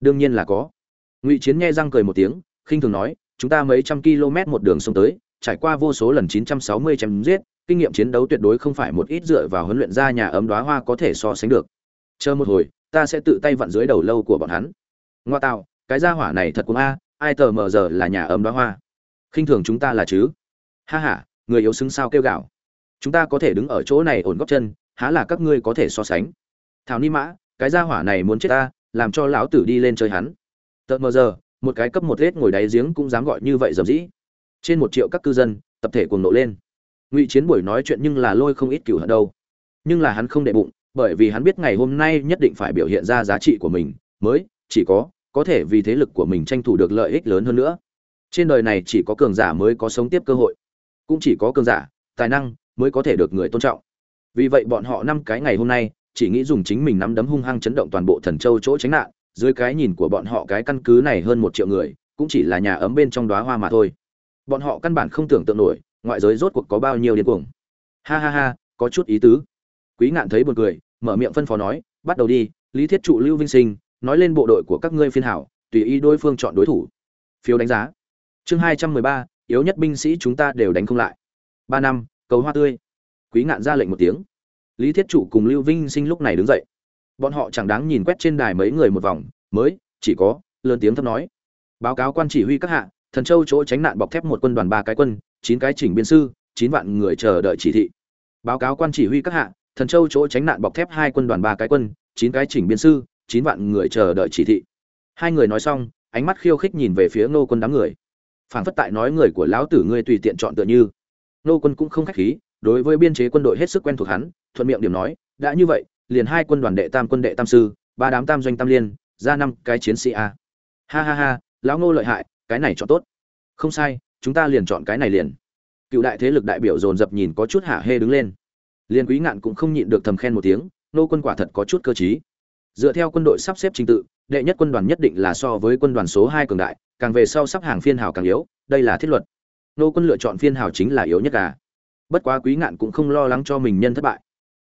đương nhiên là có. Ngụy chiến nghe răng cười một tiếng, khinh thường nói, chúng ta mấy trăm km một đường sông tới, trải qua vô số lần 960 chém giết, kinh nghiệm chiến đấu tuyệt đối không phải một ít dựa vào huấn luyện ra nhà ấm đóa hoa có thể so sánh được. Chờ một hồi, ta sẽ tự tay vặn dưới đầu lâu của bọn hắn. Ngoa tạo, cái gia hỏa này thật cũng a, ai tờ mờ giờ là nhà ấm đóa hoa? Khinh thường chúng ta là chứ? Ha ha, người yếu xứng sao kêu gạo chúng ta có thể đứng ở chỗ này ổn góc chân, há là các ngươi có thể so sánh. Thảo ni mã, cái gia hỏa này muốn chết ta làm cho lão tử đi lên chơi hắn. Tợt mờ giờ, một cái cấp một hết ngồi đáy giếng cũng dám gọi như vậy dầm dĩ. Trên một triệu các cư dân, tập thể cuồng nộ lên. Ngụy chiến buổi nói chuyện nhưng là lôi không ít cửu hận đâu. Nhưng là hắn không đệ bụng, bởi vì hắn biết ngày hôm nay nhất định phải biểu hiện ra giá trị của mình, mới, chỉ có có thể vì thế lực của mình tranh thủ được lợi ích lớn hơn nữa. Trên đời này chỉ có cường giả mới có sống tiếp cơ hội. Cũng chỉ có cường giả, tài năng mới có thể được người tôn trọng. Vì vậy bọn họ năm cái ngày hôm nay chỉ nghĩ dùng chính mình nắm đấm hung hăng chấn động toàn bộ thần châu chỗ tránh nạn, dưới cái nhìn của bọn họ cái căn cứ này hơn một triệu người, cũng chỉ là nhà ấm bên trong đóa hoa mà thôi. Bọn họ căn bản không tưởng tượng nổi, ngoại giới rốt cuộc có bao nhiêu điên cuồng. Ha ha ha, có chút ý tứ. Quý ngạn thấy buồn cười, mở miệng phân phó nói, bắt đầu đi, lý thiết trụ lưu vinh sinh, nói lên bộ đội của các ngươi phiên hảo, tùy ý đối phương chọn đối thủ. Phiếu đánh giá. Chương hai trăm mười ba, yếu nhất binh sĩ chúng ta đều đánh không lại. Ba năm, cầu hoa tươi. Quý ngạn ra lệnh một tiếng lý thiết trụ cùng lưu vinh sinh lúc này đứng dậy. Bọn họ chẳng đáng nhìn quét trên đài mấy người một vòng, mới, chỉ có, lớn tiếng thấp nói. Báo cáo quan chỉ huy các hạ, thần châu chỗ tránh nạn bọc thép một quân đoàn ba cái quân, chín cái chỉnh biên sư, chín vạn người chờ đợi chỉ thị. Báo cáo quan chỉ huy các hạ, thần châu chỗ tránh nạn bọc thép hai quân đoàn ba cái quân, chín cái chỉnh biên sư, chín vạn người chờ đợi chỉ thị. Hai người nói xong, ánh mắt khiêu khích nhìn về phía nô quân đám người. Phảng phất tại nói người của lão tử ngươi tùy tiện chọn tựa như. Nô quân cũng không khách khí đối với biên chế quân đội hết sức quen thuộc hắn, thuận miệng điểm nói, đã như vậy, liền hai quân đoàn đệ tam quân đệ tam sư, ba đám tam doanh tam liên, ra năm cái chiến sĩ a. Ha ha ha, lão ngô lợi hại, cái này chọn tốt. Không sai, chúng ta liền chọn cái này liền. Cựu đại thế lực đại biểu dồn dập nhìn có chút hả hê đứng lên. Liên quý ngạn cũng không nhịn được thầm khen một tiếng, nô quân quả thật có chút cơ trí. dựa theo quân đội sắp xếp trình tự, đệ nhất quân đoàn nhất định là so với quân đoàn số hai cường đại, càng về sau sắp hàng phiên hào càng yếu, đây là thiết luật. Nô quân lựa chọn phiên hào chính là yếu nhất cả bất quá quý ngạn cũng không lo lắng cho mình nhân thất bại.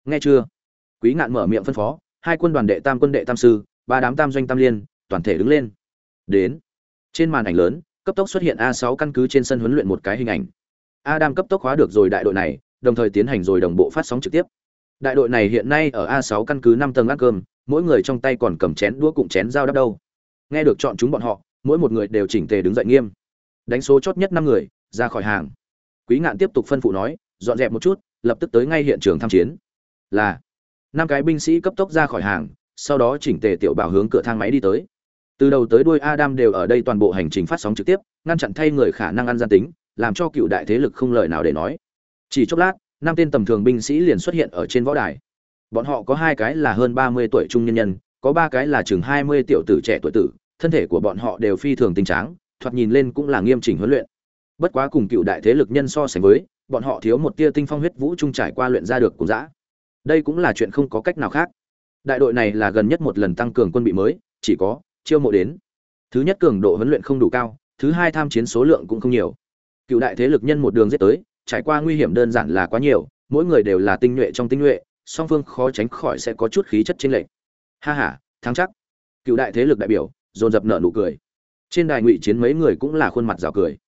Nghe chưa? Quý ngạn mở miệng phân phó, hai quân đoàn đệ tam quân đệ tam sư, ba đám tam doanh tam liên, toàn thể đứng lên. Đến. Trên màn ảnh lớn, cấp tốc xuất hiện a 6 căn cứ trên sân huấn luyện một cái hình ảnh. Adam cấp tốc hóa được rồi đại đội này, đồng thời tiến hành rồi đồng bộ phát sóng trực tiếp. Đại đội này hiện nay ở a 6 căn cứ năm tầng ăn cơm, mỗi người trong tay còn cầm chén đũa cụm chén dao đắp đâu. Nghe được chọn chúng bọn họ, mỗi một người đều chỉnh tề đứng dậy nghiêm. Đánh số chót nhất năm người, ra khỏi hàng. Quý ngạn tiếp tục phân phụ nói dọn dẹp một chút, lập tức tới ngay hiện trường tham chiến. Là, năm cái binh sĩ cấp tốc ra khỏi hàng, sau đó chỉnh tề tiểu bảo hướng cửa thang máy đi tới. Từ đầu tới đuôi adam đều ở đây toàn bộ hành trình phát sóng trực tiếp, ngăn chặn thay người khả năng ăn gian tính, làm cho cựu đại thế lực không lời nào để nói. Chỉ chốc lát, năm tên tầm thường binh sĩ liền xuất hiện ở trên võ đài. Bọn họ có hai cái là hơn ba mươi tuổi trung nhân nhân, có ba cái là chừng hai mươi tiểu tử trẻ tuổi tử, thân thể của bọn họ đều phi thường tinh tráng, thoạt nhìn lên cũng là nghiêm chỉnh huấn luyện. Bất quá cùng cựu đại thế lực nhân so sánh với bọn họ thiếu một tia tinh phong huyết vũ trung trải qua luyện ra được cùng dã. Đây cũng là chuyện không có cách nào khác. Đại đội này là gần nhất một lần tăng cường quân bị mới, chỉ có chiêu mộ đến. Thứ nhất cường độ huấn luyện không đủ cao, thứ hai tham chiến số lượng cũng không nhiều. Cựu đại thế lực nhân một đường giết tới, trải qua nguy hiểm đơn giản là quá nhiều, mỗi người đều là tinh nhuệ trong tinh nhuệ, song phương khó tránh khỏi sẽ có chút khí chất trên lệnh ha ha, thắng chắc. Cựu đại thế lực đại biểu, dồn dập nở nụ cười. Trên đài ngụy chiến mấy người cũng là khuôn mặt rào cười.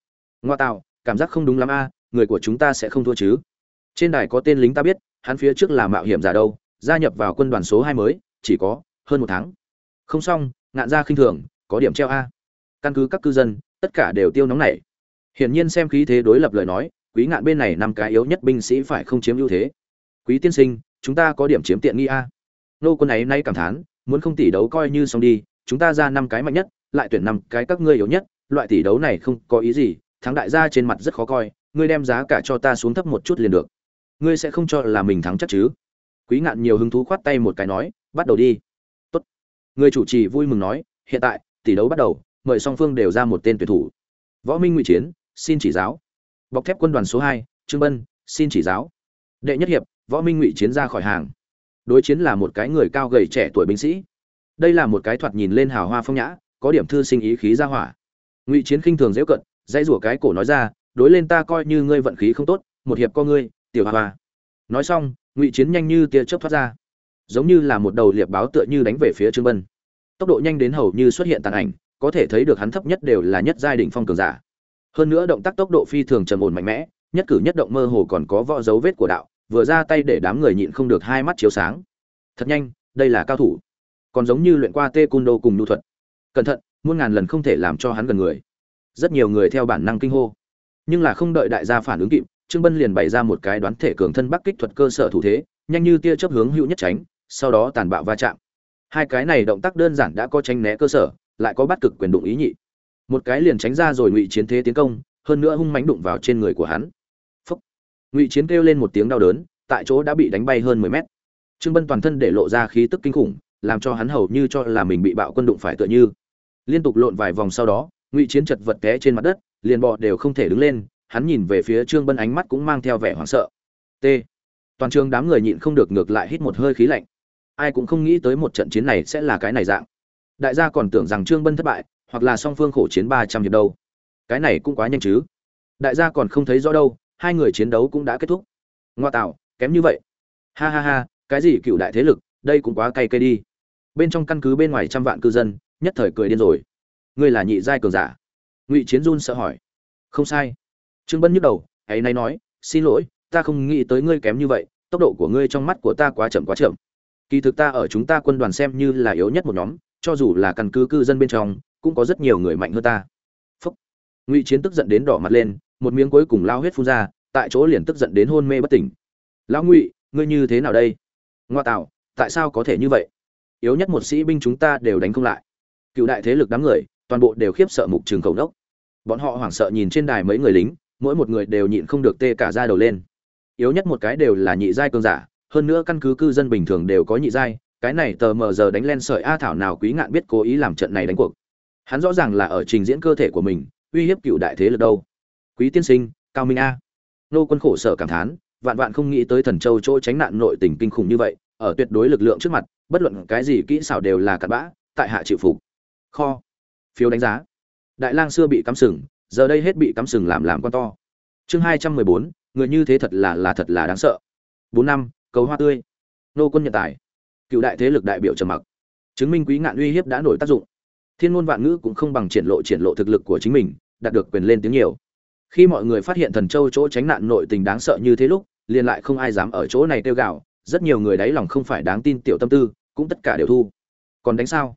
Ngoa tạo cảm giác không đúng lắm a người của chúng ta sẽ không thua chứ. Trên đài có tên lính ta biết, hắn phía trước là mạo hiểm giả đâu, gia nhập vào quân đoàn số hai mới, chỉ có hơn một tháng. Không xong, ngạn ra khinh thường, có điểm treo a. Căn cứ các cư dân, tất cả đều tiêu nóng này hiển nhiên xem khí thế đối lập lời nói, quý ngạn bên này năm cái yếu nhất binh sĩ phải không chiếm ưu thế. Quý tiên sinh, chúng ta có điểm chiếm tiện nghi a. Nô quân ấy nay cảm thán, muốn không tỷ đấu coi như xong đi, chúng ta ra năm cái mạnh nhất, lại tuyển năm cái các ngươi yếu nhất, loại tỷ đấu này không có ý gì, thắng đại gia trên mặt rất khó coi ngươi đem giá cả cho ta xuống thấp một chút liền được. Ngươi sẽ không cho là mình thắng chắc chứ? Quý ngạn nhiều hứng thú khoát tay một cái nói, bắt đầu đi. Tốt. người chủ trì vui mừng nói, hiện tại, tỷ đấu bắt đầu, mời song phương đều ra một tên tuyển thủ. Võ minh ngụy chiến, xin chỉ giáo. Bọc thép quân đoàn số hai, trương bân, xin chỉ giáo. Đệ nhất hiệp, võ minh ngụy chiến ra khỏi hàng. Đối chiến là một cái người cao gầy trẻ tuổi binh sĩ. Đây là một cái thoạt nhìn lên hào hoa phong nhã, có điểm thư sinh ý khí ra hỏa. Ngụy chiến khinh thường dễ cận, dãy rủa cái cổ nói ra đối lên ta coi như ngươi vận khí không tốt, một hiệp co ngươi, tiểu hoa nói xong, ngụy chiến nhanh như tia chớp thoát ra, giống như là một đầu liệp báo tựa như đánh về phía trương bân. Tốc độ nhanh đến hầu như xuất hiện tàn ảnh, có thể thấy được hắn thấp nhất đều là nhất giai đỉnh phong cường giả. Hơn nữa động tác tốc độ phi thường trầm ổn mạnh mẽ, nhất cử nhất động mơ hồ còn có võ dấu vết của đạo, vừa ra tay để đám người nhịn không được hai mắt chiếu sáng. Thật nhanh, đây là cao thủ. Còn giống như luyện qua tê cung đô cùng nhu thuật. Cẩn thận, muôn ngàn lần không thể làm cho hắn gần người. Rất nhiều người theo bản năng kinh hô nhưng là không đợi đại gia phản ứng kịp, trương bân liền bày ra một cái đoán thể cường thân bắc kích thuật cơ sở thủ thế, nhanh như tia chớp hướng hữu nhất tránh, sau đó tàn bạo va chạm. Hai cái này động tác đơn giản đã có tranh né cơ sở, lại có bắt cực quyền đụng ý nhị. Một cái liền tránh ra rồi ngụy chiến thế tiến công, hơn nữa hung mãnh đụng vào trên người của hắn. Phúc. ngụy chiến kêu lên một tiếng đau đớn, tại chỗ đã bị đánh bay hơn mười mét. Trương bân toàn thân để lộ ra khí tức kinh khủng, làm cho hắn hầu như cho là mình bị bạo quân đụng phải tựa như. Liên tục lộn vài vòng sau đó, ngụy chiến chật vật té trên mặt đất liền bò đều không thể đứng lên, hắn nhìn về phía trương bân ánh mắt cũng mang theo vẻ hoảng sợ. T. Toàn trường đám người nhịn không được ngược lại hít một hơi khí lạnh. Ai cũng không nghĩ tới một trận chiến này sẽ là cái này dạng. Đại gia còn tưởng rằng trương bân thất bại, hoặc là song phương khổ chiến ba trăm hiệp đâu. Cái này cũng quá nhanh chứ. Đại gia còn không thấy rõ đâu, hai người chiến đấu cũng đã kết thúc. Ngoa tạo, kém như vậy. Ha ha ha, cái gì cựu đại thế lực, đây cũng quá cay cay đi. Bên trong căn cứ bên ngoài trăm vạn cư dân, nhất thời cười điên rồi. Ngươi là nhị giai cường giả ngụy chiến run sợ hỏi. Không sai. Trương bân nhức đầu hãy nay nói, xin lỗi, ta không nghĩ tới ngươi kém như vậy, tốc độ của ngươi trong mắt của ta quá chậm quá chậm. Kỳ thực ta ở chúng ta quân đoàn xem như là yếu nhất một nhóm, cho dù là căn cứ cư dân bên trong, cũng có rất nhiều người mạnh hơn ta. Phúc. Ngụy chiến tức giận đến đỏ mặt lên, một miếng cuối cùng lao huyết phun ra, tại chỗ liền tức giận đến hôn mê bất tỉnh. Lão ngụy, ngươi như thế nào đây? Ngoa tạo, tại sao có thể như vậy? Yếu nhất một sĩ binh chúng ta đều đánh không lại. Cựu đại thế lực đám người toàn bộ đều khiếp sợ mục trường cầu đốc bọn họ hoảng sợ nhìn trên đài mấy người lính, mỗi một người đều nhịn không được tê cả da đầu lên. Yếu nhất một cái đều là nhị giai cường giả, hơn nữa căn cứ cư dân bình thường đều có nhị giai, cái này tờ mờ giờ đánh lên sợi a thảo nào quý ngạn biết cố ý làm trận này đánh cuộc. Hắn rõ ràng là ở trình diễn cơ thể của mình, uy hiếp cựu đại thế lực đâu. Quý tiên sinh, cao minh a. Nô quân khổ sở cảm thán, vạn vạn không nghĩ tới thần châu chỗ tránh nạn nội tình kinh khủng như vậy, ở tuyệt đối lực lượng trước mặt, bất luận cái gì kỹ xảo đều là cặn bã, tại hạ chịu phục. Kho phiếu đánh giá. Đại lang xưa bị cắm sừng, giờ đây hết bị cắm sừng làm làm con to. Chương hai trăm mười bốn, người như thế thật là là thật là đáng sợ. Bốn năm, cầu hoa tươi. Nô quân nhận tài. Cựu đại thế lực đại biểu trầm mặc. Chứng minh quý ngạn uy hiếp đã nổi tác dụng. Thiên ngôn vạn ngữ cũng không bằng triển lộ triển lộ thực lực của chính mình, đạt được quyền lên tiếng nhiều. Khi mọi người phát hiện thần châu chỗ tránh nạn nội tình đáng sợ như thế lúc, liền lại không ai dám ở chỗ này tiêu gạo rất nhiều người đáy lòng không phải đáng tin tiểu tâm tư, cũng tất cả đều thu. Còn đánh sao?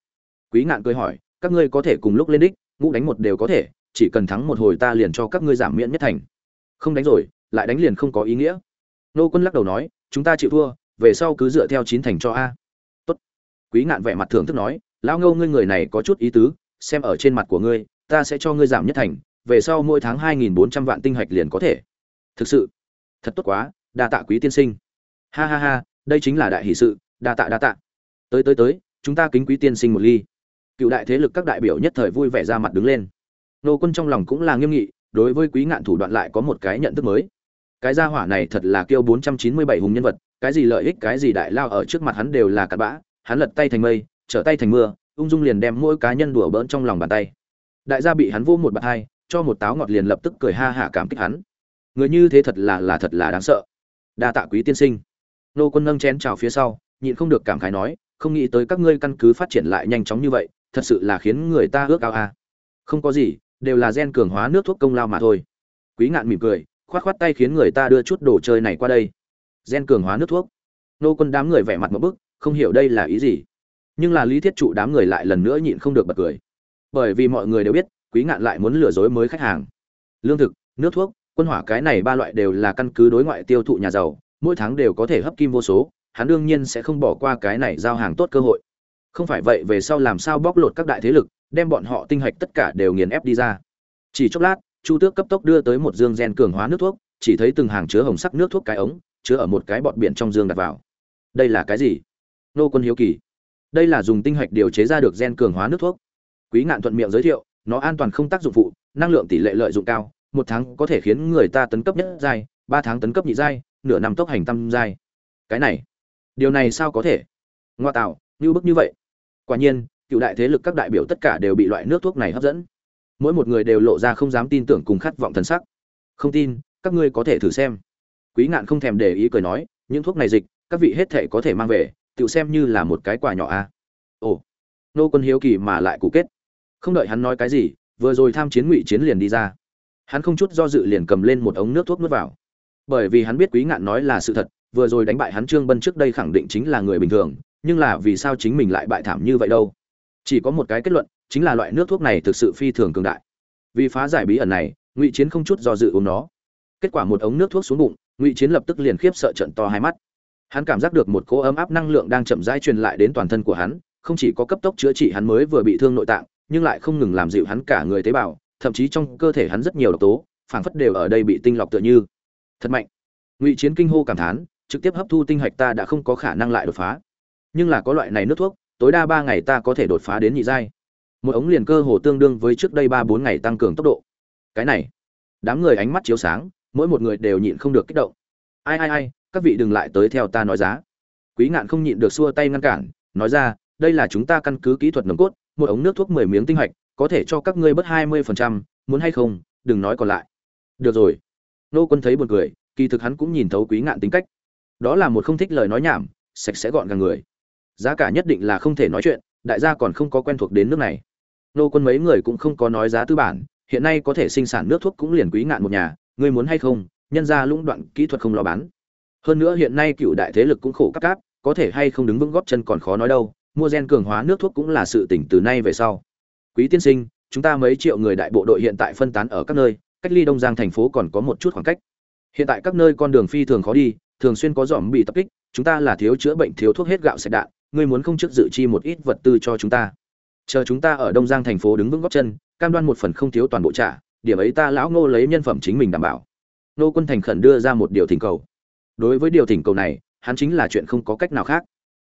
Quý ngạn cười hỏi các ngươi có thể cùng lúc lên đích, ngũ đánh một đều có thể, chỉ cần thắng một hồi ta liền cho các ngươi giảm miễn nhất thành. Không đánh rồi, lại đánh liền không có ý nghĩa. Nô quân lắc đầu nói, chúng ta chịu thua, về sau cứ dựa theo chín thành cho a. Tốt. Quý ngạn vẻ mặt thưởng thức nói, lão ngâu ngươi người này có chút ý tứ, xem ở trên mặt của ngươi, ta sẽ cho ngươi giảm nhất thành, về sau mỗi tháng hai nghìn bốn trăm vạn tinh hạch liền có thể. Thực sự. Thật tốt quá, đa tạ quý tiên sinh. Ha ha ha, đây chính là đại hỷ sự, đa tạ đa tạ. Tới tới tới, chúng ta kính quý tiên sinh một ly cựu đại thế lực các đại biểu nhất thời vui vẻ ra mặt đứng lên. Nô quân trong lòng cũng là nghiêm nghị, đối với quý ngạn thủ đoạn lại có một cái nhận thức mới. Cái gia hỏa này thật là kêu bốn trăm chín mươi bảy hùng nhân vật, cái gì lợi ích, cái gì đại lao ở trước mặt hắn đều là cặn bã, hắn lật tay thành mây, trở tay thành mưa, ung dung liền đem mỗi cá nhân đùa bỡn trong lòng bàn tay. Đại gia bị hắn vô một bạt hai, cho một táo ngọt liền lập tức cười ha hả cảm kích hắn. Người như thế thật là là thật là đáng sợ. Đa tạ quý tiên sinh. Nô quân nâng chén chào phía sau, nhịn không được cảm khái nói, không nghĩ tới các ngươi căn cứ phát triển lại nhanh chóng như vậy thật sự là khiến người ta ước ao a. Không có gì, đều là gen cường hóa nước thuốc công lao mà thôi. Quý ngạn mỉm cười, khoát khoát tay khiến người ta đưa chút đồ chơi này qua đây. Gen cường hóa nước thuốc. Nô quân đám người vẻ mặt một bức, không hiểu đây là ý gì. Nhưng là lý thiết trụ đám người lại lần nữa nhịn không được bật cười. Bởi vì mọi người đều biết, quý ngạn lại muốn lừa dối mới khách hàng. Lương thực, nước thuốc, quân hỏa cái này ba loại đều là căn cứ đối ngoại tiêu thụ nhà giàu, mỗi tháng đều có thể hấp kim vô số, hắn đương nhiên sẽ không bỏ qua cái này giao hàng tốt cơ hội không phải vậy về sau làm sao bóc lột các đại thế lực, đem bọn họ tinh hạch tất cả đều nghiền ép đi ra. Chỉ chốc lát, chu tước cấp tốc đưa tới một dương gen cường hóa nước thuốc, chỉ thấy từng hàng chứa hồng sắc nước thuốc cái ống, chứa ở một cái bọt biển trong dương đặt vào. Đây là cái gì? Nô quân hiếu kỳ. Đây là dùng tinh hạch điều chế ra được gen cường hóa nước thuốc. Quý ngạn thuận miệng giới thiệu, nó an toàn không tác dụng phụ, năng lượng tỷ lệ lợi dụng cao, một tháng có thể khiến người ta tấn cấp nhất giai, ba tháng tấn cấp nhị giai, nửa năm tốc hành tam giai. Cái này, điều này sao có thể? Ngoa tạo như bức như vậy. Quả nhiên, cựu đại thế lực các đại biểu tất cả đều bị loại nước thuốc này hấp dẫn. Mỗi một người đều lộ ra không dám tin tưởng cùng khát vọng thần sắc. Không tin, các ngươi có thể thử xem. Quý ngạn không thèm để ý cười nói, những thuốc này dịch, các vị hết thể có thể mang về, tự xem như là một cái quà nhỏ a à? ồ, nô quân hiếu kỳ mà lại cụ kết. Không đợi hắn nói cái gì, vừa rồi tham chiến ngụy chiến liền đi ra. Hắn không chút do dự liền cầm lên một ống nước thuốc nuốt vào. Bởi vì hắn biết quý ngạn nói là sự thật, vừa rồi đánh bại hắn trương bân trước đây khẳng định chính là người bình thường nhưng là vì sao chính mình lại bại thảm như vậy đâu? Chỉ có một cái kết luận, chính là loại nước thuốc này thực sự phi thường cường đại. Vì phá giải bí ẩn này, ngụy chiến không chút do dự uống nó. Kết quả một ống nước thuốc xuống bụng, ngụy chiến lập tức liền khiếp sợ trận to hai mắt. Hắn cảm giác được một cỗ ấm áp năng lượng đang chậm rãi truyền lại đến toàn thân của hắn, không chỉ có cấp tốc chữa trị hắn mới vừa bị thương nội tạng, nhưng lại không ngừng làm dịu hắn cả người tế bào, thậm chí trong cơ thể hắn rất nhiều độc tố, phảng phất đều ở đây bị tinh lọc tựa như. Thật mạnh. Ngụy chiến kinh hô cảm thán, trực tiếp hấp thu tinh hạch ta đã không có khả năng lại đột phá nhưng là có loại này nước thuốc, tối đa ba ngày ta có thể đột phá đến nhị giai. Một ống liền cơ hồ tương đương với trước đây ba bốn ngày tăng cường tốc độ. Cái này, đám người ánh mắt chiếu sáng, mỗi một người đều nhịn không được kích động. Ai ai ai, các vị đừng lại tới theo ta nói giá. Quý ngạn không nhịn được xua tay ngăn cản, nói ra, đây là chúng ta căn cứ kỹ thuật nồng cốt, một ống nước thuốc mười miếng tinh hạch, có thể cho các ngươi bớt hai mươi phần trăm, muốn hay không, đừng nói còn lại. Được rồi. Nô quân thấy buồn cười, kỳ thực hắn cũng nhìn thấu quý ngạn tính cách. Đó là một không thích lời nói nhảm, sạch sẽ gọn gàng người giá cả nhất định là không thể nói chuyện, đại gia còn không có quen thuộc đến nước này. Nô quân mấy người cũng không có nói giá tư bản, hiện nay có thể sinh sản nước thuốc cũng liền quý ngạn một nhà, ngươi muốn hay không, nhân ra lũng đoạn kỹ thuật không lo bán. Hơn nữa hiện nay cựu đại thế lực cũng khổ cắt cáp, có thể hay không đứng vững góp chân còn khó nói đâu, mua gen cường hóa nước thuốc cũng là sự tỉnh từ nay về sau. Quý tiên sinh, chúng ta mấy triệu người đại bộ đội hiện tại phân tán ở các nơi, cách ly đông giang thành phố còn có một chút khoảng cách. Hiện tại các nơi con đường phi thường khó đi, thường xuyên có dòm bị tập kích, chúng ta là thiếu chữa bệnh thiếu thuốc hết gạo sạch đạn ngươi muốn không trước dự chi một ít vật tư cho chúng ta. Chờ chúng ta ở đông giang thành phố đứng vững góc chân, cam đoan một phần không thiếu toàn bộ trả, điểm ấy ta lão ngô lấy nhân phẩm chính mình đảm bảo. Nô quân thành khẩn đưa ra một điều thỉnh cầu. Đối với điều thỉnh cầu này, hắn chính là chuyện không có cách nào khác.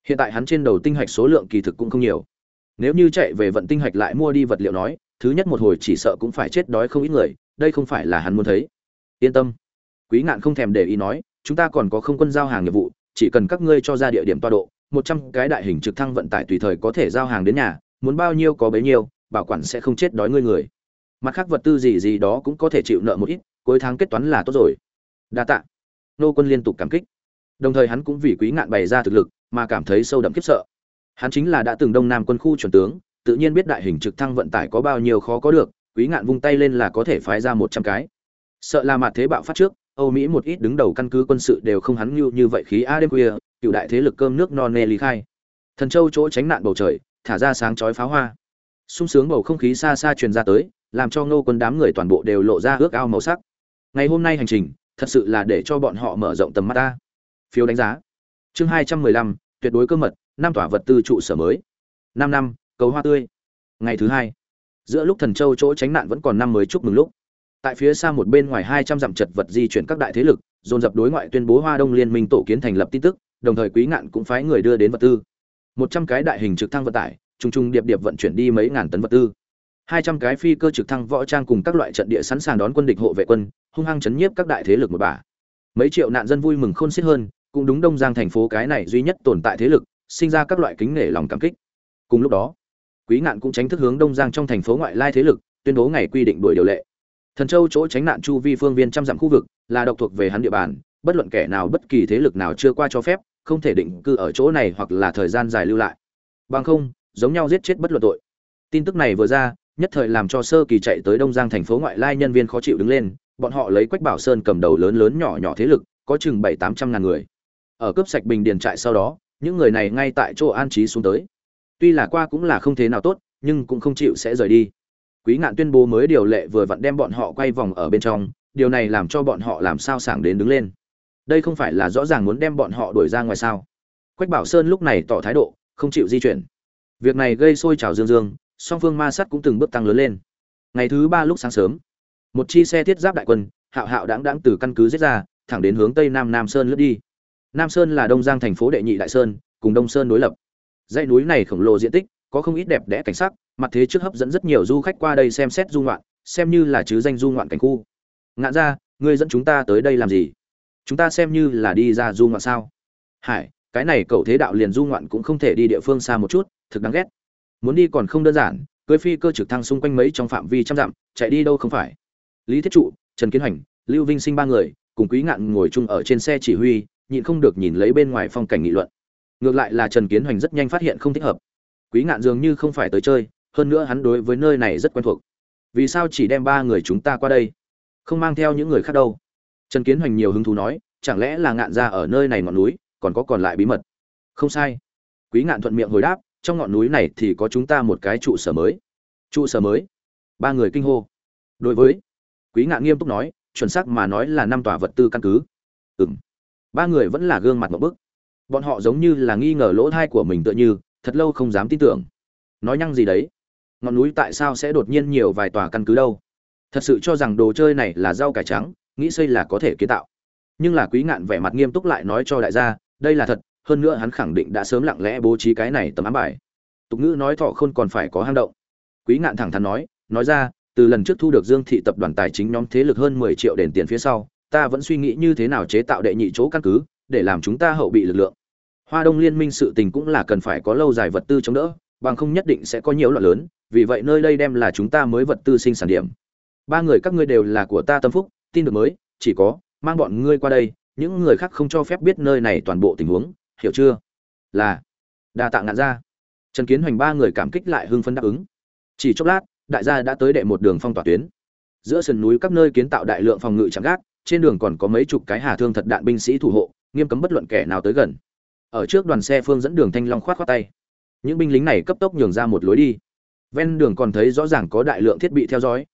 Hiện tại hắn trên đầu tinh hạch số lượng kỳ thực cũng không nhiều. Nếu như chạy về vận tinh hạch lại mua đi vật liệu nói, thứ nhất một hồi chỉ sợ cũng phải chết đói không ít người, đây không phải là hắn muốn thấy. Yên tâm. Quý ngạn không thèm để ý nói, chúng ta còn có không quân giao hàng nghiệp vụ, chỉ cần các ngươi cho ra địa điểm toa độ một trăm cái đại hình trực thăng vận tải tùy thời có thể giao hàng đến nhà, muốn bao nhiêu có bấy nhiêu, bảo quản sẽ không chết đói ngươi người. Mặt khác vật tư gì gì đó cũng có thể chịu nợ một ít, cuối tháng kết toán là tốt rồi. Đa tạ. Nô quân liên tục cảm kích. Đồng thời hắn cũng vì quý ngạn bày ra thực lực, mà cảm thấy sâu đậm kiếp sợ. Hắn chính là đã từng đông nam quân khu chuẩn tướng, tự nhiên biết đại hình trực thăng vận tải có bao nhiêu khó có được, quý ngạn vung tay lên là có thể phái ra một trăm cái. Sợ là mặt thế bạo phát trước, âu mỹ một ít đứng đầu căn cứ quân sự đều không hắn như như vậy khí a đêm khuya cựu đại thế lực cơm nước non nê lý khai. Thần châu chỗ tránh nạn bầu trời, thả ra sáng chói pháo hoa. Sung sướng bầu không khí xa xa truyền ra tới, làm cho ngô quân đám người toàn bộ đều lộ ra ước ao màu sắc. Ngày hôm nay hành trình, thật sự là để cho bọn họ mở rộng tầm mắt ta. Phiếu đánh giá. Chương hai trăm mười lăm, tuyệt đối cơ mật, năm tỏa vật tư trụ sở mới. Năm năm, cầu hoa tươi. Ngày thứ hai. Giữa lúc thần châu chỗ tránh nạn vẫn còn năm mới chúc mừng lúc. Tại phía xa một bên ngoài hai trăm dặm chật vật di chuyển các đại thế lực, dồn dập đối ngoại tuyên bố hoa đông liên minh tổ kiến thành lập tin tức đồng thời quý ngạn cũng phái người đưa đến vật tư. Một trăm cái đại hình trực thăng vận tải, trùng trùng điệp điệp vận chuyển đi mấy ngàn tấn vật tư. Hai trăm cái phi cơ trực thăng võ trang cùng các loại trận địa sẵn sàng đón quân địch hộ vệ quân, hung hăng chấn nhiếp các đại thế lực một bà. Mấy triệu nạn dân vui mừng khôn xiết hơn, cũng đúng đông giang thành phố cái này duy nhất tồn tại thế lực, sinh ra các loại kính nể lòng cảm kích. Cùng lúc đó, quý ngạn cũng tránh thức hướng đông giang trong thành phố ngoại lai thế lực, tuyên bố ngày quy định đuổi điều lệ. Thần châu chỗ tránh nạn chu vi phương viên trăm dặm khu vực là độc thuộc về hắn địa bàn, bất luận kẻ nào bất kỳ thế lực nào chưa qua cho phép không thể định cư ở chỗ này hoặc là thời gian dài lưu lại. Bằng không, giống nhau giết chết bất luận tội. Tin tức này vừa ra, nhất thời làm cho sơ kỳ chạy tới đông giang thành phố ngoại lai nhân viên khó chịu đứng lên, bọn họ lấy quách bảo sơn cầm đầu lớn lớn nhỏ nhỏ thế lực, có chừng bảy tám trăm ngàn người. Ở cướp sạch bình điền trại sau đó, những người này ngay tại chỗ an trí xuống tới. Tuy là qua cũng là không thế nào tốt, nhưng cũng không chịu sẽ rời đi. Quý ngạn tuyên bố mới điều lệ vừa vặn đem bọn họ quay vòng ở bên trong, điều này làm cho bọn họ làm sao sảng đến đứng lên đây không phải là rõ ràng muốn đem bọn họ đuổi ra ngoài sao? Quách bảo sơn lúc này tỏ thái độ, không chịu di chuyển. Việc này gây sôi trào dương dương, song phương ma sắt cũng từng bước tăng lớn lên. Ngày thứ ba lúc sáng sớm, một chi xe thiết giáp đại quân, hạo hạo đáng đáng từ căn cứ giết ra, thẳng đến hướng tây nam nam sơn lướt đi. Nam sơn là đông giang thành phố đệ nhị đại sơn, cùng đông sơn đối lập. Dãy núi này khổng lồ diện tích, có không ít đẹp đẽ cảnh sắc, mặt thế trước hấp dẫn rất nhiều du khách qua đây xem xét du ngoạn, xem như là chứ danh du ngoạn cảnh khu. Ngạn ra, ngươi dẫn chúng ta tới đây làm gì? Chúng ta xem như là đi ra du ngoạn sao. Hải, cái này cậu thế đạo liền du ngoạn cũng không thể đi địa phương xa một chút, thực đáng ghét. Muốn đi còn không đơn giản, cưới phi cơ trực thăng xung quanh mấy trong phạm vi trăm dặm, chạy đi đâu không phải. Lý thiết trụ, trần kiến hoành, lưu vinh sinh ba người, cùng quý ngạn ngồi chung ở trên xe chỉ huy, nhịn không được nhìn lấy bên ngoài phong cảnh nghị luận. Ngược lại là trần kiến hoành rất nhanh phát hiện không thích hợp. Quý ngạn dường như không phải tới chơi, hơn nữa hắn đối với nơi này rất quen thuộc. Vì sao chỉ đem ba người chúng ta qua đây? Không mang theo những người khác đâu trần kiến hoành nhiều hứng thú nói, chẳng lẽ là ngạn gia ở nơi này ngọn núi, còn có còn lại bí mật? Không sai. Quý ngạn thuận miệng hồi đáp, trong ngọn núi này thì có chúng ta một cái trụ sở mới. Trụ sở mới? Ba người kinh hô. Đối với, quý ngạn nghiêm túc nói, chuẩn xác mà nói là năm tòa vật tư căn cứ. Ừ m ba người vẫn là gương mặt một bức. Bọn họ giống như là nghi ngờ lỗ thai của mình tựa như, thật lâu không dám tin tưởng. Nói nhăng gì đấy? Ngọn núi tại sao sẽ đột nhiên nhiều vài tòa căn cứ đâu? Thật sự cho rằng đồ chơi này là rau cải trắng nghĩ xây là có thể kiến tạo. Nhưng là quý ngạn vẻ mặt nghiêm túc lại nói cho đại gia, đây là thật, hơn nữa hắn khẳng định đã sớm lặng lẽ bố trí cái này tấm ám bài. Tục ngữ nói thọ không còn phải có hang động. Quý ngạn thẳng thắn nói nói ra, từ lần trước thu được dương thị tập đoàn tài chính nhóm thế lực hơn mười triệu đền tiền phía sau, ta vẫn suy nghĩ như thế nào chế tạo đệ nhị chỗ căn cứ, để làm chúng ta hậu bị lực lượng. Hoa đông liên minh sự tình cũng là cần phải có lâu dài vật tư chống đỡ, bằng không nhất định sẽ có nhiều loại lớn, vì vậy nơi đây đem là chúng ta mới vật tư sinh sản điểm. Ba người các ngươi đều là của ta tâm phúc tin được mới, chỉ có, mang bọn ngươi qua đây, những người khác không cho phép biết nơi này toàn bộ tình huống, hiểu chưa? Là, đa tạ ngạn ra trần kiến hoành ba người cảm kích lại hưng phân đáp ứng. Chỉ chốc lát, đại gia đã tới đệ một đường phong tỏa tuyến. Giữa sườn núi các nơi kiến tạo đại lượng phòng ngự chạm gác, trên đường còn có mấy chục cái hà thương thật đạn binh sĩ thủ hộ, nghiêm cấm bất luận kẻ nào tới gần. Ở trước đoàn xe phương dẫn đường thanh long khoát khoát tay. Những binh lính này cấp tốc nhường ra một lối đi. Ven đường còn thấy rõ ràng có đại lượng thiết bị theo dõi.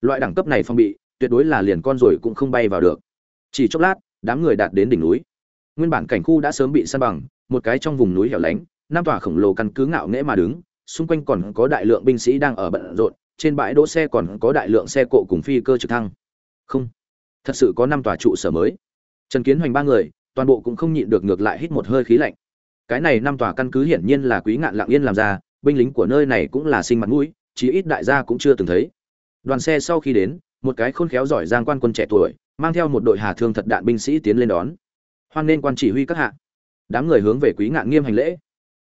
Loại đẳng cấp này phong bị tuyệt đối là liền con rồi cũng không bay vào được. Chỉ chốc lát, đám người đạt đến đỉnh núi. Nguyên bản cảnh khu đã sớm bị san bằng, một cái trong vùng núi hẻo lánh, năm tòa khổng lồ căn cứ ngạo nghễ mà đứng, xung quanh còn có đại lượng binh sĩ đang ở bận rộn, trên bãi đỗ xe còn có đại lượng xe cộ cùng phi cơ trực thăng. Không, thật sự có năm tòa trụ sở mới. Trần kiến hoành ba người, toàn bộ cũng không nhịn được ngược lại hít một hơi khí lạnh. Cái này năm tòa căn cứ hiển nhiên là quý ngạn lặng yên làm ra, binh lính của nơi này cũng là sinh mặt mũi, chí ít đại gia cũng chưa từng thấy. Đoàn xe sau khi đến một cái khôn khéo giỏi giang quan quân trẻ tuổi, mang theo một đội hà thương thật đạn binh sĩ tiến lên đón. Hoan nên quan chỉ huy các hạ. Đám người hướng về quý ngạn nghiêm hành lễ.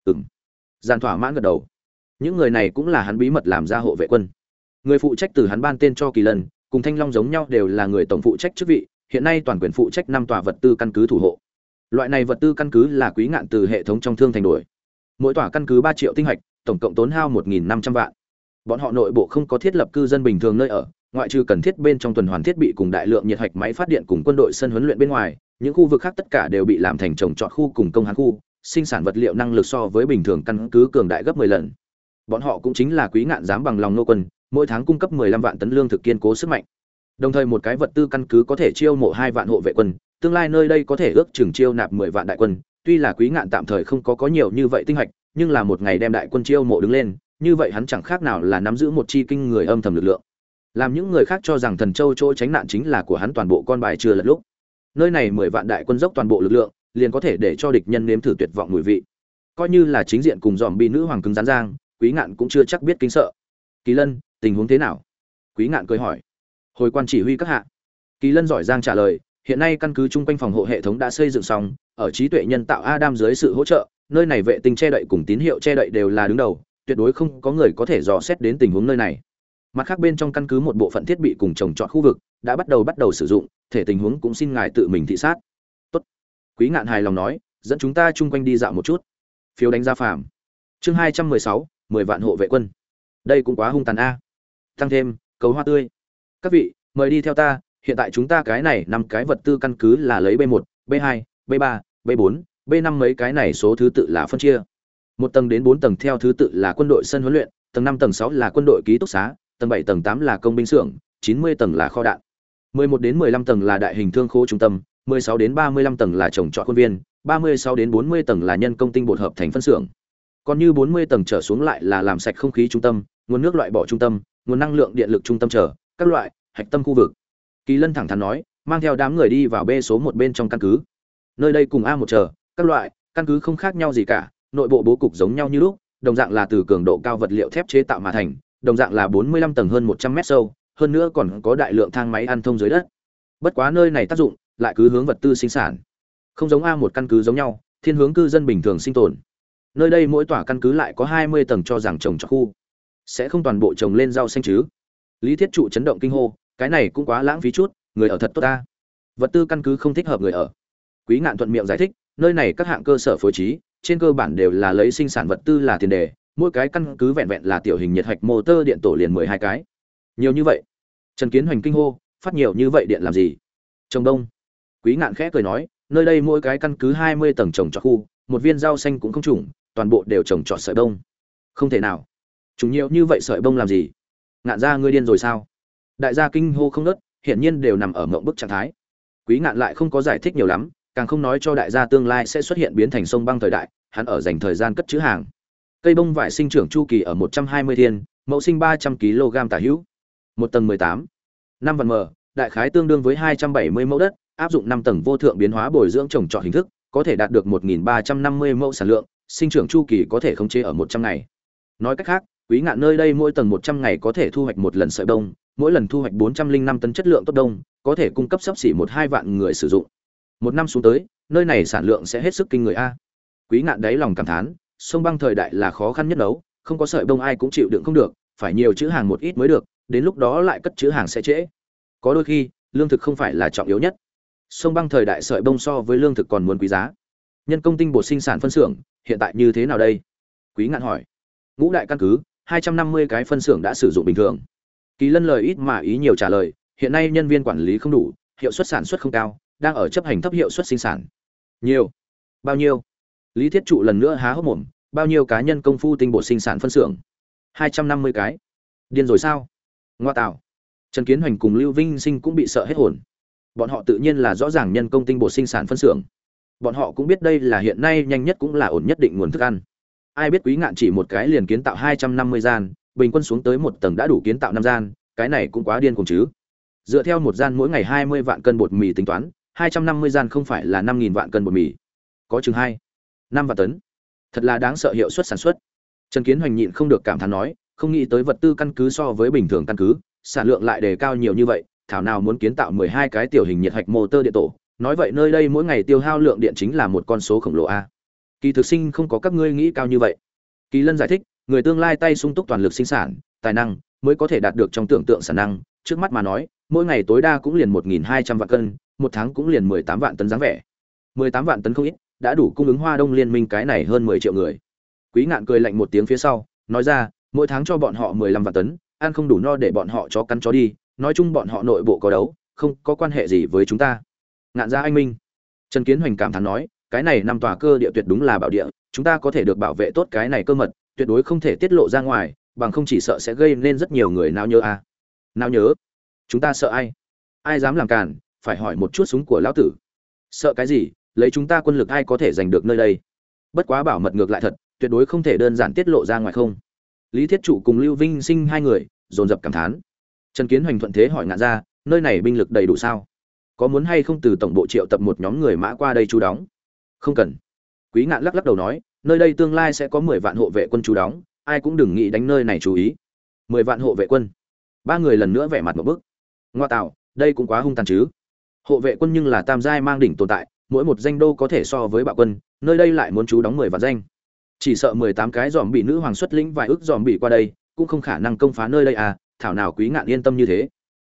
Ừng giàn thỏa mãn gật đầu. Những người này cũng là hắn bí mật làm ra hộ vệ quân. Người phụ trách từ hắn ban tên cho kỳ lần, cùng thanh long giống nhau đều là người tổng phụ trách chức vị, hiện nay toàn quyền phụ trách năm tòa vật tư căn cứ thủ hộ. Loại này vật tư căn cứ là quý ngạn từ hệ thống trong thương thành đổi mỗi tòa căn cứ ba triệu tinh hạch, tổng cộng tốn hao một nghìn năm trăm vạn. Bọn họ nội bộ không có thiết lập cư dân bình thường nơi ở ngoại trừ cần thiết bên trong tuần hoàn thiết bị cùng đại lượng nhiệt hạch máy phát điện cùng quân đội sân huấn luyện bên ngoài, những khu vực khác tất cả đều bị làm thành trồng trọt khu cùng công hán khu, sinh sản vật liệu năng lực so với bình thường căn cứ cường đại gấp 10 lần. Bọn họ cũng chính là quý ngạn dám bằng lòng nô quân, mỗi tháng cung cấp 15 vạn tấn lương thực kiên cố sức mạnh. Đồng thời một cái vật tư căn cứ có thể chiêu mộ hai vạn hộ vệ quân, tương lai nơi đây có thể ước chừng chiêu nạp 10 vạn đại quân. Tuy là quý ngạn tạm thời không có có nhiều như vậy tinh hạch, nhưng là một ngày đem đại quân chiêu mộ đứng lên, như vậy hắn chẳng khác nào là nắm giữ một chi kinh người âm thầm lực lượng làm những người khác cho rằng thần châu chỗ tránh nạn chính là của hắn toàn bộ con bài chưa lật lúc. Nơi này mười vạn đại quân dốc toàn bộ lực lượng, liền có thể để cho địch nhân nếm thử tuyệt vọng mùi vị. Coi như là chính diện cùng dòm bị nữ hoàng cứng rắn giang, quý ngạn cũng chưa chắc biết kính sợ. Kỳ lân, tình huống thế nào? Quý ngạn cười hỏi. Hồi quan chỉ huy các hạ. Kỳ lân giỏi giang trả lời, hiện nay căn cứ chung quanh phòng hộ hệ thống đã xây dựng xong, ở trí tuệ nhân tạo adam dưới sự hỗ trợ, nơi này vệ tinh che đậy cùng tín hiệu che đậy đều là đứng đầu, tuyệt đối không có người có thể dò xét đến tình huống nơi này mặt khác bên trong căn cứ một bộ phận thiết bị cùng trồng trọt khu vực đã bắt đầu bắt đầu sử dụng, thể tình huống cũng xin ngài tự mình thị sát. Tốt. Quý ngạn hài lòng nói, dẫn chúng ta chung quanh đi dạo một chút. Phiếu đánh giá phàm. Chương hai trăm mười sáu, mười vạn hộ vệ quân. Đây cũng quá hung tàn a. Tăng thêm cấu hoa tươi. Các vị, mời đi theo ta, hiện tại chúng ta cái này năm cái vật tư căn cứ là lấy b một, b hai, b ba, b bốn, b năm mấy cái này số thứ tự là phân chia. Một tầng đến bốn tầng theo thứ tự là quân đội sân huấn luyện, tầng năm, tầng sáu là quân đội ký túc xá tầng bảy tầng tám là công binh xưởng chín mươi tầng là kho đạn 11 đến 15 tầng là đại hình thương khố trung tâm, 16 đến 35 tầng là trồng trọt khuôn viên, 36 đến 40 tầng là nhân công tinh bột hợp thành phân xưởng. Còn như 40 tầng trở xuống lại là làm sạch không khí trung tâm, nguồn nước loại bỏ trung tâm, nguồn năng lượng điện lực trung tâm trở, các loại hạch tâm khu vực. Kỳ Lân thẳng thắn nói, mang theo đám người đi vào B số 1 bên trong căn cứ. Nơi đây cùng a một chờ, các loại căn cứ không khác nhau gì cả, nội bộ bố cục giống nhau như lúc, đồng dạng là từ cường độ cao vật liệu thép chế tạo mà thành, đồng dạng là 45 tầng hơn 100 mét sâu, hơn nữa còn có đại lượng thang máy ăn thông dưới đất. Bất quá nơi này tác dụng lại cứ hướng vật tư sinh sản không giống a một căn cứ giống nhau thiên hướng cư dân bình thường sinh tồn. Nơi đây mỗi tòa căn cứ lại có hai mươi tầng cho rằng trồng cho khu sẽ không toàn bộ trồng lên rau xanh chứ. Lý thiết trụ chấn động kinh hô cái này cũng quá lãng phí chút người ở thật tốt ta. Vật tư căn cứ không thích hợp người ở. Quý ngạn thuận miệng giải thích nơi này các hạng cơ sở phối trí trên cơ bản đều là lấy sinh sản vật tư là tiền đề mỗi cái căn cứ vẹn vẹn là tiểu hình nhiệt hạch motor điện tổ liền mười hai cái. Nhiều như vậy? Trần kiến hoành kinh hô, phát nhiều như vậy điện làm gì? Trồng đông. Quý ngạn khẽ cười nói, nơi đây mỗi cái căn cứ hai mươi tầng trồng trọt khu, một viên rau xanh cũng không trùng, toàn bộ đều trồng trọt sợi bông. Không thể nào. Chúng nhiều như vậy sợi bông làm gì? Ngạn ra ngươi điên rồi sao? Đại gia kinh hô không nớt, hiển nhiên đều nằm ở mộng bức trạng thái. Quý ngạn lại không có giải thích nhiều lắm, càng không nói cho đại gia tương lai sẽ xuất hiện biến thành sông băng thời đại, hắn ở dành thời gian cất chữ hàng cây bông vải sinh trưởng chu kỳ ở một trăm hai mươi thiên, mẫu sinh ba trăm kg tả hữu. Một tầng mười tám. Năm vạn m đại khái tương đương với hai trăm bảy mươi mẫu đất, áp dụng năm tầng vô thượng biến hóa bồi dưỡng trồng trọt hình thức, có thể đạt được một nghìn ba trăm năm mươi mẫu sản lượng, sinh trưởng chu kỳ có thể khống chế ở một trăm ngày. Nói cách khác, quý ngạn nơi đây mỗi tầng một trăm ngày có thể thu hoạch một lần sợi đông mỗi lần thu hoạch bốn trăm linh năm tấn chất lượng tốt đông có thể cung cấp sắp xỉ một hai vạn người sử dụng. Một năm xuống tới, nơi này sản lượng sẽ hết sức kinh người a. Quý ngạn đáy lòng cảm thán sông băng thời đại là khó khăn nhất đấu không có sợi bông ai cũng chịu đựng không được, phải nhiều chữ hàng một ít mới được, đến lúc đó lại cất chữ hàng sẽ trễ. Có đôi khi, lương thực không phải là trọng yếu nhất. Sông băng thời đại sợi bông so với lương thực còn muốn quý giá. Nhân công tinh bột sinh sản phân xưởng, hiện tại như thế nào đây? Quý ngạn hỏi. Ngũ đại căn cứ, hai trăm năm mươi cái phân xưởng đã sử dụng bình thường. Kỳ lân lời ít mà ý nhiều trả lời, hiện nay nhân viên quản lý không đủ, hiệu suất sản xuất không cao, đang ở chấp hành thấp hiệu suất sinh sản. Nhiều. Bao nhiêu? Lý thiết trụ lần nữa há hốc mồm, bao nhiêu cá nhân công phu tinh bột sinh sản phân xưởng? Hai trăm năm mươi cái. Điên rồi sao? Ngoa tạo. Trần kiến hoành cùng lưu vinh sinh cũng bị sợ hết hồn. Bọn họ tự nhiên là rõ ràng nhân công tinh bột sinh sản phân xưởng. Bọn họ cũng biết đây là hiện nay nhanh nhất cũng là ổn nhất định nguồn thức ăn. Ai biết quý ngạn chỉ một cái liền kiến tạo hai trăm năm mươi gian, bình quân xuống tới một tầng đã đủ kiến tạo năm gian, cái này cũng quá điên cùng chứ. Dựa theo một gian mỗi ngày hai mươi vạn cân bột mì tính toán, hai trăm năm mươi gian không phải là năm nghìn vạn cân bột mì. Có chừng hai năm vạn tấn. Thật là đáng sợ hiệu suất sản xuất. Trần kiến hoành nhịn không được cảm thán nói, không nghĩ tới vật tư căn cứ so với bình thường căn cứ, sản lượng lại đề cao nhiều như vậy, thảo nào muốn kiến tạo mười hai cái tiểu hình nhiệt hạch motor điện tổ. Nói vậy nơi đây mỗi ngày tiêu hao lượng điện chính là một con số khổng lồ a. Kỳ thực sinh không có các ngươi nghĩ cao như vậy. Kỳ lân giải thích, người tương lai tay sung túc toàn lực sinh sản, tài năng mới có thể đạt được trong tưởng tượng sản năng. Trước mắt mà nói, mỗi ngày tối đa cũng liền một nghìn hai trăm vạn cân, một tháng cũng liền mười tám vạn tấn dáng vẻ. Mười tám vạn tấn không ít đã đủ cung ứng hoa đông liên minh cái này hơn mười triệu người. Quý ngạn cười lạnh một tiếng phía sau, nói ra, mỗi tháng cho bọn họ mười lăm vạn tấn, ăn không đủ no để bọn họ cho cắn chó đi, nói chung bọn họ nội bộ có đấu, không có quan hệ gì với chúng ta. Ngạn gia anh minh. Trần kiến hoành cảm thán nói, cái này năm tòa cơ địa tuyệt đúng là bảo địa, chúng ta có thể được bảo vệ tốt cái này cơ mật, tuyệt đối không thể tiết lộ ra ngoài, bằng không chỉ sợ sẽ gây nên rất nhiều người nào nhớ à nào nhớ? Chúng ta sợ ai? Ai dám làm càn? Phải hỏi một chút súng của lão tử. Sợ cái gì? Lấy chúng ta quân lực ai có thể giành được nơi đây? Bất quá bảo mật ngược lại thật, tuyệt đối không thể đơn giản tiết lộ ra ngoài không. Lý thiết trụ cùng lưu vinh sinh hai người, dồn dập cảm thán. Trần kiến hoành thuận thế hỏi ngạn ra, nơi này binh lực đầy đủ sao? Có muốn hay không từ tổng bộ triệu tập một nhóm người mã qua đây chú đóng? Không cần. Quý ngạn lắc lắc đầu nói, nơi đây tương lai sẽ có mười vạn hộ vệ quân chú đóng, ai cũng đừng nghĩ đánh nơi này chú ý. Mười vạn hộ vệ quân? Ba người lần nữa vẻ mặt một bức. Ngoa tạo, đây cũng quá hung tàn chứ. Hộ vệ quân nhưng là tam giai mang đỉnh tồn tại mỗi một danh đô có thể so với bạo quân, nơi đây lại muốn chú đóng mười vạn danh. Chỉ sợ mười tám cái dòm bị nữ hoàng xuất lĩnh vài ước dòm bị qua đây, cũng không khả năng công phá nơi đây à thảo nào quý ngạn yên tâm như thế.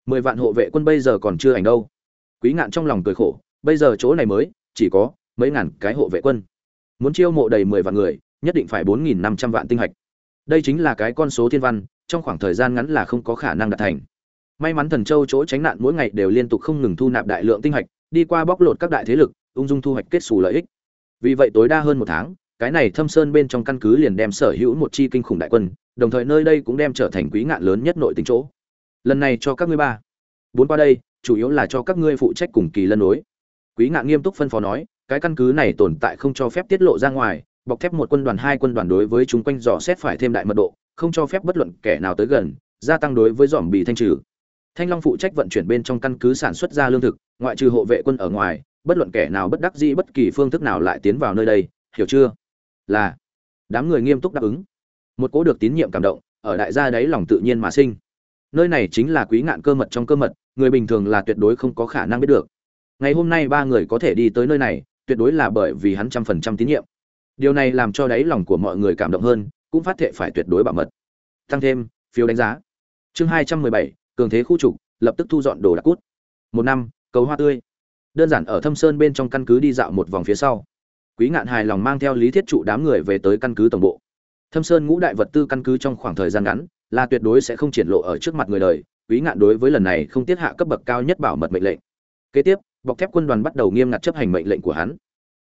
Mười vạn hộ vệ quân bây giờ còn chưa ảnh đâu. Quý ngạn trong lòng cười khổ, bây giờ chỗ này mới, chỉ có mấy ngàn cái hộ vệ quân. Muốn chiêu mộ đầy mười vạn người, nhất định phải bốn nghìn năm trăm vạn tinh hạch. Đây chính là cái con số thiên văn, trong khoảng thời gian ngắn là không có khả năng đạt thành. May mắn thần châu chỗ tránh nạn mỗi ngày đều liên tục không ngừng thu nạp đại lượng tinh hạch, đi qua bóc lột các đại thế lực ung dung thu hoạch kết xù lợi ích. Vì vậy tối đa hơn một tháng, cái này thâm sơn bên trong căn cứ liền đem sở hữu một chi kinh khủng đại quân, đồng thời nơi đây cũng đem trở thành quý ngạn lớn nhất nội tính chỗ. Lần này cho các ngươi ba. Bốn qua đây, chủ yếu là cho các ngươi phụ trách cùng kỳ lân đối. Quý ngạn nghiêm túc phân phó nói, cái căn cứ này tồn tại không cho phép tiết lộ ra ngoài, bọc thép một quân đoàn, hai quân đoàn đối với chúng quanh dò xét phải thêm đại mật độ, không cho phép bất luận kẻ nào tới gần, gia tăng đối với dòm bị thanh trừ. Thanh long phụ trách vận chuyển bên trong căn cứ sản xuất ra lương thực, ngoại trừ hộ vệ quân ở ngoài bất luận kẻ nào bất đắc dĩ bất kỳ phương thức nào lại tiến vào nơi đây, hiểu chưa? Là, đám người nghiêm túc đáp ứng. Một cố được tín nhiệm cảm động ở đại gia đấy lòng tự nhiên mà sinh. Nơi này chính là quý ngạn cơ mật trong cơ mật, người bình thường là tuyệt đối không có khả năng biết được. Ngày hôm nay ba người có thể đi tới nơi này, tuyệt đối là bởi vì hắn trăm phần trăm tín nhiệm. Điều này làm cho đáy lòng của mọi người cảm động hơn, cũng phát thệ phải tuyệt đối bảo mật. Tăng thêm, phiếu đánh giá. Chương hai trăm mười bảy, cường thế khu trục, lập tức thu dọn đồ đạc cút. Một năm, cầu hoa tươi đơn giản ở thâm sơn bên trong căn cứ đi dạo một vòng phía sau. Quý ngạn hài lòng mang theo lý thiết trụ đám người về tới căn cứ tổng bộ. Thâm sơn ngũ đại vật tư căn cứ trong khoảng thời gian ngắn, là tuyệt đối sẽ không triển lộ ở trước mặt người đời, quý ngạn đối với lần này không tiết hạ cấp bậc cao nhất bảo mật mệnh lệnh. Kế tiếp, bọc thép quân đoàn bắt đầu nghiêm ngặt chấp hành mệnh lệnh của hắn.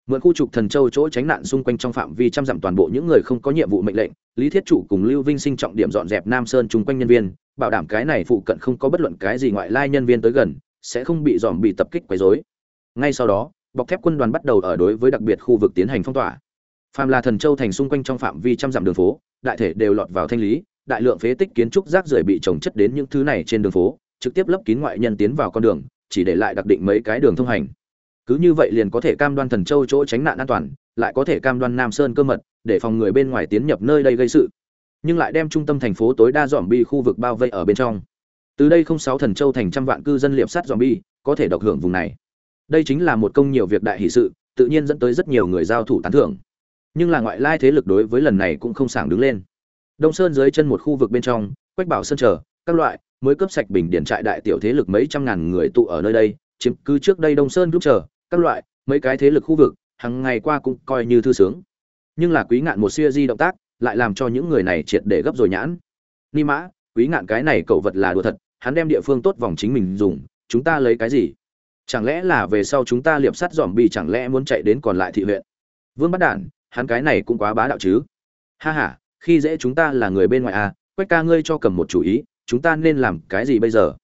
Mượn khu trục thần châu chỗ tránh nạn xung quanh trong phạm vi trăm dặm toàn bộ những người không có nhiệm vụ mệnh lệnh, lý thiết chủ cùng lưu vinh sinh trọng điểm dọn dẹp nam sơn chung quanh nhân viên, bảo đảm cái này phụ cận không có bất luận cái gì ngoại lai nhân viên tới gần, sẽ không bị dòm bị tập kích quấy rối ngay sau đó, bọc thép quân đoàn bắt đầu ở đối với đặc biệt khu vực tiến hành phong tỏa. Phàm là thần châu thành xung quanh trong phạm vi trăm dặm đường phố, đại thể đều lọt vào thanh lý, đại lượng phế tích kiến trúc rác rưởi bị trồng chất đến những thứ này trên đường phố, trực tiếp lấp kín ngoại nhân tiến vào con đường, chỉ để lại đặc định mấy cái đường thông hành. Cứ như vậy liền có thể cam đoan thần châu chỗ tránh nạn an toàn, lại có thể cam đoan nam sơn cơ mật, để phòng người bên ngoài tiến nhập nơi đây gây sự. Nhưng lại đem trung tâm thành phố tối đa dòm bi khu vực bao vây ở bên trong. Từ đây không sáu thần châu thành trăm vạn cư dân liệp sát dòm bi có thể độc hưởng vùng này đây chính là một công nhiều việc đại hỷ sự, tự nhiên dẫn tới rất nhiều người giao thủ tán thưởng. Nhưng là ngoại lai thế lực đối với lần này cũng không sảng đứng lên. Đông sơn dưới chân một khu vực bên trong, quách bảo sơn chờ, các loại, mới cấp sạch bình điển trại đại tiểu thế lực mấy trăm ngàn người tụ ở nơi đây, chiếm cứ trước đây đông sơn giúp chờ, các loại, mấy cái thế lực khu vực hàng ngày qua cũng coi như thư sướng. Nhưng là quý ngạn một siêu di động tác, lại làm cho những người này triệt để gấp rồi nhãn. Ni mã, quý ngạn cái này cậu vật là đùa thật, hắn đem địa phương tốt vòng chính mình dùng, chúng ta lấy cái gì? Chẳng lẽ là về sau chúng ta liệp sắt dòm bi chẳng lẽ muốn chạy đến còn lại thị huyện? Vương bắt đản, hắn cái này cũng quá bá đạo chứ. Ha ha, khi dễ chúng ta là người bên ngoài à quách ca ngươi cho cầm một chủ ý, chúng ta nên làm cái gì bây giờ?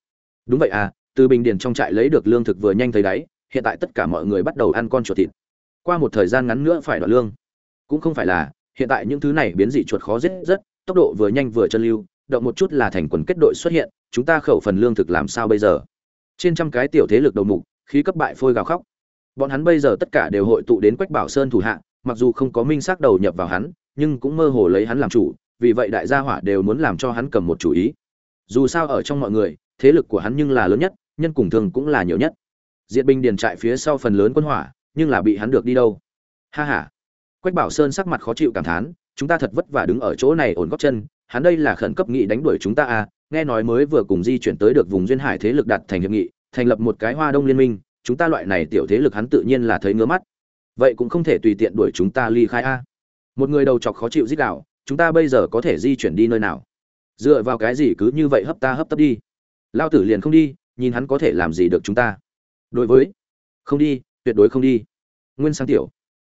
Đúng vậy à từ bình điền trong trại lấy được lương thực vừa nhanh thấy đáy, hiện tại tất cả mọi người bắt đầu ăn con chuột thịt. Qua một thời gian ngắn nữa phải đoạt lương. Cũng không phải là, hiện tại những thứ này biến dị chuột khó giết rất, tốc độ vừa nhanh vừa chân lưu, động một chút là thành quần kết đội xuất hiện, chúng ta khẩu phần lương thực làm sao bây giờ? Trên trăm cái tiểu thế lực đầu mục khí cấp bại phôi gào khóc. Bọn hắn bây giờ tất cả đều hội tụ đến quách bảo sơn thủ hạ, mặc dù không có minh xác đầu nhập vào hắn, nhưng cũng mơ hồ lấy hắn làm chủ, vì vậy đại gia hỏa đều muốn làm cho hắn cầm một chủ ý. Dù sao ở trong mọi người, thế lực của hắn nhưng là lớn nhất, nhân cùng thường cũng là nhiều nhất. Diệt binh điền trại phía sau phần lớn quân hỏa, nhưng là bị hắn được đi đâu? Ha ha. Quách bảo sơn sắc mặt khó chịu cảm thán, chúng ta thật vất vả đứng ở chỗ này ổn gót chân, hắn đây là khẩn cấp nghị đánh đuổi chúng ta à nghe nói mới vừa cùng di chuyển tới được vùng duyên hải thế lực đặt thành hiệp nghị thành lập một cái hoa đông liên minh, chúng ta loại này tiểu thế lực hắn tự nhiên là thấy ngứa mắt. Vậy cũng không thể tùy tiện đuổi chúng ta ly khai a. Một người đầu chọc khó chịu dích đạo chúng ta bây giờ có thể di chuyển đi nơi nào? Dựa vào cái gì cứ như vậy hấp ta hấp tấp đi? Lao tử liền không đi, nhìn hắn có thể làm gì được chúng ta? Đối với, không đi, tuyệt đối không đi. Nguyên sang tiểu,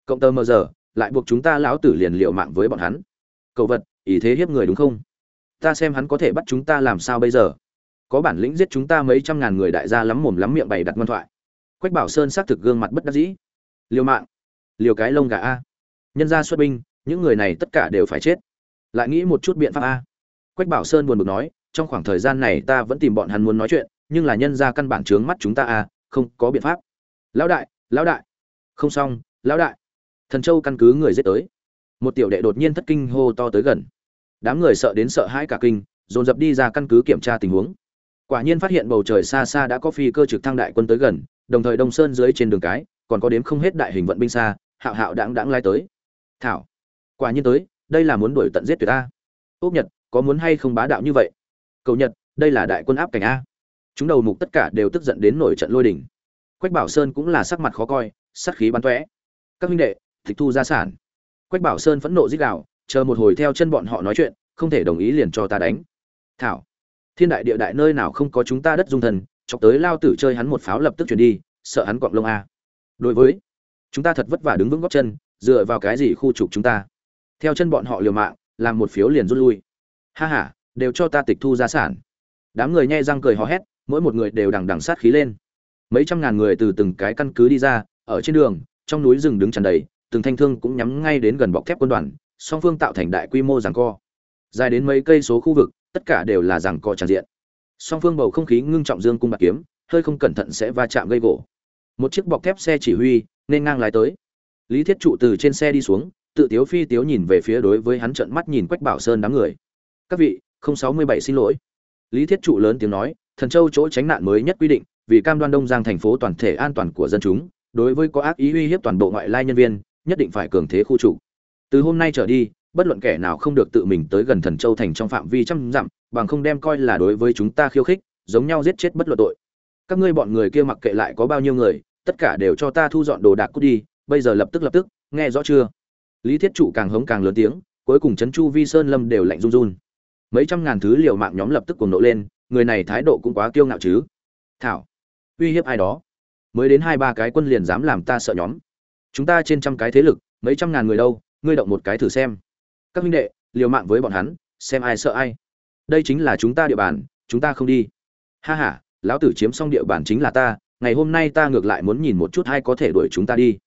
cộng tơ mờ giờ, lại buộc chúng ta lão tử liền liệu mạng với bọn hắn. Cậu vật, ý thế hiếp người đúng không? Ta xem hắn có thể bắt chúng ta làm sao bây giờ? Có bản lĩnh giết chúng ta mấy trăm ngàn người đại gia lắm mồm lắm miệng bày đặt ngoan thoại. Quách bảo sơn xác thực gương mặt bất đắc dĩ. Liều mạng. Liều cái lông gà a. Nhân gia xuất binh, những người này tất cả đều phải chết. Lại nghĩ một chút biện pháp a. Quách bảo sơn buồn bực nói, trong khoảng thời gian này ta vẫn tìm bọn hắn muốn nói chuyện, nhưng là nhân gia căn bản trướng mắt chúng ta a, không có biện pháp. Lão đại lão đại. Không xong, lão đại. Thần châu căn cứ người giết tới. Một tiểu đệ đột nhiên thất kinh hô to tới gần. Đám người sợ đến sợ hãi cả kinh, dồn dập đi ra căn cứ kiểm tra tình huống quả nhiên phát hiện bầu trời xa xa đã có phi cơ trực thăng đại quân tới gần, đồng thời đông sơn dưới trên đường cái, còn có đếm không hết đại hình vận binh xa, hạo hạo đáng đáng lai tới. Thảo, quả nhiên tới, đây là muốn đuổi tận giết tuyệt ta ốc nhật, có muốn hay không bá đạo như vậy? Cầu nhật, đây là đại quân áp cảnh a. Chúng đầu mục tất cả đều tức giận đến nổi trận lôi đỉnh. quách bảo sơn cũng là sắc mặt khó coi, sắc khí bắn tóe. Các huynh đệ, tịch thu gia sản. Quách bảo sơn phẫn nộ dích đạo chờ một hồi theo chân bọn họ nói chuyện, không thể đồng ý liền cho ta đánh. Thảo thiên đại địa đại nơi nào không có chúng ta đất dung thần, chọc tới lao tử chơi hắn một pháo lập tức chuyển đi, sợ hắn quặng lông a. Đối với, chúng ta thật vất vả đứng vững góc chân, dựa vào cái gì khu trục chúng ta? Theo chân bọn họ liều mạng, làm một phiếu liền rút lui. Ha ha, đều cho ta tịch thu gia sản. Đám người nhai răng cười hò hét, mỗi một người đều đằng đằng sát khí lên. Mấy trăm ngàn người từ từng cái căn cứ đi ra, ở trên đường, trong núi rừng đứng tràn đầy, từng thanh thương cũng nhắm ngay đến gần bọc thép quân đoàn, song phương tạo thành đại quy mô giằng co. Dài đến mấy cây số khu vực tất cả đều là rằng co tràn diện. Song phương bầu không khí ngưng trọng dương cung bạc kiếm, hơi không cẩn thận sẽ va chạm gây gỗ. Một chiếc bọc thép xe chỉ huy, nên ngang lái tới. Lý thiết trụ từ trên xe đi xuống, tự tiếu phi tiếu nhìn về phía đối với hắn trận mắt nhìn quách bảo sơn đám người. Các vị, không sáu mươi bảy xin lỗi. Lý thiết trụ lớn tiếng nói, thần châu chỗ tránh nạn mới nhất quy định, vì cam đoan đông giang thành phố toàn thể an toàn của dân chúng, đối với có ác ý uy hiếp toàn bộ ngoại lai nhân viên, nhất định phải cường thế khu trụ. Từ hôm nay trở đi bất luận kẻ nào không được tự mình tới gần thần châu thành trong phạm vi trăm dặm, bằng không đem coi là đối với chúng ta khiêu khích, giống nhau giết chết bất luận tội. Các ngươi bọn người kia mặc kệ lại có bao nhiêu người, tất cả đều cho ta thu dọn đồ đạc cút đi, bây giờ lập tức lập tức, nghe rõ chưa? Lý thiết trụ càng hống càng lớn tiếng, cuối cùng trấn chu vi sơn lâm đều lạnh run run. Mấy trăm ngàn thứ liều mạng nhóm lập tức cuồng nộ lên, người này thái độ cũng quá kiêu ngạo chứ. Thảo, uy hiếp ai đó? Mới đến hai ba cái quân liền dám làm ta sợ nhóm. Chúng ta trên trăm cái thế lực, mấy trăm ngàn người đâu, ngươi động một cái thử xem các huynh đệ, liều mạng với bọn hắn, xem ai sợ ai. Đây chính là chúng ta địa bàn, chúng ta không đi. Ha h a lão tử chiếm xong địa bàn chính là ta, ngày hôm nay ta ngược lại muốn nhìn một chút hay có thể đuổi chúng ta đi.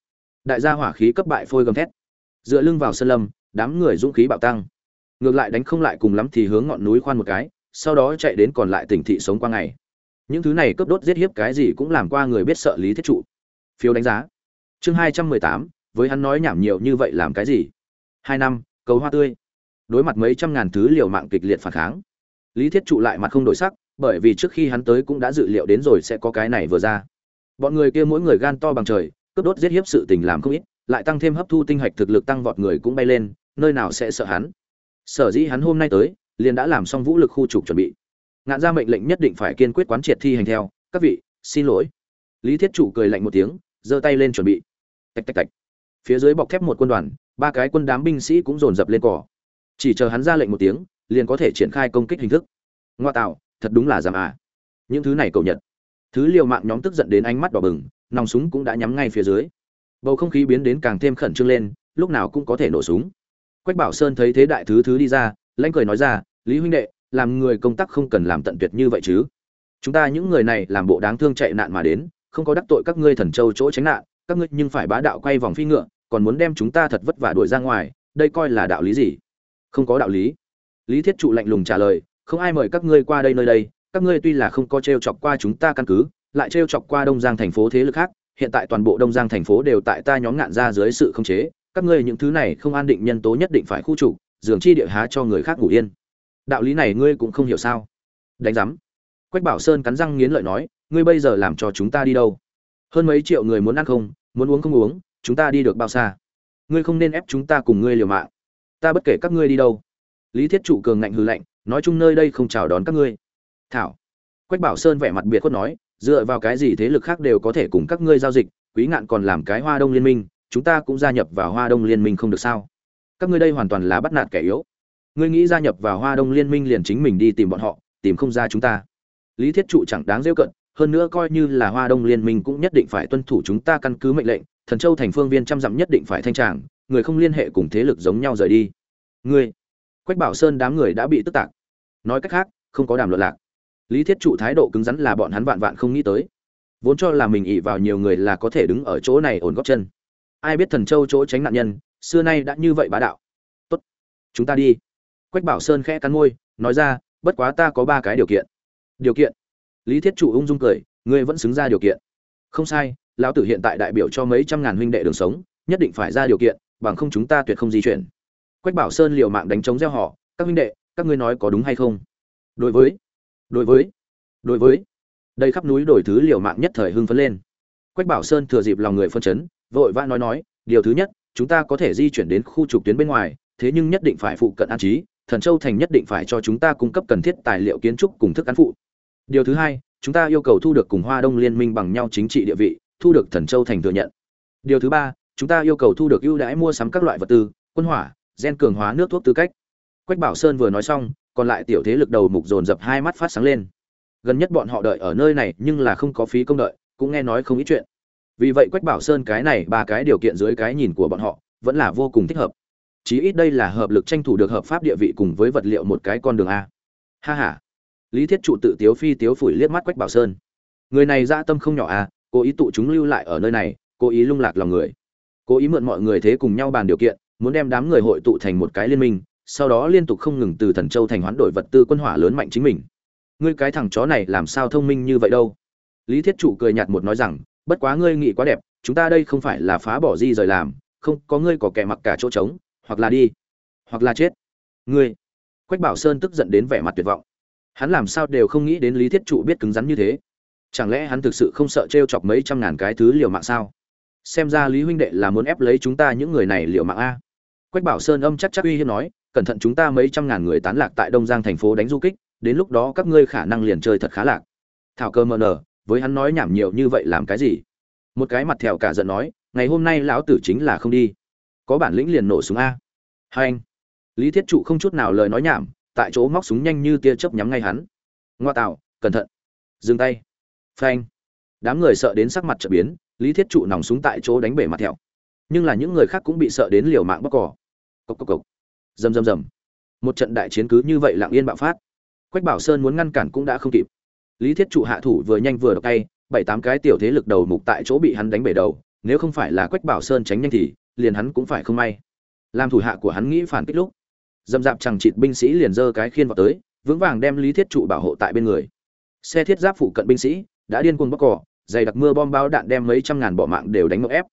Đại gia hỏa khí cấp bại phôi gầm thét. Dựa lưng vào sân lâm, đám người dũng khí bạo tăng. Ngược lại đánh không lại cùng lắm thì hướng ngọn núi khoan một cái, sau đó chạy đến còn lại tỉnh thị sống qua ngày. Những thứ này cướp đốt giết hiếp cái gì cũng làm qua người biết sợ lý thiết trụ. Phiếu đánh giá. Chương hai trăm mười tám, với hắn nói nhảm nhiều như vậy làm cái gì? Hai năm cầu hoa tươi. Đối mặt mấy trăm ngàn thứ liều mạng kịch liệt phản kháng, lý thiết trụ lại mặt không đổi sắc, bởi vì trước khi hắn tới cũng đã dự liệu đến rồi sẽ có cái này vừa ra. Bọn người kia mỗi người gan to bằng trời, cướp đốt giết hiếp sự tình làm không ít, lại tăng thêm hấp thu tinh hạch thực lực tăng vọt người cũng bay lên, nơi nào sẽ sợ hắn. Sở dĩ hắn hôm nay tới, liền đã làm xong vũ lực khu trục chuẩn bị. Ngạn ra mệnh lệnh nhất định phải kiên quyết quán triệt thi hành theo, các vị, xin lỗi. Lý thiết chủ cười lạnh một tiếng, giơ tay lên chuẩn bị. Tạch tạch tạch. Phía dưới bọc thép một quân đoàn ba cái quân đám binh sĩ cũng dồn dập lên cỏ. Chỉ chờ hắn ra lệnh một tiếng, liền có thể triển khai công kích hình thức. Ngoa tạo, thật đúng là giảm à. Những thứ này cầu nhật. Thứ liều mạng nhóm tức giận đến ánh mắt đỏ bừng, nòng súng cũng đã nhắm ngay phía dưới. Bầu không khí biến đến càng thêm khẩn trương lên, lúc nào cũng có thể nổ súng. Quách bảo sơn thấy thế đại thứ thứ đi ra, lãnh cười nói ra, lý huynh đệ, làm người công tác không cần làm tận tuyệt như vậy chứ. Chúng ta những người này làm bộ đáng thương chạy nạn mà đến, không có đắc tội các ngươi thần châu chỗ tránh nạn, các ngươi nhưng phải bá đạo quay vòng phi ngựa còn muốn đem chúng ta thật vất vả đuổi ra ngoài, đây coi là đạo lý gì? Không có đạo lý. Lý thiết trụ lạnh lùng trả lời, không ai mời các ngươi qua đây nơi đây, các ngươi tuy là không có t chọc qua chúng ta căn cứ, lại t chọc qua đông giang thành phố thế lực khác, hiện tại toàn bộ đông giang thành phố đều tại ta nhóm ngạn ra dưới sự khống chế, các ngươi những thứ này không an định nhân tố nhất định phải khu trục, dường chi địa há cho người khác ngủ yên. Đạo lý này ngươi cũng không hiểu sao? Đánh giám. Quách bảo sơn cắn răng nghiến lợi nói, ngươi bây giờ làm cho chúng ta đi đâu? Hơn mấy triệu người muốn ăn không, muốn uống không uống chúng ta đi được bao xa? Ngươi không nên ép chúng ta cùng ngươi liều mạng. Ta bất kể các ngươi đi đâu. Lý thiết trụ cường ngạnh hư lạnh, nói chung nơi đây không chào đón các ngươi. Thảo. Quách bảo sơn vẻ mặt biệt khuất nói, dựa vào cái gì thế lực khác đều có thể cùng các ngươi giao dịch, quý ngạn còn làm cái hoa đông liên minh, chúng ta cũng gia nhập vào hoa đông liên minh không được sao? Các ngươi đây hoàn toàn là bắt nạt kẻ yếu. Ngươi nghĩ gia nhập vào hoa đông liên minh liền chính mình đi tìm bọn họ, tìm không ra chúng ta. Lý thiết trụ chẳng đáng rêu cận, hơn nữa coi như là hoa đông liên minh cũng nhất định phải tuân thủ chúng ta căn cứ mệnh lệnh thần châu thành phương viên trăm dặm nhất định phải thanh tràng, người không liên hệ cùng thế lực giống nhau rời đi. Ngươi, quách bảo sơn đám người đã bị tức tạc. Nói cách khác, không có đàm luận lạc. Lý thiết trụ thái độ cứng rắn là bọn hắn vạn vạn không nghĩ tới. Vốn cho là mình ỉ vào nhiều người là có thể đứng ở chỗ này ổn góp chân. Ai biết thần châu chỗ tránh nạn nhân, xưa nay đã như vậy bá đạo. Tốt, chúng ta đi. Quách bảo sơn khẽ cắn môi, nói ra, bất quá ta có ba cái điều kiện. Điều kiện. Lý thiết trụ ung dung cười, ngươi vẫn xứng ra điều kiện. Không sai lão tử hiện tại đại biểu cho mấy trăm ngàn huynh đệ đường sống, nhất định phải ra điều kiện, bằng không chúng ta tuyệt không di chuyển. Quách bảo sơn liều mạng đánh chống gieo họ, các huynh đệ, các ngươi nói có đúng hay không? Đối với đối với đối với. Đây khắp núi đổi thứ liều mạng nhất thời hưng phấn lên. Quách bảo sơn thừa dịp lòng người phân chấn, vội vã nói nói, điều thứ nhất, chúng ta có thể di chuyển đến khu trục tuyến bên ngoài, thế nhưng nhất định phải phụ cận an trí, thần châu thành nhất định phải cho chúng ta cung cấp cần thiết tài liệu kiến trúc cùng thức ăn phụ. Điều thứ hai, chúng ta yêu cầu thu được cùng hoa đông liên minh bằng nhau chính trị địa vị thu được thần châu thành thừa nhận. Điều thứ ba, chúng ta yêu cầu thu được ưu đãi mua sắm các loại vật tư, quân hỏa, gen cường hóa nước thuốc tư cách. Quách bảo sơn vừa nói xong, còn lại tiểu thế lực đầu mục dồn dập hai mắt phát sáng lên. Gần nhất bọn họ đợi ở nơi này nhưng là không có phí công đợi, cũng nghe nói không ít chuyện. Vì vậy quách bảo sơn cái này, ba cái điều kiện dưới cái nhìn của bọn họ, vẫn là vô cùng thích hợp. Chí ít đây là hợp lực tranh thủ được hợp pháp địa vị cùng với vật liệu một cái con đường a. Ha ha. Lý thiết trụ tự tiếu phi tiếu phủi liếc mắt quách bảo sơn. Người này dã tâm không nhỏ a cố ý tụ chúng lưu lại ở nơi này, cố ý lung lạc lòng người. Cố ý mượn mọi người thế cùng nhau bàn điều kiện, muốn đem đám người hội tụ thành một cái liên minh, sau đó liên tục không ngừng từ thần châu thành hoán đổi vật tư quân hỏa lớn mạnh chính mình. Ngươi cái thằng chó này làm sao thông minh như vậy đâu? Lý thiết trụ cười nhạt một nói rằng, bất quá ngươi nghĩ quá đẹp, chúng ta đây không phải là phá bỏ di rời làm, không, có ngươi có kẻ mặc cả chỗ trống, hoặc là đi, hoặc là chết. Ngươi. Quách bảo sơn tức giận đến vẻ mặt tuyệt vọng. Hắn làm sao đều không nghĩ đến lý thiết trụ biết cứng rắn như thế chẳng lẽ hắn thực sự không sợ t r e o chọc mấy trăm ngàn cái thứ liều mạng sao? Xem ra lý huynh đệ là muốn ép lấy chúng ta những người này liều mạng a. Quách bảo sơn âm chắc chắc uy hiếp nói, cẩn thận chúng ta mấy trăm ngàn người tán lạc tại đông giang thành phố đánh du kích, đến lúc đó các ngươi khả năng liền chơi thật khá lạc. Thảo cơ mờ nở, với hắn nói nhảm nhiều như vậy làm cái gì? Một cái mặt thèo cả giận nói, ngày hôm nay lão tử chính là không đi. Có bản lĩnh liền nổ súng a. Hai anh. Lý thiết trụ không chút nào lời nói nhảm, tại chỗ móc súng nhanh như tia chớp nhắm ngay hắn. Ngoa tạo, cẩn thận. Dừng tay phanh. Đám người sợ đến sắc mặt trợ biến, lý thiết trụ nòng súng tại chỗ đánh bể mặt thẹo. Nhưng là những người khác cũng bị sợ đến liều mạng bóc cỏ cộc cộc cộc. Rầm rầm rầm. Một trận đại chiến cứ như vậy lặng yên bạo phát. Quách bảo sơn muốn ngăn cản cũng đã không kịp. Lý thiết trụ hạ thủ vừa nhanh vừa độc tay, bảy tám cái tiểu thế lực đầu mục tại chỗ bị hắn đánh bể đầu. Nếu không phải là quách bảo sơn tránh nhanh thì, liền hắn cũng phải không may. Làm thủ hạ của hắn nghĩ phản kích lúc, dầm dạp chẳng chịt binh sĩ liền giơ cái khiên vào tới, vững vàng đem lý thiết trụ bảo hộ tại bên người. Xe thiết giáp phụ cận binh sĩ đã điên cuồng bóc cỏ, dày đặc mưa bom bao đạn đem mấy trăm ngàn bỏ mạng đều đánh ngộ ép.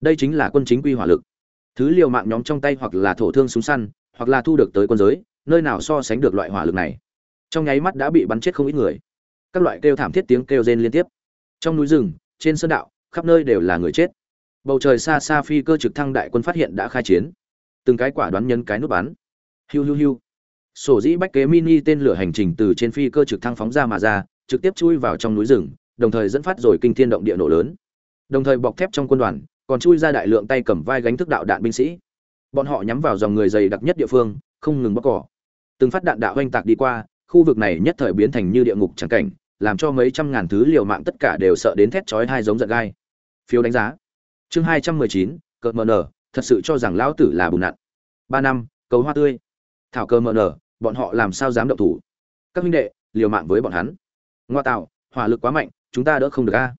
Đây chính là quân chính quy hỏa lực. Thứ liều mạng nhóm trong tay hoặc là thổ thương súng săn, hoặc là thu được tới quân giới, nơi nào so sánh được loại hỏa lực này. Trong nháy mắt đã bị bắn chết không ít người. Các loại kêu thảm thiết tiếng kêu rên liên tiếp. Trong núi rừng, trên sơn đạo, khắp nơi đều là người chết. Bầu trời xa xa phi cơ trực thăng đại quân phát hiện đã khai chiến. Từng cái quả đoán nhân cái nút bắn. Hiu hiu hiu. Sổ dĩ bách kế mini tên lửa hành trình từ trên phi cơ trực thăng phóng ra mà ra trực tiếp chui vào trong núi rừng, đồng thời dẫn phát rồi kinh thiên động địa nổ lớn. Đồng thời bọc thép trong quân đoàn, còn chui ra đại lượng tay cầm vai gánh thức đạo đạn binh sĩ. Bọn họ nhắm vào dòng người dày đặc nhất địa phương, không ngừng bóc cỏ. Từng phát đạn đạo hoành tạc đi qua, khu vực này nhất thời biến thành như địa ngục chẳng cảnh, làm cho mấy trăm ngàn thứ liều mạng tất cả đều sợ đến thét chói hai giống giận gai. Phiếu đánh giá. Chương hai trăm mười chín cợt mờ nở thật sự cho rằng lão tử là bùn nặn. 3 năm, cầu hoa tươi. Thảo cơ mờ nở bọn họ làm sao dám động thủ? Các huynh đệ, liều mạng với bọn hắn ngoa tạo, hỏa lực quá mạnh, chúng ta đỡ không được a.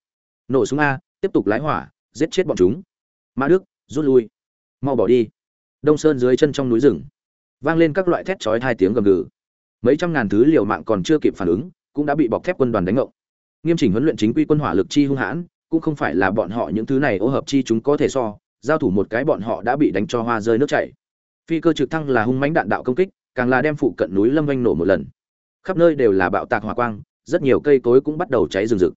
Nổ súng a, tiếp tục lái hỏa, giết chết bọn chúng. Mã đức, rút lui. Mau bỏ đi. Đông sơn dưới chân trong núi rừng. Vang lên các loại thét chói hai tiếng gầm gừ. Mấy trăm ngàn thứ liều mạng còn chưa kịp phản ứng, cũng đã bị bọc thép quân đoàn đánh ngộng nghiêm chỉnh huấn luyện chính quy quân hỏa lực chi hung hãn, cũng không phải là bọn họ những thứ này ô hợp chi chúng có thể so, giao thủ một cái bọn họ đã bị đánh cho hoa rơi nước chảy. Phi cơ trực thăng là hung mãnh đạn đạo công kích, càng là đem phụ cận núi lâm oanh nổ một lần. Khắp nơi đều là bạo tạc hỏa quang rất nhiều cây cối cũng bắt đầu cháy rừng rực.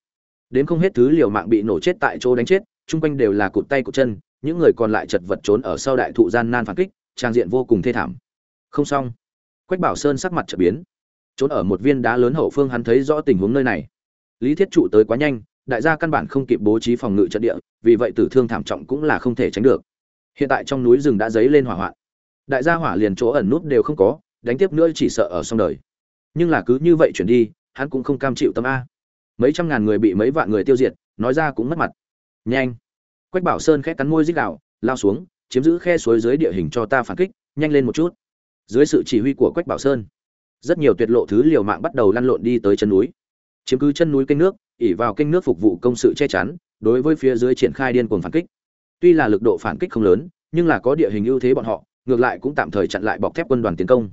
Đến không hết thứ liều mạng bị nổ chết tại chỗ đánh chết, chung quanh đều là cụt tay cụt chân, những người còn lại chật vật trốn ở sau đại thụ gian nan phản kích, trang diện vô cùng thê thảm. Không xong. Quách bảo sơn sắc mặt trở biến. Trốn ở một viên đá lớn hậu phương hắn thấy rõ tình huống nơi này. Lý thiết trụ tới quá nhanh, đại gia căn bản không kịp bố trí phòng ngự trận địa, vì vậy tử thương thảm trọng cũng là không thể tránh được. Hiện tại trong núi rừng đã dấy lên hỏa hoạn. Đại gia hỏa liền chỗ ẩn nút đều không có, đánh tiếp nữa chỉ sợ ở xong đời. Nhưng là cứ như vậy chuyển đi hắn cũng không cam chịu tâm a. Mấy trăm ngàn người bị mấy vạn người tiêu diệt, nói ra cũng mất mặt. Nhanh. Quách bảo sơn khẽ cắn môi dích đạo lao xuống, chiếm giữ khe suối dưới địa hình cho ta phản kích, nhanh lên một chút. Dưới sự chỉ huy của quách bảo sơn, rất nhiều tuyệt lộ thứ liều mạng bắt đầu lăn lộn đi tới chân núi. Chiếm cứ chân núi kênh nước, ỉ vào kênh nước phục vụ công sự che chắn, đối với phía dưới triển khai điên cuồng phản kích. Tuy là lực độ phản kích không lớn, nhưng là có địa hình ưu thế bọn họ, ngược lại cũng tạm thời chặn lại bọc thép quân đoàn tiến công.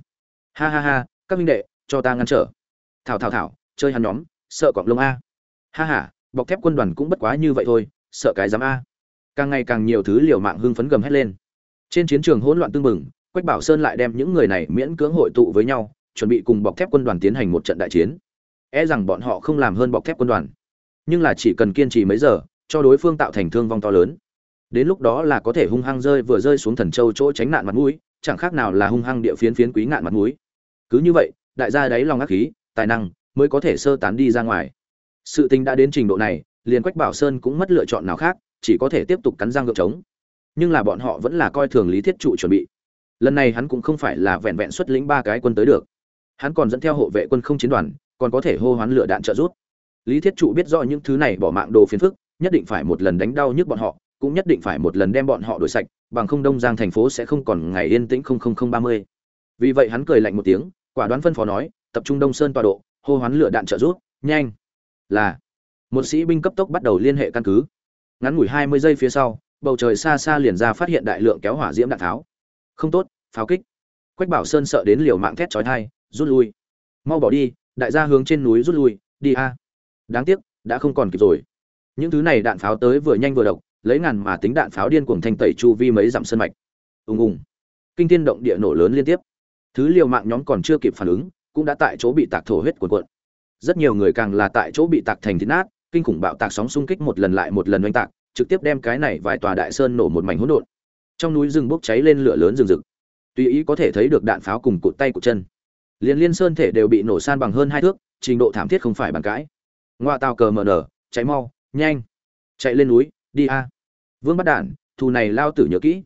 Ha ha ha, các minh đệ, cho ta ngăn trở thảo thảo thảo chơi hắn nhóm sợ cọp lông a. Ha ha bọc thép quân đoàn cũng bất quá như vậy thôi sợ cái dám a. Càng ngày càng nhiều thứ liều mạng hưng phấn gầm hết lên. Trên chiến trường hỗn loạn tương bừng, quách bảo sơn lại đem những người này miễn cưỡng hội tụ với nhau chuẩn bị cùng bọc thép quân đoàn tiến hành một trận đại chiến. E rằng bọn họ không làm hơn bọc thép quân đoàn nhưng là chỉ cần kiên trì mấy giờ cho đối phương tạo thành thương vong to lớn. Đến lúc đó là có thể hung hăng rơi vừa rơi xuống thần châu chỗ tránh nạn mặt mũi chẳng khác nào là hung hăng địa phiến phiến quý ngạn mặt mũi. Cứ như vậy đại gia đáy lòng ác khí tài năng mới có thể sơ tán đi ra ngoài. Sự tình đã đến trình độ này, liền quách bảo sơn cũng mất lựa chọn nào khác, chỉ có thể tiếp tục cắn răng gượng chống nhưng là bọn họ vẫn là coi thường lý thiết trụ chuẩn bị. Lần này hắn cũng không phải là vẹn vẹn xuất lĩnh ba cái quân tới được. Hắn còn dẫn theo hộ vệ quân không chiến đoàn, còn có thể hô hoán lửa đạn trợ rút lý thiết trụ biết rõ những thứ này bỏ mạng đồ phiền phức, nhất định phải một lần đánh đau nhức bọn họ, cũng nhất định phải một lần đem bọn họ đuổi sạch, bằng không đông giang thành phố sẽ không còn ngày yên tĩnh ba mươi. Vì vậy hắn cười lạnh một tiếng, quả đoán phân phó nói tập trung đông sơn tọa độ, hô hoán lửa đạn trợ rút nhanh. Là, một sĩ binh cấp tốc bắt đầu liên hệ căn cứ. Ngắn ngủi hai mươi giây phía sau, bầu trời xa xa liền ra phát hiện đại lượng kéo hỏa diễm đạn tháo. Không tốt, pháo kích. Quách bảo sơn sợ đến liều mạng thét trói thai rút lui. Mau bỏ đi, đại gia hướng trên núi rút lui, đi a. Đáng tiếc, đã không còn kịp rồi. Những thứ này đạn pháo tới vừa nhanh vừa độc, lấy ngàn mà tính đạn pháo điên cuồng thanh tẩy chu vi mấy dặm sân mạch. Ùng ùng. Kinh thiên động địa nổ lớn liên tiếp. Thứ liều mạng nhóm còn chưa kịp phản ứng cũng đã tại chỗ bị tạc thổ huyết cuộn cuộn. Rất nhiều người càng là tại chỗ bị tạc thành thít nát, kinh khủng bạo tạc sóng xung kích một lần lại một lần oanh tạc, trực tiếp đem cái này vài tòa đại sơn nổ một mảnh hỗn độn. Trong núi rừng bốc cháy lên lửa lớn rừng rực. Tùy ý có thể thấy được đạn pháo cùng cụt tay của chân. Liên liên sơn thể đều bị nổ san bằng hơn hai thước, trình độ thảm thiết không phải bàn cãi. Ngoa tao cờ mờ nở cháy mau, nhanh. Chạy lên núi, đi a. Vương bắt đạn, thù này lao tử nhớ kỹ.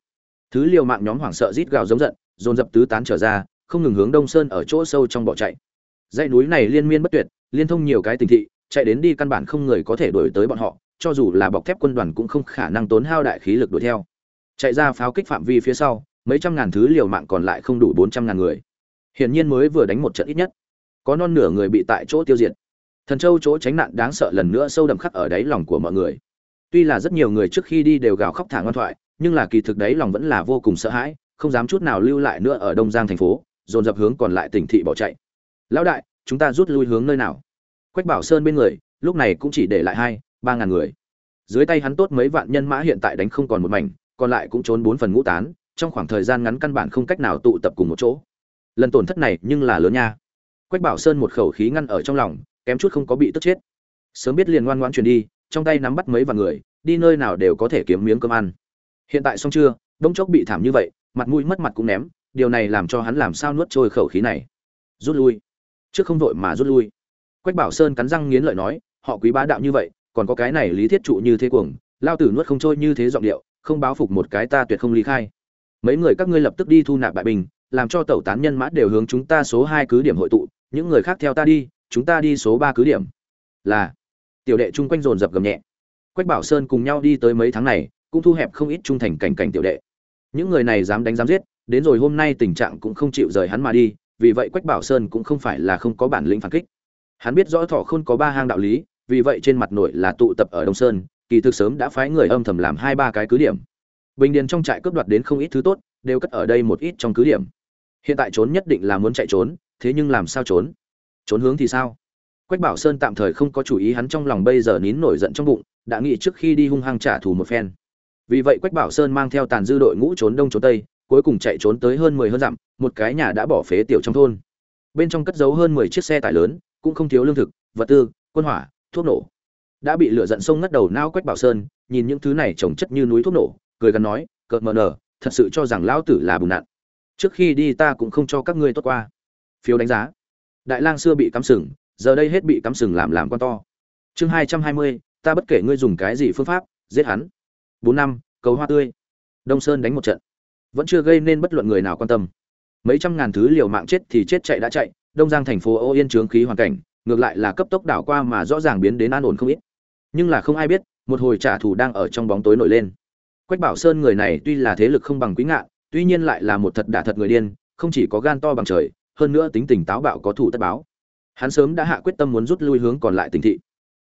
Thứ liều mạng nhóm hoảng sợ rít gào giống giận, dồn dập tứ tán trở ra không ngừng hướng đông sơn ở chỗ sâu trong bỏ chạy. Dãy núi này liên miên bất tuyệt, liên thông nhiều cái tình thị, chạy đến đi căn bản không người có thể đuổi tới bọn họ, cho dù là bọc thép quân đoàn cũng không khả năng tốn hao đại khí lực đuổi theo. Chạy ra pháo kích phạm vi phía sau, mấy trăm ngàn thứ liều mạng còn lại không đủ bốn trăm ngàn người. Hiển nhiên mới vừa đánh một trận ít nhất. Có non nửa người bị tại chỗ tiêu diệt. Thần châu chỗ tránh nạn đáng sợ lần nữa sâu đậm khắc ở đáy lòng của mọi người. Tuy là rất nhiều người trước khi đi đều gào khóc thả ngoan thoại, nhưng là kỳ thực đáy lòng vẫn là vô cùng sợ hãi, không dám chút nào lưu lại nữa ở đông giang thành phố dồn dập hướng còn lại tỉnh thị bỏ chạy. Lão đại, chúng ta rút lui hướng nơi nào? Quách bảo sơn bên người, lúc này cũng chỉ để lại hai, ba ngàn người. Dưới tay hắn tốt mấy vạn nhân mã hiện tại đánh không còn một mảnh, còn lại cũng trốn bốn phần ngũ tán, trong khoảng thời gian ngắn căn bản không cách nào tụ tập cùng một chỗ. Lần tổn thất này nhưng là lớn nha. Quách bảo sơn một khẩu khí ngăn ở trong lòng, kém chút không có bị tức chết. Sớm biết liền ngoan ngoãn chuyển đi, trong tay nắm bắt mấy vạn người, đi nơi nào đều có thể kiếm miếng cơm ăn. Hiện tại xong chưa? Đông chốc bị thảm như vậy, mặt mũi mất mặt cũng ném điều này làm cho hắn làm sao nuốt trôi khẩu khí này. Rút lui. Trước không vội mà rút lui. Quách bảo sơn cắn răng nghiến lợi nói, họ quý bá đạo như vậy, còn có cái này lý thiết trụ như thế cuồng, lao tử nuốt không trôi như thế giọng điệu, không báo phục một cái ta tuyệt không ly khai. Mấy người các ngươi lập tức đi thu nạp bại bình, làm cho tẩu tán nhân mã đều hướng chúng ta số hai cứ điểm hội tụ, những người khác theo ta đi, chúng ta đi số ba cứ điểm. Là, tiểu đệ chung quanh dồn dập gầm nhẹ. Quách bảo sơn cùng nhau đi tới mấy tháng này, cũng thu hẹp không ít trung thành cảnh cảnh tiểu đệ. Những người này dám đánh dám giết đến rồi hôm nay tình trạng cũng không chịu rời hắn mà đi, vì vậy quách bảo sơn cũng không phải là không có bản lĩnh phản kích. Hắn biết rõ Thỏ khôn có ba hang đạo lý, vì vậy trên mặt nội là tụ tập ở đông sơn, kỳ thực sớm đã phái người âm thầm làm hai ba cái cứ điểm. Bình điền trong trại cướp đoạt đến không ít thứ tốt, đều cất ở đây một ít trong cứ điểm. Hiện tại trốn nhất định là muốn chạy trốn, thế nhưng làm sao trốn? Trốn hướng thì sao? Quách bảo sơn tạm thời không có chủ ý hắn trong lòng bây giờ nín nổi giận trong bụng, đã nghĩ trước khi đi hung hăng trả thù một phen. Vì vậy quách bảo sơn mang theo tàn dư đội ngũ trốn đông trốn tây cuối cùng chạy trốn tới hơn mười hơn dặm, một cái nhà đã bỏ phế tiểu trong thôn. Bên trong cất giấu hơn mười chiếc xe tải lớn, cũng không thiếu lương thực, vật tư, quân hỏa, thuốc nổ. Đã bị lửa giận sông ngất đầu nao quách bảo sơn, nhìn những thứ này trồng chất như núi thuốc nổ, cười gần nói, cợt mờ nở, thật sự cho rằng lão tử là bùn nặn. Trước khi đi ta cũng không cho các ngươi tốt qua. Phiếu đánh giá. Đại lang xưa bị cắm sừng, giờ đây hết bị cắm sừng làm làm con to. Chương hai trăm hai mươi, ta bất kể ngươi dùng cái gì phương pháp, giết hắn. Bốn năm, cầu hoa tươi. Đông sơn đánh một trận vẫn chưa gây nên bất luận người nào quan tâm. Mấy trăm ngàn thứ liều mạng chết thì chết chạy đã chạy, đông giang thành phố ô yên trướng khí hoàn cảnh, ngược lại là cấp tốc đảo qua mà rõ ràng biến đến an ổn không ít. Nhưng là không ai biết, một hồi trả thù đang ở trong bóng tối nổi lên. Quách bảo sơn người này tuy là thế lực không bằng quý ngạn, tuy nhiên lại là một thật đả thật người điên, không chỉ có gan to bằng trời, hơn nữa tính tình táo bạo có thủ tất báo. Hắn sớm đã hạ quyết tâm muốn rút lui hướng còn lại tỉnh thị.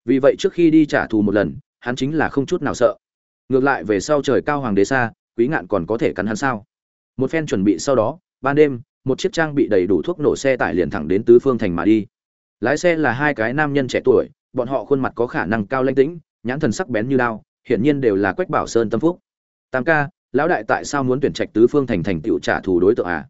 Vì vậy trước khi đi trả thù một lần, hắn chính là không chút nào sợ. Ngược lại về sau trời cao hoàng đế xa quý ngạn còn có thể cắn hắn sao? Một phen chuẩn bị sau đó, ban đêm, một chiếc trang bị đầy đủ thuốc nổ xe tải liền thẳng đến tứ phương thành mà đi. Lái xe là hai cái nam nhân trẻ tuổi, bọn họ khuôn mặt có khả năng cao lanh tĩnh, nhãn thần sắc bén như đao, hiển nhiên đều là quách bảo sơn tâm phúc. Tam ca, lão đại tại sao muốn tuyển trạch tứ phương thành thành tựu trả thù đối tượng à?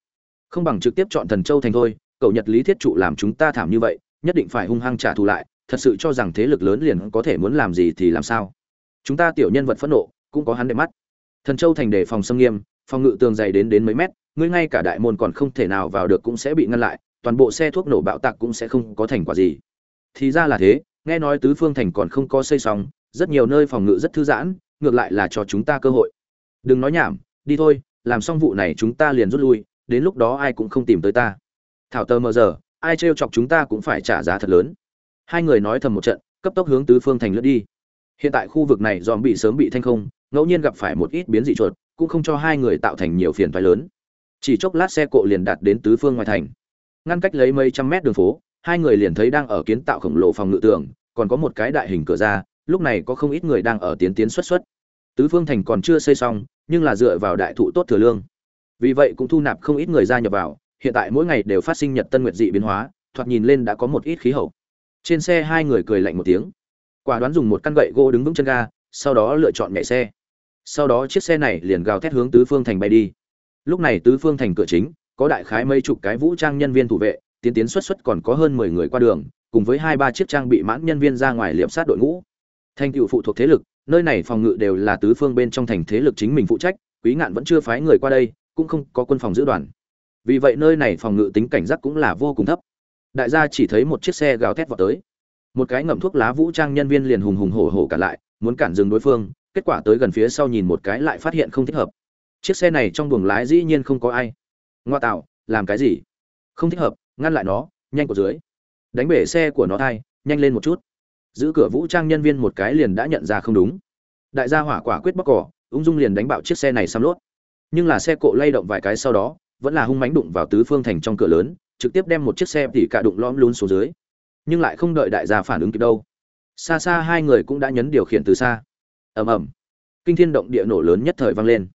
Không bằng trực tiếp chọn thần châu thành thôi, cậu nhật lý thiết trụ làm chúng ta thảm như vậy, nhất định phải hung hăng trả thù lại, thật sự cho rằng thế lực lớn liền có thể muốn làm gì thì làm sao? Chúng ta tiểu nhân vật phẫn nộ, cũng có hắn để mắt thần châu thành đề phòng xâm nghiêm, phòng ngự tường dày đến đến mấy mét, ngươi ngay cả đại môn còn không thể nào vào được cũng sẽ bị ngăn lại, toàn bộ xe thuốc nổ bạo tạc cũng sẽ không có thành quả gì. Thì ra là thế, nghe nói tứ phương thành còn không có xây xong, rất nhiều nơi phòng ngự rất thư giãn, ngược lại là cho chúng ta cơ hội. Đừng nói nhảm, đi thôi, làm xong vụ này chúng ta liền rút lui, đến lúc đó ai cũng không tìm tới ta. Thảo tờ mờ giờ, ai trêu chọc chúng ta cũng phải trả giá thật lớn. Hai người nói thầm một trận, cấp tốc hướng tứ phương thành lướt đi. Hiện tại khu vực này dòm bị sớm bị thanh không ngẫu nhiên gặp phải một ít biến dị chuột, cũng không cho hai người tạo thành nhiều phiền phái lớn. Chỉ chốc lát xe cộ liền đạt đến tứ phương ngoài thành. Ngăn cách lấy mấy trăm mét đường phố, hai người liền thấy đang ở kiến tạo khổng lồ phòng ngự tường, còn có một cái đại hình cửa ra, lúc này có không ít người đang ở tiến tiến xuất xuất. Tứ phương thành còn chưa xây xong, nhưng là dựa vào đại thụ tốt thừa lương. Vì vậy cũng thu nạp không ít người gia nhập vào, hiện tại mỗi ngày đều phát sinh nhật tân nguyệt dị biến hóa, thoạt nhìn lên đã có một ít khí hậu. Trên xe hai người cười lạnh một tiếng. Quả đoán dùng một căn gậy gỗ đứng vững chân ga, sau đó lựa chọn nhảy xe sau đó chiếc xe này liền gào thét hướng tứ phương thành bay đi. Lúc này tứ phương thành cửa chính, có đại khái mấy chục cái vũ trang nhân viên thủ vệ, tiến tiến xuất xuất còn có hơn mười người qua đường, cùng với hai ba chiếc trang bị mãn nhân viên ra ngoài liệm sát đội ngũ. Thành tựu phụ thuộc thế lực, nơi này phòng ngự đều là tứ phương bên trong thành thế lực chính mình phụ trách, quý ngạn vẫn chưa phái người qua đây, cũng không có quân phòng giữ đoàn. Vì vậy nơi này phòng ngự tính cảnh giác cũng là vô cùng thấp. Đại gia chỉ thấy một chiếc xe gào thét vào tới. Một cái ngậm thuốc lá vũ trang nhân viên liền hùng hùng hổ hổ cả lại, muốn cản dừng đối phương kết quả tới gần phía sau nhìn một cái lại phát hiện không thích hợp. Chiếc xe này trong buồng lái dĩ nhiên không có ai. Ngoa tạo, làm cái gì? Không thích hợp, ngăn lại nó, nhanh của dưới. Đánh bể xe của nó thai nhanh lên một chút. Giữ cửa vũ trang nhân viên một cái liền đã nhận ra không đúng. Đại gia hỏa quả quyết bóc cỏ, ung dung liền đánh bạo chiếc xe này xăm lốt. Nhưng là xe cộ lay động vài cái sau đó, vẫn là hung mánh đụng vào tứ phương thành trong cửa lớn, trực tiếp đem một chiếc xe tỉ cả đụng lõm lún xuống dưới. Nhưng lại không đợi đại gia phản ứng kịp đâu. Xa xa hai người cũng đã nhấn điều khiển từ xa ầm ầm. Kinh thiên động địa nổ lớn nhất thời vang lên.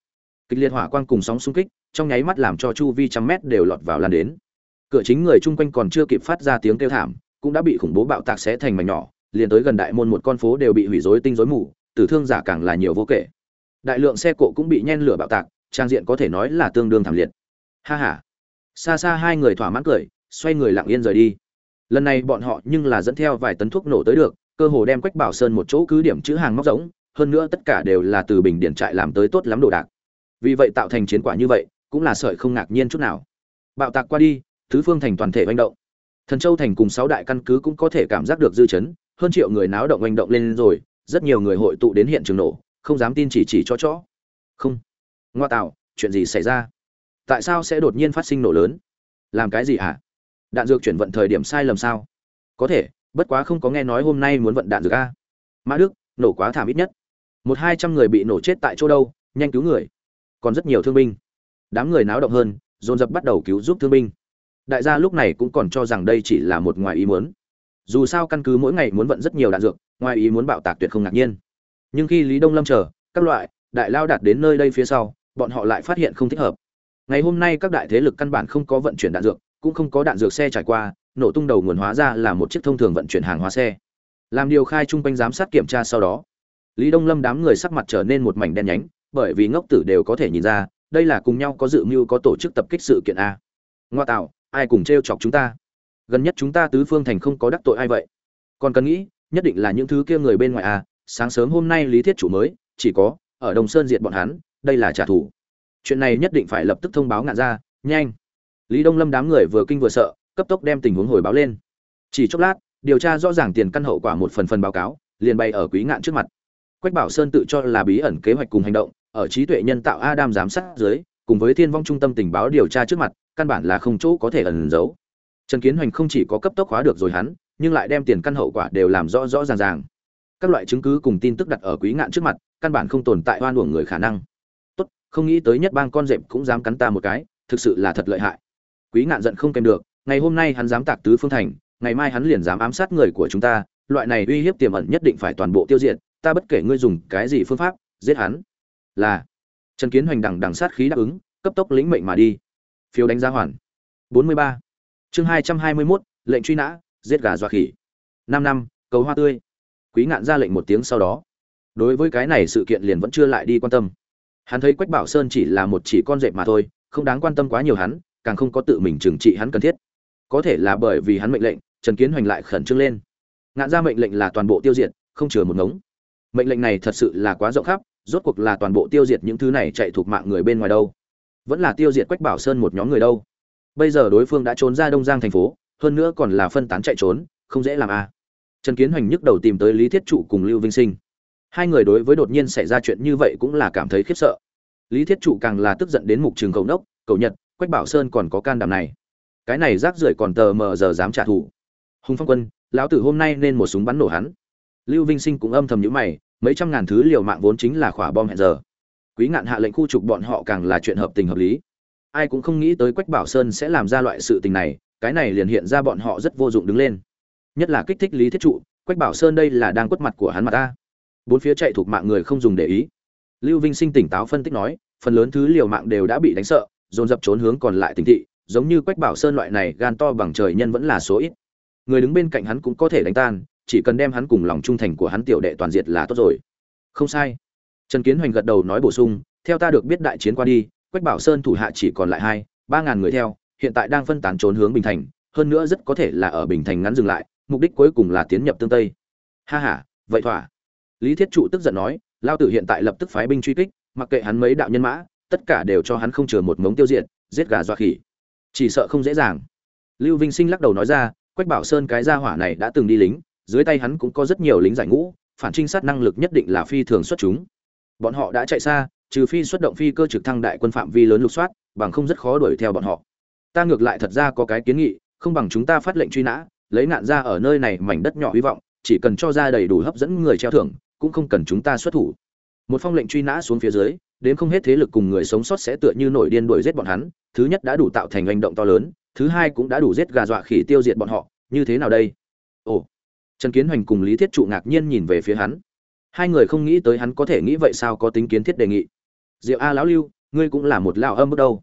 Kịch liệt hỏa quang cùng sóng xung kích, trong nháy mắt làm cho chu vi trăm mét đều lọt vào lan đến. Cửa chính người chung quanh còn chưa kịp phát ra tiếng kêu thảm, cũng đã bị khủng bố bạo tạc xé thành mảnh nhỏ, liền tới gần đại môn một con phố đều bị hủy rối tinh rối mù, tử thương giả càng là nhiều vô kể. Đại lượng xe cộ cũng bị nhen lửa bạo tạc, trang diện có thể nói là tương đương thảm liệt. Ha ha. Xa xa hai người thỏa mãn cười, xoay người lặng yên rời đi. Lần này bọn họ nhưng là dẫn theo vài tấn thuốc nổ tới được, cơ hồ đem quách bảo sơn một chỗ cứ điểm chữ hàng móc giống hơn nữa tất cả đều là từ bình điện trại làm tới tốt lắm đồ đạc. Vì vậy tạo thành chiến quả như vậy, cũng là sợi không ngạc nhiên chút nào. Bạo tạc qua đi thứ phương thành toàn thể oanh động. Thần châu thành cùng sáu đại căn cứ cũng có thể cảm giác được dư chấn, hơn triệu người náo động oanh động lên rồi, rất nhiều người hội tụ đến hiện trường nổ, không dám tin chỉ chỉ cho chó. Không. Ngoa tạo, chuyện gì xảy ra? Tại sao sẽ đột nhiên phát sinh nổ lớn? Làm cái gì hả? Đạn dược chuyển vận thời điểm sai lầm sao? Có thể, bất quá không có nghe nói hôm nay muốn vận đạn dược a. Mã đức, nổ quá thảm ít nhất một hai trăm người bị nổ chết tại chỗ đâu, nhanh cứu người. Còn rất nhiều thương binh. Đám người náo động hơn, dồn dập bắt đầu cứu giúp thương binh. Đại gia lúc này cũng còn cho rằng đây chỉ là một ngoài ý muốn. Dù sao căn cứ mỗi ngày muốn vận rất nhiều đạn dược, ngoài ý muốn bạo tạc tuyệt không ngạc nhiên. Nhưng khi lý đông lâm chờ, các loại, đại lao đạt đến nơi đây phía sau, bọn họ lại phát hiện không thích hợp. Ngày hôm nay các đại thế lực căn bản không có vận chuyển đạn dược, cũng không có đạn dược xe trải qua, nổ tung đầu nguồn hóa ra là một chiếc thông thường vận chuyển hàng hóa xe. Làm điều khai chung quanh giám sát kiểm tra sau đó lý đông lâm đám người sắc mặt trở nên một mảnh đen nhánh, bởi vì ngốc tử đều có thể nhìn ra, đây là cùng nhau có dự mưu có tổ chức tập kích sự kiện a. Ngoa tạo, ai cùng t chọc chúng ta? Gần nhất chúng ta tứ phương thành không có đắc tội ai vậy? Còn cần nghĩ, nhất định là những thứ kia người bên ngoài a, sáng sớm hôm nay lý thiết chủ mới, chỉ có, ở đồng sơn diệt bọn hắn, đây là trả thù. Chuyện này nhất định phải lập tức thông báo ngạn ra nhanh. Lý đông lâm đám người vừa kinh vừa sợ, cấp tốc đem tình huống hồi báo lên. Chỉ chốc lát, điều tra rõ ràng tiền căn hậu quả một phần phần báo cáo, liền bày ở quý ngạn trước mặt quách bảo sơn tự cho là bí ẩn kế hoạch cùng hành động, ở trí tuệ nhân tạo adam giám sát dưới, cùng với thiên vong trung tâm tình báo điều tra trước mặt, căn bản là không chỗ có thể ẩn giấu. Trần kiến hoành không chỉ có cấp tốc hóa được rồi hắn, nhưng lại đem tiền căn hậu quả đều làm rõ rõ ràng ràng. Các loại chứng cứ cùng tin tức đặt ở quý ngạn trước mặt, căn bản không tồn tại oan uổng người khả năng. Tốt, không nghĩ tới nhất bang con rệp cũng dám cắn ta một cái, thực sự là thật lợi hại. Quý ngạn giận không kèm được, ngày hôm nay hắn dám tạc tứ phương thành, ngày mai hắn liền dám ám sát người của chúng ta, loại này uy hiếp tiềm ẩn nhất định phải toàn bộ tiêu diệt ta bất kể ngươi dùng cái gì phương pháp giết hắn. Là trần kiến hoành đằng đằng sát khí đáp ứng cấp tốc lĩnh mệnh mà đi. Phiếu đánh giá hoàn. 43. chương 221, lệnh truy nã giết gà dọa khỉ. Năm năm cầu hoa tươi. Quý ngạn ra lệnh một tiếng sau đó. Đối với cái này sự kiện liền vẫn chưa lại đi quan tâm. Hắn thấy quách bảo sơn chỉ là một chỉ con dẹp mà thôi không đáng quan tâm quá nhiều hắn càng không có tự mình trừng trị hắn cần thiết. Có thể là bởi vì hắn mệnh lệnh trần kiến hoành lại khẩn trương lên. Ngạn ra mệnh lệnh là toàn bộ tiêu diệt không chừa một ngống mệnh lệnh này thật sự là quá rộng khắp, rốt cuộc là toàn bộ tiêu diệt những thứ này chạy thuộc mạng người bên ngoài đâu. Vẫn là tiêu diệt quách bảo sơn một nhóm người đâu. Bây giờ đối phương đã trốn ra đông giang thành phố, hơn nữa còn là phân tán chạy trốn, không dễ làm a à. trần kiến hoành nhức đầu tìm tới lý thiết trụ cùng lưu vinh sinh. Hai người đối với đột nhiên xảy ra chuyện như vậy cũng là cảm thấy khiếp sợ. Lý thiết trụ càng là tức giận đến mục trường cầu nốc, cầu nhật, quách bảo sơn còn có can đảm này. Cái này rác rưởi còn tờ mờ giờ dám trả thù. Hùng phong quân, lão tử hôm nay nên một súng bắn nổ hắn. Lưu vinh sinh cũng âm thầm nhíu mày mấy trăm ngàn thứ liều mạng vốn chính là khỏa bom hẹn giờ. Quý ngạn hạ lệnh khu trục bọn họ càng là chuyện hợp tình hợp lý. Ai cũng không nghĩ tới quách bảo sơn sẽ làm ra loại sự tình này, cái này liền hiện ra bọn họ rất vô dụng đứng lên. Nhất là kích thích lý thiết trụ, quách bảo sơn đây là đang quất mặt của hắn mà ta. Bốn phía chạy thuộc mạng người không dùng để ý. Lưu vinh sinh tỉnh táo phân tích nói, phần lớn thứ liều mạng đều đã bị đánh sợ, dồn dập trốn hướng còn lại tỉnh thị, giống như quách bảo sơn loại này gan to bằng trời nhân vẫn là số ít. Người đứng bên cạnh hắn cũng có thể đánh tan chỉ cần đem hắn cùng lòng trung thành của hắn tiểu đệ toàn diệt là tốt rồi. Không sai. Trần kiến hoành gật đầu nói bổ sung, theo ta được biết đại chiến qua đi, quách bảo sơn thủ hạ chỉ còn lại hai, ba ngàn người theo, hiện tại đang phân tán trốn hướng bình thành, hơn nữa rất có thể là ở bình thành ngắn dừng lại, mục đích cuối cùng là tiến nhập tương tây. Ha ha, vậy thỏa. Lý thiết trụ tức giận nói, lao tử hiện tại lập tức phái binh truy kích, mặc kệ hắn mấy đạo nhân mã, tất cả đều cho hắn không chừa một mống tiêu diệt, giết gà dọa khỉ. Chỉ sợ không dễ dàng. Lưu vinh sinh lắc đầu nói ra, quách bảo sơn cái gia hỏa này đã từng đi lính dưới tay hắn cũng có rất nhiều lính giải ngũ, phản trinh sát năng lực nhất định là phi thường xuất chúng. Bọn họ đã chạy xa, trừ phi xuất động phi cơ trực thăng đại quân phạm vi lớn lục soát, bằng không rất khó đuổi theo bọn họ. Ta ngược lại thật ra có cái kiến nghị, không bằng chúng ta phát lệnh truy nã, lấy nạn ra ở nơi này mảnh đất nhỏ hy vọng, chỉ cần cho ra đầy đủ hấp dẫn người treo thưởng, cũng không cần chúng ta xuất thủ. Một phong lệnh truy nã xuống phía dưới, đến không hết thế lực cùng người sống sót sẽ tựa như nổi điên đuổi giết bọn hắn, thứ nhất đã đủ tạo thành hành động to lớn, thứ hai cũng đã đủ giết gà dọa khỉ tiêu diệt bọn họ, như thế nào đây? Ồ trần kiến hoành cùng lý thiết trụ ngạc nhiên nhìn về phía hắn. Hai người không nghĩ tới hắn có thể nghĩ vậy sao có tính kiến thiết đề nghị. Diệu a lão lưu, ngươi cũng là một lão âm bước đâu.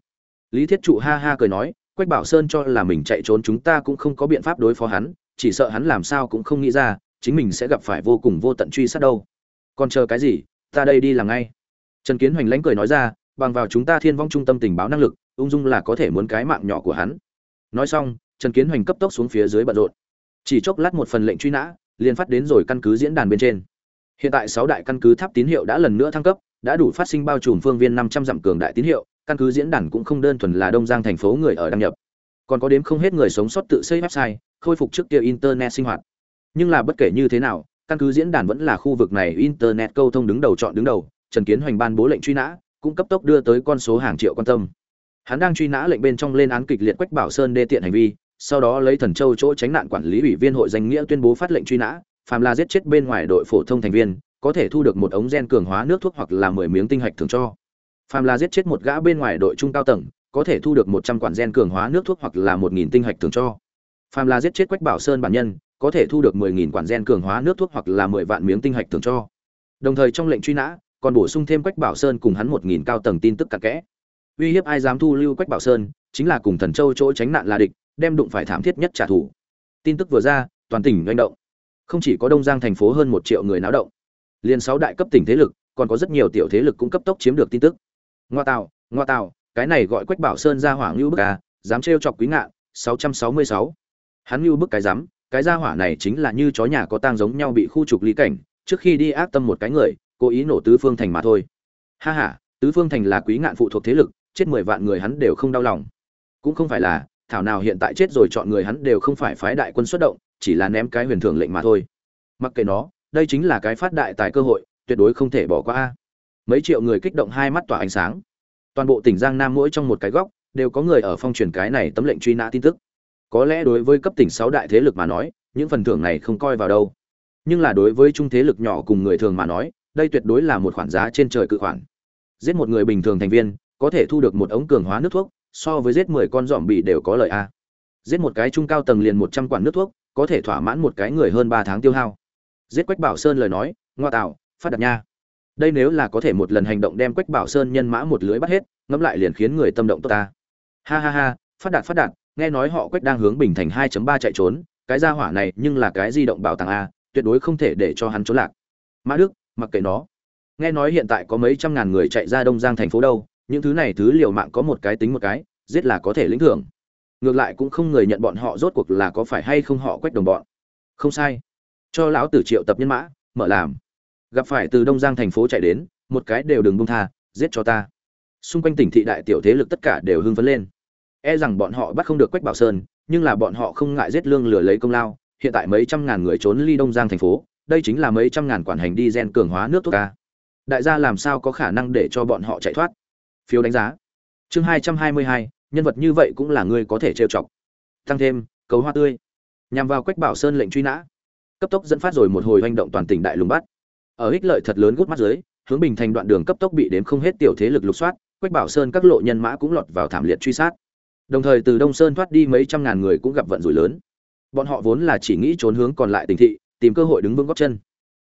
Lý thiết trụ ha ha cười nói, quách bảo sơn cho là mình chạy trốn chúng ta cũng không có biện pháp đối phó hắn, chỉ sợ hắn làm sao cũng không nghĩ ra, chính mình sẽ gặp phải vô cùng vô tận truy sát đâu. Còn chờ cái gì, ta đây đi làm ngay. Trần kiến hoành lãnh cười nói ra, bằng vào chúng ta thiên vong trung tâm tình báo năng lực, ung dung là có thể muốn cái mạng nhỏ của hắn. Nói xong, trần kiến hoành cấp tốc xuống phía dưới bận rộn chỉ chốc lát một phần lệnh truy nã, liền phát đến rồi căn cứ diễn đàn bên trên. Hiện tại sáu đại căn cứ tháp tín hiệu đã lần nữa thăng cấp, đã đủ phát sinh bao trùm phương viên năm trăm dặm cường đại tín hiệu, căn cứ diễn đàn cũng không đơn thuần là đông giang thành phố người ở đăng nhập. Còn có đếm không hết người sống sót tự xây website, khôi phục trước kia internet sinh hoạt. Nhưng là bất kể như thế nào, căn cứ diễn đàn vẫn là khu vực này internet câu thông đứng đầu chọn đứng đầu, trần kiến hoành ban bố lệnh truy nã, cũng cấp tốc đưa tới con số hàng triệu quan tâm. Hắn đang truy nã lệnh bên trong lên án kịch liệt quách bảo sơn đê tiện hành vi sau đó lấy thần châu chỗ tránh nạn quản lý ủy viên hội danh nghĩa tuyên bố phát lệnh truy nã, phàm là giết chết bên ngoài đội phổ thông thành viên, có thể thu được một ống gen cường hóa nước thuốc hoặc là mười miếng tinh hạch thường cho. Phàm là giết chết một gã bên ngoài đội trung cao tầng, có thể thu được một trăm quản gen cường hóa nước thuốc hoặc là một nghìn tinh hạch thường cho. Phàm là giết chết quách bảo sơn bản nhân, có thể thu được mười nghìn quản gen cường hóa nước thuốc hoặc là mười vạn miếng tinh hạch thường cho. Đồng thời trong lệnh truy nã, còn bổ sung thêm quách bảo sơn cùng hắn một nghìn cao tầng tin tức cặn kẽ. Uy hiếp ai dám thu lưu quách bảo sơn, chính là cùng thần châu chỗ tránh nạn là địch đem đụng phải thảm thiết nhất trả thù. Tin tức vừa ra, toàn tỉnh manh động. Không chỉ có đông giang thành phố hơn một triệu người náo động, liền sáu đại cấp tỉnh thế lực, còn có rất nhiều tiểu thế lực cũng cấp tốc chiếm được tin tức. Ngoa tạo ngoa tạo cái này gọi quách bảo sơn ra hỏa ngưu bức à dám trêu chọc quý ngạn 666. hắn ngưu bức cái dám, cái gia hỏa này chính là như chó nhà có tang giống nhau bị khu trục lý cảnh, trước khi đi ác tâm một cái người, cố ý nổ tứ phương thành mà thôi. Ha ha, tứ phương thành là quý ngạn phụ thuộc thế lực, chết mười vạn người hắn đều không đau lòng. Cũng không phải là thảo nào hiện tại chết rồi chọn người hắn đều không phải phái đại quân xuất động, chỉ là ném cái huyền thường lệnh mà thôi. Mặc kệ nó, đây chính là cái phát đại tài cơ hội, tuyệt đối không thể bỏ qua. Mấy triệu người kích động hai mắt tỏa ánh sáng. Toàn bộ tỉnh giang nam mỗi trong một cái góc, đều có người ở phong truyền cái này tấm lệnh truy nã tin tức. Có lẽ đối với cấp tỉnh sáu đại thế lực mà nói, những phần thưởng này không coi vào đâu. Nhưng là đối với trung thế lực nhỏ cùng người thường mà nói, đây tuyệt đối là một khoản giá trên trời cự khoản. Giết một người bình thường thành viên, có thể thu được một ống cường hóa nước thuốc so với giết mười con dòm bị đều có lợi a. Giết một cái trung cao tầng liền một trăm quản nước thuốc, có thể thỏa mãn một cái người hơn ba tháng tiêu hao. Giết quách bảo sơn lời nói, ngoa tạo, phát đạt nha. Đây nếu là có thể một lần hành động đem quách bảo sơn nhân mã một lưới bắt hết, ngẫm lại liền khiến người tâm động tốt ta. Ha ha ha, phát đạt phát đạt, nghe nói họ quách đang hướng bình thành 2.3 chạy trốn, cái gia hỏa này nhưng là cái di động bảo tàng a, tuyệt đối không thể để cho hắn trốn lạc. Mã đức, mặc kệ nó. Nghe nói hiện tại có mấy trăm ngàn người chạy ra đông giang thành phố đâu những thứ này thứ liều mạng có một cái tính một cái, giết là có thể lĩnh thưởng. Ngược lại cũng không người nhận bọn họ rốt cuộc là có phải hay không họ quách đồng bọn. Không sai. Cho lão tử triệu tập nhân mã, mở làm. Gặp phải từ đông giang thành phố chạy đến, một cái đều đừng bông tha, giết cho ta. Xung quanh tỉnh thị đại tiểu thế lực tất cả đều hưng phấn lên. E rằng bọn họ bắt không được quách bảo sơn, nhưng là bọn họ không ngại giết lương lừa lấy công lao, hiện tại mấy trăm ngàn người trốn ly đông giang thành phố, đây chính là mấy trăm ngàn quản hành đi gen cường hóa nước thuốc ca đại gia làm sao có khả năng để cho bọn họ chạy thoát? Phiếu đánh giá. Chương hai trăm hai mươi hai, nhân vật như vậy cũng là người có thể trêu chọc. Tăng thêm, cầu hoa tươi. Nhằm vào quách bảo sơn lệnh truy nã. Cấp tốc dẫn phát rồi một hồi hành động toàn tỉnh đại lùng bắt ở ích lợi thật lớn gút mắt dưới, hướng bình thành đoạn đường cấp tốc bị đếm không hết tiểu thế lực lục soát, quách bảo sơn các lộ nhân mã cũng lọt vào thảm liệt truy sát. Đồng thời từ đông sơn thoát đi mấy trăm ngàn người cũng gặp vận rủi lớn. Bọn họ vốn là chỉ nghĩ trốn hướng còn lại tỉnh thị, tìm cơ hội đứng vững góc chân.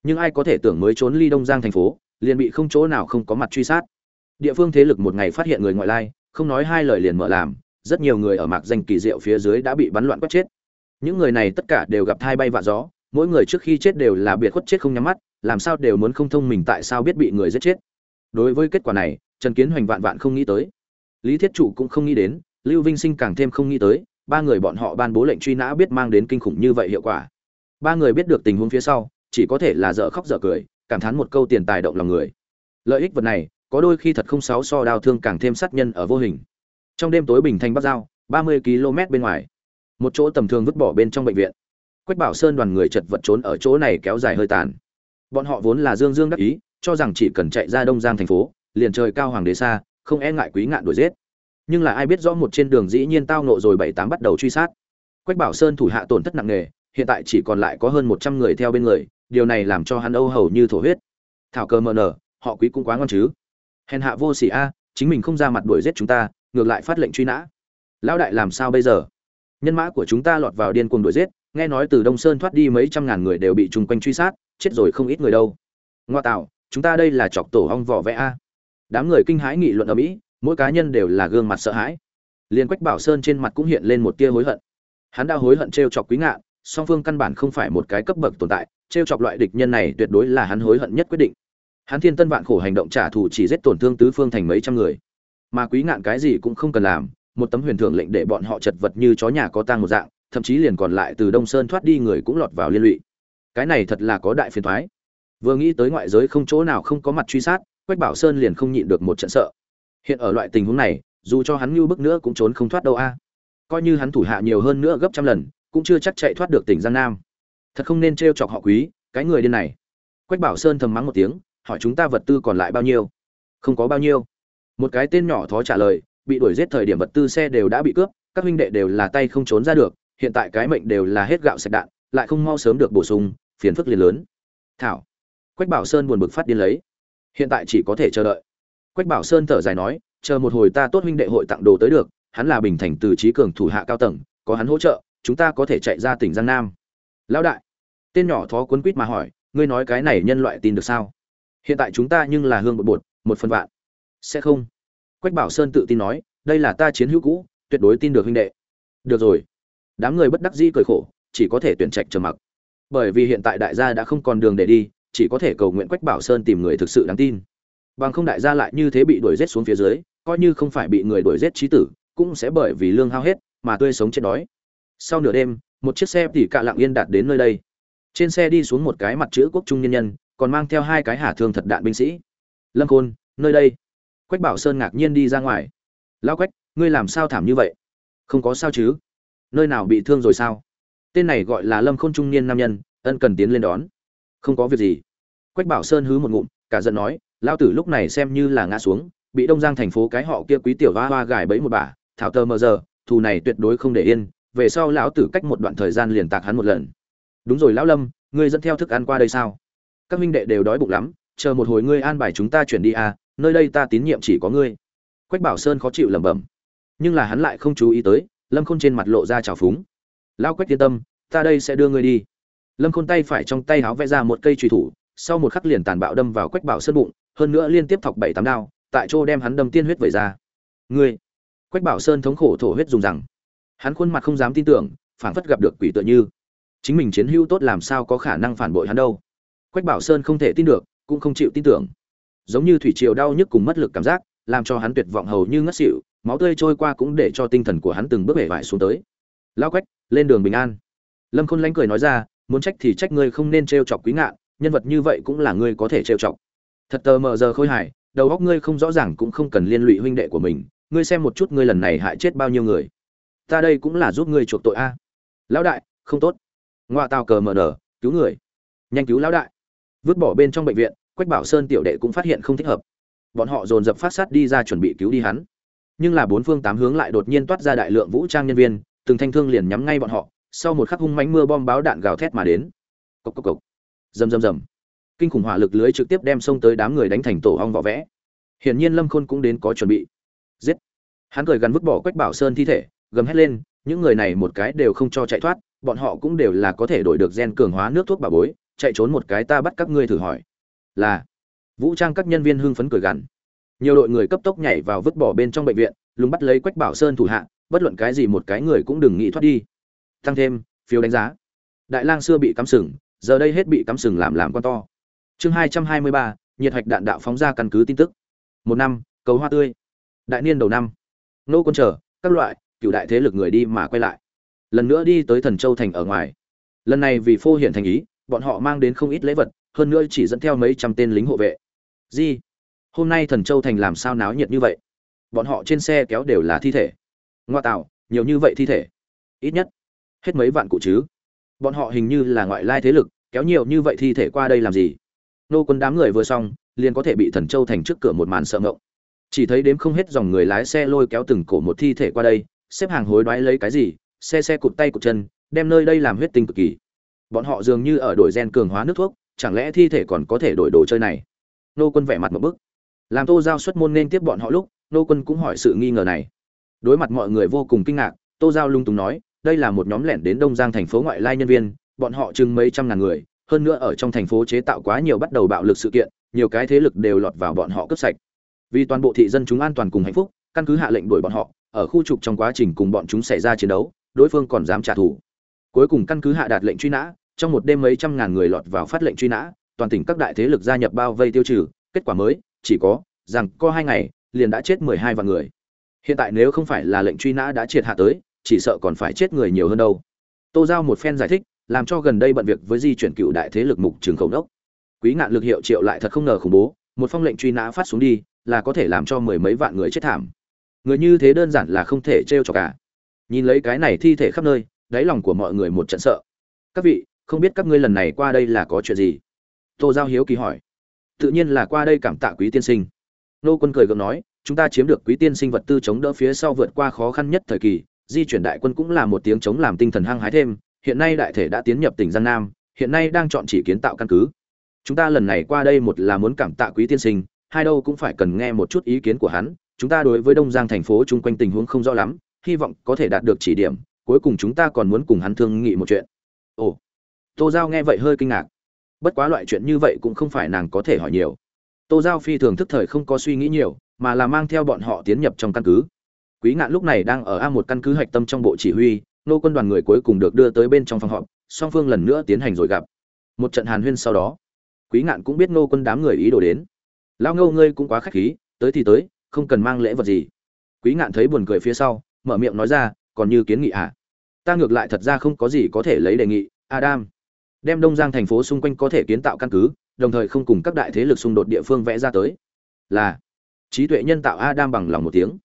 Nhưng ai có thể tưởng mới trốn ly đông giang thành phố, liền bị không chỗ nào không có mặt truy sát địa phương thế lực một ngày phát hiện người ngoại lai, không nói hai lời liền mở làm, rất nhiều người ở mạc danh kỳ diệu phía dưới đã bị bắn loạn quất chết. Những người này tất cả đều gặp thai bay vạ gió, mỗi người trước khi chết đều là biệt khuất chết không nhắm mắt, làm sao đều muốn không thông mình tại sao biết bị người giết chết. Đối với kết quả này, trần kiến hoành vạn vạn không nghĩ tới. Lý thiết chủ cũng không nghĩ đến, lưu vinh sinh càng thêm không nghĩ tới, ba người bọn họ ban bố lệnh truy nã biết mang đến kinh khủng như vậy hiệu quả. Ba người biết được tình huống phía sau, chỉ có thể là dở khóc dở cười, cảm thán một câu tiền tài động lòng người. Lợi ích vật này có đôi khi thật không sáu so đao thương càng thêm sát nhân ở vô hình. Trong đêm tối bình thành bắc giao, ba mươi km bên ngoài, một chỗ tầm thường vứt bỏ bên trong bệnh viện. Quách bảo sơn đoàn người chật vật trốn ở chỗ này kéo dài hơi tàn. Bọn họ vốn là dương dương đắc ý, cho rằng chỉ cần chạy ra đông giang thành phố, liền trời cao hoàng đế xa, không e ngại quý ngạn đuổi giết. Nhưng là ai biết rõ một trên đường dĩ nhiên tao nộ rồi bảy tám bắt đầu truy sát. Quách bảo sơn thủ hạ tổn thất nặng nề, hiện tại chỉ còn lại có hơn một trăm người theo bên người, điều này làm cho hắn âu hầu như thổ huyết. Thảo cơ mờ nở, họ quý cũng quá ngon chứ hèn hạ vô sỉ a, chính mình không ra mặt đuổi giết chúng ta, ngược lại phát lệnh truy nã. Lão đại làm sao bây giờ? Nhân mã của chúng ta lọt vào điên cuồng đuổi giết, nghe nói từ đông sơn thoát đi mấy trăm ngàn người đều bị chung quanh truy sát, chết rồi không ít người đâu. Ngoa tạo, chúng ta đây là chọc tổ ong vỏ vẽ a. Đám người kinh hãi nghị luận ở mỹ mỗi cá nhân đều là gương mặt sợ hãi. Liên quách bảo sơn trên mặt cũng hiện lên một tia hối hận. Hắn đã hối hận t r e o chọc quý ngạn song phương căn bản không phải một cái cấp bậc tồn tại t r e o chọc loại địch nhân này tuyệt đối là hắn hối hận nhất quyết định hắn thiên tân vạn khổ hành động trả thù chỉ giết tổn thương tứ phương thành mấy trăm người. Mà quý ngạn cái gì cũng không cần làm, một tấm huyền thưởng lệnh để bọn họ chật vật như chó nhà có tang một dạng, thậm chí liền còn lại từ đông sơn thoát đi người cũng lọt vào liên lụy. Cái này thật là có đại phiền thoái vừa nghĩ tới ngoại giới không chỗ nào không có mặt truy sát, quách bảo sơn liền không nhịn được một trận sợ. Hiện ở loại tình huống này, dù cho hắn ngưu bức nữa cũng trốn không thoát đâu a. Coi như hắn thủ hạ nhiều hơn nữa gấp trăm lần, cũng chưa chắc chạy thoát được tỉnh giang nam. Thật không nên t chọc họ quý, cái người điên này. Quách bảo sơn thầm mắng một tiếng hỏi chúng ta vật tư còn lại bao nhiêu? Không có bao nhiêu. Một cái tên nhỏ thó trả lời, bị đuổi giết thời điểm vật tư xe đều đã bị cướp, các huynh đệ đều là tay không trốn ra được, hiện tại cái mệnh đều là hết gạo sạch đạn, lại không mau sớm được bổ sung, phiền phức liền lớn. Thảo. Quách bảo sơn buồn bực phát điên lấy. Hiện tại chỉ có thể chờ đợi. Quách bảo sơn thở dài nói, chờ một hồi ta tốt huynh đệ hội tặng đồ tới được, hắn là bình thành từ trí cường thủ hạ cao tầng, có hắn hỗ trợ, chúng ta có thể chạy ra tỉnh giang nam. Lão đại. Tên nhỏ thó cuốn quýt mà hỏi, ngươi nói cái này nhân loại tin được sao? Hiện tại chúng ta nhưng là hương bột bột, một phần vạn. Sẽ không? Quách bảo sơn tự tin nói, đây là ta chiến hữu cũ, tuyệt đối tin được huynh đệ. Được rồi. Đám người bất đắc dĩ cười khổ, chỉ có thể tuyển trạch trầm mặc. Bởi vì hiện tại đại gia đã không còn đường để đi, chỉ có thể cầu nguyện quách bảo sơn tìm người thực sự đáng tin. Bằng không đại gia lại như thế bị đuổi giết xuống phía dưới, coi như không phải bị người đuổi giết trí tử, cũng sẽ bởi vì lương hao hết, mà tươi sống chết đói. Sau nửa đêm, một chiếc xe tỉ cạ lặng yên đạt đến nơi đây. Trên xe đi xuống một cái mặt chữ quốc trung nhân nhân còn mang theo hai cái hà thương thật đạn binh sĩ. Lâm khôn, nơi đây. Quách bảo sơn ngạc nhiên đi ra ngoài. Lao quách, ngươi làm sao thảm như vậy? Không có sao chứ? Nơi nào bị thương rồi sao? Tên này gọi là lâm khôn trung niên nam nhân, ân cần tiến lên đón. Không có việc gì. Quách bảo sơn hứ một ngụm, cả giận nói lao tử lúc này xem như là ngã xuống, bị đông giang thành phố cái họ kia quý tiểu va hoa gài bẫy một bà, thảo tơ mờ giờ, thù này tuyệt đối không để yên, về sau lão tử cách một đoạn thời gian liền tạc hắn một lần. Đúng rồi lão lâm, ngươi dẫn theo thức ăn qua đây sao? Các minh đệ đều đói bụng lắm, chờ một hồi ngươi an bài chúng ta chuyển đi à nơi đây ta tín nhiệm chỉ có ngươi. Quách bảo sơn khó chịu lẩm bẩm. Nhưng là hắn lại không chú ý tới, lâm khôn trên mặt lộ ra trào phúng. Lao quách yên tâm, ta đây sẽ đưa ngươi đi. Lâm khôn tay phải trong tay háo vẽ ra một cây trùy thủ, sau một khắc liền tàn bạo đâm vào quách bảo sơn bụng, hơn nữa liên tiếp thọc bảy tám đao, tại chỗ đem hắn đâm tiên huyết vẩy ra. Ngươi! Quách bảo sơn thống khổ thổ huyết dùng rằng. Hắn khuôn mặt không dám tin tưởng, phảng phất gặp được quỷ tựa như. Chính mình chiến hữu tốt làm sao có khả năng phản bội hắn đâu quách bảo sơn không thể tin được, cũng không chịu tin tưởng. Giống như thủy triều đau nhức cùng mất lực cảm giác, làm cho hắn tuyệt vọng hầu như ngất xỉu, máu tươi trôi qua cũng để cho tinh thần của hắn từng bước hể vải xuống tới. Lao quách, lên đường bình an. Lâm khôn lánh cười nói ra, muốn trách thì trách ngươi không nên trêu chọc quý ngạn, nhân vật như vậy cũng là ngươi có thể trêu chọc. Thật tờ mờ giờ khôi hài, đầu óc ngươi không rõ ràng cũng không cần liên lụy huynh đệ của mình, ngươi xem một chút ngươi lần này hại chết bao nhiêu người. Ta đây cũng là giúp ngươi chuộc tội a. Lão đại, không tốt. Ngoại tao cờ mờ nở, cứu người. Nhanh cứu lão đại vứt bỏ bên trong bệnh viện, quách bảo sơn tiểu đệ cũng phát hiện không thích hợp. Bọn họ dồn dập phát sát đi ra chuẩn bị cứu đi hắn. Nhưng là bốn phương tám hướng lại đột nhiên toát ra đại lượng vũ trang nhân viên, từng thanh thương liền nhắm ngay bọn họ, sau một khắc hung mánh mưa bom báo đạn gào thét mà đến. Cộc cộc cộc. Rầm rầm rầm. Kinh khủng hỏa lực lưới trực tiếp đem xông tới đám người đánh thành tổ ong vỏ vẽ. Hiển nhiên lâm khôn cũng đến có chuẩn bị. Giết. Hắn cười gắn vứt bỏ quách bảo sơn thi thể, gầm hét lên, những người này một cái đều không cho chạy thoát, bọn họ cũng đều là có thể đổi được gen cường hóa nước thuốc bà bối chạy trốn một cái ta bắt các ngươi thử hỏi. Là, vũ trang các nhân viên hưng phấn cười gằn. Nhiều đội người cấp tốc nhảy vào vứt bỏ bên trong bệnh viện, lùng bắt lấy quách bảo sơn thủ hạ, bất luận cái gì một cái người cũng đừng nghĩ thoát đi. Tăng thêm, phiếu đánh giá. Đại lang xưa bị cắm sừng, giờ đây hết bị cắm sừng làm làm con to. Chương hai trăm hai mươi ba, nhiệt hạch đạn đạo phóng ra căn cứ tin tức. Một năm, cầu hoa tươi. Đại niên đầu năm. Nô quân chờ, các loại, cựu đại thế lực người đi mà quay lại. Lần nữa đi tới thần châu thành ở ngoài. Lần này vì phô hiện thành ý bọn họ mang đến không ít lễ vật, hơn nữa chỉ dẫn theo mấy trăm tên lính hộ vệ. Di, hôm nay thần châu thành làm sao náo nhiệt như vậy? Bọn họ trên xe kéo đều là thi thể. Ngoa tạo, nhiều như vậy thi thể. Ít nhất, hết mấy vạn cụ chứ. Bọn họ hình như là ngoại lai thế lực, kéo nhiều như vậy thi thể qua đây làm gì? Nô quân đám người vừa xong, liền có thể bị thần châu thành trước cửa một màn sợ ngộng. Chỉ thấy đếm không hết dòng người lái xe lôi kéo từng cổ một thi thể qua đây, xếp hàng hối đoái lấy cái gì, xe xe cụt tay cụt chân, đem nơi đây làm huyết tinh cực kỳ bọn họ dường như ở đổi gen cường hóa nước thuốc, chẳng lẽ thi thể còn có thể đổi đồ chơi này? Nô quân vẻ mặt một bức. Làm tô giao xuất môn nên tiếp bọn họ lúc, nô quân cũng hỏi sự nghi ngờ này. Đối mặt mọi người vô cùng kinh ngạc, tô giao lung túng nói, đây là một nhóm lẻn đến đông giang thành phố ngoại lai nhân viên, bọn họ chừng mấy trăm ngàn người, hơn nữa ở trong thành phố chế tạo quá nhiều bắt đầu bạo lực sự kiện, nhiều cái thế lực đều lọt vào bọn họ cướp sạch. Vì toàn bộ thị dân chúng an toàn cùng hạnh phúc, căn cứ hạ lệnh đuổi bọn họ, ở khu trục trong quá trình cùng bọn chúng xảy ra chiến đấu, đối phương còn dám trả thù. Cuối cùng căn cứ hạ đạt lệnh truy nã trong một đêm mấy trăm ngàn người lọt vào phát lệnh truy nã, toàn tỉnh các đại thế lực gia nhập bao vây tiêu trừ, kết quả mới, chỉ có, rằng có hai ngày, liền đã chết mười hai vạn người. Hiện tại nếu không phải là lệnh truy nã đã triệt hạ tới, chỉ sợ còn phải chết người nhiều hơn đâu. Tô giao một phen giải thích, làm cho gần đây bận việc với di chuyển cựu đại thế lực mục trường khẩu đốc quý ngạn lực hiệu triệu lại thật không ngờ khủng bố, một phong lệnh truy nã phát xuống đi, là có thể làm cho mười mấy vạn người chết thảm. Người như thế đơn giản là không thể trêu cho cả. Nhìn lấy cái này thi thể khắp nơi, đáy lòng của mọi người một trận sợ. Các vị không biết các ngươi lần này qua đây là có chuyện gì? Tô giao hiếu kỳ hỏi. Tự nhiên là qua đây cảm tạ quý tiên sinh. Nô quân cười gượng nói, chúng ta chiếm được quý tiên sinh vật tư chống đỡ phía sau vượt qua khó khăn nhất thời kỳ, di chuyển đại quân cũng là một tiếng chống làm tinh thần hăng hái thêm, hiện nay đại thể đã tiến nhập tỉnh giang nam, hiện nay đang chọn chỉ kiến tạo căn cứ. Chúng ta lần này qua đây một là muốn cảm tạ quý tiên sinh, hai đâu cũng phải cần nghe một chút ý kiến của hắn, chúng ta đối với đông giang thành phố chung quanh tình huống không rõ lắm, hy vọng có thể đạt được chỉ điểm, cuối cùng chúng ta còn muốn cùng hắn thương nghị một chuyện. Ồ tô giao nghe vậy hơi kinh ngạc. Bất quá loại chuyện như vậy cũng không phải nàng có thể hỏi nhiều. Tô giao phi thường thức thời không có suy nghĩ nhiều, mà là mang theo bọn họ tiến nhập trong căn cứ. Quý ngạn lúc này đang ở a một căn cứ hạch tâm trong bộ chỉ huy, nô quân đoàn người cuối cùng được đưa tới bên trong phòng họp, song phương lần nữa tiến hành rồi gặp. Một trận hàn huyên sau đó, quý ngạn cũng biết nô quân đám người ý đồ đến. Lao ngâu ngươi cũng quá khách khí, tới thì tới, không cần mang lễ vật gì. Quý ngạn thấy buồn cười phía sau, mở miệng nói ra, còn như kiến nghị à? Ta ngược lại thật ra không có gì có thể lấy đề nghị, adam đem đông giang thành phố xung quanh có thể kiến tạo căn cứ, đồng thời không cùng các đại thế lực xung đột địa phương vẽ ra tới. Là, trí tuệ nhân tạo adam bằng lòng một tiếng.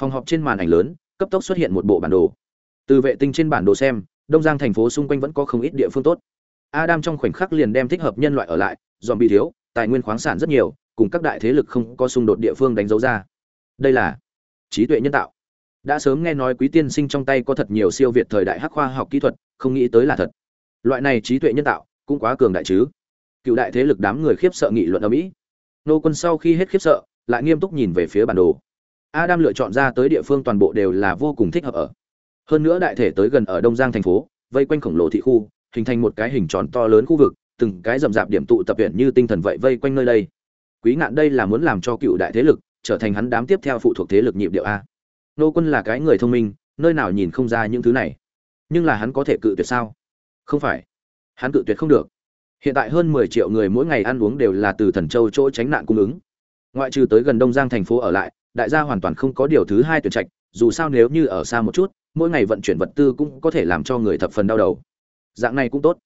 Phòng họp trên màn ảnh lớn, cấp tốc xuất hiện một bộ bản đồ. Từ vệ tinh trên bản đồ xem, đông giang thành phố xung quanh vẫn có không ít địa phương tốt. Adam trong khoảnh khắc liền đem thích hợp nhân loại ở lại dòm bị thiếu, tài nguyên khoáng sản rất nhiều, cùng các đại thế lực không có xung đột địa phương đánh dấu ra. Đây là trí tuệ nhân tạo. Đã sớm nghe nói quý tiên sinh trong tay có thật nhiều siêu việt thời đại hắc khoa học kỹ thuật, không nghĩ tới là thật loại này trí tuệ nhân tạo cũng quá cường đại chứ. Cựu đại thế lực đám người khiếp sợ nghị luận ở mỹ. Nô quân sau khi hết khiếp sợ, lại nghiêm túc nhìn về phía bản đồ. Adam lựa chọn ra tới địa phương toàn bộ đều là vô cùng thích hợp ở. Hơn nữa đại thể tới gần ở đông giang thành phố, vây quanh khổng lồ thị khu, hình thành một cái hình tròn to lớn khu vực, từng cái rậm rạp điểm tụ tập viện như tinh thần vậy vây quanh nơi đây. Quý ngạn đây là muốn làm cho cựu đại thế lực trở thành hắn đám tiếp theo phụ thuộc thế lực nhịp điệu a. Nô quân là cái người thông minh, nơi nào nhìn không ra những thứ này. Nhưng là hắn có thể cự tuyệt sao? Không phải. Hắn cự tuyệt không được. Hiện tại hơn mười triệu người mỗi ngày ăn uống đều là từ thần châu chỗ tránh nạn cung ứng. Ngoại trừ tới gần đông giang thành phố ở lại, đại gia hoàn toàn không có điều thứ hai tuyển trạch, dù sao nếu như ở xa một chút, mỗi ngày vận chuyển vật tư cũng có thể làm cho người thập phần đau đầu. Dạng này cũng tốt.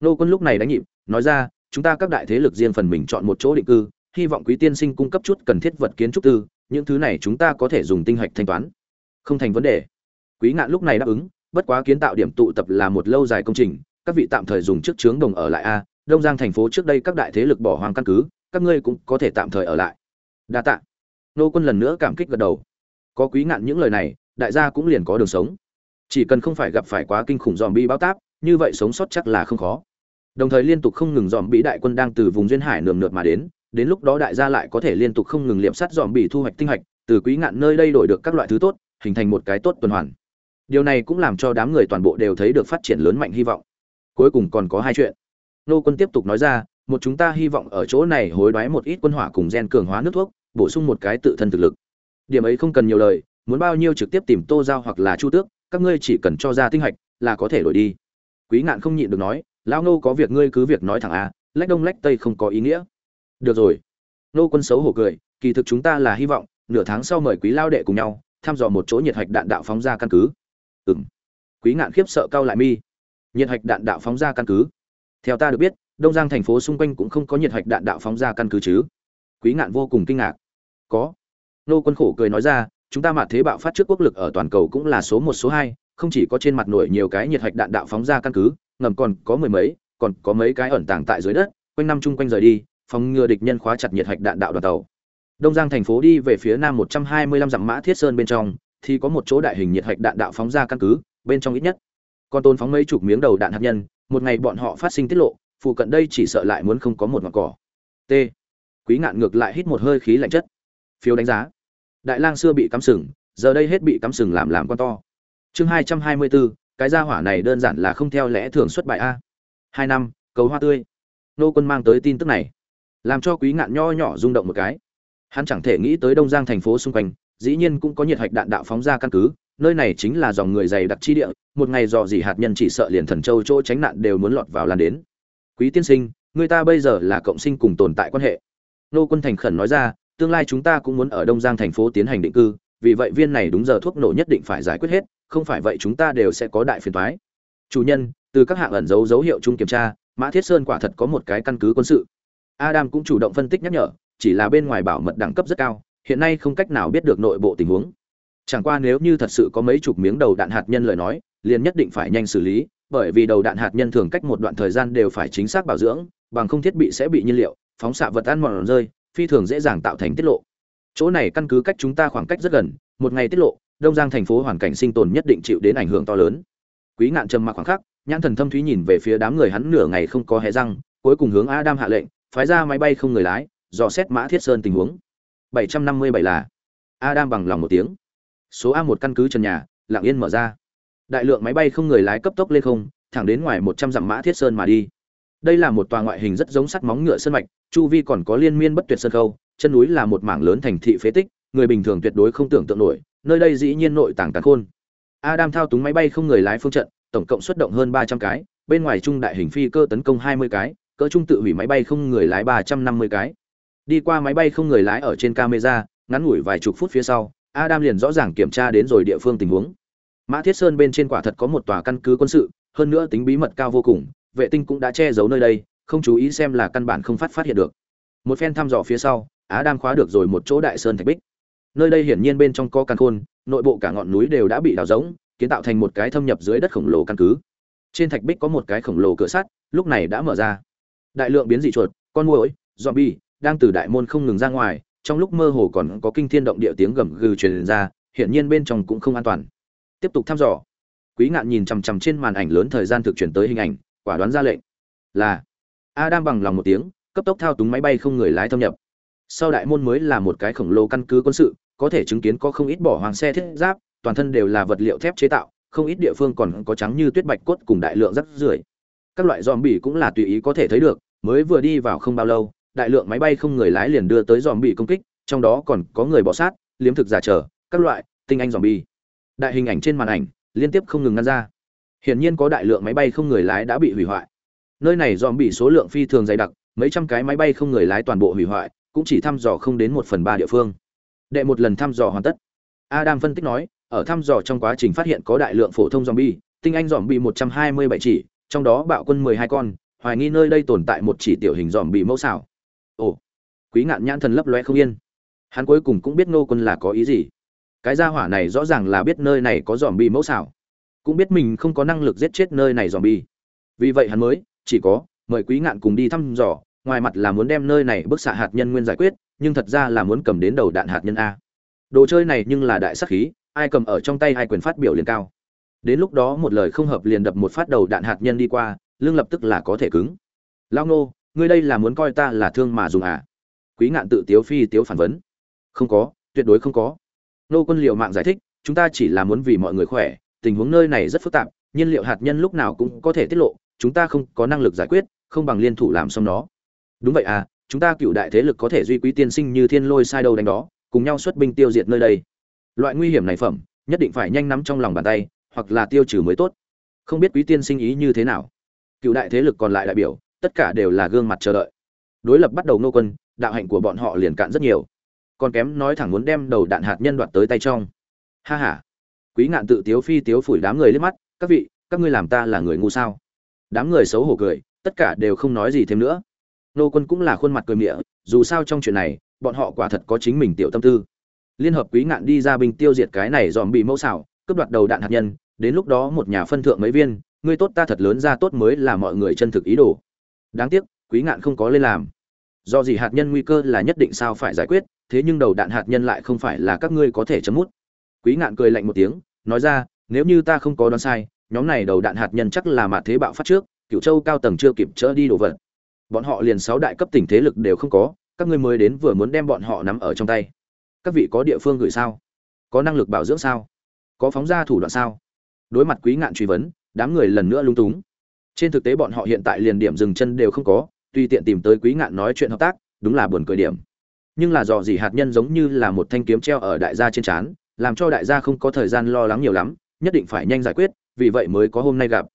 Nô quân lúc này đánh nhịp, nói ra, chúng ta các đại thế lực riêng phần mình chọn một chỗ định cư, hy vọng quý tiên sinh cung cấp chút cần thiết vật kiến trúc tư, những thứ này chúng ta có thể dùng tinh hạch thanh toán. Không thành vấn đề. Quý ngạn lúc này đáp ứng, bất quá kiến tạo điểm tụ tập là một lâu dài công trình các vị tạm thời dùng trước trướng đồng ở lại a, đông giang thành phố trước đây các đại thế lực bỏ hoang căn cứ, các ngươi cũng có thể tạm thời ở lại. Đa tạ. Nô quân lần nữa cảm kích gật đầu. Có quý ngạn những lời này, đại gia cũng liền có đường sống. Chỉ cần không phải gặp phải quá kinh khủng dòm bi báo táp, như vậy sống sót chắc là không khó. Đồng thời liên tục không ngừng dòm bị đại quân đang từ vùng duyên hải nườm nượp mà đến đến lúc đó đại gia lại có thể liên tục không ngừng liệm sắt dòm bị thu hoạch tinh hoạch, từ quý ngạn nơi đây đổi được các loại thứ tốt, hình thành một cái tốt tuần hoàn. Điều này cũng làm cho đám người toàn bộ đều thấy được phát triển lớn mạnh hy vọng cuối cùng còn có hai chuyện. Nô quân tiếp tục nói ra một chúng ta hy vọng ở chỗ này hối đoái một ít quân hỏa cùng gen cường hóa nước thuốc bổ sung một cái tự thân thực lực. Điểm ấy không cần nhiều lời muốn bao nhiêu trực tiếp tìm tô giao hoặc là chu tước các ngươi chỉ cần cho ra tinh hạch là có thể đổi đi. Quý ngạn không nhịn được nói lão nô có việc ngươi cứ việc nói thẳng à, lách đông lách tây không có ý nghĩa. Được rồi. Nô quân xấu hổ cười kỳ thực chúng ta là hy vọng nửa tháng sau mời quý lao đệ cùng nhau thăm dò một chỗ nhiệt hạch đạn đạo phóng ra căn cứ. Ừng quý ngạn khiếp sợ cao lại mi nhiệt hạch đạn đạo phóng ra căn cứ. Theo ta được biết, đông giang thành phố xung quanh cũng không có nhiệt hạch đạn đạo phóng ra căn cứ chứ. Quý ngạn vô cùng kinh ngạc. Có. Nô quân khổ cười nói ra, chúng ta mạt thế bạo phát trước quốc lực ở toàn cầu cũng là số một, số hai, không chỉ có trên mặt nổi nhiều cái nhiệt hạch đạn đạo phóng ra căn cứ, ngầm còn có mười mấy, còn có mấy cái ẩn tàng tại dưới đất, quanh năm chung quanh rời đi, phòng ngừa địch nhân khóa chặt nhiệt hạch đạn đạo đoàn tàu. Đông giang thành phố đi về phía nam 125 dặm mã thiết sơn bên trong, thì có một chỗ đại hình nhiệt hạch đạn đạo phóng ra căn cứ, bên trong ít nhất còn tôn phóng mấy chục miếng đầu đạn hạt nhân, một ngày bọn họ phát sinh tiết lộ, phụ cận đây chỉ sợ lại muốn không có một ngọn cỏ. T. Quý ngạn ngược lại hít một hơi khí lạnh chất. Phiếu đánh giá. Đại lang xưa bị cắm sừng, giờ đây hết bị cắm sừng làm làm con to. Chương hai trăm hai mươi bốn cái gia hỏa này đơn giản là không theo lẽ thường xuất bài a. Hai năm, cầu hoa tươi. Nô quân mang tới tin tức này. Làm cho quý ngạn nho nhỏ rung động một cái. Hắn chẳng thể nghĩ tới đông giang thành phố xung quanh, dĩ nhiên cũng có nhiệt hạch đạn đạo phóng ra căn cứ nơi này chính là dòng người dày đặc chi địa, một ngày dò dỉ hạt nhân chỉ sợ liền thần châu chỗ tránh nạn đều muốn lọt vào lan đến. Quý tiên sinh, người ta bây giờ là cộng sinh cùng tồn tại quan hệ. Nô quân thành khẩn nói ra, tương lai chúng ta cũng muốn ở đông giang thành phố tiến hành định cư, vì vậy viên này đúng giờ thuốc nổ nhất định phải giải quyết hết, không phải vậy chúng ta đều sẽ có đại phiền toái. Chủ nhân, từ các hạng ẩn dấu dấu hiệu chung kiểm tra, mã thiết sơn quả thật có một cái căn cứ quân sự. Adam cũng chủ động phân tích nhắc nhở, chỉ là bên ngoài bảo mật đẳng cấp rất cao, hiện nay không cách nào biết được nội bộ tình huống chẳng qua nếu như thật sự có mấy chục miếng đầu đạn hạt nhân lời nói, liền nhất định phải nhanh xử lý, bởi vì đầu đạn hạt nhân thường cách một đoạn thời gian đều phải chính xác bảo dưỡng, bằng không thiết bị sẽ bị nhiên liệu, phóng xạ vật ăn mòn rơi, phi thường dễ dàng tạo thành tiết lộ. Chỗ này căn cứ cách chúng ta khoảng cách rất gần, một ngày tiết lộ, đông giang thành phố hoàn cảnh sinh tồn nhất định chịu đến ảnh hưởng to lớn. Quý ngạn trầm mặc khoảng khắc, nhãn thần thâm thúy nhìn về phía đám người hắn nửa ngày không có hé răng, cuối cùng hướng adam hạ lệnh, phái ra máy bay không người lái, dò xét mã thiết sơn tình huống. 757 là adam bằng lòng một tiếng số a một căn cứ trần nhà, lặng yên mở ra. Đại lượng máy bay không người lái cấp tốc lên không, thẳng đến ngoài 100 dặm mã thiết sơn mà đi. Đây là một tòa ngoại hình rất giống sắt móng ngựa sơn mạch, chu vi còn có liên miên bất tuyệt sơn khâu, chân núi là một mảng lớn thành thị phế tích, người bình thường tuyệt đối không tưởng tượng nổi, nơi đây dĩ nhiên nội tàng tàng khôn. Adam thao túng máy bay không người lái phương trận, tổng cộng xuất động hơn ba trăm cái, bên ngoài trung đại hình phi cơ tấn công hai mươi cái, cỡ trung tự hủy máy bay không người lái ba trăm năm mươi cái. Đi qua máy bay không người lái ở trên camera, ngắn ngủi vài chục phút phía sau adam liền rõ ràng kiểm tra đến rồi địa phương tình huống. Mã thiết sơn bên trên quả thật có một tòa căn cứ quân sự, hơn nữa tính bí mật cao vô cùng, vệ tinh cũng đã che giấu nơi đây, không chú ý xem là căn bản không phát phát hiện được. Một phen thăm dò phía sau á đam khóa được rồi một chỗ đại sơn thạch bích. Nơi đây hiển nhiên bên trong có căn khôn, nội bộ cả ngọn núi đều đã bị đào rỗng, kiến tạo thành một cái thâm nhập dưới đất khổng lồ căn cứ. Trên thạch bích có một cái khổng lồ cửa sắt, lúc này đã mở ra. Đại lượng biến dị chuột, con muỗi, zombie, đang từ đại môn không ngừng ra ngoài trong lúc mơ hồ còn có kinh thiên động địa tiếng gầm gừ truyền ra, hiển nhiên bên trong cũng không an toàn. Tiếp tục thăm dò. Quý ngạn nhìn chằm chằm trên màn ảnh lớn thời gian thực chuyển tới hình ảnh, quả đoán ra lệnh. Là, adam bằng lòng một tiếng, cấp tốc thao túng máy bay không người lái thâm nhập. Sau đại môn mới là một cái khổng lồ căn cứ quân sự, có thể chứng kiến có không ít bỏ hoàng xe thiết giáp, toàn thân đều là vật liệu thép chế tạo, không ít địa phương còn có trắng như tuyết bạch cốt cùng đại lượng rất rưởi. Các loại zombie bỉ cũng là tùy ý có thể thấy được, mới vừa đi vào không bao lâu đại lượng máy bay không người lái liền đưa tới dòm bị công kích, trong đó còn có người bỏ sát, liếm thực giả trở, các loại, tinh anh dòm bi đại hình ảnh trên màn ảnh liên tiếp không ngừng ngăn ra. Hiển nhiên có đại lượng máy bay không người lái đã bị hủy hoại. Nơi này dòm bị số lượng phi thường dày đặc, mấy trăm cái máy bay không người lái toàn bộ hủy hoại, cũng chỉ thăm dò không đến một phần ba địa phương. Đệ một lần thăm dò hoàn tất. Adam phân tích nói, ở thăm dò trong quá trình phát hiện có đại lượng phổ thông dòm bi tinh anh dòm bị một trăm hai mươi bảy chỉ, trong đó bạo quân mười hai con, hoài nghi nơi đây tồn tại một chỉ tiểu hình dòm bị mẫu xảo ồ, quý ngạn nhãn thần lấp loe không yên. Hắn cuối cùng cũng biết nô quân là có ý gì. Cái gia hỏa này rõ ràng là biết nơi này có zombie mẫu xảo, cũng biết mình không có năng lực giết chết nơi này zombie. Vì vậy hắn mới, chỉ có, mời quý ngạn cùng đi thăm dò, ngoài mặt là muốn đem nơi này bức xạ hạt nhân nguyên giải quyết, nhưng thật ra là muốn cầm đến đầu đạn hạt nhân a. Đồ chơi này nhưng là đại sắc khí, ai cầm ở trong tay ai quyền phát biểu liền cao. Đến lúc đó một lời không hợp liền đập một phát đầu đạn hạt nhân đi qua, lương lập tức là có thể cứng. Lao nô ngươi đây là muốn coi ta là thương mà dùng à? Quý ngạn tự tiếu phi tiếu phản vấn. Không có, tuyệt đối không có. Nô quân liệu mạng giải thích, chúng ta chỉ là muốn vì mọi người khỏe, tình huống nơi này rất phức tạp, nhiên liệu hạt nhân lúc nào cũng có thể tiết lộ, chúng ta không có năng lực giải quyết, không bằng liên thủ làm xong nó. Đúng vậy à chúng ta cựu đại thế lực có thể duy quý tiên sinh như thiên lôi sai đâu đánh đó, cùng nhau xuất binh tiêu diệt nơi đây. Loại nguy hiểm này phẩm, nhất định phải nhanh nắm trong lòng bàn tay, hoặc là tiêu trừ mới tốt. Không biết quý tiên sinh ý như thế nào. Cựu đại thế lực còn lại đại biểu tất cả đều là gương mặt chờ đợi. Đối lập bắt đầu nô quân, đạo hạnh của bọn họ liền cạn rất nhiều. Còn kém nói thẳng muốn đem đầu đạn hạt nhân đoạt tới tay trong. Ha ha. Quý ngạn tự tiếu phi tiếu phủi đám người lên mắt, các vị, các ngươi làm ta là người ngu sao? Đám người xấu hổ cười, tất cả đều không nói gì thêm nữa. Nô quân cũng là khuôn mặt cười mịa dù sao trong chuyện này, bọn họ quả thật có chính mình tiểu tâm tư. Liên hợp quý ngạn đi ra bình tiêu diệt cái này dòm bị mẫu xảo, cướp đoạt đầu đạn hạt nhân, đến lúc đó một nhà phân thượng mấy viên, ngươi tốt ta thật lớn ra tốt mới là mọi người chân thực ý đồ đáng tiếc, quý ngạn không có lên làm. Do gì hạt nhân nguy cơ là nhất định sao phải giải quyết, thế nhưng đầu đạn hạt nhân lại không phải là các ngươi có thể chấm mút. Quý ngạn cười lạnh một tiếng, nói ra, nếu như ta không có đoán sai, nhóm này đầu đạn hạt nhân chắc là mạt thế bạo phát trước cựu châu cao tầng chưa kịp chỡ đi đồ vật. Bọn họ liền sáu đại cấp tỉnh thế lực đều không có, các ngươi mới đến vừa muốn đem bọn họ nắm ở trong tay. Các vị có địa phương gửi sao? Có năng lực bảo dưỡng sao? Có phóng ra thủ đoạn sao? Đối mặt quý ngạn truy vấn, đám người lần nữa lung túng trên thực tế bọn họ hiện tại liền điểm dừng chân đều không có, tùy tiện tìm tới quý ngạn nói chuyện hợp tác, đúng là buồn cười điểm. Nhưng là dò dỉ hạt nhân giống như là một thanh kiếm treo ở đại gia trên trán, làm cho đại gia không có thời gian lo lắng nhiều lắm, nhất định phải nhanh giải quyết, vì vậy mới có hôm nay gặp.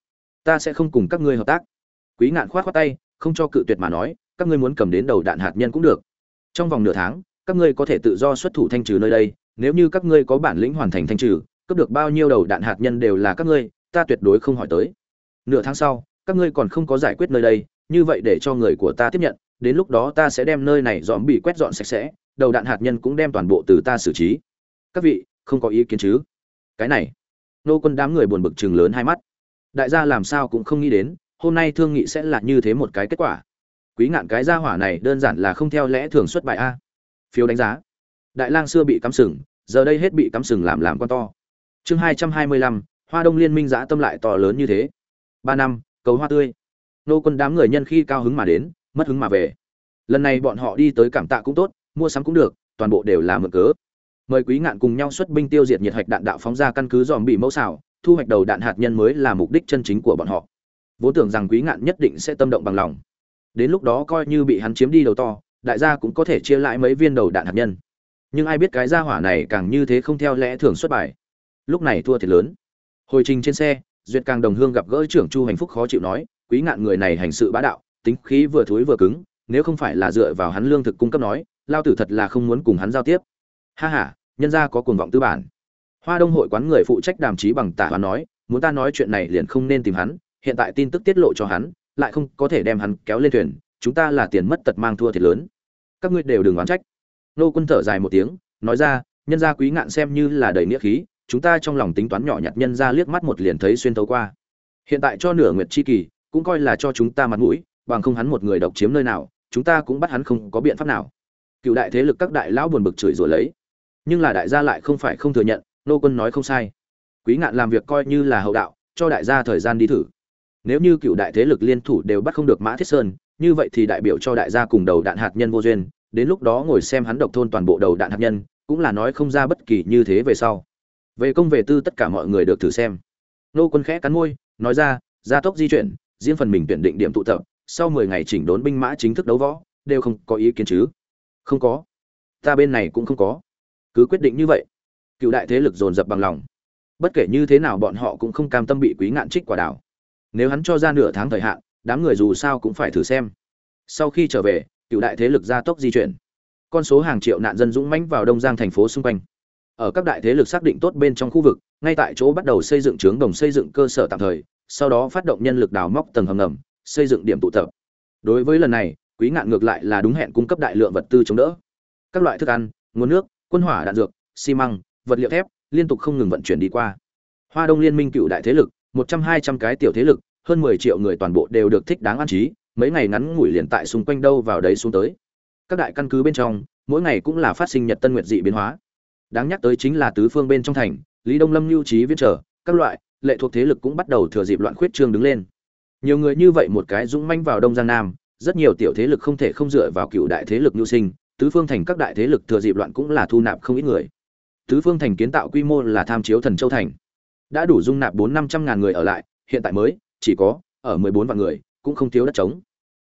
Ta sẽ không cùng các ngươi hợp tác. Quý ngạn khoát khoát tay, không cho cự tuyệt mà nói, các ngươi muốn cầm đến đầu đạn hạt nhân cũng được. Trong vòng nửa tháng, các ngươi có thể tự do xuất thủ thanh trừ nơi đây, nếu như các ngươi có bản lĩnh hoàn thành thanh trừ cấp được bao nhiêu đầu đạn hạt nhân đều là các ngươi, ta tuyệt đối không hỏi tới. Nửa tháng sau các ngươi còn không có giải quyết nơi đây, như vậy để cho người của ta tiếp nhận, đến lúc đó ta sẽ đem nơi này dọn bị quét dọn sạch sẽ, đầu đạn hạt nhân cũng đem toàn bộ từ ta xử trí. Các vị, không có ý kiến chứ? Cái này, nô quân đám người buồn bực chừng lớn hai mắt. Đại gia làm sao cũng không nghĩ đến, hôm nay thương nghị sẽ là như thế một cái kết quả. Quý ngạn cái gia hỏa này đơn giản là không theo lẽ thường xuất bài a. Phiếu đánh giá. Đại lang xưa bị cắm sừng, giờ đây hết bị cắm sừng làm làm con to. Chương hai trăm hai mươi lăm, hoa đông liên minh giã tâm lại to lớn như thế. Ba năm cầu hoa tươi. Nô quân đám người nhân khi cao hứng mà đến, mất hứng mà về. Lần này bọn họ đi tới cảm tạ cũng tốt, mua sắm cũng được, toàn bộ đều là mượn cớ. Mời quý ngạn cùng nhau xuất binh tiêu diệt nhiệt hạch đạn đạo phóng ra căn cứ dòm bị mẫu xảo thu hoạch đầu đạn hạt nhân mới là mục đích chân chính của bọn họ. Vốn tưởng rằng quý ngạn nhất định sẽ tâm động bằng lòng. Đến lúc đó coi như bị hắn chiếm đi đầu to, đại gia cũng có thể chia lại mấy viên đầu đạn hạt nhân. Nhưng ai biết cái gia hỏa này càng như thế không theo lẽ thường xuất bài. Lúc này thua thiệt lớn. Hồi trình trên xe duyệt càng đồng hương gặp gỡ trưởng chu Hạnh phúc khó chịu nói, quý ngạn người này hành sự bá đạo, tính khí vừa thối vừa cứng, nếu không phải là dựa vào hắn lương thực cung cấp nói, lao tử thật là không muốn cùng hắn giao tiếp. Ha ha, nhân gia có cuồng vọng tư bản. Hoa đông hội quán người phụ trách đàm chí bằng tả hoán nói, muốn ta nói chuyện này liền không nên tìm hắn, hiện tại tin tức tiết lộ cho hắn, lại không có thể đem hắn kéo lên thuyền, chúng ta là tiền mất tật mang thua thiệt lớn. Các ngươi đều đừng oán trách. Nô quân thở dài một tiếng, nói ra, nhân gia quý ngạn xem như là đầy nghĩa khí chúng ta trong lòng tính toán nhỏ nhặt nhân ra liếc mắt một liền thấy xuyên tấu qua. Hiện tại cho nửa nguyệt chi kỳ, cũng coi là cho chúng ta mặt mũi, bằng không hắn một người độc chiếm nơi nào, chúng ta cũng bắt hắn không có biện pháp nào. Cựu đại thế lực các đại lão buồn bực chửi rủa lấy. Nhưng là đại gia lại không phải không thừa nhận, nô quân nói không sai. Quý ngạn làm việc coi như là hậu đạo, cho đại gia thời gian đi thử. Nếu như cựu đại thế lực liên thủ đều bắt không được mã thiết sơn, như vậy thì đại biểu cho đại gia cùng đầu đạn hạt nhân vô duyên, đến lúc đó ngồi xem hắn độc thôn toàn bộ đầu đạn hạt nhân, cũng là nói không ra bất kỳ như thế về sau về công về tư tất cả mọi người được thử xem. Nô quân khẽ cắn môi, nói ra, gia tốc di chuyển, riêng phần mình tuyển định điểm tụ tập, sau mười ngày chỉnh đốn binh mã chính thức đấu võ, đều không có ý kiến chứ? Không có. Ta bên này cũng không có. Cứ quyết định như vậy. Cựu đại thế lực dồn dập bằng lòng. Bất kể như thế nào bọn họ cũng không cam tâm bị quý ngạn trích quả đảo. Nếu hắn cho ra nửa tháng thời hạn, đám người dù sao cũng phải thử xem. Sau khi trở về, cựu đại thế lực gia tốc di chuyển. Con số hàng triệu nạn dân dũng mãnh vào đông giang thành phố xung quanh ở các đại thế lực xác định tốt bên trong khu vực, ngay tại chỗ bắt đầu xây dựng trướng đồng xây dựng cơ sở tạm thời, sau đó phát động nhân lực đào móc tầng hầm ngầm, xây dựng điểm tụ tập. Đối với lần này, quý ngạn ngược lại là đúng hẹn cung cấp đại lượng vật tư chống đỡ. Các loại thức ăn, nguồn nước, quân hỏa đạn dược, xi măng, vật liệu thép liên tục không ngừng vận chuyển đi qua. Hoa đông liên minh cựu đại thế lực, một trăm hai trăm cái tiểu thế lực, hơn mười triệu người toàn bộ đều được thích đáng an trí, mấy ngày ngắn ngủi liền tại xung quanh đâu vào đấy xuống tới. Các đại căn cứ bên trong, mỗi ngày cũng là phát sinh nhật tân nguyệt dị biến hóa đáng nhắc tới chính là tứ phương bên trong thành, lý đông lâm lưu trí viết trở, các loại, lệ thuộc thế lực cũng bắt đầu thừa dịp loạn khuyết trương đứng lên. Nhiều người như vậy một cái dũng manh vào đông giang nam, rất nhiều tiểu thế lực không thể không dựa vào cựu đại thế lực nhu sinh, tứ phương thành các đại thế lực thừa dịp loạn cũng là thu nạp không ít người. Tứ phương thành kiến tạo quy mô là tham chiếu thần châu thành. Đã đủ dung nạp bốn năm trăm ngàn người ở lại, hiện tại mới, chỉ có, ở mười bốn vạn người, cũng không thiếu đất trống.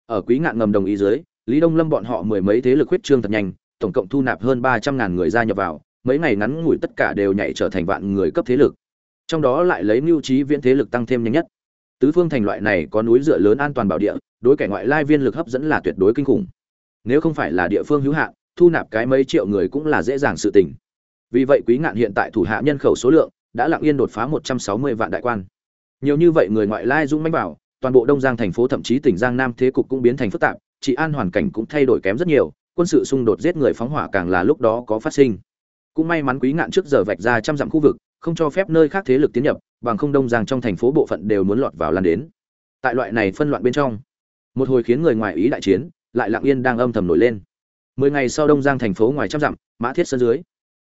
Ở quý ngạn ngầm đồng ý dưới, lý đông lâm bọn họ mười mấy thế lực huyết trương thật nhanh, tổng cộng thu nạp hơn ba trăm ngàn người gia nhập vào mấy ngày ngắn ngủi tất cả đều nhảy trở thành vạn người cấp thế lực. Trong đó lại lấy mưu trí viễn thế lực tăng thêm nhanh nhất. Tứ phương thành loại này có núi dựa lớn an toàn bảo địa, đối kẻ ngoại lai viên lực hấp dẫn là tuyệt đối kinh khủng. Nếu không phải là địa phương hữu hạn, thu nạp cái mấy triệu người cũng là dễ dàng sự tình. Vì vậy quý ngạn hiện tại thủ hạ nhân khẩu số lượng đã lặng yên đột phá một trăm sáu mươi vạn đại quan. Nhiều như vậy người ngoại lai dũng mãnh bảo toàn bộ đông giang thành phố thậm chí tỉnh giang nam thế cục cũng biến thành phức tạp, trị an hoàn cảnh cũng thay đổi kém rất nhiều, quân sự xung đột giết người phóng hỏa càng là lúc đó có phát sinh cũng may mắn quý ngạn trước giờ vạch ra trăm dặm khu vực, không cho phép nơi khác thế lực tiến nhập, bằng không đông giang trong thành phố bộ phận đều muốn lọt vào lan đến. Tại loại này phân loạn bên trong, một hồi khiến người ngoài ý đại chiến, lại lặng yên đang âm thầm nổi lên. Mười ngày sau đông giang thành phố ngoài trăm dặm, mã thiết sơn dưới.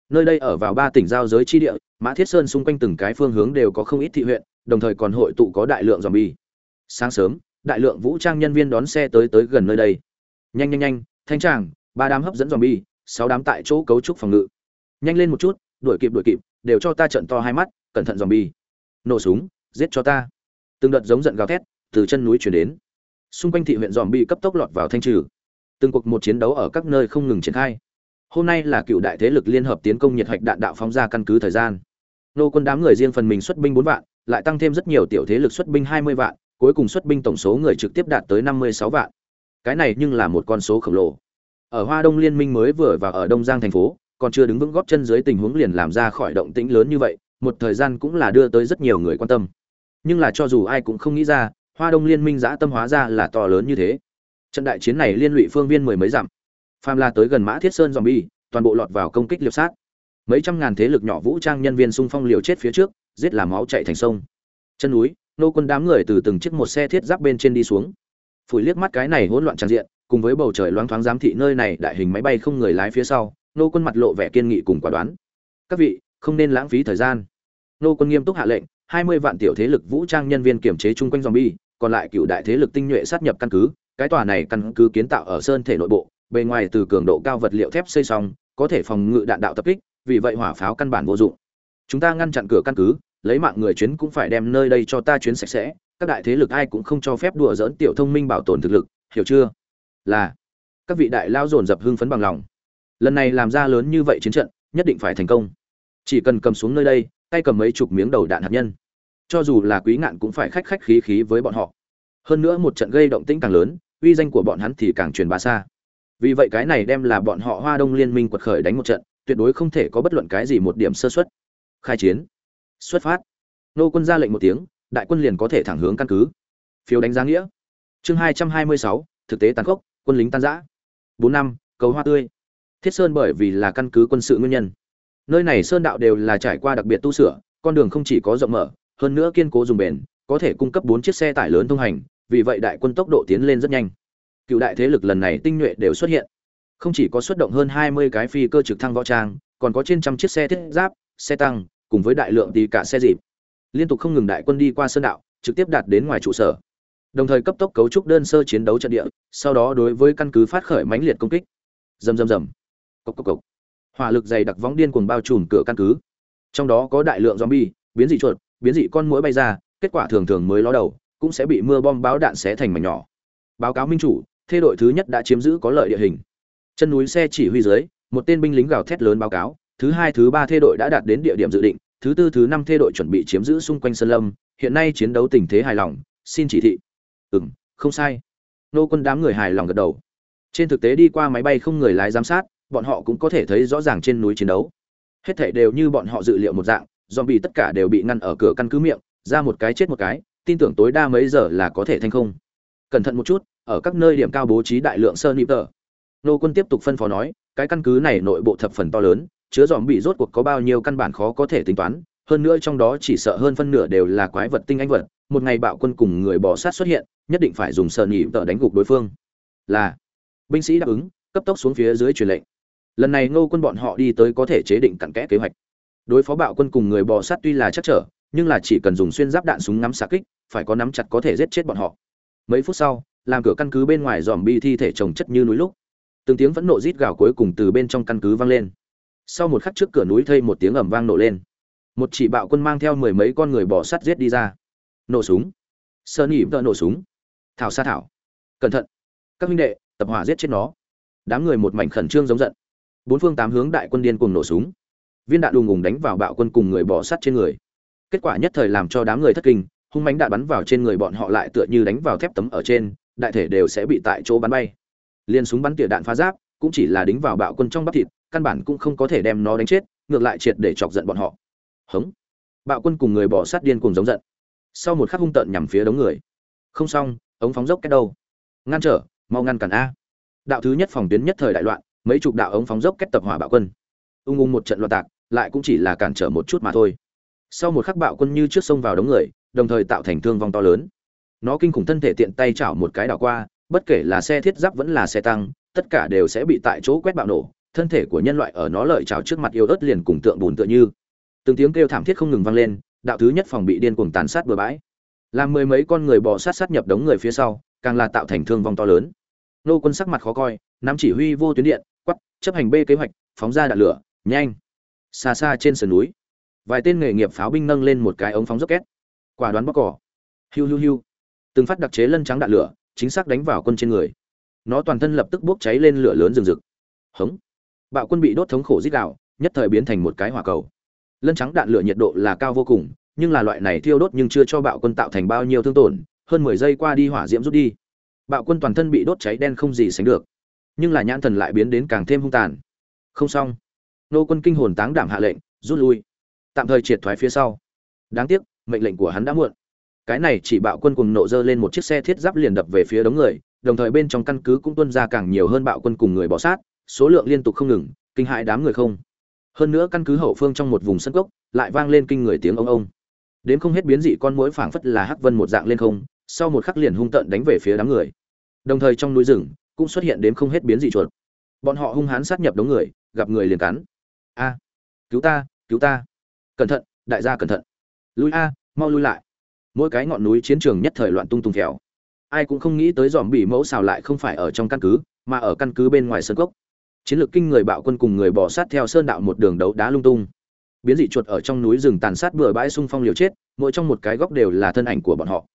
Nơi đây ở vào ba tỉnh giao giới chi địa, mã thiết sơn xung quanh từng cái phương hướng đều có không ít thị huyện, đồng thời còn hội tụ có đại lượng dòm bi sáng sớm, đại lượng vũ trang nhân viên đón xe tới tới gần nơi đây. Nhanh nhanh nhanh, thanh tràng, ba đám hấp dẫn dòm bi sáu đám tại chỗ cấu trúc phòng ngự nhanh lên một chút, đuổi kịp đuổi kịp, đều cho ta trận to hai mắt, cẩn thận dòm bi nổ súng, giết cho ta. Từng đợt giống giận gào thét từ chân núi chuyển đến. Xung quanh thị huyện dòm bi cấp tốc lọt vào thanh trừ. Từng cuộc một chiến đấu ở các nơi không ngừng triển khai. Hôm nay là cựu đại thế lực liên hợp tiến công nhiệt hạch đạn đạo phóng ra căn cứ thời gian. Nô quân đám người riêng phần mình xuất binh bốn vạn, lại tăng thêm rất nhiều tiểu thế lực xuất binh hai mươi vạn, cuối cùng xuất binh tổng số người trực tiếp đạt tới năm mươi sáu vạn. Cái này nhưng là một con số khổng lồ. Ở hoa đông liên minh mới vừa và ở đông giang thành phố còn chưa đứng vững góp chân dưới tình huống liền làm ra khỏi động tĩnh lớn như vậy một thời gian cũng là đưa tới rất nhiều người quan tâm. Nhưng là cho dù ai cũng không nghĩ ra hoa đông liên minh giã tâm hóa ra là to lớn như thế. Trận đại chiến này liên lụy phương viên mười mấy dặm. Phàm la tới gần mã thiết sơn zombie, bi toàn bộ lọt vào công kích liệp sát. Mấy trăm ngàn thế lực nhỏ vũ trang nhân viên xung phong liều chết phía trước giết làm máu chảy thành sông. Chân núi nô quân đám người từ từng chiếc một xe thiết giáp bên trên đi xuống. Phủi liếc mắt cái này hỗn loạn tràn diện cùng với bầu trời loáng thoáng giám thị nơi này đại hình máy bay không người lái phía sau nô quân mặt lộ vẻ kiên nghị cùng quả đoán. Các vị, không nên lãng phí thời gian. Nô quân nghiêm túc hạ lệnh, hai mươi vạn tiểu thế lực vũ trang nhân viên kiểm chế chung quanh zombie, còn lại cựu đại thế lực tinh nhuệ sát nhập căn cứ, cái tòa này căn cứ kiến tạo ở sơn thể nội bộ, bề ngoài từ cường độ cao vật liệu thép xây xong, có thể phòng ngự đạn đạo tập kích, vì vậy hỏa pháo căn bản vô dụng. Chúng ta ngăn chặn cửa căn cứ, lấy mạng người chuyến cũng phải đem nơi đây cho ta chuyến sạch sẽ, các đại thế lực ai cũng không cho phép đùa dỡn tiểu thông minh bảo tồn thực lực, hiểu chưa? Là, các vị đại lao dồn dập hưng phấn bằng lòng lần này làm ra lớn như vậy chiến trận, nhất định phải thành công. Chỉ cần cầm xuống nơi đây, tay cầm mấy chục miếng đầu đạn hạt nhân. Cho dù là quý ngạn cũng phải khách khách khí khí với bọn họ. Hơn nữa một trận gây động tĩnh càng lớn, uy danh của bọn hắn thì càng truyền bá xa. Vì vậy cái này đem là bọn họ hoa đông liên minh quật khởi đánh một trận, tuyệt đối không thể có bất luận cái gì một điểm sơ xuất khai chiến. Xuất phát. Nô quân ra lệnh một tiếng, đại quân liền có thể thẳng hướng căn cứ. Phiếu đánh giá nghĩa. Chương hai trăm hai mươi sáu, thực tế tàn khốc, quân lính tan giã bốn năm, cầu hoa tươi thiết sơn bởi vì là căn cứ quân sự nguyên nhân. Nơi này sơn đạo đều là trải qua đặc biệt tu sửa, con đường không chỉ có rộng mở, hơn nữa kiên cố dùng bền, có thể cung cấp bốn chiếc xe tải lớn thông hành, vì vậy đại quân tốc độ tiến lên rất nhanh. Cựu đại thế lực lần này tinh nhuệ đều xuất hiện. Không chỉ có xuất động hơn hai mươi cái phi cơ trực thăng võ trang, còn có trên trăm chiếc xe thiết giáp, xe tăng, cùng với đại lượng tì cả xe dịp. Liên tục không ngừng đại quân đi qua sơn đạo, trực tiếp đạt đến ngoài trụ sở. Đồng thời cấp tốc cấu trúc đơn sơ chiến đấu trận địa, sau đó đối với căn cứ phát khởi mãnh liệt công kích. Rầm rầm rầm cốc cốc cốc. hỏa lực dày đặc vóng điên cuồng bao trùm cửa căn cứ. Trong đó có đại lượng zombie biến dị chuột biến dị con muỗi bay ra kết quả thường thường mới ló đầu cũng sẽ bị mưa bom báo đạn xé thành mảnh nhỏ. Báo cáo minh chủ thê đội thứ nhất đã chiếm giữ có lợi địa hình. Chân núi xe chỉ huy dưới một tên binh lính gào thét lớn báo cáo thứ hai thứ ba thê đội đã đạt đến địa điểm dự định thứ tư thứ năm thê đội chuẩn bị chiếm giữ xung quanh sơn lâm hiện nay chiến đấu tình thế hài lòng xin chỉ thị. Ừm, không sai. Nô quân đám người hài lòng gật đầu. Trên thực tế đi qua máy bay không người lái giám sát bọn họ cũng có thể thấy rõ ràng trên núi chiến đấu. Hết thể đều như bọn họ dự liệu một dạng dòm bị tất cả đều bị ngăn ở cửa căn cứ miệng, ra một cái chết một cái, tin tưởng tối đa mấy giờ là có thể thành không. Cẩn thận một chút, ở các nơi điểm cao bố trí đại lượng sơ nịp tờ. Nô quân tiếp tục phân phó nói, cái căn cứ này nội bộ thập phần to lớn, chứa dòm bị rốt cuộc có bao nhiêu căn bản khó có thể tính toán, hơn nữa trong đó chỉ sợ hơn phân nửa đều là quái vật tinh anh vật, một ngày bạo quân cùng người bỏ sát xuất hiện, nhất định phải dùng sơ nỉ tờ đánh gục đối phương. Là, binh sĩ đáp ứng, cấp tốc xuống phía dưới truyền lệnh lần này ngô quân bọn họ đi tới có thể chế định cặn kẽ kế hoạch. Đối phó bạo quân cùng người bò sát tuy là chắc trở, nhưng là chỉ cần dùng xuyên giáp đạn súng ngắm xạ kích, phải có nắm chặt có thể giết chết bọn họ. Mấy phút sau, làm cửa căn cứ bên ngoài dòm bi thi thể trồng chất như núi lúc, từng tiếng phẫn nộ rít gào cuối cùng từ bên trong căn cứ vang lên. Sau một khắc trước cửa núi thây một tiếng ầm vang nổ lên. Một chỉ bạo quân mang theo mười mấy con người bỏ sắt giết đi ra. Nổ súng. Sơn ỉ vợ nổ súng. Thảo sa thảo. Cẩn thận. Các huynh đệ, tập hỏa giết chết nó. Đám người một mảnh khẩn trương giống giận bốn phương tám hướng đại quân điên cuồng nổ súng. Viên đạn đùng ùng đánh vào bạo quân cùng người bỏ sắt trên người. Kết quả nhất thời làm cho đám người thất kinh, hung mánh đạn bắn vào trên người bọn họ lại tựa như đánh vào thép tấm ở trên, đại thể đều sẽ bị tại chỗ bắn bay. Liên súng bắn tỉa đạn phá giáp, cũng chỉ là đính vào bạo quân trong bắp thịt, căn bản cũng không có thể đem nó đánh chết, ngược lại triệt để chọc giận bọn họ. Hống. Bạo quân cùng người bỏ sát điên cùng giống giận. Sau một khắc hung tợn nhằm phía đống người. Không xong, ống phóng dốc cách đâu? Ngăn trở, mau ngăn cản a. Đạo thứ nhất phòng tuyến nhất thời đại loạn mấy chục đạo ống phóng dốc kết tập hỏa bạo quân. Ung ung một trận loạn tạc, lại cũng chỉ là cản trở một chút mà thôi. Sau một khắc bạo quân như trước sông vào đống người, đồng thời tạo thành thương vong to lớn. Nó kinh khủng thân thể tiện tay chảo một cái đảo qua, bất kể là xe thiết giáp vẫn là xe tăng, tất cả đều sẽ bị tại chỗ quét bạo nổ. Thân thể của nhân loại ở nó lợi chảo trước mặt yêu ớt liền cùng tượng bùn tựa như. Từng tiếng kêu thảm thiết không ngừng vang lên, đạo thứ nhất phòng bị điên cuồng tàn sát bừa bãi. Làm mười mấy con người bò sát sát nhập đống người phía sau, càng là tạo thành thương vong to lớn. Nô quân sắc mặt khó coi, nắm chỉ huy vô tuyến điện chấp hành b kế hoạch, phóng ra đạn lửa, nhanh. Xa xa trên sườn núi, vài tên nghề nghiệp pháo binh nâng lên một cái ống phóng rocket. Quả đoán bóc cỏ. Hiu hiu hiu. Từng phát đặc chế lân trắng đạn lửa, chính xác đánh vào quân trên người. Nó toàn thân lập tức bốc cháy lên lửa lớn rừng rực. Hống. Bạo quân bị đốt thống khổ dít đạo nhất thời biến thành một cái hỏa cầu. Lân trắng đạn lửa nhiệt độ là cao vô cùng, nhưng là loại này thiêu đốt nhưng chưa cho bạo quân tạo thành bao nhiêu thương tổn, hơn mười giây qua đi hỏa diễm rút đi. Bạo quân toàn thân bị đốt cháy đen không gì sánh được nhưng là nhãn thần lại biến đến càng thêm hung tàn. Không xong. Nô quân kinh hồn táng đảm hạ lệnh, rút lui. Tạm thời triệt thoái phía sau. Đáng tiếc, mệnh lệnh của hắn đã muộn. Cái này chỉ bạo quân cùng nộ dơ lên một chiếc xe thiết giáp liền đập về phía đống người, đồng thời bên trong căn cứ cũng tuân ra càng nhiều hơn bạo quân cùng người bỏ sát, số lượng liên tục không ngừng, kinh hại đám người không. Hơn nữa căn cứ hậu phương trong một vùng sân cốc, lại vang lên kinh người tiếng ông ông. Đến không hết biến dị con mũi phảng phất là hắc vân một dạng lên không, sau một khắc liền hung tợn đánh về phía đám người. Đồng thời trong núi rừng cũng xuất hiện đến không hết biến dị chuột. Bọn họ hung hãn sát nhập đống người, gặp người liền cắn. A, cứu ta cứu ta. Cẩn thận, đại gia cẩn thận. Lui a, mau lui lại. Mỗi cái ngọn núi chiến trường nhất thời loạn tung tung khéo ai cũng không nghĩ tới dòm bị mẫu xào lại không phải ở trong căn cứ, mà ở căn cứ bên ngoài sân cốc. Chiến lược kinh người bạo quân cùng người bỏ sát theo sơn đạo một đường đấu đá lung tung. Biến dị chuột ở trong núi rừng tàn sát bừa bãi xung phong liều chết, mỗi trong một cái góc đều là thân ảnh của bọn họ.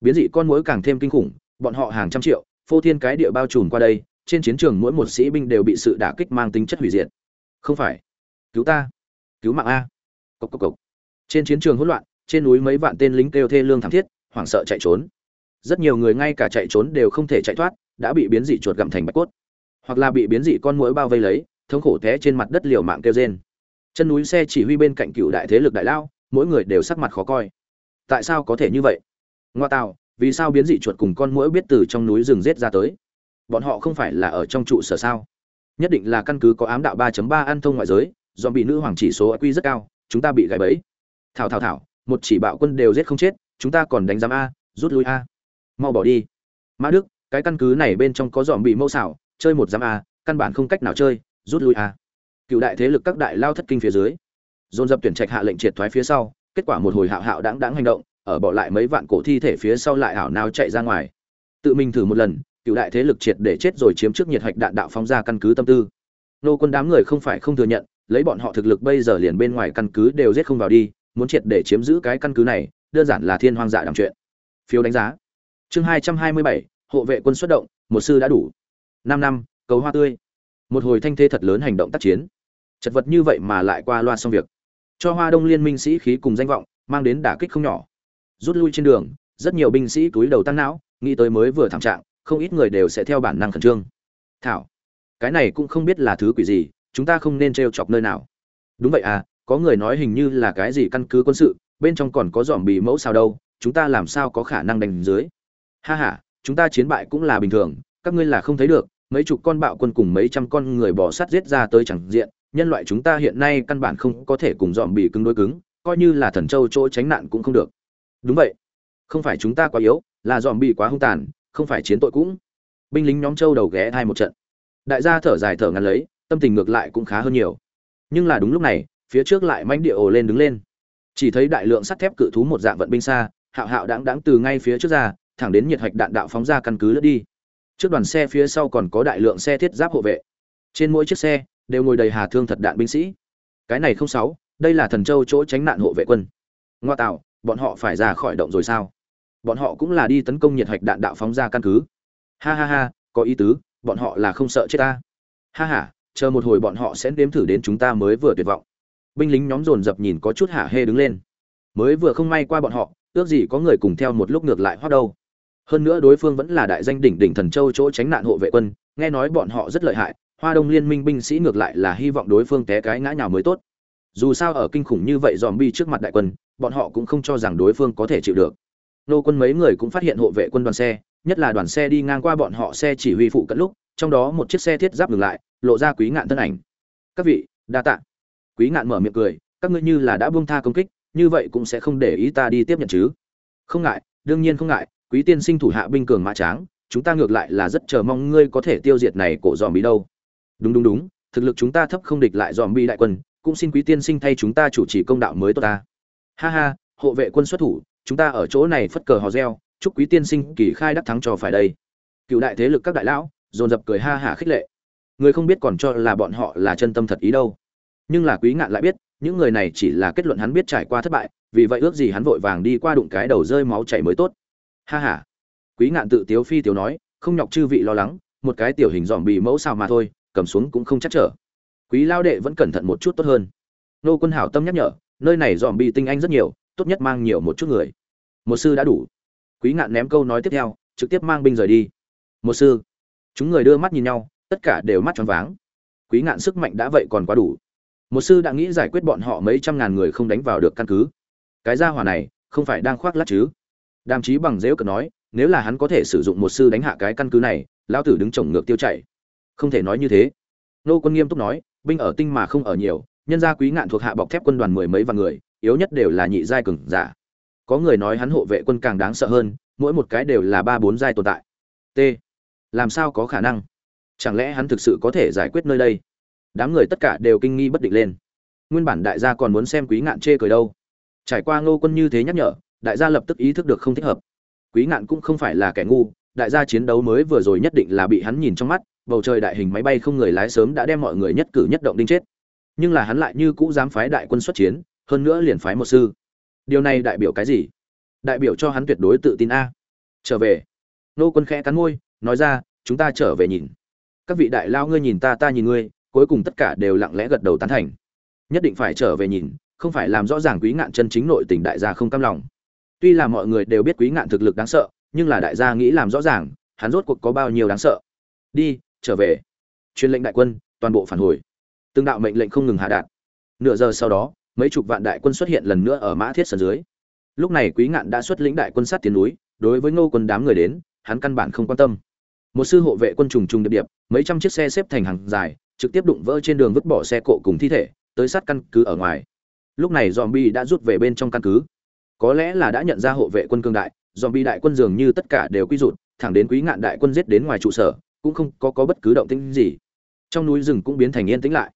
Biến dị con mối càng thêm kinh khủng, bọn họ hàng trăm triệu phô thiên cái địa bao trùm qua đây, trên chiến trường mỗi một sĩ binh đều bị sự đả kích mang tính chất hủy diệt. Không phải. Cứu ta. Cứu mạng a. Cốc cốc cốc. trên chiến trường hỗn loạn, trên núi mấy vạn tên lính kêu thê lương thảm thiết, hoảng sợ chạy trốn. Rất nhiều người ngay cả chạy trốn đều không thể chạy thoát, đã bị biến dị chuột gặm thành bạch cốt. Hoặc là bị biến dị con muỗi bao vây lấy, thống khổ té trên mặt đất liều mạng kêu rên. Chân núi xe chỉ huy bên cạnh cựu đại thế lực đại lao, mỗi người đều sắc mặt khó coi. Tại sao có thể như vậy? Ngoa tạo vì sao biến dị chuột cùng con muỗi biết từ trong núi rừng rết ra tới? Bọn họ không phải là ở trong trụ sở sao? Nhất định là căn cứ có ám đạo 3.3 an thông ngoại giới do bị nữ hoàng chỉ số IQ rất cao, chúng ta bị gãy bẫy. Thảo thảo thảo, một chỉ bạo quân đều giết không chết, chúng ta còn đánh giám a, rút lui a. Mau bỏ đi. Mã đức, cái căn cứ này bên trong có dòm bị mâu xảo, chơi một giám a, căn bản không cách nào chơi, rút lui a. Cựu đại thế lực các đại lao thất kinh phía dưới. Dồn dập tuyển trạch hạ lệnh triệt thoái phía sau, kết quả một hồi hạo hạo đáng đáng hành động ở bỏ lại mấy vạn cổ thi thể phía sau lại hảo nào chạy ra ngoài. Tự mình thử một lần, cựu đại thế lực triệt để chết rồi chiếm trước nhiệt hạch đạn đạo phóng ra căn cứ tâm tư. Nô quân đám người không phải không thừa nhận, lấy bọn họ thực lực bây giờ liền bên ngoài căn cứ đều giết không vào đi, muốn triệt để chiếm giữ cái căn cứ này, đơn giản là thiên hoang dạ đàm chuyện. Phiếu đánh giá. Chương hai trăm hai mươi bảy, hộ vệ quân xuất động, một sư đã đủ. Năm năm, cầu hoa tươi. Một hồi thanh thế thật lớn hành động tác chiến. Chật vật như vậy mà lại qua loa xong việc. Cho hoa đông liên minh sĩ khí cùng danh vọng, mang đến đả kích không nhỏ rút lui trên đường, rất nhiều binh sĩ túi đầu tăng não, nghĩ tới mới vừa thảm trạng, không ít người đều sẽ theo bản năng khẩn trương. Thảo, cái này cũng không biết là thứ quỷ gì, chúng ta không nên t chọc nơi nào. Đúng vậy à có người nói hình như là cái gì căn cứ quân sự, bên trong còn có dòm bị mẫu sao đâu, chúng ta làm sao có khả năng đánh dưới? Ha ha, chúng ta chiến bại cũng là bình thường, các ngươi là không thấy được, mấy chục con bạo quân cùng mấy trăm con người bỏ sát giết ra tới chẳng diện, nhân loại chúng ta hiện nay căn bản không có thể cùng dòm bị cứng đối cứng, coi như là thần châu chỗ tránh nạn cũng không được đúng vậy. Không phải chúng ta quá yếu, là dòm bị quá hung tàn, không phải chiến tội cũng. Binh lính nhóm châu đầu ghé hai một trận. Đại gia thở dài thở ngắn lấy, tâm tình ngược lại cũng khá hơn nhiều. Nhưng là đúng lúc này, phía trước lại manh địa ồ lên đứng lên. Chỉ thấy đại lượng sắt thép cự thú một dạng vận binh xa, hạo hạo đáng đáng từ ngay phía trước ra, thẳng đến nhiệt hạch đạn đạo phóng ra căn cứ lướt đi. Trước đoàn xe phía sau còn có đại lượng xe thiết giáp hộ vệ. Trên mỗi chiếc xe, đều ngồi đầy hà thương thật đạn binh sĩ. Cái này không sáu, đây là thần châu chỗ tránh nạn hộ vệ quân. Ngoa tạo bọn họ phải ra khỏi động rồi sao? Bọn họ cũng là đi tấn công nhiệt hạch đạn đạo phóng ra căn cứ. Ha ha ha, có ý tứ, bọn họ là không sợ chết ta. Ha ha, chờ một hồi bọn họ sẽ đếm thử đến chúng ta mới vừa tuyệt vọng. Binh lính nhóm dồn dập nhìn có chút hả hê đứng lên. Mới vừa không may qua bọn họ, ước gì có người cùng theo một lúc ngược lại hoát đâu. Hơn nữa đối phương vẫn là đại danh đỉnh đỉnh thần châu chỗ tránh nạn hộ vệ quân, nghe nói bọn họ rất lợi hại, hoa đông liên minh binh sĩ ngược lại là hy vọng đối phương té cái ngã nhào mới tốt. Dù sao ở kinh khủng như vậy dòm bi trước mặt đại quân bọn họ cũng không cho rằng đối phương có thể chịu được. Nô quân mấy người cũng phát hiện hộ vệ quân đoàn xe, nhất là đoàn xe đi ngang qua bọn họ xe chỉ huy phụ cận lúc, trong đó một chiếc xe thiết giáp ngừng lại, lộ ra quý ngạn thân ảnh. Các vị, đa tạ. Quý ngạn mở miệng cười, các ngươi như là đã buông tha công kích, như vậy cũng sẽ không để ý ta đi tiếp nhận chứ. Không ngại, đương nhiên không ngại, quý tiên sinh thủ hạ binh cường mã tráng, chúng ta ngược lại là rất chờ mong ngươi có thể tiêu diệt này cổ dòm bị đâu. Đúng đúng đúng, thực lực chúng ta thấp không địch lại dòm bi đại quân, cũng xin quý tiên sinh thay chúng ta chủ trì công đạo mới tốt ta ha ha, hộ vệ quân xuất thủ, chúng ta ở chỗ này phất cờ hò reo, chúc quý tiên sinh kỳ khai đắc thắng cho phải đây. Cựu đại thế lực các đại lão, dồn dập cười ha hả khích lệ. Người không biết còn cho là bọn họ là chân tâm thật ý đâu. Nhưng là quý ngạn lại biết, những người này chỉ là kết luận hắn biết trải qua thất bại, vì vậy ước gì hắn vội vàng đi qua đụng cái đầu rơi máu chảy mới tốt. Ha ha. Quý ngạn tự tiếu phi tiếu nói, không nhọc chư vị lo lắng, một cái tiểu hình dòm bị mẫu sao mà thôi, cầm xuống cũng không chắc trở. Quý lao đệ vẫn cẩn thận một chút tốt hơn. Nô quân hảo tâm nhắc nhở nơi này dòm bị tinh anh rất nhiều, tốt nhất mang nhiều một chút người. Một sư đã đủ. Quý ngạn ném câu nói tiếp theo, trực tiếp mang binh rời đi. Một sư. Chúng người đưa mắt nhìn nhau, tất cả đều mắt tròn váng. Quý ngạn sức mạnh đã vậy còn quá đủ. Một sư đã nghĩ giải quyết bọn họ mấy trăm ngàn người không đánh vào được căn cứ. Cái gia hỏa này, không phải đang khoác lát chứ? Đàm chí bằng dễu cờ nói, nếu là hắn có thể sử dụng một sư đánh hạ cái căn cứ này, lão tử đứng chồng ngược tiêu chảy. Không thể nói như thế. Nô quân nghiêm túc nói, binh ở tinh mà không ở nhiều nhân gia quý ngạn thuộc hạ bọc thép quân đoàn mười mấy vạn người, yếu nhất đều là nhị giai cường giả. Có người nói hắn hộ vệ quân càng đáng sợ hơn, mỗi một cái đều là ba bốn giai tồn tại. T. Làm sao có khả năng? Chẳng lẽ hắn thực sự có thể giải quyết nơi đây? Đám người tất cả đều kinh nghi bất định lên. Nguyên bản đại gia còn muốn xem quý ngạn chê cười đâu. Trải qua ngô quân như thế nhắc nhở, đại gia lập tức ý thức được không thích hợp. Quý ngạn cũng không phải là kẻ ngu, đại gia chiến đấu mới vừa rồi nhất định là bị hắn nhìn trong mắt, bầu trời đại hình máy bay không người lái sớm đã đem mọi người nhất cử nhất động đinh chết nhưng là hắn lại như cũ dám phái đại quân xuất chiến, hơn nữa liền phái một sư. Điều này đại biểu cái gì? Đại biểu cho hắn tuyệt đối tự tin a. Trở về. Nô quân khẽ cắn môi, nói ra, chúng ta trở về nhìn. Các vị đại lao ngươi nhìn ta ta nhìn ngươi, cuối cùng tất cả đều lặng lẽ gật đầu tán thành. Nhất định phải trở về nhìn, không phải làm rõ ràng quý ngạn chân chính nội tình đại gia không cam lòng. Tuy là mọi người đều biết quý ngạn thực lực đáng sợ, nhưng là đại gia nghĩ làm rõ ràng, hắn rốt cuộc có bao nhiêu đáng sợ. Đi, trở về. Truyền lệnh đại quân, toàn bộ phản hồi từng đạo mệnh lệnh không ngừng hạ đạt. Nửa giờ sau đó mấy chục vạn đại quân xuất hiện lần nữa ở mã thiết sân dưới. Lúc này quý ngạn đã xuất lĩnh đại quân sát tiến núi đối với ngô quân đám người đến hắn căn bản không quan tâm. Một sư hộ vệ quân trùng trùng điệp điệp mấy trăm chiếc xe xếp thành hàng dài trực tiếp đụng vỡ trên đường vứt bỏ xe cộ cùng thi thể tới sát căn cứ ở ngoài. Lúc này dòm bi đã rút về bên trong căn cứ. Có lẽ là đã nhận ra hộ vệ quân cương đại dòm bi đại quân dường như tất cả đều quy rụt thẳng đến quý ngạn đại quân giết đến ngoài trụ sở cũng không có, có bất cứ động tĩnh gì. Trong núi rừng cũng biến thành yên tĩnh lại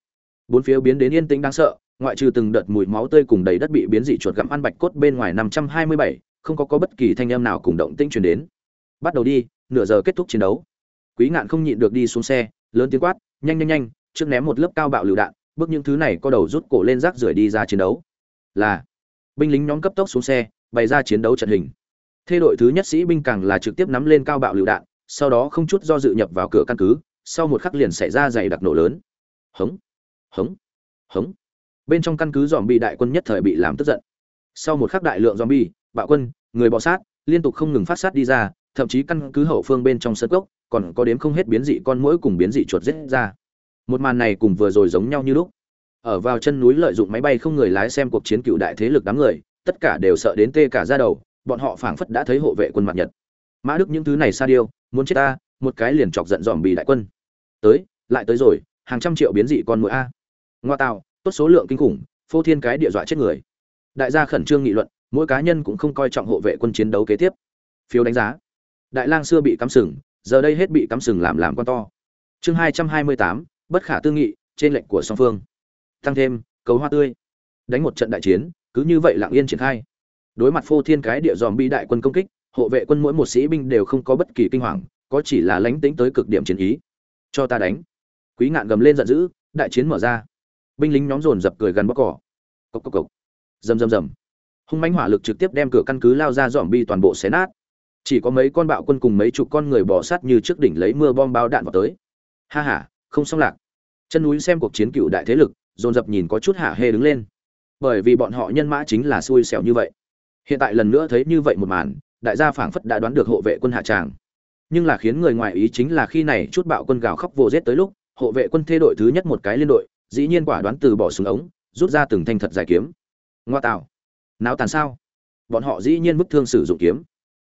bốn phía biến đến yên tĩnh đáng sợ, ngoại trừ từng đợt mùi máu tươi cùng đầy đất bị biến dị chuột gặm ăn bạch cốt bên ngoài năm trăm hai mươi bảy, không có có bất kỳ thanh âm nào cùng động tĩnh truyền đến. Bắt đầu đi, nửa giờ kết thúc chiến đấu. Quý ngạn không nhịn được đi xuống xe, lớn tiếng quát, nhanh nhanh nhanh, trước ném một lớp cao bạo lựu đạn, bước những thứ này có đầu rút cổ lên rác rưởi đi ra chiến đấu. Là, binh lính nhóm cấp tốc xuống xe, bày ra chiến đấu trận hình. Thê đội thứ nhất sĩ binh càng là trực tiếp nắm lên cao bạo lựu đạn, sau đó không chút do dự nhập vào cửa căn cứ, sau một khắc liền xảy ra dày đặc nổ lớn. Hống hống. Hống. Bên trong căn cứ dòm bị đại quân nhất thời bị làm tức giận. Sau một khắc đại lượng dòm bi bạo quân, người bọ sát, liên tục không ngừng phát sát đi ra, thậm chí căn cứ hậu phương bên trong sân cốc, còn có đếm không hết biến dị con mũi cùng biến dị chuột giết ra. Một màn này cùng vừa rồi giống nhau như lúc. Ở vào chân núi lợi dụng máy bay không người lái xem cuộc chiến cựu đại thế lực đám người, tất cả đều sợ đến tê cả ra đầu, bọn họ phảng phất đã thấy hộ vệ quân mặt nhật. Mã đức những thứ này xa điêu, muốn chết ta, một cái liền chọc giận dòm bị đại quân. Tới, lại tới rồi, hàng trăm triệu biến dị con mũi a ngoa tạo tốt số lượng kinh khủng, phô thiên cái địa dọa chết người. Đại gia khẩn trương nghị luận, mỗi cá nhân cũng không coi trọng hộ vệ quân chiến đấu kế tiếp. Phiếu đánh giá. Đại lang xưa bị cắm sừng, giờ đây hết bị cắm sừng làm làm con to. Chương hai trăm hai mươi tám, bất khả tư nghị, trên lệnh của song phương. Tăng thêm, cầu hoa tươi. Đánh một trận đại chiến, cứ như vậy lặng yên triển khai. Đối mặt phô thiên cái địa dòm bi đại quân công kích, hộ vệ quân mỗi một sĩ binh đều không có bất kỳ kinh hoàng, có chỉ là lánh tính tới cực điểm chiến ý. Cho ta đánh. Quý ngạn gầm lên giận dữ, đại chiến mở ra binh lính nhóm dồn dập cười gần bóc cỏ. Cộc cộc cộc. Rầm rầm rầm. Hung mãnh hỏa lực trực tiếp đem cửa căn cứ lao ra dòm bi toàn bộ xé nát. Chỉ có mấy con bạo quân cùng mấy chục con người bỏ sát như trước đỉnh lấy mưa bom bao đạn vào tới. Ha ha, không xong lạc. Chân núi xem cuộc chiến cựu đại thế lực, dồn dập nhìn có chút hả hê đứng lên. Bởi vì bọn họ nhân mã chính là xui xẻo như vậy. Hiện tại lần nữa thấy như vậy một màn, đại gia phảng phất đã đoán được hộ vệ quân hạ tràng. Nhưng là khiến người ngoài ý chính là khi này chút bạo quân gào khóc vô rết tới lúc, hộ vệ quân thê đội thứ nhất một cái liên đội dĩ nhiên quả đoán từ bỏ súng ống, rút ra từng thanh thật dài kiếm. Ngoa tạo. Náo tàn sao? Bọn họ dĩ nhiên bức thương sử dụng kiếm.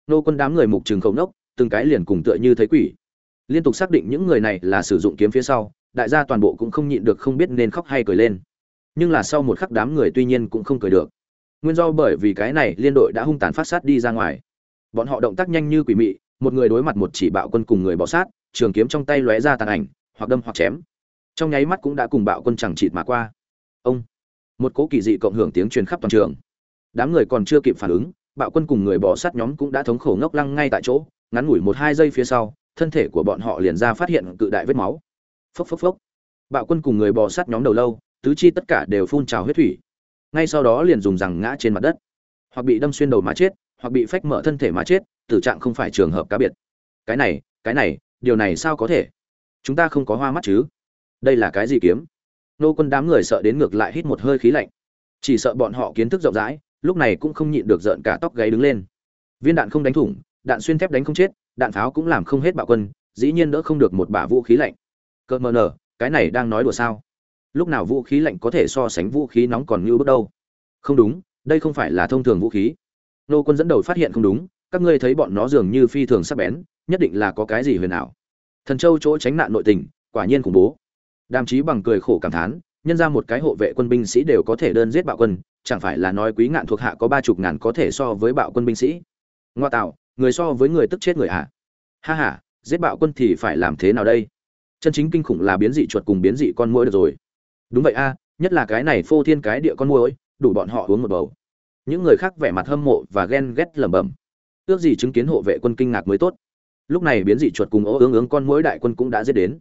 Nô quân đám người mục trường khẩu nốc, từng cái liền cùng tựa như thấy quỷ. Liên tục xác định những người này là sử dụng kiếm phía sau, đại gia toàn bộ cũng không nhịn được không biết nên khóc hay cười lên. Nhưng là sau một khắc đám người tuy nhiên cũng không cười được. Nguyên do bởi vì cái này liên đội đã hung tàn phát sát đi ra ngoài. Bọn họ động tác nhanh như quỷ mị, một người đối mặt một chỉ bạo quân cùng người bọ sát, trường kiếm trong tay lóe ra tàn ảnh, hoặc đâm hoặc chém trong nháy mắt cũng đã cùng bạo quân chẳng chịt mà qua. Ông, một cố kỳ dị cộng hưởng tiếng truyền khắp toàn trường. Đám người còn chưa kịp phản ứng, bạo quân cùng người bỏ sát nhóm cũng đã thống khổ ngốc lăng ngay tại chỗ, ngắn ngủi một hai giây phía sau, thân thể của bọn họ liền ra phát hiện cự đại vết máu. Phốc phốc phốc. Bạo quân cùng người bò sát nhóm đầu lâu, tứ chi tất cả đều phun trào huyết thủy. Ngay sau đó liền dùng rằng ngã trên mặt đất. Hoặc bị đâm xuyên đầu mà chết, hoặc bị phách mở thân thể mà chết, tử trạng không phải trường hợp cá biệt. Cái này cái này, điều này sao có thể? Chúng ta không có hoa mắt chứ? Đây là cái gì kiếm? Nô quân đám người sợ đến ngược lại hít một hơi khí lạnh. Chỉ sợ bọn họ kiến thức rộng rãi, lúc này cũng không nhịn được giận cả tóc gáy đứng lên. Viên đạn không đánh thủng, đạn xuyên thép đánh không chết, đạn pháo cũng làm không hết bạo quân, dĩ nhiên đỡ không được một bả vũ khí lạnh. Cợt mờ nở cái này đang nói đùa sao? Lúc nào vũ khí lạnh có thể so sánh vũ khí nóng còn như bước đâu không đúng, đây không phải là thông thường vũ khí. Nô quân dẫn đầu phát hiện không đúng, các ngươi thấy bọn nó dường như phi thường sắc bén, nhất định là có cái gì huyền ảo. Thần châu chỗ tránh nạn nội tình, quả nhiên khủng bố đàm chí bằng cười khổ cảm thán, nhân ra một cái hộ vệ quân binh sĩ đều có thể đơn giết bạo quân, chẳng phải là nói quý ngạn thuộc hạ có ba chục ngàn có thể so với bạo quân binh sĩ? Ngoa tạo, người so với người tức chết người ạ à? ha ha, giết bạo quân thì phải làm thế nào đây? Chân chính kinh khủng là biến dị chuột cùng biến dị con muỗi được rồi. Đúng vậy a, nhất là cái này phô thiên cái địa con muỗi, đủ bọn họ uống một bầu. Những người khác vẻ mặt hâm mộ và ghen ghét lẩm bẩm. Ước gì chứng kiến hộ vệ quân kinh ngạc mới tốt. Lúc này biến dị chuột cùng ố ương ương con muỗi đại quân cũng đã giết đến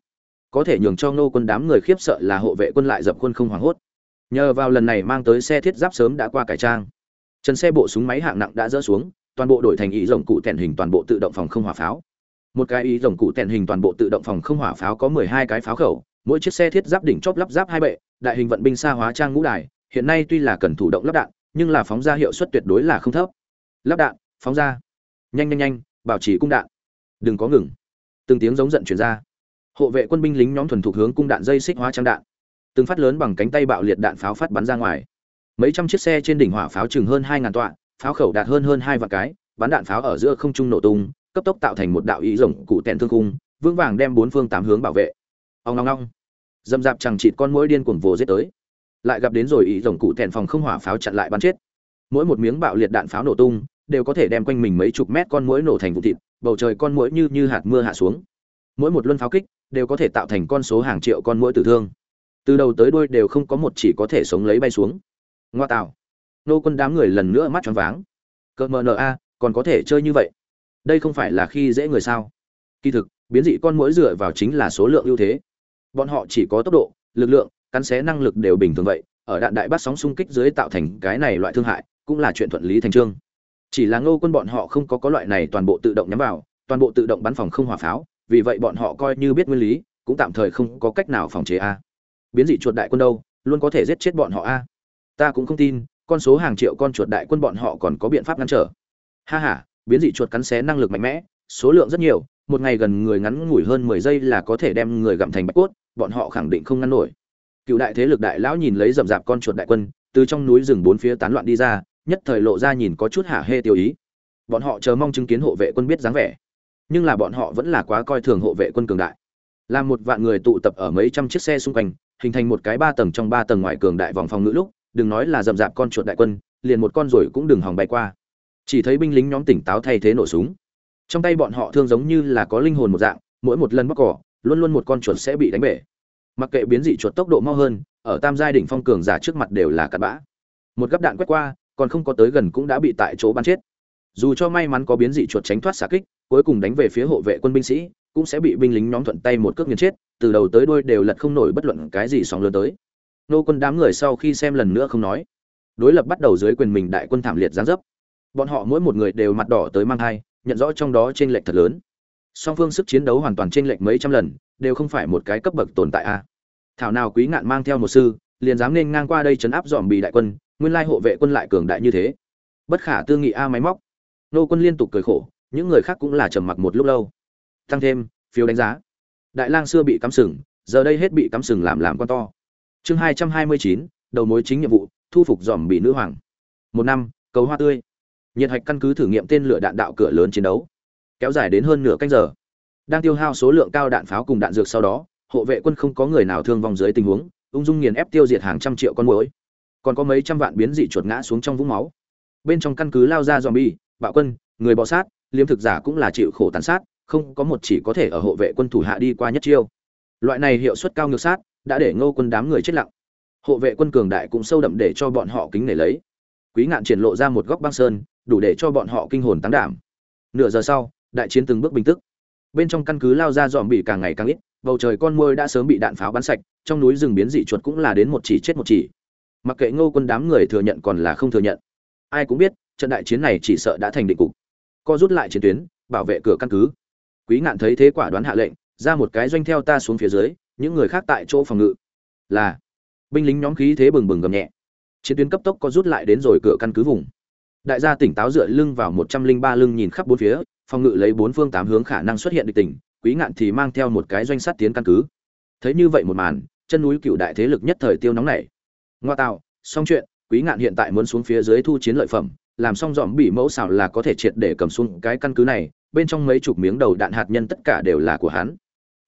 có thể nhường cho ngô quân đám người khiếp sợ là hộ vệ quân lại dập quân không hoảng hốt. Nhờ vào lần này mang tới xe thiết giáp sớm đã qua cải trang. Chân xe bộ súng máy hạng nặng đã dỡ xuống, toàn bộ đổi thành ý rồng cụ tèn hình toàn bộ tự động phòng không hỏa pháo. Một cái ý rồng cụ tèn hình toàn bộ tự động phòng không hỏa pháo có mười hai cái pháo khẩu, mỗi chiếc xe thiết giáp đỉnh chóp lắp giáp hai bệ, đại hình vận binh xa hóa trang ngũ đài, hiện nay tuy là cần thủ động lắp đạn, nhưng là phóng ra hiệu suất tuyệt đối là không thấp. Lắp đạn, phóng ra. Nhanh nhanh nhanh, bảo trì cung đạn. Đừng có ngừng. Từng tiếng giống giận truyền ra hộ vệ quân binh lính nhóm thuần thục hướng cung đạn dây xích hóa trang đạn, từng phát lớn bằng cánh tay bạo liệt đạn pháo phát bắn ra ngoài. Mấy trăm chiếc xe trên đỉnh hỏa pháo chừng hơn hai ngàn tọa, pháo khẩu đạt hơn hơn hai vạn cái, bắn đạn pháo ở giữa không trung nổ tung, cấp tốc tạo thành một đạo ý rồng cụ tẹn thương cung vững vàng đem bốn phương tám hướng bảo vệ. Ông long long dầm dạp chẳng chịt con mũi điên cuồng vồ giết tới. Lại gặp đến rồi ý rồng cụ tẹn phòng không hỏa pháo chặn lại bắn chết. Mỗi một miếng bạo liệt đạn pháo nổ tung, đều có thể đem quanh mình mấy chục mét con mũi nổ thành vụ thịt, bầu trời con mũi như như hạt mưa hạ xuống. Mỗi một luân pháo kích đều có thể tạo thành con số hàng triệu con mũi tử thương. Từ đầu tới đuôi đều không có một chỉ có thể sống lấy bay xuống. Ngoa tạo. Nô quân đám người lần nữa mắt choáng váng. Cợt a, còn có thể chơi như vậy? Đây không phải là khi dễ người sao? Kỳ thực biến dị con mũi dựa vào chính là số lượng ưu thế. Bọn họ chỉ có tốc độ lực lượng cắn xé năng lực đều bình thường vậy ở đạn đại bác sóng xung kích dưới tạo thành cái này loại thương hại cũng là chuyện thuận lý thành trương chỉ là ngô quân bọn họ không có có loại này toàn bộ tự động nhắm vào toàn bộ tự động bắn phòng không hỏa pháo vì vậy bọn họ coi như biết nguyên lý, cũng tạm thời không có cách nào phòng chế a. Biến dị chuột đại quân đâu, luôn có thể giết chết bọn họ a. Ta cũng không tin, con số hàng triệu con chuột đại quân bọn họ còn có biện pháp ngăn trở. Ha ha, biến dị chuột cắn xé năng lực mạnh mẽ, số lượng rất nhiều, một ngày gần người ngắn ngủi hơn mười giây là có thể đem người gặm thành bạch cốt, bọn họ khẳng định không ngăn nổi. Cựu đại thế lực đại lão nhìn lấy rậm rạp con chuột đại quân, từ trong núi rừng bốn phía tán loạn đi ra, nhất thời lộ ra nhìn có chút hả hê tiêu ý. Bọn họ chờ mong chứng kiến hộ vệ quân biết dáng vẻ nhưng là bọn họ vẫn là quá coi thường hộ vệ quân cường đại. Làm một vạn người tụ tập ở mấy trăm chiếc xe xung quanh, hình thành một cái ba tầng trong ba tầng ngoài cường đại vòng phòng ngữ lúc, đừng nói là dầm dạp con chuột đại quân, liền một con rồi cũng đừng hòng bay qua. Chỉ thấy binh lính nhóm tỉnh táo thay thế nổ súng. Trong tay bọn họ thương giống như là có linh hồn một dạng, mỗi một lần bóc cỏ, luôn luôn một con chuột sẽ bị đánh bể. Mặc kệ biến dị chuột tốc độ mau hơn, ở tam giai đỉnh phong cường giả trước mặt đều là cặn bã. Một gấp đạn quét qua, còn không có tới gần cũng đã bị tại chỗ bắn chết. Dù cho may mắn có biến dị chuột tránh thoát xả kích cuối cùng đánh về phía hộ vệ quân binh sĩ, cũng sẽ bị binh lính nhóm thuận tay một cước nghiền chết, từ đầu tới đuôi đều lật không nổi bất luận cái gì sóng lớn tới. Nô quân đám người sau khi xem lần nữa không nói, đối lập bắt đầu dưới quyền mình đại quân thảm liệt giáng dấp. Bọn họ mỗi một người đều mặt đỏ tới mang thai, nhận rõ trong đó t r ê n lệch thật lớn. Song phương sức chiến đấu hoàn toàn t r ê n lệch mấy trăm lần, đều không phải một cái cấp bậc tồn tại a. Thảo nào quý ngạn mang theo một sư, liền dám nên ngang qua đây chấn áp dòm bị đại quân, nguyên lai hộ vệ quân lại cường đại như thế. Bất khả tư nghị a máy móc. Nô quân liên tục cười khổ những người khác cũng là trầm mặc một lúc lâu. Tăng thêm, phiếu đánh giá. Đại lang xưa bị cắm sừng, giờ đây hết bị cắm sừng làm làm con to. Chương hai trăm hai mươi chín, đầu mối chính nhiệm vụ, thu phục dòm bị nữ hoàng. Một năm, cầu hoa tươi. Nhiệt hạch căn cứ thử nghiệm tên lửa đạn đạo cửa lớn chiến đấu. Kéo dài đến hơn nửa canh giờ. Đang tiêu hao số lượng cao đạn pháo cùng đạn dược sau đó, hộ vệ quân không có người nào thương vong dưới tình huống, ung dung nghiền ép tiêu diệt hàng trăm triệu con muỗi. Còn có mấy trăm vạn biến dị chuột ngã xuống trong vũng máu. Bên trong căn cứ lao ra zombie, bạo quân, người bọ sát liếm thực giả cũng là chịu khổ tàn sát, không có một chỉ có thể ở hộ vệ quân thủ hạ đi qua nhất chiêu. Loại này hiệu suất cao ngược sát, đã để ngô quân đám người chết lặng. Hộ vệ quân cường đại cũng sâu đậm để cho bọn họ kính nể lấy. Quý ngạn triển lộ ra một góc băng sơn, đủ để cho bọn họ kinh hồn tán đảm. Nửa giờ sau, đại chiến từng bước bình tức. Bên trong căn cứ lao ra dòm bị càng ngày càng ít, bầu trời con môi đã sớm bị đạn pháo bắn sạch, trong núi rừng biến dị chuột cũng là đến một chỉ chết một chỉ. Mặc kệ ngô quân đám người thừa nhận còn là không thừa nhận. Ai cũng biết, trận đại chiến này chỉ sợ đã thành định cục co rút lại chiến tuyến, bảo vệ cửa căn cứ. Quý ngạn thấy thế quả đoán hạ lệnh, ra một cái doanh theo ta xuống phía dưới, những người khác tại chỗ phòng ngự. Là, binh lính nhóm khí thế bừng bừng gầm nhẹ. Chiến tuyến cấp tốc có rút lại đến rồi cửa căn cứ vùng. Đại gia tỉnh táo dựa lưng vào một trăm linh ba lưng nhìn khắp bốn phía, phòng ngự lấy bốn phương tám hướng khả năng xuất hiện địch tỉnh, quý ngạn thì mang theo một cái doanh sắt tiến căn cứ. Thấy như vậy một màn, chân núi cựu đại thế lực nhất thời tiêu nóng này ngoa tạo, xong chuyện, quý ngạn hiện tại muốn xuống phía dưới thu chiến lợi phẩm làm xong dòm bị mẫu xảo là có thể triệt để cầm xuống cái căn cứ này bên trong mấy chục miếng đầu đạn hạt nhân tất cả đều là của hắn.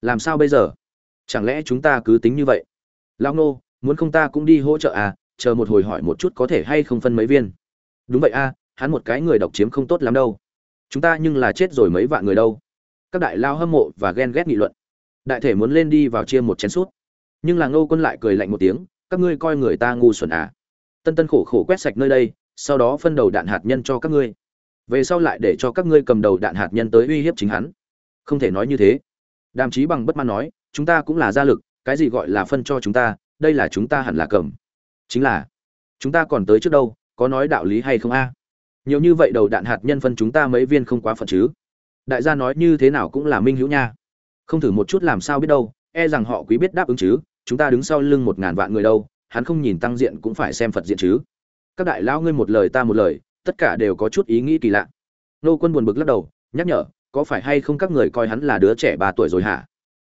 Làm sao bây giờ? Chẳng lẽ chúng ta cứ tính như vậy? Lao nô muốn không ta cũng đi hỗ trợ à? Chờ một hồi hỏi một chút có thể hay không phân mấy viên? Đúng vậy a à, hắn một cái người độc chiếm không tốt lắm đâu. Chúng ta nhưng là chết rồi mấy vạn người đâu. Các đại lao hâm mộ và ghen ghét nghị luận. Đại thể muốn lên đi vào chia một chén suốt nhưng là ngô quân lại cười lạnh một tiếng các ngươi coi người ta ngu xuẩn à? Tân tân khổ khổ quét sạch nơi đây sau đó phân đầu đạn hạt nhân cho các ngươi. Về sau lại để cho các ngươi cầm đầu đạn hạt nhân tới uy hiếp chính hắn. Không thể nói như thế. Đàm chí bằng bất mãn nói, chúng ta cũng là gia lực, cái gì gọi là phân cho chúng ta, đây là chúng ta hẳn là cầm. Chính là, chúng ta còn tới trước đâu, có nói đạo lý hay không a? Nhiều như vậy đầu đạn hạt nhân phân chúng ta mấy viên không quá phận chứ? Đại gia nói như thế nào cũng là minh hữu nha. Không thử một chút làm sao biết đâu e rằng họ quý biết đáp ứng chứ, chúng ta đứng sau lưng một ngàn vạn người đâu, hắn không nhìn tăng diện cũng phải xem phật diện chứ các đại lão ngươi một lời ta một lời tất cả đều có chút ý nghĩ kỳ lạ. Nô quân buồn bực lắc đầu nhắc nhở có phải hay không các người coi hắn là đứa trẻ ba tuổi rồi hả?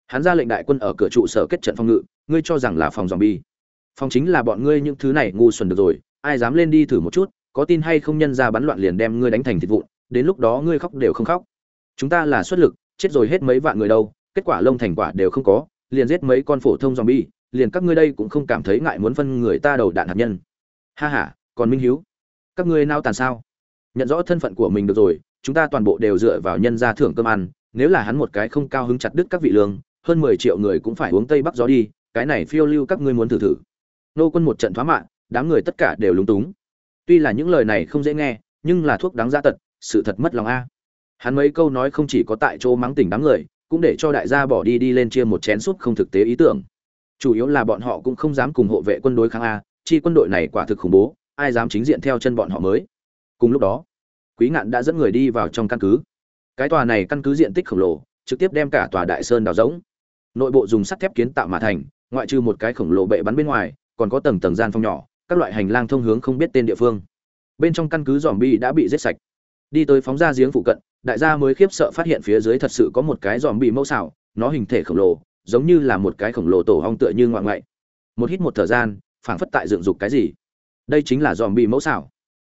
Hắn ra lệnh đại quân ở cửa trụ sở kết trận phòng ngự ngươi cho rằng là phòng dòm bi phòng chính là bọn ngươi những thứ này ngu xuẩn được rồi ai dám lên đi thử một chút có tin hay không nhân ra bắn loạn liền đem ngươi đánh thành thịt vụn đến lúc đó ngươi khóc đều không khóc. Chúng ta là xuất lực chết rồi hết mấy vạn người đâu kết quả lông thành quả đều không có liền giết mấy con phổ thông zombie, liền các ngươi đây cũng không cảm thấy ngại muốn phân người ta đầu đạn hạt nhân. Ha ha, còn Minh Hiếu, các ngươi nao tàn sao? Nhận rõ thân phận của mình được rồi, chúng ta toàn bộ đều dựa vào nhân gia thưởng cơm ăn, nếu là hắn một cái không cao hứng chặt đứt các vị lương, hơn 10 triệu người cũng phải uống tây bắc gió đi, cái này phiêu lưu các ngươi muốn thử thử. Nô quân một trận thoá mạ, đám người tất cả đều lúng túng. Tuy là những lời này không dễ nghe, nhưng là thuốc đáng giá tật, sự thật mất lòng a. Hắn mấy câu nói không chỉ có tại chỗ mắng tỉnh đám người, cũng để cho đại gia bỏ đi đi lên chia một chén súp không thực tế ý tưởng chủ yếu là bọn họ cũng không dám cùng hộ vệ quân đối kháng a chi quân đội này quả thực khủng bố ai dám chính diện theo chân bọn họ mới. Cùng lúc đó, quý ngạn đã dẫn người đi vào trong căn cứ. Cái tòa này căn cứ diện tích khổng lồ, trực tiếp đem cả tòa đại sơn đào rỗng. Nội bộ dùng sắt thép kiến tạo mà thành, ngoại trừ một cái khổng lồ bệ bắn bên ngoài, còn có tầng tầng gian phong nhỏ, các loại hành lang thông hướng không biết tên địa phương. Bên trong căn cứ dòm bi đã bị giết sạch. Đi tới phóng ra giếng phụ cận, đại gia mới khiếp sợ phát hiện phía dưới thật sự có một cái dòm bị mẫu xảo, nó hình thể khổng lồ, giống như là một cái khổng lồ tổ hong tựa như ngoại ngoại. Một hít một thời gian, phảng phất tại dựng dục cái gì đây chính là dòm bị mẫu xảo.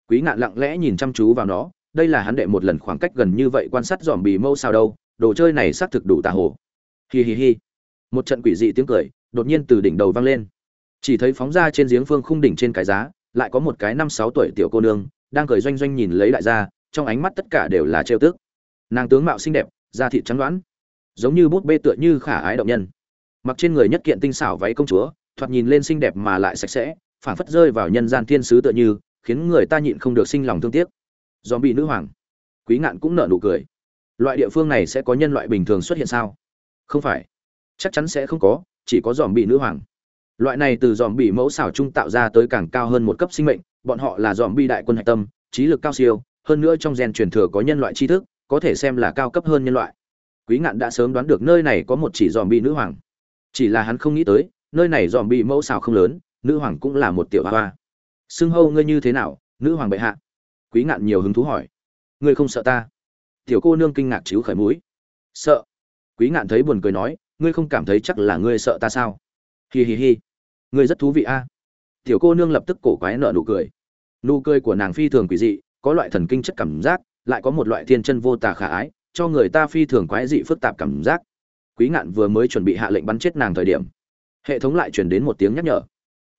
Quý ngạn lặng lẽ nhìn chăm chú vào nó, đây là hắn đệ một lần khoảng cách gần như vậy quan sát dòm bị mẫu xảo đâu, đồ chơi này xác thực đủ tà hồ. Hi hi hi. Một trận quỷ dị tiếng cười, đột nhiên từ đỉnh đầu vang lên. Chỉ thấy phóng ra trên giếng phương khung đỉnh trên cái giá, lại có một cái năm sáu tuổi tiểu cô nương, đang cười doanh doanh nhìn lấy đại gia, trong ánh mắt tất cả đều là trêu tức. Nàng tướng mạo xinh đẹp, da thịt trắng đoán, giống như bút bê tựa như khả ái động nhân. Mặc trên người nhất kiện tinh xảo váy công chúa, thoạt nhìn lên xinh đẹp mà lại sạch sẽ phảng phất rơi vào nhân gian thiên sứ tựa như, khiến người ta nhịn không được sinh lòng thương tiếc. Do bị nữ hoàng. Quý ngạn cũng nở nụ cười. Loại địa phương này sẽ có nhân loại bình thường xuất hiện sao? Không phải. Chắc chắn sẽ không có, chỉ có dòm bị nữ hoàng. Loại này từ dòm bị mẫu xảo trung tạo ra tới càng cao hơn một cấp sinh mệnh, bọn họ là dòm bị đại quân hạch tâm, trí lực cao siêu, hơn nữa trong gen truyền thừa có nhân loại tri thức, có thể xem là cao cấp hơn nhân loại. Quý ngạn đã sớm đoán được nơi này có một chỉ dòm bị nữ hoàng. Chỉ là hắn không nghĩ tới, nơi này dòm bị mẫu xảo không lớn nữ hoàng cũng là một tiểu hoa hoa. Xưng hâu ngươi như thế nào, nữ hoàng bệ hạ? Quý ngạn nhiều hứng thú hỏi. Ngươi không sợ ta? Tiểu cô nương kinh ngạc chiếu khởi mũi. Sợ. Quý ngạn thấy buồn cười nói, ngươi không cảm thấy chắc là ngươi sợ ta sao? Hi hi hi. Ngươi rất thú vị a. Tiểu cô nương lập tức cổ quái nợ nụ cười. Nụ cười của nàng phi thường quỷ dị, có loại thần kinh chất cảm giác, lại có một loại thiên chân vô tà khả ái, cho người ta phi thường quái dị phức tạp cảm giác. Quý ngạn vừa mới chuẩn bị hạ lệnh bắn chết nàng thời điểm, hệ thống lại truyền đến một tiếng nhắc nhở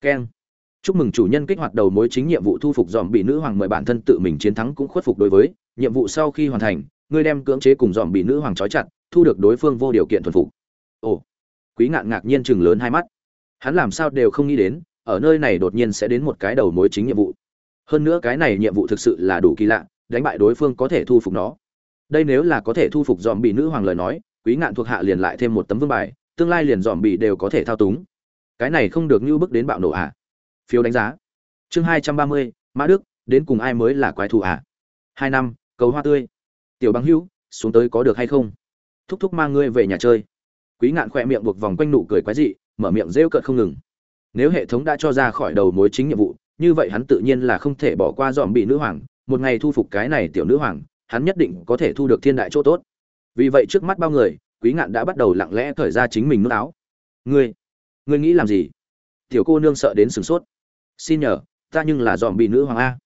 keng. Chúc mừng chủ nhân kích hoạt đầu mối chính nhiệm vụ thu phục dòm bị nữ hoàng mời bản thân tự mình chiến thắng cũng khuất phục đối với. Nhiệm vụ sau khi hoàn thành, ngươi đem cưỡng chế cùng dòm bị nữ hoàng trói chặt, thu được đối phương vô điều kiện thuần phục. Ồ. Quý ngạn ngạc nhiên chừng lớn hai mắt. Hắn làm sao đều không nghĩ đến, ở nơi này đột nhiên sẽ đến một cái đầu mối chính nhiệm vụ. Hơn nữa cái này nhiệm vụ thực sự là đủ kỳ lạ, đánh bại đối phương có thể thu phục nó. Đây nếu là có thể thu phục dòm bị nữ hoàng lời nói, quý ngạn thuộc hạ liền lại thêm một tấm vương bài, tương lai liền dòm bị đều có thể thao túng cái này không được như bước đến bạo nổ à. phiếu đánh giá. Chương hai trăm ba mươi, mã đức, đến cùng ai mới là quái thù à? hai năm, cầu hoa tươi. Tiểu băng hữu, xuống tới có được hay không? Thúc thúc mang ngươi về nhà chơi. Quý ngạn khỏe miệng buộc vòng quanh nụ cười quái dị, mở miệng rêu cợt không ngừng. Nếu hệ thống đã cho ra khỏi đầu mối chính nhiệm vụ, như vậy hắn tự nhiên là không thể bỏ qua dòm bị nữ hoàng. Một ngày thu phục cái này tiểu nữ hoàng, hắn nhất định có thể thu được thiên đại chỗ tốt. Vì vậy trước mắt bao người, quý ngạn đã bắt đầu lặng lẽ thời ra chính mình nút áo. Ngươi ngươi nghĩ làm gì? Tiểu cô nương sợ đến sửng sốt. Xin nhờ, ta nhưng là dòm bị nữ hoàng a.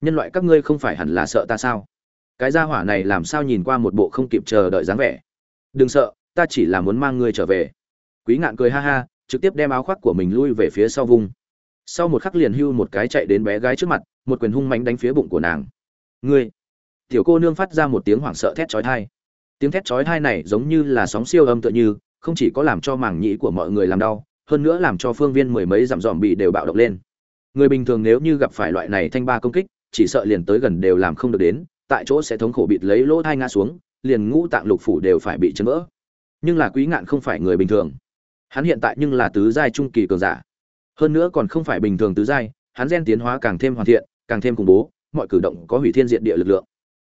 Nhân loại các ngươi không phải hẳn là sợ ta sao? Cái gia hỏa này làm sao nhìn qua một bộ không kịp chờ đợi dáng vẻ? Đừng sợ, ta chỉ là muốn mang ngươi trở về. Quý ngạn cười ha ha, trực tiếp đem áo khoác của mình lui về phía sau vùng sau một khắc liền hưu một cái chạy đến bé gái trước mặt, một quyền hung mánh đánh phía bụng của nàng. Ngươi! Tiểu cô nương phát ra một tiếng hoảng sợ thét chói tai. Tiếng thét chói tai này giống như là sóng siêu âm tựa như, không chỉ có làm cho màng nhĩ của mọi người làm đau hơn nữa làm cho phương viên mười mấy dặm dòm bị đều bạo động lên. Người bình thường nếu như gặp phải loại này thanh ba công kích, chỉ sợ liền tới gần đều làm không được đến, tại chỗ sẽ thống khổ bịt lấy lỗ thai ngã xuống, liền ngũ tạng lục phủ đều phải bị chấn vỡ. Nhưng là quý ngạn không phải người bình thường. Hắn hiện tại nhưng là tứ giai trung kỳ cường giả. Hơn nữa còn không phải bình thường tứ giai, hắn gen tiến hóa càng thêm hoàn thiện, càng thêm khủng bố, mọi cử động có hủy thiên diện địa lực lượng.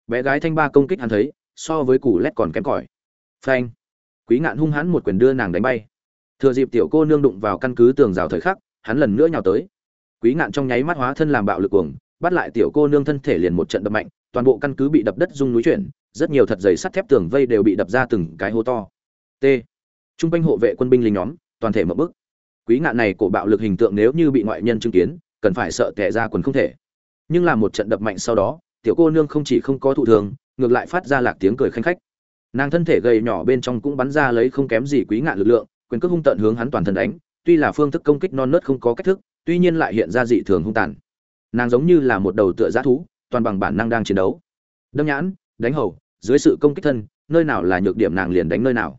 Bé gái thanh ba công kích hắn thấy, so với củ lét còn kém cỏi. Phanh. Quý ngạn hung hãn một quyền đưa nàng đánh bay thừa dịp tiểu cô nương đụng vào căn cứ tường rào thời khắc, hắn lần nữa nhào tới. Quý ngạn trong nháy mắt hóa thân làm bạo lực cuồng, bắt lại tiểu cô nương thân thể liền một trận đập mạnh, toàn bộ căn cứ bị đập đất rung núi chuyển, rất nhiều thật dày sắt thép tường vây đều bị đập ra từng cái hố to. T. Trung quanh hộ vệ quân binh lính nhóm, toàn thể mở bức quý ngạn này cổ bạo lực hình tượng nếu như bị ngoại nhân chứng kiến, cần phải sợ tệ ra quần không thể. Nhưng làm một trận đập mạnh sau đó, tiểu cô nương không chỉ không có thụ thường ngược lại phát ra lạc tiếng cười khanh khách. Nàng thân thể gầy nhỏ bên trong cũng bắn ra lấy không kém gì quý ngạn lực lượng quyền cước hung tận hướng hắn toàn thân đánh, tuy là phương thức công kích non nớt không có cách thức, tuy nhiên lại hiện ra dị thường hung tàn. Nàng giống như là một đầu tựa g thú, toàn bằng bản năng đang chiến đấu. Đâm nhãn, đánh hầu, dưới sự công kích thân, nơi nào là nhược điểm nàng liền đánh nơi nào.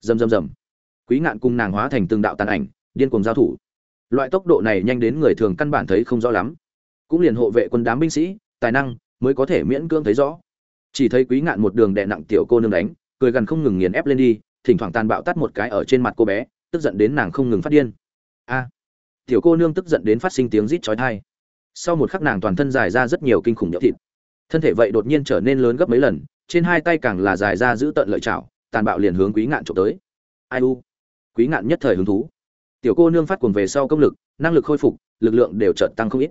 Rầm rầm rầm. Quý ngạn cùng nàng hóa thành từng đạo tàn ảnh, điên cuồng giao thủ. Loại tốc độ này nhanh đến người thường căn bản thấy không rõ lắm. Cũng liền hộ vệ quân đám binh sĩ, tài năng mới có thể miễn cưỡng thấy rõ. Chỉ thấy quý ngạn một đường đè nặng tiểu cô nương đánh, cười gần không ngừng nghiền ép lên đi thỉnh thoảng tàn bạo tắt một cái ở trên mặt cô bé, tức giận đến nàng không ngừng phát điên. A, tiểu cô nương tức giận đến phát sinh tiếng rít chói tai. Sau một khắc nàng toàn thân dài ra rất nhiều kinh khủng nhỡ thịt. Thân thể vậy đột nhiên trở nên lớn gấp mấy lần, trên hai tay càng là dài ra giữ tận lợi chảo, tàn bạo liền hướng quý ngạn trộm tới. Ai u, quý ngạn nhất thời hứng thú. Tiểu cô nương phát cuồng về sau công lực, năng lực khôi phục, lực lượng đều chợt tăng không ít.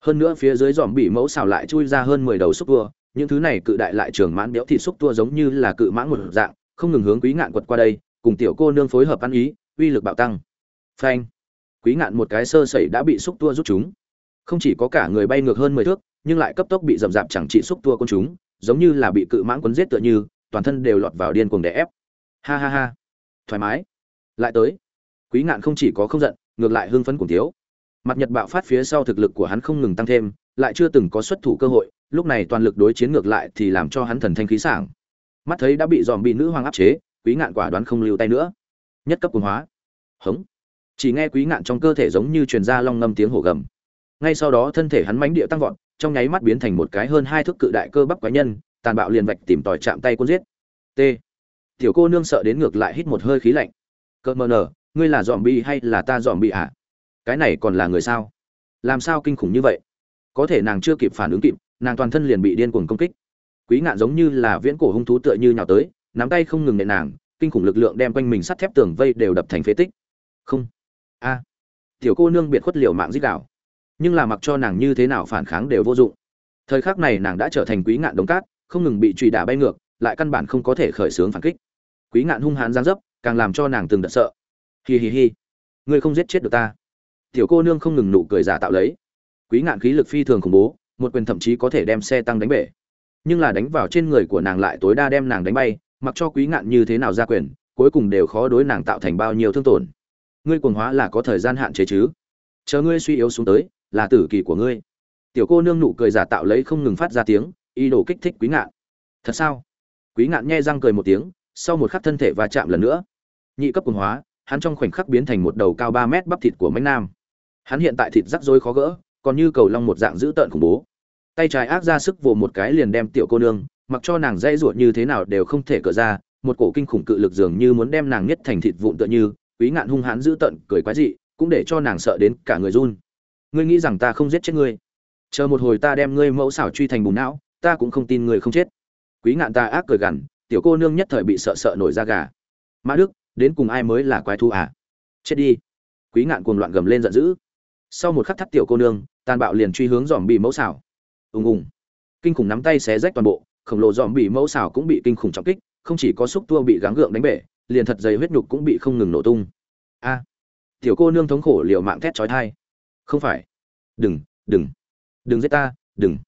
Hơn nữa phía dưới dòm bị mẫu xào lại chui ra hơn mười đầu xúc tua, những thứ này cự đại lại trường mãn béo thịt xúc tua giống như là cự mãn một dạng không ngừng hướng quý ngạn quật qua đây, cùng tiểu cô nương phối hợp ăn ý, uy lực bạo tăng. Phanh. Quý ngạn một cái sơ sẩy đã bị xúc tua rút chúng. Không chỉ có cả người bay ngược hơn mười thước, nhưng lại cấp tốc bị dầm dạp chẳng trị xúc tua côn chúng, giống như là bị cự mãn quấn giết tựa như, toàn thân đều lọt vào điên cuồng đè ép. Ha ha ha. Thoải mái. Lại tới. Quý ngạn không chỉ có không giận, ngược lại hưng phấn cùng thiếu mặt nhật bạo phát phía sau thực lực của hắn không ngừng tăng thêm, lại chưa từng có xuất thủ cơ hội, lúc này toàn lực đối chiến ngược lại thì làm cho hắn thần thanh khí sảng mắt thấy đã bị dòm bị nữ hoàng áp chế, quý ngạn quả đoán không lưu tay nữa. Nhất cấp cuồng hóa. Hống. Chỉ nghe quý ngạn trong cơ thể giống như truyền ra long ngâm tiếng hổ gầm. Ngay sau đó thân thể hắn mãnh địa tăng vọt, trong nháy mắt biến thành một cái hơn hai thước cự đại cơ bắp quái nhân, tàn bạo liền vạch tìm tòi chạm tay quân giết. T. Tiểu cô nương sợ đến ngược lại hít một hơi khí lạnh. Cợt mờ nở, ngươi là dòm bi hay là ta dòm bi ạ? À? cái này còn là người sao? Làm sao kinh khủng như vậy? Có thể nàng chưa kịp phản ứng kịp, nàng toàn thân liền bị điên cuồng công kích quý ngạn giống như là viễn cổ hung thú tựa như nhào tới, nắm tay không ngừng nệ nàng, kinh khủng lực lượng đem quanh mình sắt thép tường vây đều đập thành phế tích. Không. A. Tiểu cô nương biệt khuất liều mạng dích đảo nhưng là mặc cho nàng như thế nào phản kháng đều vô dụng. Thời khắc này nàng đã trở thành quý ngạn đống cát, không ngừng bị truy đả bay ngược, lại căn bản không có thể khởi xướng phản kích. Quý ngạn hung hãn giáng dấp, càng làm cho nàng từng đợt sợ. Hi hi hi. Ngươi không giết chết được ta. Tiểu cô nương không ngừng nụ cười giả tạo lấy. Quý ngạn khí lực phi thường khủng bố, một quyền thậm chí có thể đem xe tăng đánh bể nhưng là đánh vào trên người của nàng lại tối đa đem nàng đánh bay, mặc cho quý ngạn như thế nào ra quyền, cuối cùng đều khó đối nàng tạo thành bao nhiêu thương tổn. Ngươi cuồng hóa là có thời gian hạn chế chứ? Chờ ngươi suy yếu xuống tới, là tử kỳ của ngươi. Tiểu cô nương nụ cười giả tạo lấy không ngừng phát ra tiếng, ý đồ kích thích quý ngạn. Thật sao? Quý ngạn nghe răng cười một tiếng, sau một khắc thân thể va chạm lần nữa. Nhị cấp cuồng hóa, hắn trong khoảnh khắc biến thành một đầu cao ba mét bắp thịt của mãnh nam. Hắn hiện tại thịt rắc rối khó gỡ, còn như cầu long một dạng dữ tợn khủng bố tay trái ác ra sức vồ một cái liền đem tiểu cô nương, mặc cho nàng dây ruột như thế nào đều không thể cỡ ra, một cổ kinh khủng cự lực dường như muốn đem nàng nhất thành thịt vụn tựa như, quý ngạn hung hãn dữ tợn, cười quái dị, cũng để cho nàng sợ đến cả người run. Ngươi nghĩ rằng ta không giết chết ngươi? Chờ một hồi ta đem ngươi mẫu xảo truy thành bùn não, ta cũng không tin ngươi không chết. Quý ngạn ta ác cười gằn, tiểu cô nương nhất thời bị sợ sợ nổi da gà. Mã đức, đến cùng ai mới là quái thu à? Chết đi. Quý ngạn cuồng loạn gầm lên giận dữ. Sau một khắc thắt tiểu cô nương, tàn bạo liền truy hướng dòm bị mẫu xảo ùng ùng. Kinh khủng nắm tay xé rách toàn bộ, khổng lồ dòm bị mẫu xảo cũng bị kinh khủng trọng kích, không chỉ có xúc tua bị gắng gượng đánh bể, liền thật dày huyết nhục cũng bị không ngừng nổ tung. A, tiểu cô nương thống khổ liều mạng thét chói thai không phải. Đừng đừng. Đừng giết ta, đừng.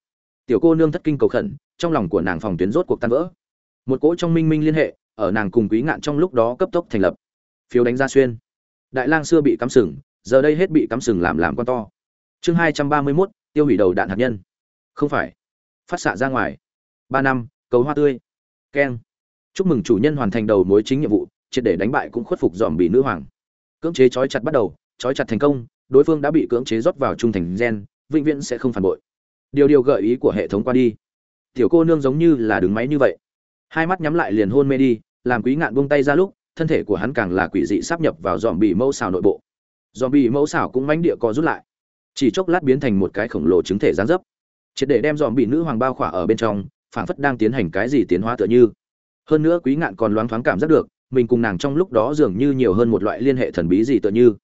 Tiểu cô nương thất kinh cầu khẩn, trong lòng của nàng phòng tuyến rốt cuộc tan vỡ. Một cỗ trong minh minh liên hệ, ở nàng cùng quý ngạn trong lúc đó cấp tốc thành lập. Phiếu đánh ra xuyên. Đại lang xưa bị cắm sừng, giờ đây hết bị cắm sừng làm làm con to. Chương hai trăm ba mươi mốt, tiêu hủy đầu đạn hạt nhân không phải. Phát xạ ra ngoài. Ba năm, cầu hoa tươi. Keng. Chúc mừng chủ nhân hoàn thành đầu mối chính nhiệm vụ, triệt để đánh bại cũng khuất phục dòm bị nữ hoàng. Cưỡng chế trói chặt bắt đầu, trói chặt thành công, đối phương đã bị cưỡng chế rót vào trung thành gen, vĩnh viễn sẽ không phản bội. Điều điều gợi ý của hệ thống qua đi. Tiểu cô nương giống như là đứng máy như vậy. Hai mắt nhắm lại liền hôn mê đi, làm quý ngạn buông tay ra lúc, thân thể của hắn càng là quỷ dị sắp nhập vào dòm bị mẫu xào nội bộ. Dòm bị mẫu xào cũng mánh địa co rút lại. Chỉ chốc lát biến thành một cái khổng lồ chứng thể gián dấp triệt để đem dòm bị nữ hoàng bao khỏa ở bên trong, phảng phất đang tiến hành cái gì tiến hóa tựa như. Hơn nữa quý ngạn còn loáng thoáng cảm giác được, mình cùng nàng trong lúc đó dường như nhiều hơn một loại liên hệ thần bí gì tựa như.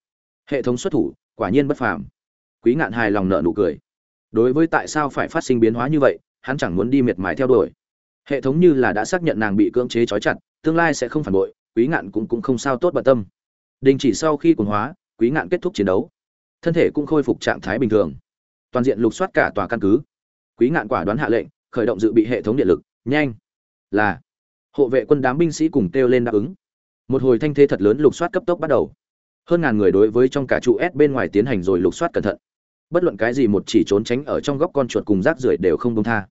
Hệ thống xuất thủ, quả nhiên bất phàm. Quý ngạn hài lòng nợ nụ cười. Đối với tại sao phải phát sinh biến hóa như vậy, hắn chẳng muốn đi miệt mài theo đuổi. Hệ thống như là đã xác nhận nàng bị cưỡng chế trói chặt, tương lai sẽ không phản bội, quý ngạn cũng cũng không sao tốt bận tâm. Đình chỉ sau khi quần hóa, quý ngạn kết thúc chiến đấu. Thân thể cũng khôi phục trạng thái bình thường. Toàn diện lục soát cả tòa căn cứ quý ngạn quả đoán hạ lệnh, khởi động dự bị hệ thống điện lực, nhanh. Là, hộ vệ quân đám binh sĩ cùng kêu lên đáp ứng. Một hồi thanh thế thật lớn lục soát cấp tốc bắt đầu. Hơn ngàn người đối với trong cả trụ S bên ngoài tiến hành rồi lục soát cẩn thận. Bất luận cái gì một chỉ trốn tránh ở trong góc con chuột cùng rác rưởi đều không công tha.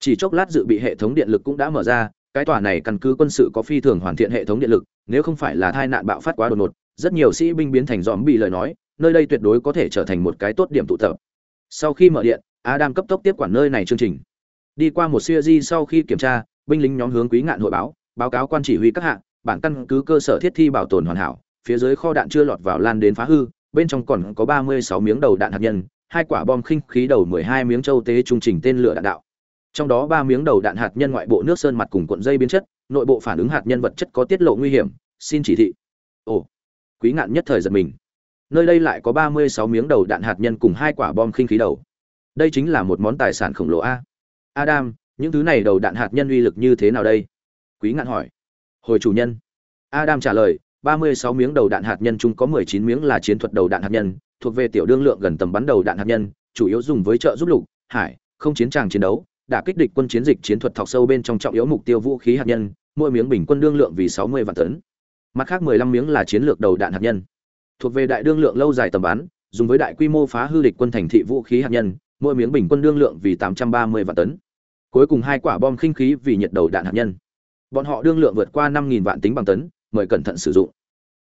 Chỉ chốc lát dự bị hệ thống điện lực cũng đã mở ra, cái tòa này căn cứ quân sự có phi thường hoàn thiện hệ thống điện lực, nếu không phải là tai nạn bạo phát quá đột ngột, rất nhiều sĩ binh biến thành dòm bị lời nói, nơi đây tuyệt đối có thể trở thành một cái tốt điểm tụ tập. Sau khi mở điện adam cấp tốc tiếp quản nơi này chương trình. Đi qua một siêu di sau khi kiểm tra, binh lính nhóm hướng quý ngạn hội báo báo cáo quan chỉ huy các hạng bản căn cứ cơ sở thiết thi bảo tồn hoàn hảo, phía dưới kho đạn chưa lọt vào lan đến phá hư, bên trong còn có 36 miếng đầu đạn hạt nhân, hai quả bom khinh khí đầu 12 miếng châu tế trung trình tên lửa đạn đạo. Trong đó ba miếng đầu đạn hạt nhân ngoại bộ nước sơn mặt cùng cuộn dây biến chất, nội bộ phản ứng hạt nhân vật chất có tiết lộ nguy hiểm, xin chỉ thị. Ồ, quý ngạn nhất thời giật mình. Nơi đây lại có 36 miếng đầu đạn hạt nhân cùng hai quả bom khinh khí đầu đây chính là một món tài sản khổng lồ a. Adam, những thứ này đầu đạn hạt nhân uy lực như thế nào đây? Quý ngạn hỏi. Hồi chủ nhân. Adam trả lời 36 miếng đầu đạn hạt nhân chung có 19 miếng là chiến thuật đầu đạn hạt nhân, thuộc về tiểu đương lượng gần tầm bắn đầu đạn hạt nhân, chủ yếu dùng với trợ giúp lục, hải, không chiến tràng chiến đấu đã kích địch quân chiến dịch chiến thuật thọc sâu bên trong trọng yếu mục tiêu vũ khí hạt nhân, mỗi miếng bình quân đương lượng vì 60 vạn tấn. Mặt khác 15 miếng là chiến lược đầu đạn hạt nhân. Thuộc về đại đương lượng lâu dài tầm bắn, dùng với đại quy mô phá hư địch quân thành thị vũ khí hạt nhân mỗi miếng bình quân đương lượng vì 830 vạn tấn. Cuối cùng hai quả bom khinh khí vì nhiệt đầu đạn hạt nhân. Bọn họ đương lượng vượt qua 5.000 vạn tính bằng tấn, mời cẩn thận sử dụng.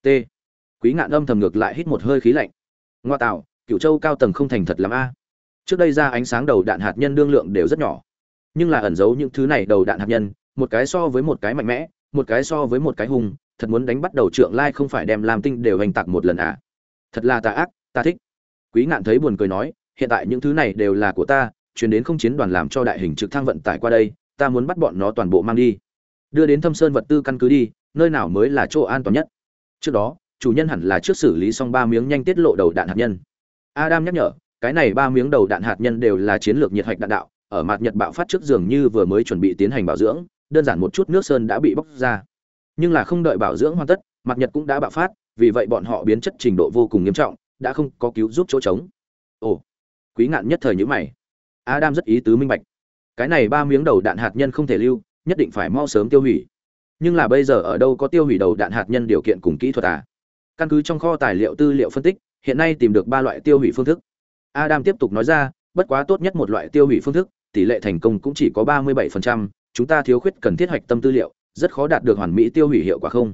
T. Quý ngạn âm thầm ngược lại hít một hơi khí lạnh. Ngoa tạo cựu châu cao tầng không thành thật lắm a. Trước đây ra ánh sáng đầu đạn hạt nhân đương lượng đều rất nhỏ. Nhưng là ẩn giấu những thứ này đầu đạn hạt nhân, một cái so với một cái mạnh mẽ, một cái so với một cái hùng thật muốn đánh bắt đầu trưởng lai không phải đem làm tinh đều hành tạc một lần à. Thật là tà ác ta thích. Quý ngạn thấy buồn cười nói hiện tại những thứ này đều là của ta, chuyển đến không chiến đoàn làm cho đại hình trực thăng vận tải qua đây, ta muốn bắt bọn nó toàn bộ mang đi. Đưa đến thâm sơn vật tư căn cứ đi, nơi nào mới là chỗ an toàn nhất? Trước đó, chủ nhân hẳn là trước xử lý xong ba miếng nhanh tiết lộ đầu đạn hạt nhân. Adam nhắc nhở, cái này ba miếng đầu đạn hạt nhân đều là chiến lược nhiệt hạch đạn đạo, ở mặt nhật bạo phát trước dường như vừa mới chuẩn bị tiến hành bảo dưỡng, đơn giản một chút nước sơn đã bị bóc ra. Nhưng là không đợi bảo dưỡng hoàn tất mặt nhật cũng đã bạo phát, vì vậy bọn họ biến chất trình độ vô cùng nghiêm trọng, đã không có cứu giúp chỗ trống. Ồ quý ngạn nhất thời nhữ mày. Adam rất ý tứ minh bạch. Cái này ba miếng đầu đạn hạt nhân không thể lưu nhất định phải mau sớm tiêu hủy. Nhưng là bây giờ ở đâu có tiêu hủy đầu đạn hạt nhân điều kiện cùng kỹ thuật à? Căn cứ trong kho tài liệu tư liệu phân tích hiện nay tìm được ba loại tiêu hủy phương thức. Adam tiếp tục nói ra bất quá tốt nhất một loại tiêu hủy phương thức tỷ lệ thành công cũng chỉ có ba mươi 37%, chúng ta thiếu khuyết cần thiết hoạch tâm tư liệu rất khó đạt được hoàn mỹ tiêu hủy hiệu quả không?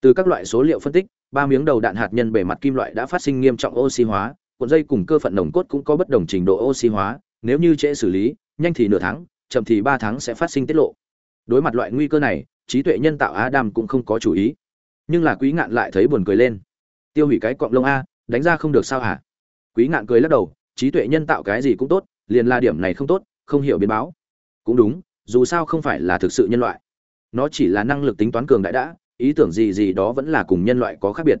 Từ các loại số liệu phân tích ba miếng đầu đạn hạt nhân bề mặt kim loại đã phát sinh nghiêm trọng oxy hóa cuộn dây cùng cơ phận nồng cốt cũng có bất đồng trình độ oxy hóa, nếu như trễ xử lý, nhanh thì nửa tháng, chậm thì ba tháng sẽ phát sinh tiết lộ. Đối mặt loại nguy cơ này, trí tuệ nhân tạo adam cũng không có chủ ý. Nhưng là quý ngạn lại thấy buồn cười lên. Tiêu hủy cái quặng lông a, đánh ra không được sao hả? Quý ngạn cười lắc đầu, trí tuệ nhân tạo cái gì cũng tốt, liền là điểm này không tốt, không hiểu biến báo. Cũng đúng, dù sao không phải là thực sự nhân loại. Nó chỉ là năng lực tính toán cường đại đã, ý tưởng gì gì đó vẫn là cùng nhân loại có khác biệt.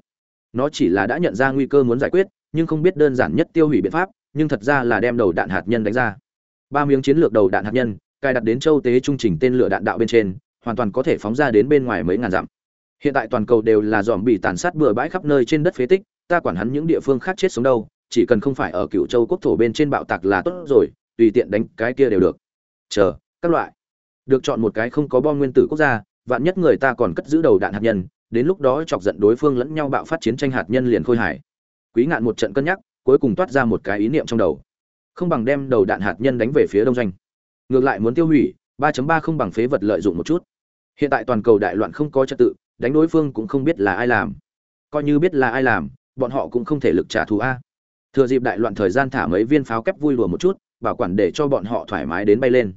Nó chỉ là đã nhận ra nguy cơ muốn giải quyết nhưng không biết đơn giản nhất tiêu hủy biện pháp, nhưng thật ra là đem đầu đạn hạt nhân đánh ra. Ba miếng chiến lược đầu đạn hạt nhân, cài đặt đến châu tế trung trình tên lửa đạn đạo bên trên, hoàn toàn có thể phóng ra đến bên ngoài mấy ngàn dặm. Hiện tại toàn cầu đều là dòm bị tàn sát bừa bãi khắp nơi trên đất phế tích, ta quản hắn những địa phương khác chết sống đâu, chỉ cần không phải ở cựu châu quốc thổ bên trên bạo tạc là tốt rồi, tùy tiện đánh cái kia đều được. Chờ, các loại. Được chọn một cái không có bom nguyên tử quốc gia, vạn nhất người ta còn cất giữ đầu đạn hạt nhân, đến lúc đó chọc giận đối phương lẫn nhau bạo phát chiến tranh hạt nhân liền khôi hài quý ngạn một trận cân nhắc, cuối cùng toát ra một cái ý niệm trong đầu. Không bằng đem đầu đạn hạt nhân đánh về phía đông doanh. Ngược lại muốn tiêu hủy 3.3 không bằng phế vật lợi dụng một chút. Hiện tại toàn cầu đại loạn không có trật tự, đánh đối phương cũng không biết là ai làm. Coi như biết là ai làm, bọn họ cũng không thể lực trả thù a. Thừa dịp đại loạn thời gian thả mấy viên pháo kép vui lùa một chút, bảo quản để cho bọn họ thoải mái đến bay lên.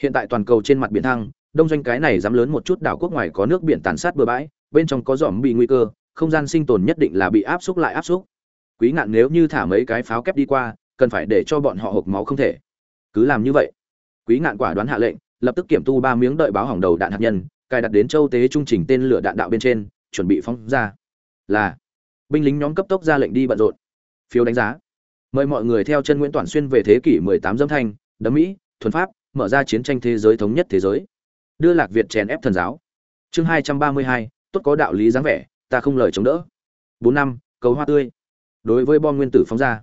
Hiện tại toàn cầu trên mặt biển thăng, đông doanh cái này dám lớn một chút đảo quốc ngoài có nước biển tàn sát bừa bãi, bên trong có dòm bị nguy cơ, không gian sinh tồn nhất định là bị áp xúc lại áp xúc quý ngạn nếu như thả mấy cái pháo kép đi qua cần phải để cho bọn họ hộp máu không thể. Cứ làm như vậy. Quý ngạn quả đoán hạ lệnh lập tức kiểm tu ba miếng đợi báo hỏng đầu đạn hạt nhân cài đặt đến châu tế trung trình tên lửa đạn đạo bên trên chuẩn bị phóng ra. Là binh lính nhóm cấp tốc ra lệnh đi bận rộn. Phiếu đánh giá. Mời mọi người theo chân nguyễn toàn xuyên về thế kỷ 18 dâm thanh đấm mỹ thuần pháp mở ra chiến tranh thế giới thống nhất thế giới. Đưa lạc việt chèn ép thần giáo. Chương 232, tốt có đạo lý dáng vẻ ta không lời chống đỡ. Bốn năm cầu hoa tươi đối với bom nguyên tử phóng ra.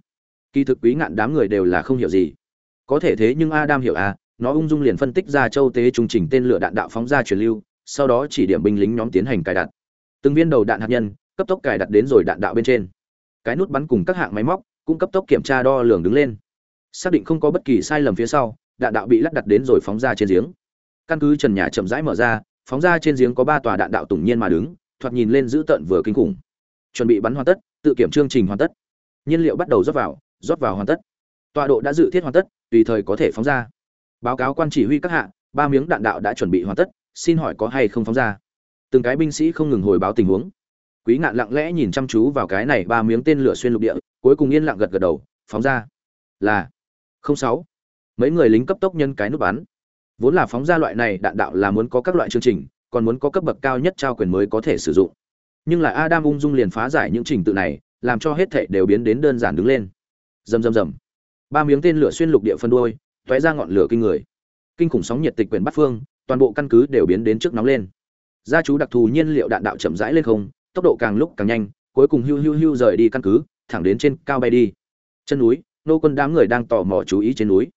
Kỳ thực quý ngạn đám người đều là không hiểu gì. Có thể thế nhưng adam hiểu à nó ung dung liền phân tích ra châu tế trung trình tên lửa đạn đạo phóng ra truyền lưu, sau đó chỉ điểm binh lính nhóm tiến hành cài đặt. Từng viên đầu đạn hạt nhân, cấp tốc cài đặt đến rồi đạn đạo bên trên. Cái nút bắn cùng các hạng máy móc, cũng cấp tốc kiểm tra đo lường đứng lên. Xác định không có bất kỳ sai lầm phía sau, đạn đạo bị lắp đặt đến rồi phóng ra trên giếng. Căn cứ trần nhà chậm rãi mở ra, phóng ra trên giếng có ba tòa đạn đạo tủng nhiên mà đứng, thoạt nhìn lên dữ tợn vừa kinh khủng. Chuẩn bị bắn hoàn tất tự kiểm chương trình hoàn tất. Nhiên liệu bắt đầu rót vào rót vào hoàn tất. Tọa độ đã dự thiết hoàn tất, tùy thời có thể phóng ra. Báo cáo quan chỉ huy các hạ, ba miếng đạn đạo đã chuẩn bị hoàn tất, xin hỏi có hay không phóng ra. Từng cái binh sĩ không ngừng hồi báo tình huống. Quý ngạn lặng lẽ nhìn chăm chú vào cái này ba miếng tên lửa xuyên lục địa, cuối cùng yên lặng gật gật đầu, phóng ra. Là không sáu. Mấy người lính cấp tốc nhân cái nút bắn. Vốn là phóng ra loại này đạn đạo là muốn có các loại chương trình, còn muốn có cấp bậc cao nhất trao quyền mới có thể sử dụng nhưng lại adam ung dung liền phá giải những trình tự này làm cho hết thảy đều biến đến đơn giản đứng lên. Rầm rầm rầm. Ba miếng tên lửa xuyên lục địa phân đôi, tóe ra ngọn lửa kinh người. Kinh khủng sóng nhiệt tịch quyển bắt phương toàn bộ căn cứ đều biến đến trước nóng lên. Gia chú đặc thù nhiên liệu đạn đạo chậm rãi lên không tốc độ càng lúc càng nhanh cuối cùng hưu hưu hưu rời đi căn cứ thẳng đến trên cao bay đi. Chân núi nô quân đám người đang tò mò chú ý trên núi.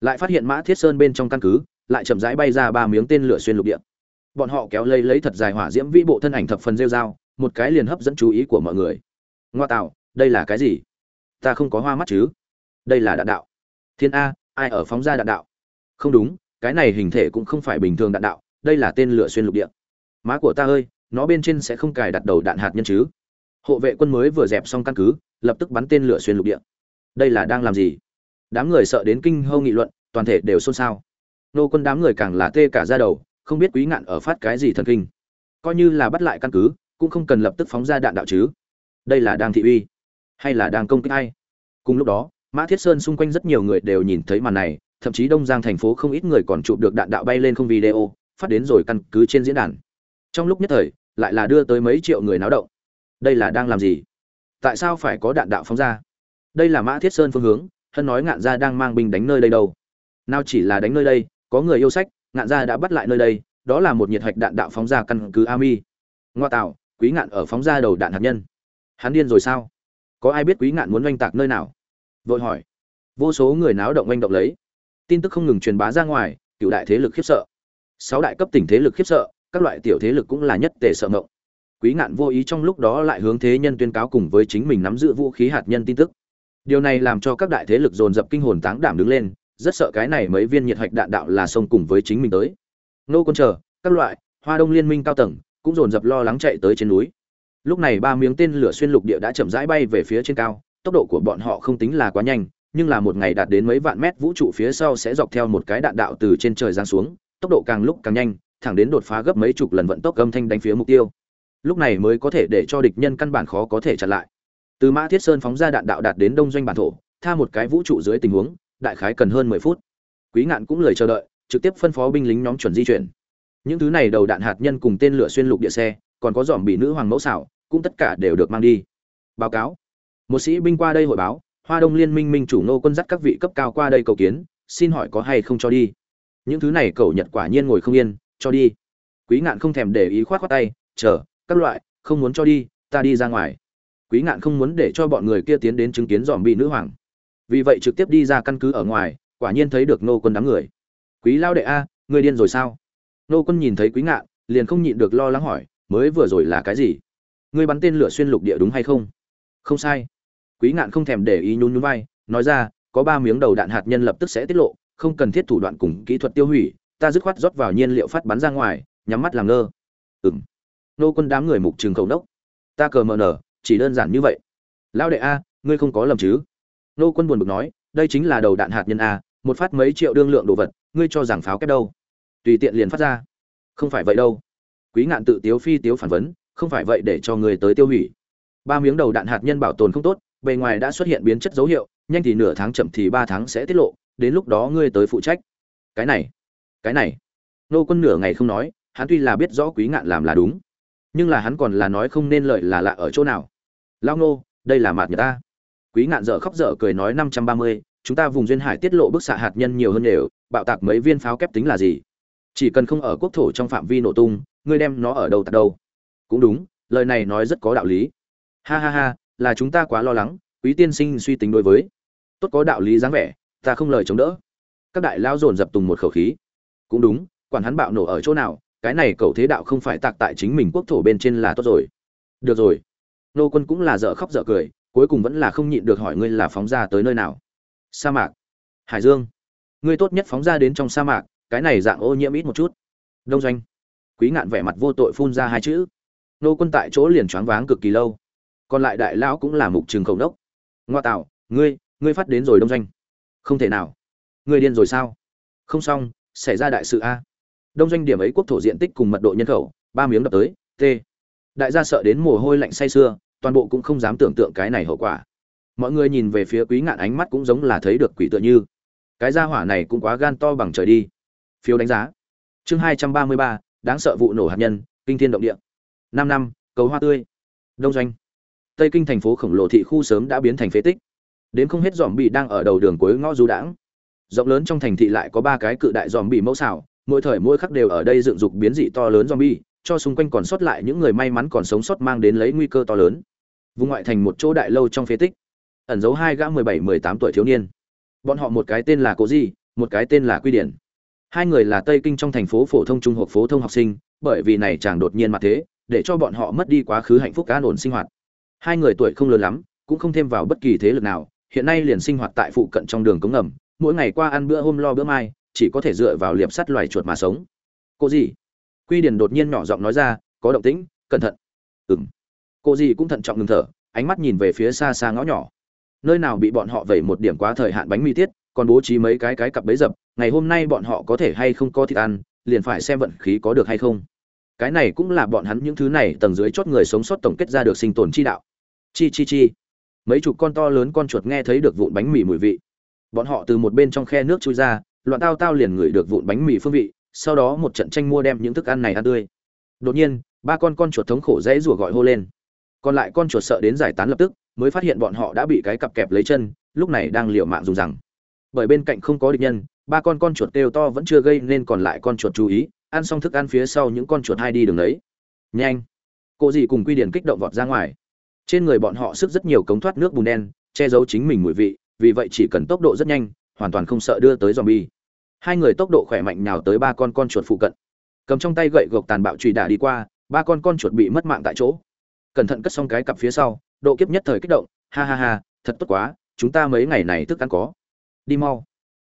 Lại phát hiện mã thiết sơn bên trong căn cứ lại chậm rãi bay ra ba miếng tên lửa xuyên lục địa. Bọn họ kéo lấy lấy thật dài hỏa diễm vĩ bộ thân ảnh thập phần rêu dao một cái liền hấp dẫn chú ý của mọi người. Ngoa tạo, đây là cái gì? Ta không có hoa mắt chứ? Đây là đạn đạo. Thiên a, ai ở phóng ra đạn đạo? Không đúng, cái này hình thể cũng không phải bình thường đạn đạo, đây là tên lửa xuyên lục địa. Má của ta ơi, nó bên trên sẽ không cài đặt đầu đạn hạt nhân chứ? Hộ vệ quân mới vừa dẹp xong căn cứ, lập tức bắn tên lửa xuyên lục địa. Đây là đang làm gì? Đám người sợ đến kinh hâu nghị luận, toàn thể đều xôn xao. Nô quân đám người càng là tê cả ra đầu, không biết quý ngạn ở phát cái gì thần kinh. Coi như là bắt lại căn cứ cũng không cần lập tức phóng ra đạn đạo chứ. Đây là đang thị uy, hay là đang công kích hay cùng lúc đó, mã thiết sơn xung quanh rất nhiều người đều nhìn thấy màn này, thậm chí đông giang thành phố không ít người còn chụp được đạn đạo bay lên không video, phát đến rồi căn cứ trên diễn đàn. Trong lúc nhất thời, lại là đưa tới mấy triệu người náo động. Đây là đang làm gì? Tại sao phải có đạn đạo phóng ra? Đây là mã thiết sơn phương hướng, hân nói ngạn gia đang mang binh đánh nơi đây đâu. Nào chỉ là đánh nơi đây, có người yêu sách, ngạn gia đã bắt lại nơi đây, đó là một nhiệt hạch đạn đạo phóng ra căn cứ ami. Ngoa tạo quý ngạn ở phóng ra đầu đạn hạt nhân. Hắn điên rồi sao? Có ai biết quý ngạn muốn oanh tạc nơi nào? Vội hỏi. Vô số người náo động oanh động lấy. Tin tức không ngừng truyền bá ra ngoài, cựu đại thế lực khiếp sợ. Sáu đại cấp tỉnh thế lực khiếp sợ, các loại tiểu thế lực cũng là nhất tề sợ ngộng. Quý ngạn vô ý trong lúc đó lại hướng thế nhân tuyên cáo cùng với chính mình nắm giữ vũ khí hạt nhân tin tức. Điều này làm cho các đại thế lực dồn dập kinh hồn táng đảm đứng lên, rất sợ cái này mấy viên nhiệt hạch đạn đạo là xông cùng với chính mình tới. Nô quân chờ, các loại, hoa đông liên minh cao tầng cũng dồn dập lo lắng chạy tới trên núi. Lúc này ba miếng tên lửa xuyên lục địa đã chậm rãi bay về phía trên cao, tốc độ của bọn họ không tính là quá nhanh, nhưng là một ngày đạt đến mấy vạn mét vũ trụ phía sau sẽ dọc theo một cái đạn đạo từ trên trời giáng xuống, tốc độ càng lúc càng nhanh, thẳng đến đột phá gấp mấy chục lần vận tốc âm thanh đánh phía mục tiêu. Lúc này mới có thể để cho địch nhân căn bản khó có thể chặn lại. Từ mã thiết sơn phóng ra đạn đạo đạt đến đông doanh bản thổ, tha một cái vũ trụ dưới tình huống, đại khái cần hơn mười phút. Quý ngạn cũng lời chờ đợi, trực tiếp phân phó binh lính nhóm chuẩn di chuyển những thứ này đầu đạn hạt nhân cùng tên lửa xuyên lục địa xe, còn có dòm bị nữ hoàng mẫu xảo, cũng tất cả đều được mang đi. Báo cáo. Một sĩ binh qua đây hội báo, hoa đông liên minh minh chủ nô quân dắt các vị cấp cao qua đây cầu kiến, xin hỏi có hay không cho đi. Những thứ này cầu nhật quả nhiên ngồi không yên, cho đi. Quý ngạn không thèm để ý khoát khoát tay, chờ, các loại, không muốn cho đi, ta đi ra ngoài. Quý ngạn không muốn để cho bọn người kia tiến đến chứng kiến dòm bị nữ hoàng. Vì vậy trực tiếp đi ra căn cứ ở ngoài, quả nhiên thấy được nô quân đám người. Quý lao đệ a người điên rồi sao? Nô quân nhìn thấy quý ngạn, liền không nhịn được lo lắng hỏi, mới vừa rồi là cái gì? Ngươi bắn tên lửa xuyên lục địa đúng hay không? Không sai. Quý ngạn không thèm để ý nhún nhún vai, nói ra, có ba miếng đầu đạn hạt nhân lập tức sẽ tiết lộ, không cần thiết thủ đoạn cùng kỹ thuật tiêu hủy, ta dứt khoát rót vào nhiên liệu phát bắn ra ngoài, nhắm mắt làm ngơ. Ừm. nô quân đám người mục trường khẩu đốc ta cờ mờ nở, chỉ đơn giản như vậy. Lão đệ a, ngươi không có lầm chứ? Nô quân buồn bực nói, đây chính là đầu đạn hạt nhân a, một phát mấy triệu đương lượng đồ vật, ngươi cho rằng pháo kép đâu? Tùy tiện liền phát ra. Không phải vậy đâu. Quý ngạn tự tiếu phi tiếu phản vấn, không phải vậy để cho người tới tiêu hủy. Ba miếng đầu đạn hạt nhân bảo tồn không tốt, bề ngoài đã xuất hiện biến chất dấu hiệu, nhanh thì nửa tháng chậm thì ba tháng sẽ tiết lộ, đến lúc đó ngươi tới phụ trách. Cái này cái này. Nô quân nửa ngày không nói, hắn tuy là biết rõ quý ngạn làm là đúng, nhưng là hắn còn là nói không nên lợi là lạ ở chỗ nào. Lao nô, đây là mạt người ta. Quý ngạn dở khóc dở cười nói năm trăm ba mươi, chúng ta vùng duyên hải tiết lộ bức xạ hạt nhân nhiều hơn đều, bạo tạc mấy viên pháo kép tính là gì? Chỉ cần không ở quốc thổ trong phạm vi nổ tung, ngươi đem nó ở đâu tạt đâu. Cũng đúng, lời này nói rất có đạo lý. Ha ha ha, là chúng ta quá lo lắng, quý tiên sinh suy tính đối với. Tốt có đạo lý dáng vẻ, ta không lời chống đỡ. Các đại lao dồn dập tùng một khẩu khí. Cũng đúng, quản hắn bạo nổ ở chỗ nào, cái này cầu thế đạo không phải tạc tại chính mình quốc thổ bên trên là tốt rồi. Được rồi. Nô quân cũng là dở khóc dở cười, cuối cùng vẫn là không nhịn được hỏi ngươi là phóng ra tới nơi nào. Sa mạc. Hải dương. Ngươi tốt nhất phóng ra đến trong sa mạc cái này dạng ô nhiễm ít một chút. Đông doanh. Quý ngạn vẻ mặt vô tội phun ra hai chữ. Nô quân tại chỗ liền choáng váng cực kỳ lâu. Còn lại đại lão cũng là mục trường khổng đốc ngoa tạo, ngươi ngươi phát đến rồi đông doanh. Không thể nào. Ngươi điên rồi sao? Không xong, xảy ra đại sự a. Đông doanh điểm ấy quốc thổ diện tích cùng mật độ nhân khẩu, ba miếng đập tới, t. Đại gia sợ đến mồ hôi lạnh say sưa, toàn bộ cũng không dám tưởng tượng cái này hậu quả. Mọi người nhìn về phía quý ngạn ánh mắt cũng giống là thấy được quỷ tựa như. Cái gia hỏa này cũng quá gan to bằng trời đi phiếu đánh giá. Chương hai trăm ba mươi ba, đáng sợ vụ nổ hạt nhân, kinh thiên động địa. Năm năm, cầu hoa tươi. Đông doanh. Tây kinh thành phố khổng lồ thị khu sớm đã biến thành phế tích. Đến không hết dòm bị đang ở đầu đường cuối ngõ du đãng. Rộng lớn trong thành thị lại có ba cái cự đại dòm bị mẫu xảo, mỗi thời mỗi khắc đều ở đây dựng dục biến dị to lớn dòm bi cho xung quanh còn sót lại những người may mắn còn sống sót mang đến lấy nguy cơ to lớn. Vùng ngoại thành một chỗ đại lâu trong phế tích. Ẩn giấu hai gã mười bảy, mười tám tuổi thiếu niên. Bọn họ một cái tên là cố di, một cái tên là quy điển hai người là tây kinh trong thành phố phổ thông trung học phổ thông học sinh, bởi vì này chàng đột nhiên mà thế, để cho bọn họ mất đi quá khứ hạnh phúc an ổn sinh hoạt. Hai người tuổi không lớn lắm, cũng không thêm vào bất kỳ thế lực nào, hiện nay liền sinh hoạt tại phụ cận trong đường cống ngầm, mỗi ngày qua ăn bữa hôm lo bữa mai, chỉ có thể dựa vào liệp sắt loài chuột mà sống. Cô gì quy điển đột nhiên nhỏ giọng nói ra, có động tĩnh, cẩn thận. Ừng cô gì cũng thận trọng ngừng thở, ánh mắt nhìn về phía xa xa ngõ nhỏ. Nơi nào bị bọn họ vẩy một điểm quá thời hạn bánh mì tiết còn bố trí mấy cái cái cặp bấy dập, ngày hôm nay bọn họ có thể hay không có thịt ăn, liền phải xem vận khí có được hay không. Cái này cũng là bọn hắn những thứ này tầng dưới chót người sống sót tổng kết ra được sinh tồn chi đạo. Chi chi chi. Mấy chục con to lớn con chuột nghe thấy được vụn bánh mì mùi vị. Bọn họ từ một bên trong khe nước chui ra, loạn tao tao liền ngửi được vụn bánh mì phương vị, sau đó một trận tranh mua đem những thức ăn này ăn tươi. Đột nhiên, ba con con chuột thống khổ dãy rủa gọi hô lên. Còn lại con chuột sợ đến giải tán lập tức, mới phát hiện bọn họ đã bị cái cặp kẹp lấy chân, lúc này đang liều mạng dùng rằng bởi bên cạnh không có địch nhân, ba con con chuột kêu to vẫn chưa gây nên còn lại con chuột chú ý, ăn xong thức ăn phía sau những con chuột hai đi đường đấy. Nhanh. Cô dì cùng quy điển kích động vọt ra ngoài. Trên người bọn họ sức rất nhiều cống thoát nước bùn đen, che giấu chính mình mùi vị, vì vậy chỉ cần tốc độ rất nhanh, hoàn toàn không sợ đưa tới dòm bi hai người tốc độ khỏe mạnh nhào tới ba con con chuột phụ cận. Cầm trong tay gậy gộc tàn bạo trùy đả đi qua, ba con con chuột bị mất mạng tại chỗ. Cẩn thận cất xong cái cặp phía sau, độ kiếp nhất thời kích động, ha ha ha, thật tốt quá, chúng ta mấy ngày này thức ăn có đi mau.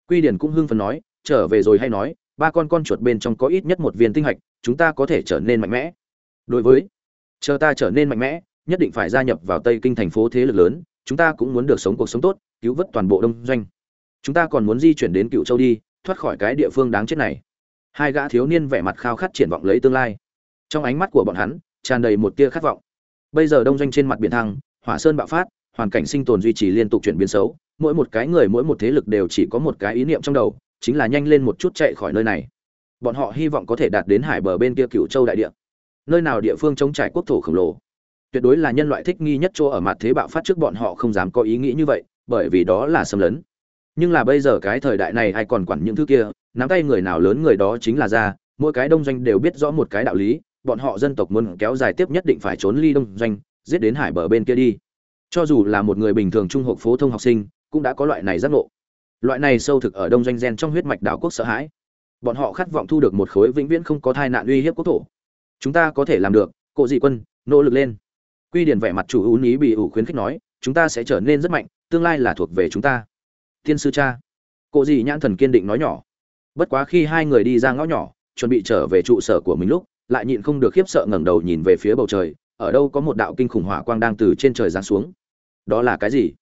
Quy điển cũng hưng phấn nói, trở về rồi hay nói, ba con con chuột bên trong có ít nhất một viên tinh hạch, chúng ta có thể trở nên mạnh mẽ. Đối với, chờ ta trở nên mạnh mẽ, nhất định phải gia nhập vào tây kinh thành phố thế lực lớn, chúng ta cũng muốn được sống cuộc sống tốt, cứu vớt toàn bộ đông doanh. Chúng ta còn muốn di chuyển đến cựu châu đi, thoát khỏi cái địa phương đáng chết này. Hai gã thiếu niên vẻ mặt khao khát triển vọng lấy tương lai. Trong ánh mắt của bọn hắn, tràn đầy một tia khát vọng. Bây giờ đông doanh trên mặt biển thăng, hỏa sơn bạo phát, hoàn cảnh sinh tồn duy trì liên tục chuyển biến xấu mỗi một cái người, mỗi một thế lực đều chỉ có một cái ý niệm trong đầu, chính là nhanh lên một chút chạy khỏi nơi này. Bọn họ hy vọng có thể đạt đến hải bờ bên kia cựu châu đại địa. Nơi nào địa phương chống trải quốc thổ khổng lồ. Tuyệt đối là nhân loại thích nghi nhất chỗ ở mặt thế bạo phát trước bọn họ không dám có ý nghĩ như vậy, bởi vì đó là xâm lấn. Nhưng là bây giờ cái thời đại này ai còn quản những thứ kia, nắm tay người nào lớn người đó chính là ra, mỗi cái đông doanh đều biết rõ một cái đạo lý, bọn họ dân tộc muốn kéo dài tiếp nhất định phải trốn ly đông doanh, giết đến hải bờ bên kia đi. Cho dù là một người bình thường trung học phổ thông học sinh cũng đã có loại này giác ngộ. Loại này sâu thực ở đông doanh gen trong huyết mạch đảo quốc sợ hãi. Bọn họ khát vọng thu được một khối vĩnh viễn không có thai nạn uy hiếp quốc thổ. Chúng ta có thể làm được Cố dị quân, nỗ lực lên. Quy điển vẻ mặt chủ ưu ý bị ủ khuyến khích nói, chúng ta sẽ trở nên rất mạnh, tương lai là thuộc về chúng ta. Tiên sư cha. Cố dị nhãn thần kiên định nói nhỏ. Bất quá khi hai người đi ra ngõ nhỏ, chuẩn bị trở về trụ sở của mình lúc, lại nhịn không được khiếp sợ ngẩng đầu nhìn về phía bầu trời, ở đâu có một đạo kinh khủng hỏa quang đang từ trên trời giáng xuống. Đó là cái gì?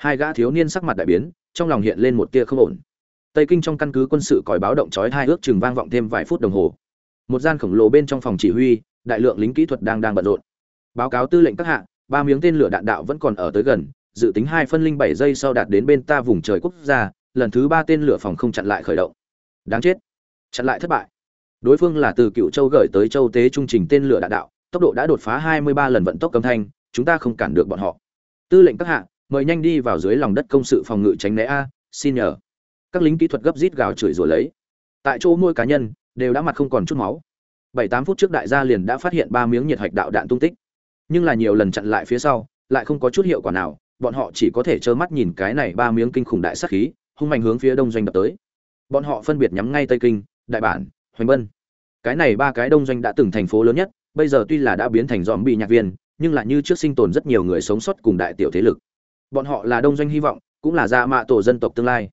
Hai gã thiếu niên sắc mặt đại biến, trong lòng hiện lên một tia không ổn. Tây kinh trong căn cứ quân sự còi báo động chói hai ước chừng vang vọng thêm vài phút đồng hồ. Một gian khổng lồ bên trong phòng chỉ huy, đại lượng lính kỹ thuật đang đang bận rộn. Báo cáo tư lệnh các hạ, ba miếng tên lửa đạn đạo vẫn còn ở tới gần, dự tính hai phân linh bảy giây sau đạt đến bên ta vùng trời quốc gia, lần thứ ba tên lửa phòng không chặn lại khởi động. Đáng chết. Chặn lại thất bại. Đối phương là từ cựu châu gửi tới châu tế trung trình tên lửa đạn đạo, tốc độ đã đột phá 23 lần vận tốc âm thanh, chúng ta không cản được bọn họ. Tư lệnh các hạ mời nhanh đi vào dưới lòng đất công sự phòng ngự tránh né a, xin nhờ. Các lính kỹ thuật gấp rít gào chửi rủa lấy. Tại chỗ nuôi cá nhân đều đã mặt không còn chút máu. Bảy tám phút trước đại gia liền đã phát hiện ba miếng nhiệt hạch đạo đạn tung tích. Nhưng là nhiều lần chặn lại phía sau, lại không có chút hiệu quả nào, bọn họ chỉ có thể trơ mắt nhìn cái này ba miếng kinh khủng đại sát khí, hung mạnh hướng phía đông doanh đập tới. Bọn họ phân biệt nhắm ngay tây kinh, đại bản, hoành bân. Cái này ba cái đông doanh đã từng thành phố lớn nhất, bây giờ tuy là đã biến thành dòm bị nhạc viên, nhưng lại như trước sinh tồn rất nhiều người sống sót cùng đại tiểu thế lực bọn họ là đông doanh hy vọng, cũng là dạ mạ tổ dân tộc tương lai.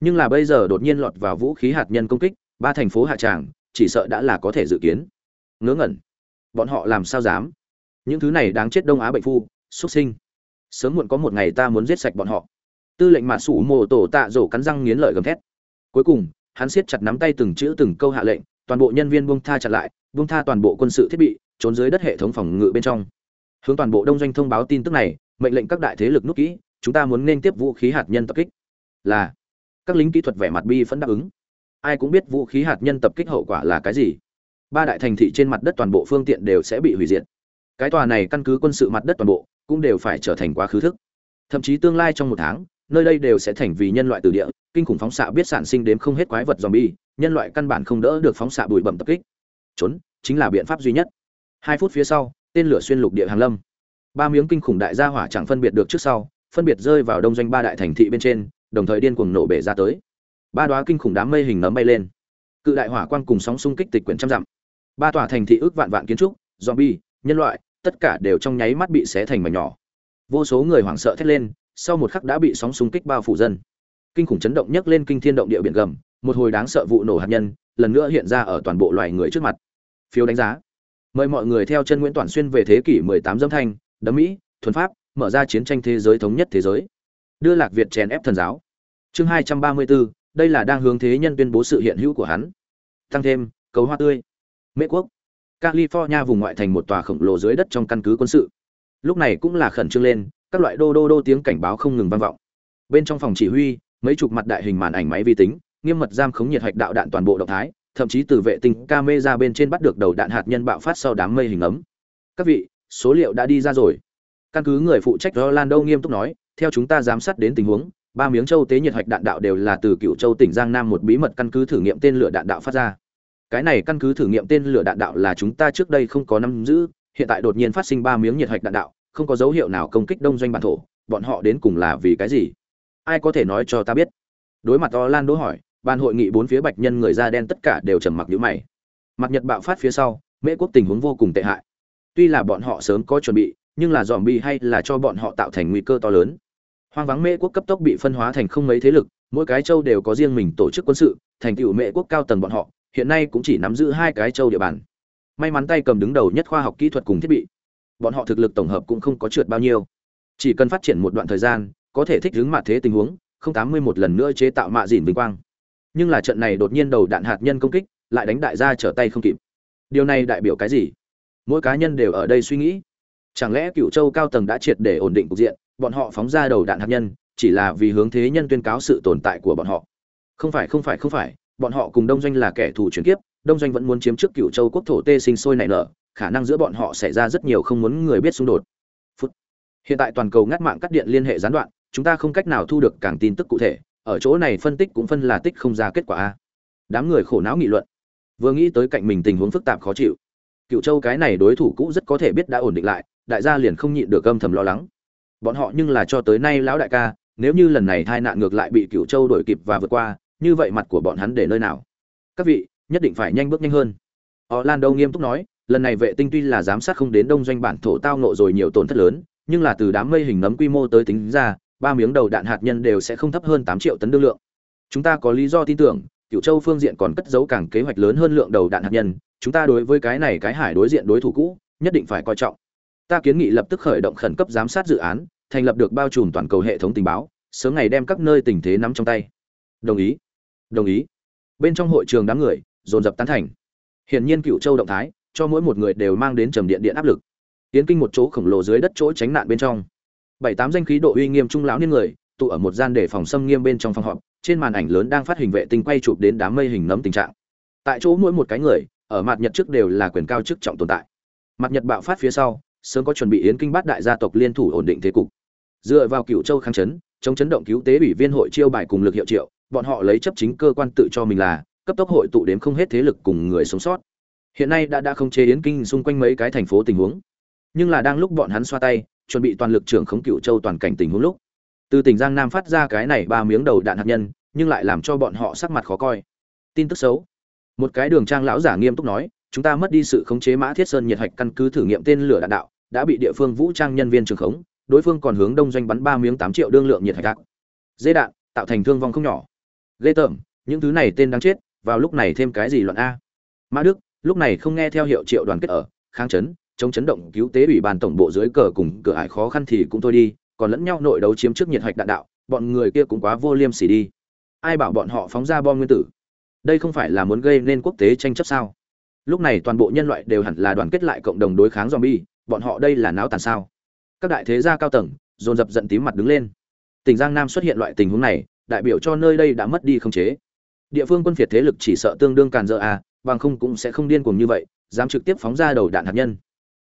Nhưng là bây giờ đột nhiên lọt vào vũ khí hạt nhân công kích, ba thành phố hạ tràng, chỉ sợ đã là có thể dự kiến. Ngớ ngẩn. Bọn họ làm sao dám? Những thứ này đáng chết đông á bệnh phu, xuất sinh. Sớm muộn có một ngày ta muốn giết sạch bọn họ. Tư lệnh mạ sủ mồ tổ tạ rổ cắn răng nghiến lợi gầm thét. Cuối cùng, hắn siết chặt nắm tay từng chữ từng câu hạ lệnh, toàn bộ nhân viên buông tha chặt lại, buông tha toàn bộ quân sự thiết bị, trốn dưới đất hệ thống phòng ngự bên trong. Hướng toàn bộ đông doanh thông báo tin tức này mệnh lệnh các đại thế lực nút kỹ, chúng ta muốn nên tiếp vũ khí hạt nhân tập kích. Là. Các lính kỹ thuật vẻ mặt bi phẫn đáp ứng. Ai cũng biết vũ khí hạt nhân tập kích hậu quả là cái gì. Ba đại thành thị trên mặt đất toàn bộ phương tiện đều sẽ bị hủy diệt. Cái tòa này căn cứ quân sự mặt đất toàn bộ cũng đều phải trở thành quá khứ thức. Thậm chí tương lai trong một tháng, nơi đây đều sẽ thành vì nhân loại từ địa, kinh khủng phóng xạ biết sản sinh đến không hết quái vật zombie, nhân loại căn bản không đỡ được phóng xạ bụi bẩm tập kích. Trốn chính là biện pháp duy nhất. Hai phút phía sau, tên lửa xuyên lục địa hàng lâm ba miếng kinh khủng đại gia hỏa chẳng phân biệt được trước sau, phân biệt rơi vào đông doanh ba đại thành thị bên trên, đồng thời điên cuồng nổ bể ra tới. Ba đoá kinh khủng đám mây hình nấm bay lên. Cự đại hỏa quang cùng sóng xung kích tịch quyển trăm dặm. Ba tòa thành thị ước vạn vạn kiến trúc, zombie, nhân loại, tất cả đều trong nháy mắt bị xé thành mảnh nhỏ. Vô số người hoảng sợ thét lên, sau một khắc đã bị sóng xung kích bao phủ dân. Kinh khủng chấn động nhấc lên kinh thiên động địa biển gầm, một hồi đáng sợ vụ nổ hạt nhân, lần nữa hiện ra ở toàn bộ loài người trước mặt. Phiếu đánh giá. Mời mọi người theo chân nguyễn toàn xuyên về thế kỷ 18 dâm thanh đấm mỹ thuần pháp mở ra chiến tranh thế giới thống nhất thế giới. Đưa lạc việt chèn ép thần giáo. Chương 234, đây là đang hướng thế nhân tuyên bố sự hiện hữu của hắn. Tăng thêm cầu hoa tươi. Mễ quốc. California vùng ngoại thành một tòa khổng lồ dưới đất trong căn cứ quân sự. Lúc này cũng là khẩn trương lên các loại đô đô đô tiếng cảnh báo không ngừng vang vọng. Bên trong phòng chỉ huy mấy chục mặt đại hình màn ảnh máy vi tính nghiêm mật giam khống nhiệt hạch đạo đạn toàn bộ động thái thậm chí từ vệ tinh camera bên trên bắt được đầu đạn hạt nhân bạo phát sau đám mây hình ấm. Các vị số liệu đã đi ra rồi. Căn cứ người phụ trách Orlando nghiêm túc nói, theo chúng ta giám sát đến tình huống, ba miếng châu tế nhiệt hạch đạn đạo đều là từ cựu châu tỉnh giang nam một bí mật căn cứ thử nghiệm tên lửa đạn đạo phát ra. Cái này căn cứ thử nghiệm tên lửa đạn đạo là chúng ta trước đây không có nắm giữ, hiện tại đột nhiên phát sinh ba miếng nhiệt hạch đạn đạo, không có dấu hiệu nào công kích đông doanh bản thổ, bọn họ đến cùng là vì cái gì? Ai có thể nói cho ta biết? Đối mặt orlando hỏi, ban hội nghị bốn phía bạch nhân người da đen tất cả đều trầm mặc nhíu mày. Mặt nhật bạo phát phía sau mễ quốc tình huống vô cùng tệ hại tuy là bọn họ sớm có chuẩn bị, nhưng là dòm bi hay là cho bọn họ tạo thành nguy cơ to lớn. Hoang vắng mễ quốc cấp tốc bị phân hóa thành không mấy thế lực, mỗi cái châu đều có riêng mình tổ chức quân sự, thành tựu mễ quốc cao tầng bọn họ, hiện nay cũng chỉ nắm giữ hai cái châu địa bàn. May mắn tay cầm đứng đầu nhất khoa học kỹ thuật cùng thiết bị. Bọn họ thực lực tổng hợp cũng không có trượt bao nhiêu. Chỉ cần phát triển một đoạn thời gian, có thể thích ứng mặt thế tình huống, không tám mươi một lần nữa chế tạo mạ dìn vinh quang. Nhưng là trận này đột nhiên đầu đạn hạt nhân công kích, lại đánh đại gia trở tay không kịp. Điều này đại biểu cái gì? Mỗi cá nhân đều ở đây suy nghĩ. Chẳng lẽ cựu châu cao tầng đã triệt để ổn định cục diện, bọn họ phóng ra đầu đạn hạt nhân, chỉ là vì hướng thế nhân tuyên cáo sự tồn tại của bọn họ? Không phải không phải không phải, bọn họ cùng đông doanh là kẻ thù chuyển kiếp, đông doanh vẫn muốn chiếm trước cựu châu quốc thổ tê sinh sôi nảy nở, khả năng giữa bọn họ xảy ra rất nhiều không muốn người biết xung đột. Phút. hiện tại toàn cầu ngắt mạng cắt điện liên hệ gián đoạn, chúng ta không cách nào thu được càng tin tức cụ thể, ở chỗ này phân tích cũng phân là tích không ra kết quả a. Đám người khổ não nghị luận. Vừa nghĩ tới cạnh mình tình huống phức tạp khó chịu cựu châu cái này đối thủ cũ rất có thể biết đã ổn định lại, đại gia liền không nhịn được âm thầm lo lắng. Bọn họ nhưng là cho tới nay lão đại ca, nếu như lần này tai nạn ngược lại bị cựu châu đổi kịp và vượt qua, như vậy mặt của bọn hắn để nơi nào? Các vị, nhất định phải nhanh bước nhanh hơn. Orlando nghiêm túc nói, lần này vệ tinh tuy là giám sát không đến đông doanh bản thổ tao nộ rồi nhiều tổn thất lớn, nhưng là từ đám mây hình nấm quy mô tới tính ra, ba miếng đầu đạn hạt nhân đều sẽ không thấp hơn tám triệu tấn đương lượng. Chúng ta có lý do tin tưởng cựu châu phương diện còn cất giấu càng kế hoạch lớn hơn lượng đầu đạn hạt nhân chúng ta đối với cái này cái hải đối diện đối thủ cũ, nhất định phải coi trọng. Ta kiến nghị lập tức khởi động khẩn cấp giám sát dự án, thành lập được bao trùm toàn cầu hệ thống tình báo, sớm ngày đem các nơi tình thế nắm trong tay. Đồng ý. Đồng ý. Bên trong hội trường đám người, dồn dập tán thành. Hiển nhiên cựu châu động thái, cho mỗi một người đều mang đến trầm điện điện áp lực. Tiến kinh một chỗ khổng lồ dưới đất chỗ tránh nạn bên trong. Bảy tám danh khí độ uy nghiêm trung lão niên người, tụ ở một gian để phòng xâm nghiêm bên trong phòng họp, trên màn ảnh lớn đang phát hình vệ tinh quay chụp đến đám mây hình nấm tình trạng. Tại chỗ mỗi một cái người ở mặt nhật trước đều là quyền cao chức trọng tồn tại. Mặt nhật bạo phát phía sau, sớm có chuẩn bị yến kinh bát đại gia tộc liên thủ ổn định thế cục. Dựa vào cựu châu kháng chấn, chống chấn động cứu tế ủy viên hội chiêu bài cùng lực hiệu triệu, bọn họ lấy chấp chính cơ quan tự cho mình là, cấp tốc hội tụ đến không hết thế lực cùng người sống sót. Hiện nay đã đã không chế yến kinh xung quanh mấy cái thành phố tình huống. Nhưng là đang lúc bọn hắn xoa tay, chuẩn bị toàn lực trưởng khống cựu châu toàn cảnh tình huống lúc, từ tỉnh giang nam phát ra cái này ba miếng đầu đạn hạt nhân, nhưng lại làm cho bọn họ sắc mặt khó coi. Tin tức xấu một cái đường trang lão giả nghiêm túc nói, chúng ta mất đi sự khống chế mã thiết sơn nhiệt hạch căn cứ thử nghiệm tên lửa đạn đạo, đã bị địa phương vũ trang nhân viên trường khống, đối phương còn hướng đông doanh bắn ba miếng tám triệu đương lượng nhiệt hạch đạn. Dễ đạn, tạo thành thương vong không nhỏ. Ghê tởm, những thứ này tên đáng chết, vào lúc này thêm cái gì loạn a? Mã đức, lúc này không nghe theo hiệu triệu đoàn kết ở, kháng chấn, chống chấn động cứu tế ủy ban tổng bộ dưới cờ cùng cửa ải khó khăn thì cũng thôi đi, còn lẫn nhau nội đấu chiếm trước nhiệt hạch đạn đạo, bọn người kia cũng quá vô liêm sỉ đi. Ai bảo bọn họ phóng ra bom nguyên tử? Đây không phải là muốn gây nên quốc tế tranh chấp sao? Lúc này toàn bộ nhân loại đều hẳn là đoàn kết lại cộng đồng đối kháng zombie, bọn họ đây là náo tàn sao? Các đại thế gia cao tầng, dồn dập giận tím mặt đứng lên. Tỉnh giang nam xuất hiện loại tình huống này, đại biểu cho nơi đây đã mất đi không chế. Địa phương quân phiệt thế lực chỉ sợ tương đương càn dỡ à bằng không cũng sẽ không điên cuồng như vậy, dám trực tiếp phóng ra đầu đạn hạt nhân.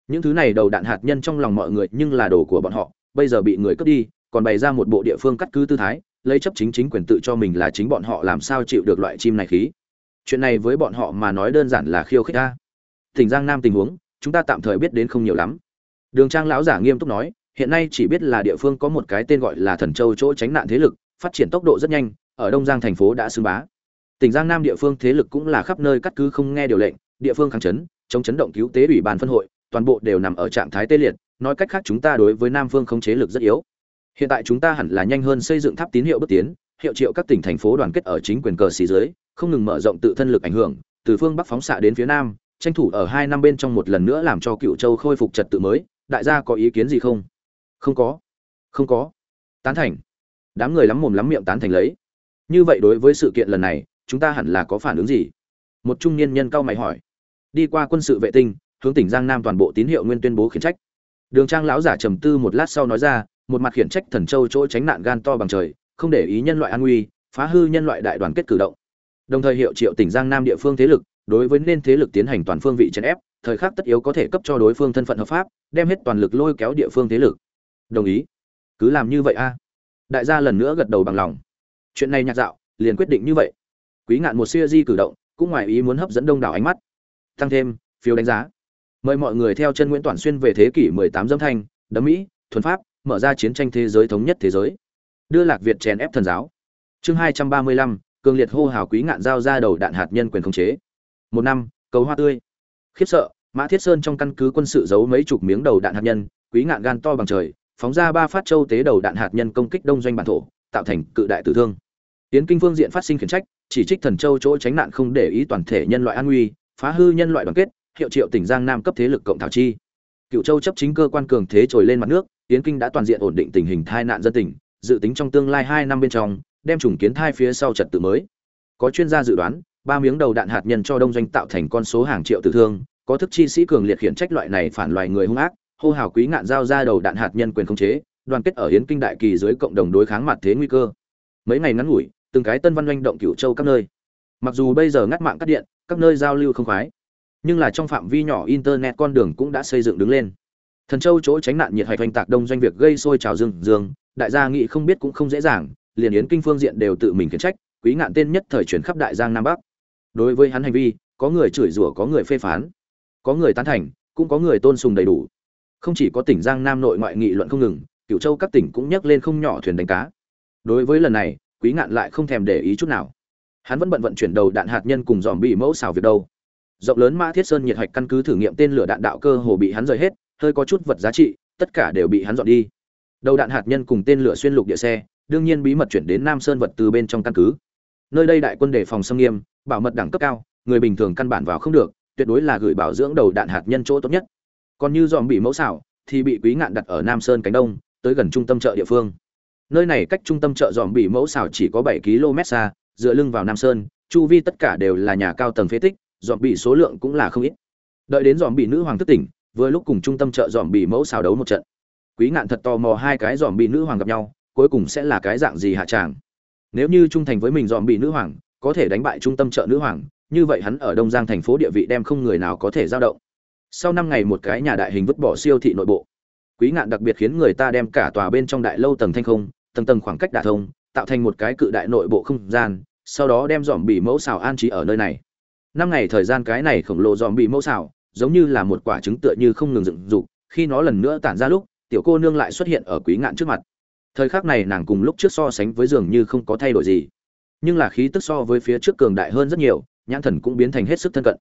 Những thứ này đầu đạn hạt nhân trong lòng mọi người nhưng là đồ của bọn họ, bây giờ bị người cướp đi, còn bày ra một bộ địa phương cắt cứ tư thái lấy chấp chính chính quyền tự cho mình là chính bọn họ làm sao chịu được loại chim này khí. Chuyện này với bọn họ mà nói đơn giản là khiêu khích ta tỉnh giang nam tình huống, chúng ta tạm thời biết đến không nhiều lắm. Đường trang lão giả nghiêm túc nói, hiện nay chỉ biết là địa phương có một cái tên gọi là thần châu chỗ tránh nạn thế lực, phát triển tốc độ rất nhanh, ở đông giang thành phố đã xưng bá. Tỉnh giang nam địa phương thế lực cũng là khắp nơi cắt cứ không nghe điều lệnh, địa phương kháng chấn, chống chấn động cứu tế ủy ban phân hội, toàn bộ đều nằm ở trạng thái tê liệt, nói cách khác chúng ta đối với nam phương không chế lực rất yếu hiện tại chúng ta hẳn là nhanh hơn xây dựng tháp tín hiệu bước tiến, hiệu triệu các tỉnh thành phố đoàn kết ở chính quyền cờ xì dưới, không ngừng mở rộng tự thân lực ảnh hưởng, từ phương bắc phóng xạ đến phía nam, tranh thủ ở hai năm bên trong một lần nữa làm cho cựu châu khôi phục trật tự mới, đại gia có ý kiến gì không? Không có. Không có. Tán thành. Đám người lắm mồm lắm miệng tán thành lấy. Như vậy đối với sự kiện lần này, chúng ta hẳn là có phản ứng gì? Một trung niên nhân cao mày hỏi. Đi qua quân sự vệ tinh, hướng tỉnh giang nam toàn bộ tín hiệu nguyên tuyên bố khiển trách. Đường trang lão giả trầm tư một lát sau nói ra một mặt khiển trách thần châu chỗ tránh nạn gan to bằng trời, không để ý nhân loại an nguy, phá hư nhân loại đại đoàn kết cử động. Đồng thời hiệu triệu tỉnh giang nam địa phương thế lực, đối với nên thế lực tiến hành toàn phương vị chèn ép, thời khắc tất yếu có thể cấp cho đối phương thân phận hợp pháp, đem hết toàn lực lôi kéo địa phương thế lực. Đồng ý. Cứ làm như vậy a. Đại gia lần nữa gật đầu bằng lòng. Chuyện này nhạc dạo, liền quyết định như vậy. Quý ngạn một siêu di cử động, cũng ngoài ý muốn hấp dẫn đông đảo ánh mắt. Tăng thêm, phiếu đánh giá. Mời mọi người theo chân nguyễn toàn xuyên về thế kỷ 18 dâm thanh, đấm mỹ, thuần pháp mở ra chiến tranh thế giới thống nhất thế giới. Đưa lạc việt chèn ép thần giáo. Chương 235, cường liệt hô hào quý ngạn giao ra đầu đạn hạt nhân quyền khống chế. Một năm cầu hoa tươi. Khiếp sợ mã thiết sơn trong căn cứ quân sự giấu mấy chục miếng đầu đạn hạt nhân quý ngạn gan to bằng trời phóng ra ba phát châu tế đầu đạn hạt nhân công kích đông doanh bản thổ tạo thành cự đại tử thương. Tiến kinh phương diện phát sinh khiển trách, chỉ trích Thần Châu chỗ tránh nạn không để ý toàn thể nhân loại an nguy, phá hư nhân loại đoàn kết, hiệu triệu tỉnh Giang Nam cấp thế lực cộng thảo chi. Cựu Châu chấp chính cơ quan cường thế trồi lên mặt nước, Tiến kinh đã toàn diện ổn định tình hình thai nạn dân tình, dự tính trong tương lai 2 năm bên trong, đem trùng kiến thai phía sau trật tự mới. Có chuyên gia dự đoán, ba miếng đầu đạn hạt nhân cho đông doanh tạo thành con số hàng triệu tử thương, có thức chi sĩ cường liệt khiển trách loại này phản loài người hung ác, hô hào quý ngạn giao ra đầu đạn hạt nhân quyền khống chế, đoàn kết ở Yến kinh đại kỳ dưới cộng đồng đối kháng mặt thế nguy cơ. Mấy ngày ngắn ngủi, từng cái tân văn doanh động cửu châu các nơi. Mặc dù bây giờ ngắt mạng cắt điện, các nơi giao lưu không khoái, nhưng là trong phạm vi nhỏ internet con đường cũng đã xây dựng đứng lên. Thần Châu chỗ tránh nạn nhiệt hạch hoành tạc đông doanh việc gây sôi trào dương dương, đại gia nghị không biết cũng không dễ dàng, liền yến kinh phương diện đều tự mình khiển trách, quý ngạn tên nhất thời chuyển khắp đại giang nam bắc. Đối với hắn hành vi, có người chửi rủa có người phê phán, có người tán thành, cũng có người tôn sùng đầy đủ. Không chỉ có tỉnh Giang Nam nội ngoại nghị luận không ngừng, Cửu Châu các tỉnh cũng nhắc lên không nhỏ thuyền đánh cá. Đối với lần này, Quý Ngạn lại không thèm để ý chút nào. Hắn vẫn bận vận chuyển đầu đạn hạt nhân cùng dòm bị mẫu xào việc đâu. Rộng lớn Mã Thiết Sơn nhiệt hạch căn cứ thử nghiệm tên lửa đạn đạo cơ hồ bị hắn rời hết, hơi có chút vật giá trị, tất cả đều bị hắn dọn đi. Đầu đạn hạt nhân cùng tên lửa xuyên lục địa xe, đương nhiên bí mật chuyển đến Nam Sơn vật từ bên trong căn cứ. Nơi đây đại quân đề phòng xâm nghiêm, bảo mật đẳng cấp cao, người bình thường căn bản vào không được, tuyệt đối là gửi bảo dưỡng đầu đạn hạt nhân chỗ tốt nhất. Còn như dòm bị mẫu xảo, thì bị Quý Ngạn đặt ở Nam Sơn cánh đông, tới gần trung tâm chợ địa phương. Nơi này cách trung tâm chợ dòm bị mẫu xảo chỉ có 7 km xa, dựa lưng vào Nam Sơn, chu vi tất cả đều là nhà cao tầng phế tích, dòm bị số lượng cũng là không ít. Đợi đến dòm bị nữ hoàng thức tỉnh, vừa lúc cùng trung tâm chợ dòm bị mẫu xào đấu một trận. Quý Ngạn thật tò mò hai cái dòm bị nữ hoàng gặp nhau, cuối cùng sẽ là cái dạng gì hạ tràng. Nếu như trung thành với mình dòm bị nữ hoàng, có thể đánh bại trung tâm chợ nữ hoàng, như vậy hắn ở Đông Giang thành phố địa vị đem không người nào có thể giao động. Sau năm ngày một cái nhà đại hình vứt bỏ siêu thị nội bộ, Quý ngạn đặc biệt khiến người ta đem cả tòa bên trong đại lâu tầng thanh không, tầng tầng khoảng cách đả thông, tạo thành một cái cự đại nội bộ không gian, sau đó đem dòm bị mẫu xào an trí ở nơi này. Năm ngày thời gian cái này khổng lồ dòm bị mẫu xào, giống như là một quả trứng tựa như không ngừng dựng dục, khi nó lần nữa tản ra lúc, tiểu cô nương lại xuất hiện ở quý ngạn trước mặt. Thời khắc này nàng cùng lúc trước so sánh với dường như không có thay đổi gì, nhưng là khí tức so với phía trước cường đại hơn rất nhiều, nhãn thần cũng biến thành hết sức thân cận.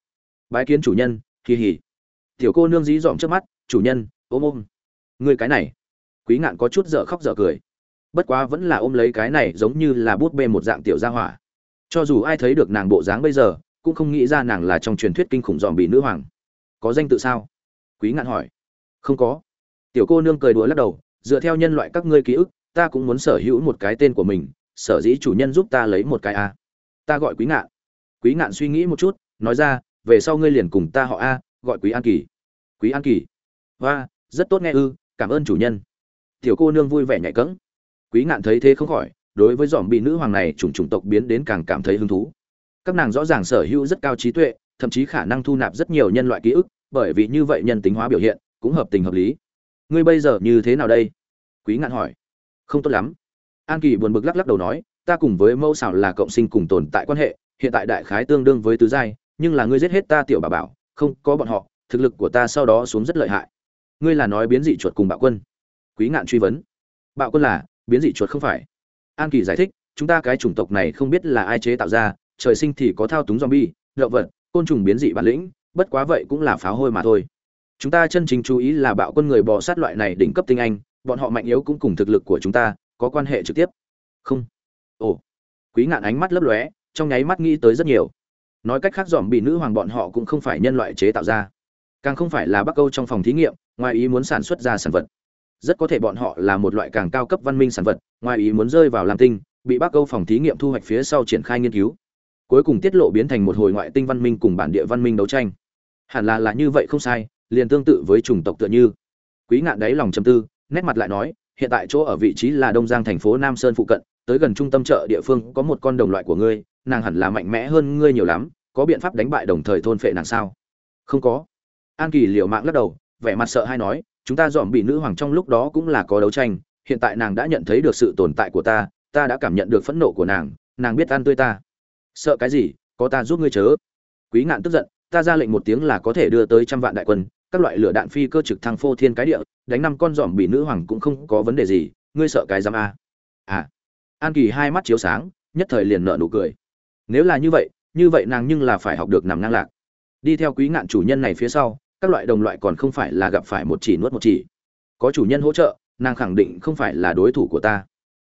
Bái kiến chủ nhân, kỳ hỉ. Tiểu cô nương dí dỏm trước mắt, chủ nhân, ôm ôm người cái này quý ngạn có chút dở khóc dở cười bất quá vẫn là ôm lấy cái này giống như là bút bê một dạng tiểu gia hỏa cho dù ai thấy được nàng bộ dáng bây giờ cũng không nghĩ ra nàng là trong truyền thuyết kinh khủng dòm bị nữ hoàng có danh tự sao? Quý ngạn hỏi. Không có. Tiểu cô nương cười đùa lắc đầu, dựa theo nhân loại các ngươi ký ức, ta cũng muốn sở hữu một cái tên của mình, sở dĩ chủ nhân giúp ta lấy một cái a. Ta gọi quý ngạn. Quý ngạn suy nghĩ một chút, nói ra, về sau ngươi liền cùng ta họ a, gọi quý an kỳ. Quý an kỳ. Và rất tốt nghe ư, cảm ơn chủ nhân. Tiểu cô nương vui vẻ nhạy cẫng. Quý ngạn thấy thế không khỏi, đối với dòm bị nữ hoàng này chủng chủng tộc biến đến càng cảm thấy hứng thú. Các nàng rõ ràng sở hữu rất cao trí tuệ thậm chí khả năng thu nạp rất nhiều nhân loại ký ức, bởi vì như vậy nhân tính hóa biểu hiện cũng hợp tình hợp lý. Ngươi bây giờ như thế nào đây? Quý ngạn hỏi. Không tốt lắm. An kỳ buồn bực lắc lắc đầu nói, ta cùng với mẫu xảo là cộng sinh cùng tồn tại quan hệ, hiện tại đại khái tương đương với tứ giai, nhưng là ngươi giết hết ta tiểu bà bảo, không có bọn họ, thực lực của ta sau đó xuống rất lợi hại. Ngươi là nói biến dị chuột cùng bạo quân. Quý ngạn truy vấn. Bạo quân là, biến dị chuột không phải. An kỳ giải thích, chúng ta cái chủng tộc này không biết là ai chế tạo ra, trời sinh thì có thao túng zombie, động vật côn trùng biến dị bản lĩnh, bất quá vậy cũng là pháo hôi mà thôi. Chúng ta chân chính chú ý là bạo quân người bò sát loại này đỉnh cấp tinh anh, bọn họ mạnh yếu cũng cùng thực lực của chúng ta có quan hệ trực tiếp. Không. Ồ. Quý ngạn ánh mắt lấp lóe, trong nháy mắt nghĩ tới rất nhiều. Nói cách khác dòm bị nữ hoàng bọn họ cũng không phải nhân loại chế tạo ra. Càng không phải là bắc câu trong phòng thí nghiệm, ngoài ý muốn sản xuất ra sản vật. Rất có thể bọn họ là một loại càng cao cấp văn minh sản vật, ngoài ý muốn rơi vào lam tinh, bị bắc câu phòng thí nghiệm thu hoạch phía sau triển khai nghiên cứu cuối cùng tiết lộ biến thành một hồi ngoại tinh văn minh cùng bản địa văn minh đấu tranh. Hẳn là là như vậy không sai, liền tương tự với chủng tộc tựa như. Quý ngạn đáy lòng châm tư, nét mặt lại nói, hiện tại chỗ ở vị trí là đông giang thành phố nam sơn phụ cận, tới gần trung tâm chợ địa phương có một con đồng loại của ngươi, nàng hẳn là mạnh mẽ hơn ngươi nhiều lắm, có biện pháp đánh bại đồng thời thôn phệ nàng sao? Không có. An kỳ liều mạng lắc đầu, vẻ mặt sợ hay nói, chúng ta dòm bị nữ hoàng trong lúc đó cũng là có đấu tranh, hiện tại nàng đã nhận thấy được sự tồn tại của ta ta đã cảm nhận được phẫn nộ của nàng nàng biết ăn tươi ta sợ cái gì, có ta giúp ngươi chớ. Quý ngạn tức giận, ta ra lệnh một tiếng là có thể đưa tới trăm vạn đại quân, các loại lửa đạn phi cơ trực thăng phô thiên cái địa, đánh năm con dòm bị nữ hoàng cũng không có vấn đề gì, ngươi sợ cái giam a. À. An kỳ hai mắt chiếu sáng, nhất thời liền nợ nụ cười. Nếu là như vậy như vậy nàng nhưng là phải học được nằm ngang lạc. Đi theo quý ngạn chủ nhân này phía sau, các loại đồng loại còn không phải là gặp phải một chỉ nuốt một chỉ. Có chủ nhân hỗ trợ, nàng khẳng định không phải là đối thủ của ta.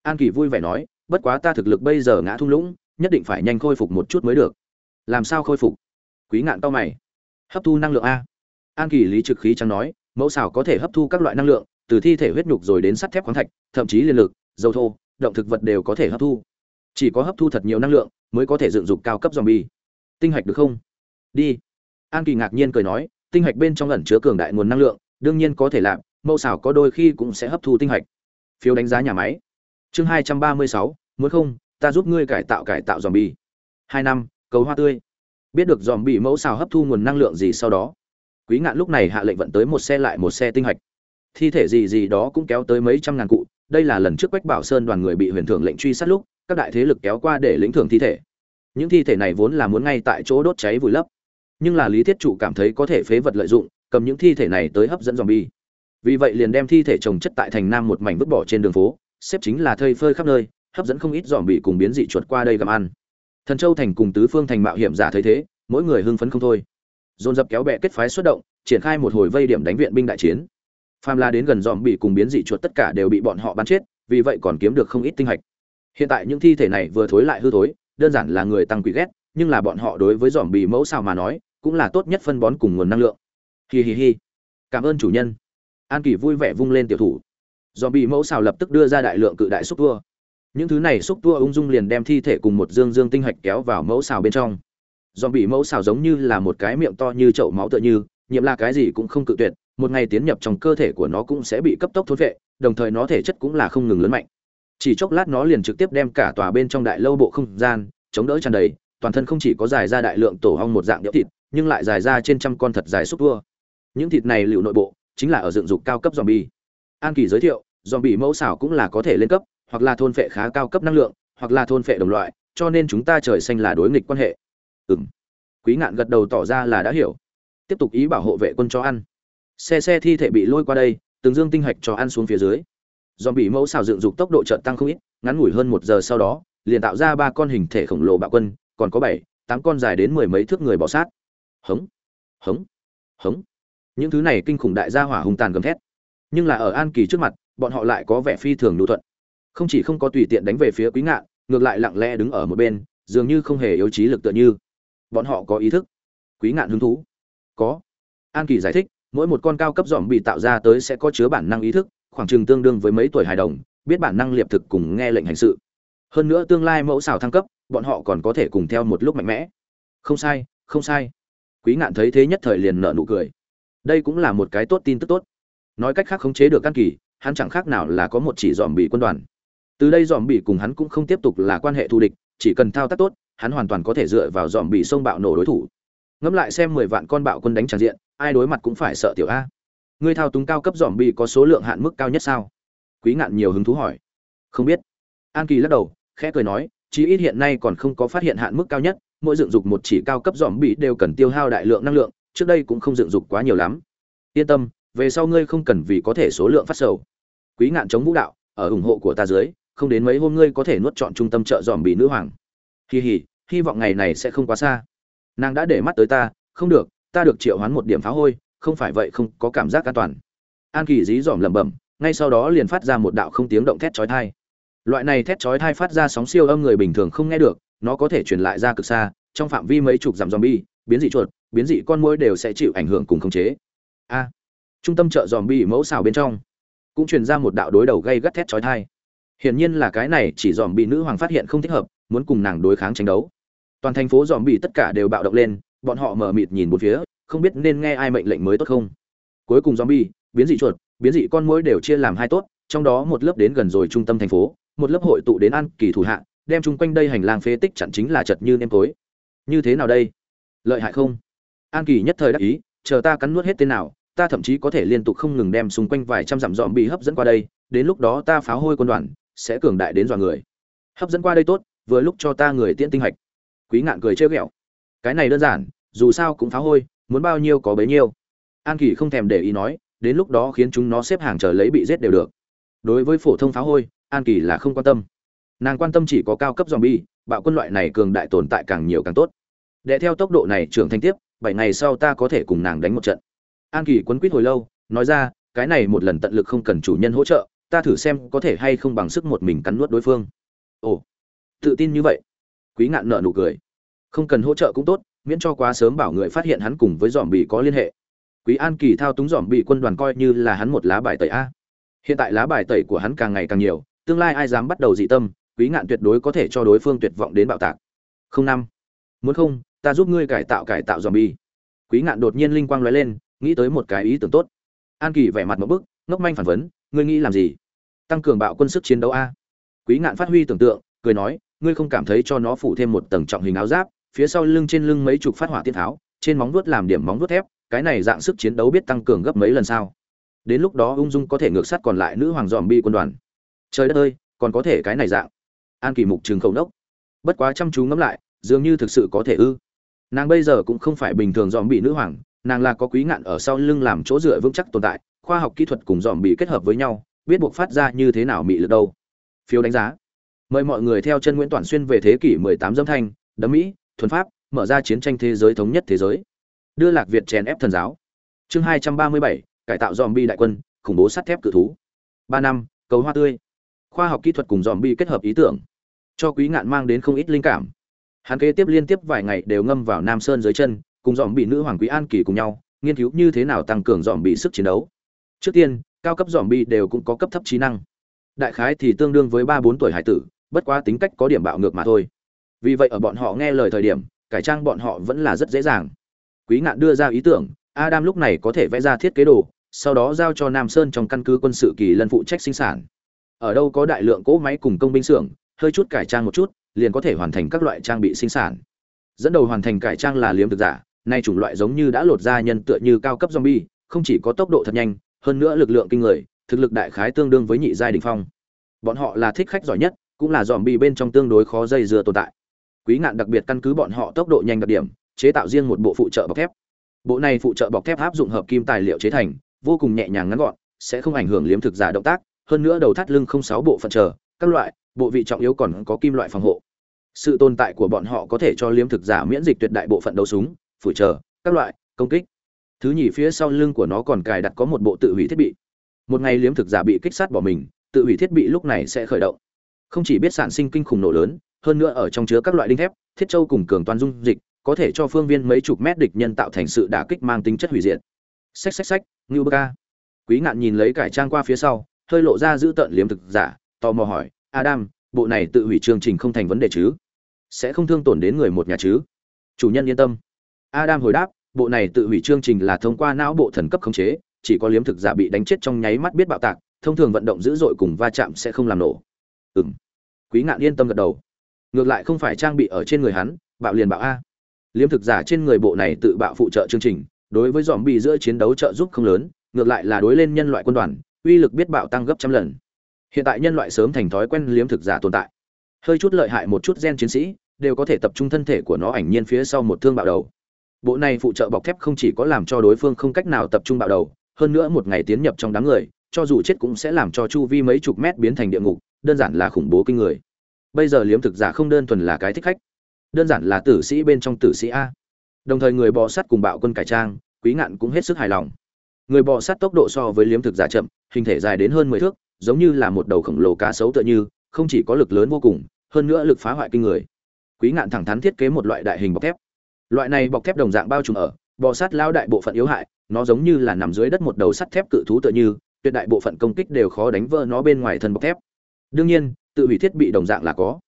An kỳ vui vẻ nói, bất quá ta thực lực bây giờ ngã thung lũng nhất định phải nhanh khôi phục một chút mới được. Làm sao khôi phục? Quý ngạn to mày. Hấp thu năng lượng a. An kỳ lý trực khí trắng nói, mẫu xảo có thể hấp thu các loại năng lượng, từ thi thể huyết nhục rồi đến sắt thép khoáng thạch, thậm chí liên lực, dầu thô, động thực vật đều có thể hấp thu. Chỉ có hấp thu thật nhiều năng lượng, mới có thể dựng dục cao cấp zombie. Tinh hạch được không? Đi. An kỳ ngạc nhiên cười nói, tinh hạch bên trong ẩn chứa cường đại nguồn năng lượng, đương nhiên có thể làm, mẫu xảo có đôi khi cũng sẽ hấp thu tinh hạch. Phiếu đánh giá nhà máy. Chương hai trăm ba mươi sáu, muốn không ta giúp ngươi cải tạo cải tạo dòm bi hai năm, cầu hoa tươi. Biết được dòm bị mẫu xào hấp thu nguồn năng lượng gì sau đó. Quý ngạn lúc này hạ lệnh vận tới một xe lại một xe tinh hạch. Thi thể gì gì đó cũng kéo tới mấy trăm ngàn cụ. Đây là lần trước quách bảo sơn đoàn người bị huyền thưởng lệnh truy sát lúc, các đại thế lực kéo qua để lĩnh thưởng thi thể. Những thi thể này vốn là muốn ngay tại chỗ đốt cháy vùi lấp. Nhưng là lý thiết chủ cảm thấy có thể phế vật lợi dụng, cầm những thi thể này tới hấp dẫn dòm bi vì vậy liền đem thi thể trồng chất tại thành nam một mảnh vứt bỏ trên đường phố, xếp chính là thây phơi khắp nơi hấp dẫn không ít dòm bị cùng biến dị chuột qua đây gặm ăn. Thần châu thành cùng tứ phương thành mạo hiểm giả thấy thế, mỗi người hưng phấn không thôi. Dồn dập kéo bè kết phái xuất động, triển khai một hồi vây điểm đánh viện binh đại chiến. Phàm la đến gần dòm bị cùng biến dị chuột tất cả đều bị bọn họ bắn chết, vì vậy còn kiếm được không ít tinh hạch. Hiện tại những thi thể này vừa thối lại hư thối, đơn giản là người tăng quỷ ghét, nhưng là bọn họ đối với dòm bị mẫu sao mà nói, cũng là tốt nhất phân bón cùng nguồn năng lượng. Hi hi hi. Cảm ơn chủ nhân. An kỳ vui vẻ vung lên tiểu thủ. Dòm bị mẫu xào lập tức đưa ra đại lượng cự đại xúc vua những thứ này xúc tua ung dung liền đem thi thể cùng một dương dương tinh hạch kéo vào mẫu xào bên trong. Dòm bị mẫu xào giống như là một cái miệng to như chậu máu tựa như nhiệm là cái gì cũng không cự tuyệt một ngày tiến nhập trong cơ thể của nó cũng sẽ bị cấp tốc thốt vệ đồng thời nó thể chất cũng là không ngừng lớn mạnh. Chỉ chốc lát nó liền trực tiếp đem cả tòa bên trong đại lâu bộ không gian chống đỡ tràn đầy toàn thân không chỉ có dài ra đại lượng tổ hong một dạng đĩa thịt nhưng lại dài ra trên trăm con thật dài xúc tua. Những thịt này liệu nội bộ chính là ở dựng dục cao cấp zombie. An Kỳ giới thiệu, zombie mẫu xảo cũng là có thể lên cấp, hoặc là thôn phệ khá cao cấp năng lượng, hoặc là thôn phệ đồng loại, cho nên chúng ta trời xanh là đối nghịch quan hệ. Ừm. Quý ngạn gật đầu tỏ ra là đã hiểu. Tiếp tục ý bảo hộ vệ quân cho ăn. Xe xe thi thể bị lôi qua đây, từng dương tinh hạch cho ăn xuống phía dưới. Zombie mẫu xảo dựng dục tốc độ chợt tăng không ít, ngắn ngủi hơn một giờ sau đó, liền tạo ra ba con hình thể khổng lồ bạo quân, còn có bảy, tám con dài đến mười mấy thước người bò sát. Hống, hống, hống những thứ này kinh khủng đại gia hỏa hung tàn gầm thét nhưng là ở an kỳ trước mặt bọn họ lại có vẻ phi thường nhu thuận không chỉ không có tùy tiện đánh về phía quý ngạn, ngược lại lặng lẽ đứng ở một bên, dường như không hề yếu trí lực tựa như. Bọn họ có ý thức. Quý ngạn hứng thú. Có. An kỳ giải thích, mỗi một con cao cấp dòm bị tạo ra tới sẽ có chứa bản năng ý thức, khoảng chừng tương đương với mấy tuổi hài đồng, biết bản năng liệp thực cùng nghe lệnh hành sự. Hơn nữa tương lai mẫu xào thăng cấp, bọn họ còn có thể cùng theo một lúc mạnh mẽ. Không sai không sai. Quý ngạn thấy thế nhất thời liền nở nụ cười. Đây cũng là một cái tốt tin tức tốt. Nói cách khác khống chế được căn kỳ, hắn chẳng khác nào là có một chỉ dòm bị quân đoàn từ đây dòm bị cùng hắn cũng không tiếp tục là quan hệ thù địch, chỉ cần thao tác tốt, hắn hoàn toàn có thể dựa vào dòm bị sông bạo nổ đối thủ. Ngẫm lại xem mười vạn con bạo quân đánh tràn diện, ai đối mặt cũng phải sợ tiểu a. Ngươi thao túng cao cấp dòm bị có số lượng hạn mức cao nhất sao? Quý ngạn nhiều hứng thú hỏi. Không biết. An kỳ lắc đầu, khẽ cười nói, chí ít hiện nay còn không có phát hiện hạn mức cao nhất, mỗi dựng dục một chỉ cao cấp dòm bị đều cần tiêu hao đại lượng năng lượng, trước đây cũng không dựng dục quá nhiều lắm. Yên tâm, về sau ngươi không cần vì có thể số lượng phát sầu. Quý ngạn chống vũ đạo, ở ủng hộ của ta dưới không đến mấy hôm ngươi có thể nuốt chọn trung tâm chợ dòm bị nữ hoàng kỳ hỉ hy vọng ngày này sẽ không quá xa nàng đã để mắt tới ta không được ta được triệu hoán một điểm phá hôi không phải vậy không có cảm giác an toàn an kỳ dí dòm lẩm bẩm ngay sau đó liền phát ra một đạo không tiếng động thét chói tai loại này thét chói tai phát ra sóng siêu âm người bình thường không nghe được nó có thể truyền lại ra cực xa trong phạm vi mấy chục dặm dòm bi biến dị chuột biến dị con muỗi đều sẽ chịu ảnh hưởng cùng khống chế. A. trung tâm chợ dòm bi mẫu xào bên trong, cũng truyền ra một đạo đối đầu gây gắt thét chói tai. Hiển nhiên là cái này chỉ zombie nữ hoàng phát hiện không thích hợp, muốn cùng nàng đối kháng tranh đấu. Toàn thành phố zombie tất cả đều bạo động lên, bọn họ mở mịt nhìn bốn phía, không biết nên nghe ai mệnh lệnh mới tốt không. Cuối cùng zombie, biến dị chuột, biến dị con muỗi đều chia làm hai tốt, trong đó một lớp đến gần rồi trung tâm thành phố, một lớp hội tụ đến ăn kỳ thủ hạ, đem chung quanh đây hành lang phế tích chặn chính là chật như nêm tối. Như thế nào đây? Lợi hại không? an kỳ nhất thời đắc ý chờ ta cắn nuốt hết tên nào ta thậm chí có thể liên tục không ngừng đem xung quanh vài trăm dặm dọn bị hấp dẫn qua đây đến lúc đó ta pháo hôi quân đoàn sẽ cường đại đến dọa người. Hấp dẫn qua đây tốt, vừa lúc cho ta người tiễn tinh hạch. Quý ngạn cười trêu ghẹo. Cái này đơn giản, dù sao cũng pháo hôi, muốn bao nhiêu có bấy nhiêu. An kỳ không thèm để ý nói, đến lúc đó khiến chúng nó xếp hàng chờ lấy bị giết đều được. Đối với phổ thông pháo hôi, an kỳ là không quan tâm. Nàng quan tâm chỉ có cao cấp zombie, bạo quân loại này cường đại tồn tại càng nhiều càng tốt. Để theo tốc độ này trưởng thành tiếp, bảy ngày sau ta có thể cùng nàng đánh một trận. An kỳ quấn quýt hồi lâu, nói ra, cái này một lần tận lực không cần chủ nhân hỗ trợ ta thử xem có thể hay không bằng sức một mình cắn nuốt đối phương. Ồ, tự tin như vậy. Quý ngạn nợ nụ cười. Không cần hỗ trợ cũng tốt, miễn cho quá sớm bảo người phát hiện hắn cùng với dòm bị có liên hệ. Quý an kỳ thao túng dòm bị quân đoàn coi như là hắn một lá bài tẩy a. Hiện tại lá bài tẩy của hắn càng ngày càng nhiều, tương lai ai dám bắt đầu dị tâm, quý ngạn tuyệt đối có thể cho đối phương tuyệt vọng đến bạo tạc. Không năm. Muốn không, ta giúp ngươi cải tạo cải tạo dòm bi quý ngạn đột nhiên linh quang lóe lên, nghĩ tới một cái ý tưởng tốt. An kỳ vẻ mặt một bức ngốc manh phản vấn, ngươi nghĩ làm gì? Tăng cường bạo quân sức chiến đấu a. Quý ngạn phát huy tưởng tượng, cười nói, ngươi không cảm thấy cho nó phủ thêm một tầng trọng hình áo giáp, phía sau lưng trên lưng mấy chục phát hỏa tiên tháo, trên móng vuốt làm điểm móng vuốt thép, cái này dạng sức chiến đấu biết tăng cường gấp mấy lần sao? Đến lúc đó ung dung có thể ngược sát còn lại nữ hoàng dòm bi quân đoàn. Trời đất ơi, còn có thể cái này dạng. An kỳ mục trường khẩu đốc bất quá chăm chú ngẫm lại, dường như thực sự có thể ư. Nàng bây giờ cũng không phải bình thường dòm bị nữ hoàng, nàng là có quý ngạn ở sau lưng làm chỗ dựa vững chắc tồn tại khoa học kỹ thuật cùng dòm bị kết hợp với nhau biết buộc phát ra như thế nào mị lực đâu. Phiếu đánh giá. Mời mọi người theo chân nguyễn toàn xuyên về thế kỷ 18 dâm thanh đấm mỹ thuần pháp mở ra chiến tranh thế giới thống nhất thế giới. Đưa lạc việt chèn ép thần giáo. Chương 237, cải tạo dòm bi đại quân khủng bố sắt thép cự thú. Ba năm cầu hoa tươi. Khoa học kỹ thuật cùng dòm bi kết hợp ý tưởng cho quý ngạn mang đến không ít linh cảm. Hắn kế tiếp liên tiếp vài ngày đều ngâm vào nam sơn dưới chân cùng dòm bị nữ hoàng quý an kỳ cùng nhau nghiên cứu như thế nào tăng cường dòm bị sức chiến đấu trước tiên, cao cấp zombie đều cũng có cấp thấp trí năng. Đại khái thì tương đương với ba bốn tuổi hải tử, bất quá tính cách có điểm bạo ngược mà thôi. Vì vậy ở bọn họ nghe lời thời điểm, cải trang bọn họ vẫn là rất dễ dàng. Quý ngạn đưa ra ý tưởng, adam lúc này có thể vẽ ra thiết kế đồ, sau đó giao cho nam sơn trong căn cứ quân sự kỳ lân phụ trách sinh sản. Ở đâu có đại lượng cỗ máy cùng công binh xưởng, hơi chút cải trang một chút, liền có thể hoàn thành các loại trang bị sinh sản. Dẫn đầu hoàn thành cải trang là liếm thực giả, nay chủng loại giống như đã lột ra nhân tựa như cao cấp zombie, không chỉ có tốc độ thật nhanh hơn nữa lực lượng kinh người, thực lực đại khái tương đương với nhị giai đỉnh phong. Bọn họ là thích khách giỏi nhất, cũng là bị bên trong tương đối khó dây dưa tồn tại. Quý ngạn đặc biệt căn cứ bọn họ tốc độ nhanh đặc điểm, chế tạo riêng một bộ phụ trợ bọc thép. Bộ này phụ trợ bọc thép áp dụng hợp kim tài liệu chế thành, vô cùng nhẹ nhàng ngắn gọn, sẽ không ảnh hưởng liếm thực giả động tác, hơn nữa đầu thắt lưng không sáu bộ phận chờ, các loại, bộ vị trọng yếu còn có kim loại phòng hộ. Sự tồn tại của bọn họ có thể cho liếm thực giả miễn dịch tuyệt đại bộ phận đấu súng phủ chờ, các loại, công kích thứ nhì phía sau lưng của nó còn cài đặt có một bộ tự hủy thiết bị. Một ngày liếm thực giả bị kích sát bỏ mình, tự hủy thiết bị lúc này sẽ khởi động. Không chỉ biết sản sinh kinh khủng nổ lớn, hơn nữa ở trong chứa các loại đinh thép, thiết châu cùng cường toàn dung dịch, có thể cho phương viên mấy chục mét địch nhân tạo thành sự đả kích mang tính chất hủy diệt. Xách xách xách, ngưu bơ ca. Quý ngạn nhìn lấy cải trang qua phía sau, hơi lộ ra giữ tợn liếm thực giả, tò mò hỏi, adam, bộ này tự hủy chương trình không thành vấn đề chứ? Sẽ không thương tổn đến người một nhà chứ? Chủ nhân yên tâm. Adam hồi đáp bộ này tự hủy chương trình là thông qua não bộ thần cấp khống chế, chỉ có liếm thực giả bị đánh chết trong nháy mắt biết bạo tạc, thông thường vận động dữ dội cùng va chạm sẽ không làm nổ. Ừng quý ngạn yên tâm gật đầu. Ngược lại không phải trang bị ở trên người hắn, bạo liền bạo a. Liếm thực giả trên người bộ này tự bạo phụ trợ chương trình, đối với dòm bị giữa chiến đấu trợ giúp không lớn, ngược lại là đối lên nhân loại quân đoàn, uy lực biết bạo tăng gấp trăm lần. Hiện tại nhân loại sớm thành thói quen liếm thực giả tồn tại. Hơi chút lợi hại một chút gen chiến sĩ, đều có thể tập trung thân thể của nó ảnh nhiên phía sau một thương bạo đầu bộ này phụ trợ bọc thép không chỉ có làm cho đối phương không cách nào tập trung bạo đầu, hơn nữa một ngày tiến nhập trong đám người, cho dù chết cũng sẽ làm cho chu vi mấy chục mét biến thành địa ngục, đơn giản là khủng bố kinh người. Bây giờ liếm thực giả không đơn thuần là cái thích khách, đơn giản là tử sĩ bên trong tử sĩ a. Đồng thời người bò sắt cùng bạo quân cải trang, quý ngạn cũng hết sức hài lòng. Người bò sắt tốc độ so với liếm thực giả chậm, hình thể dài đến hơn mười thước, giống như là một đầu khổng lồ cá sấu tựa như, không chỉ có lực lớn vô cùng, hơn nữa lực phá hoại kinh người. Quý ngạn thẳng thắn thiết kế một loại đại hình bọc thép loại này bọc thép đồng dạng bao trùm ở, bò sát lao đại bộ phận yếu hại, nó giống như là nằm dưới đất một đầu sắt thép cự thú tựa như, tuyệt đại bộ phận công kích đều khó đánh vỡ nó bên ngoài thân bọc thép. Đương nhiên, tự hủy thiết bị đồng dạng là có.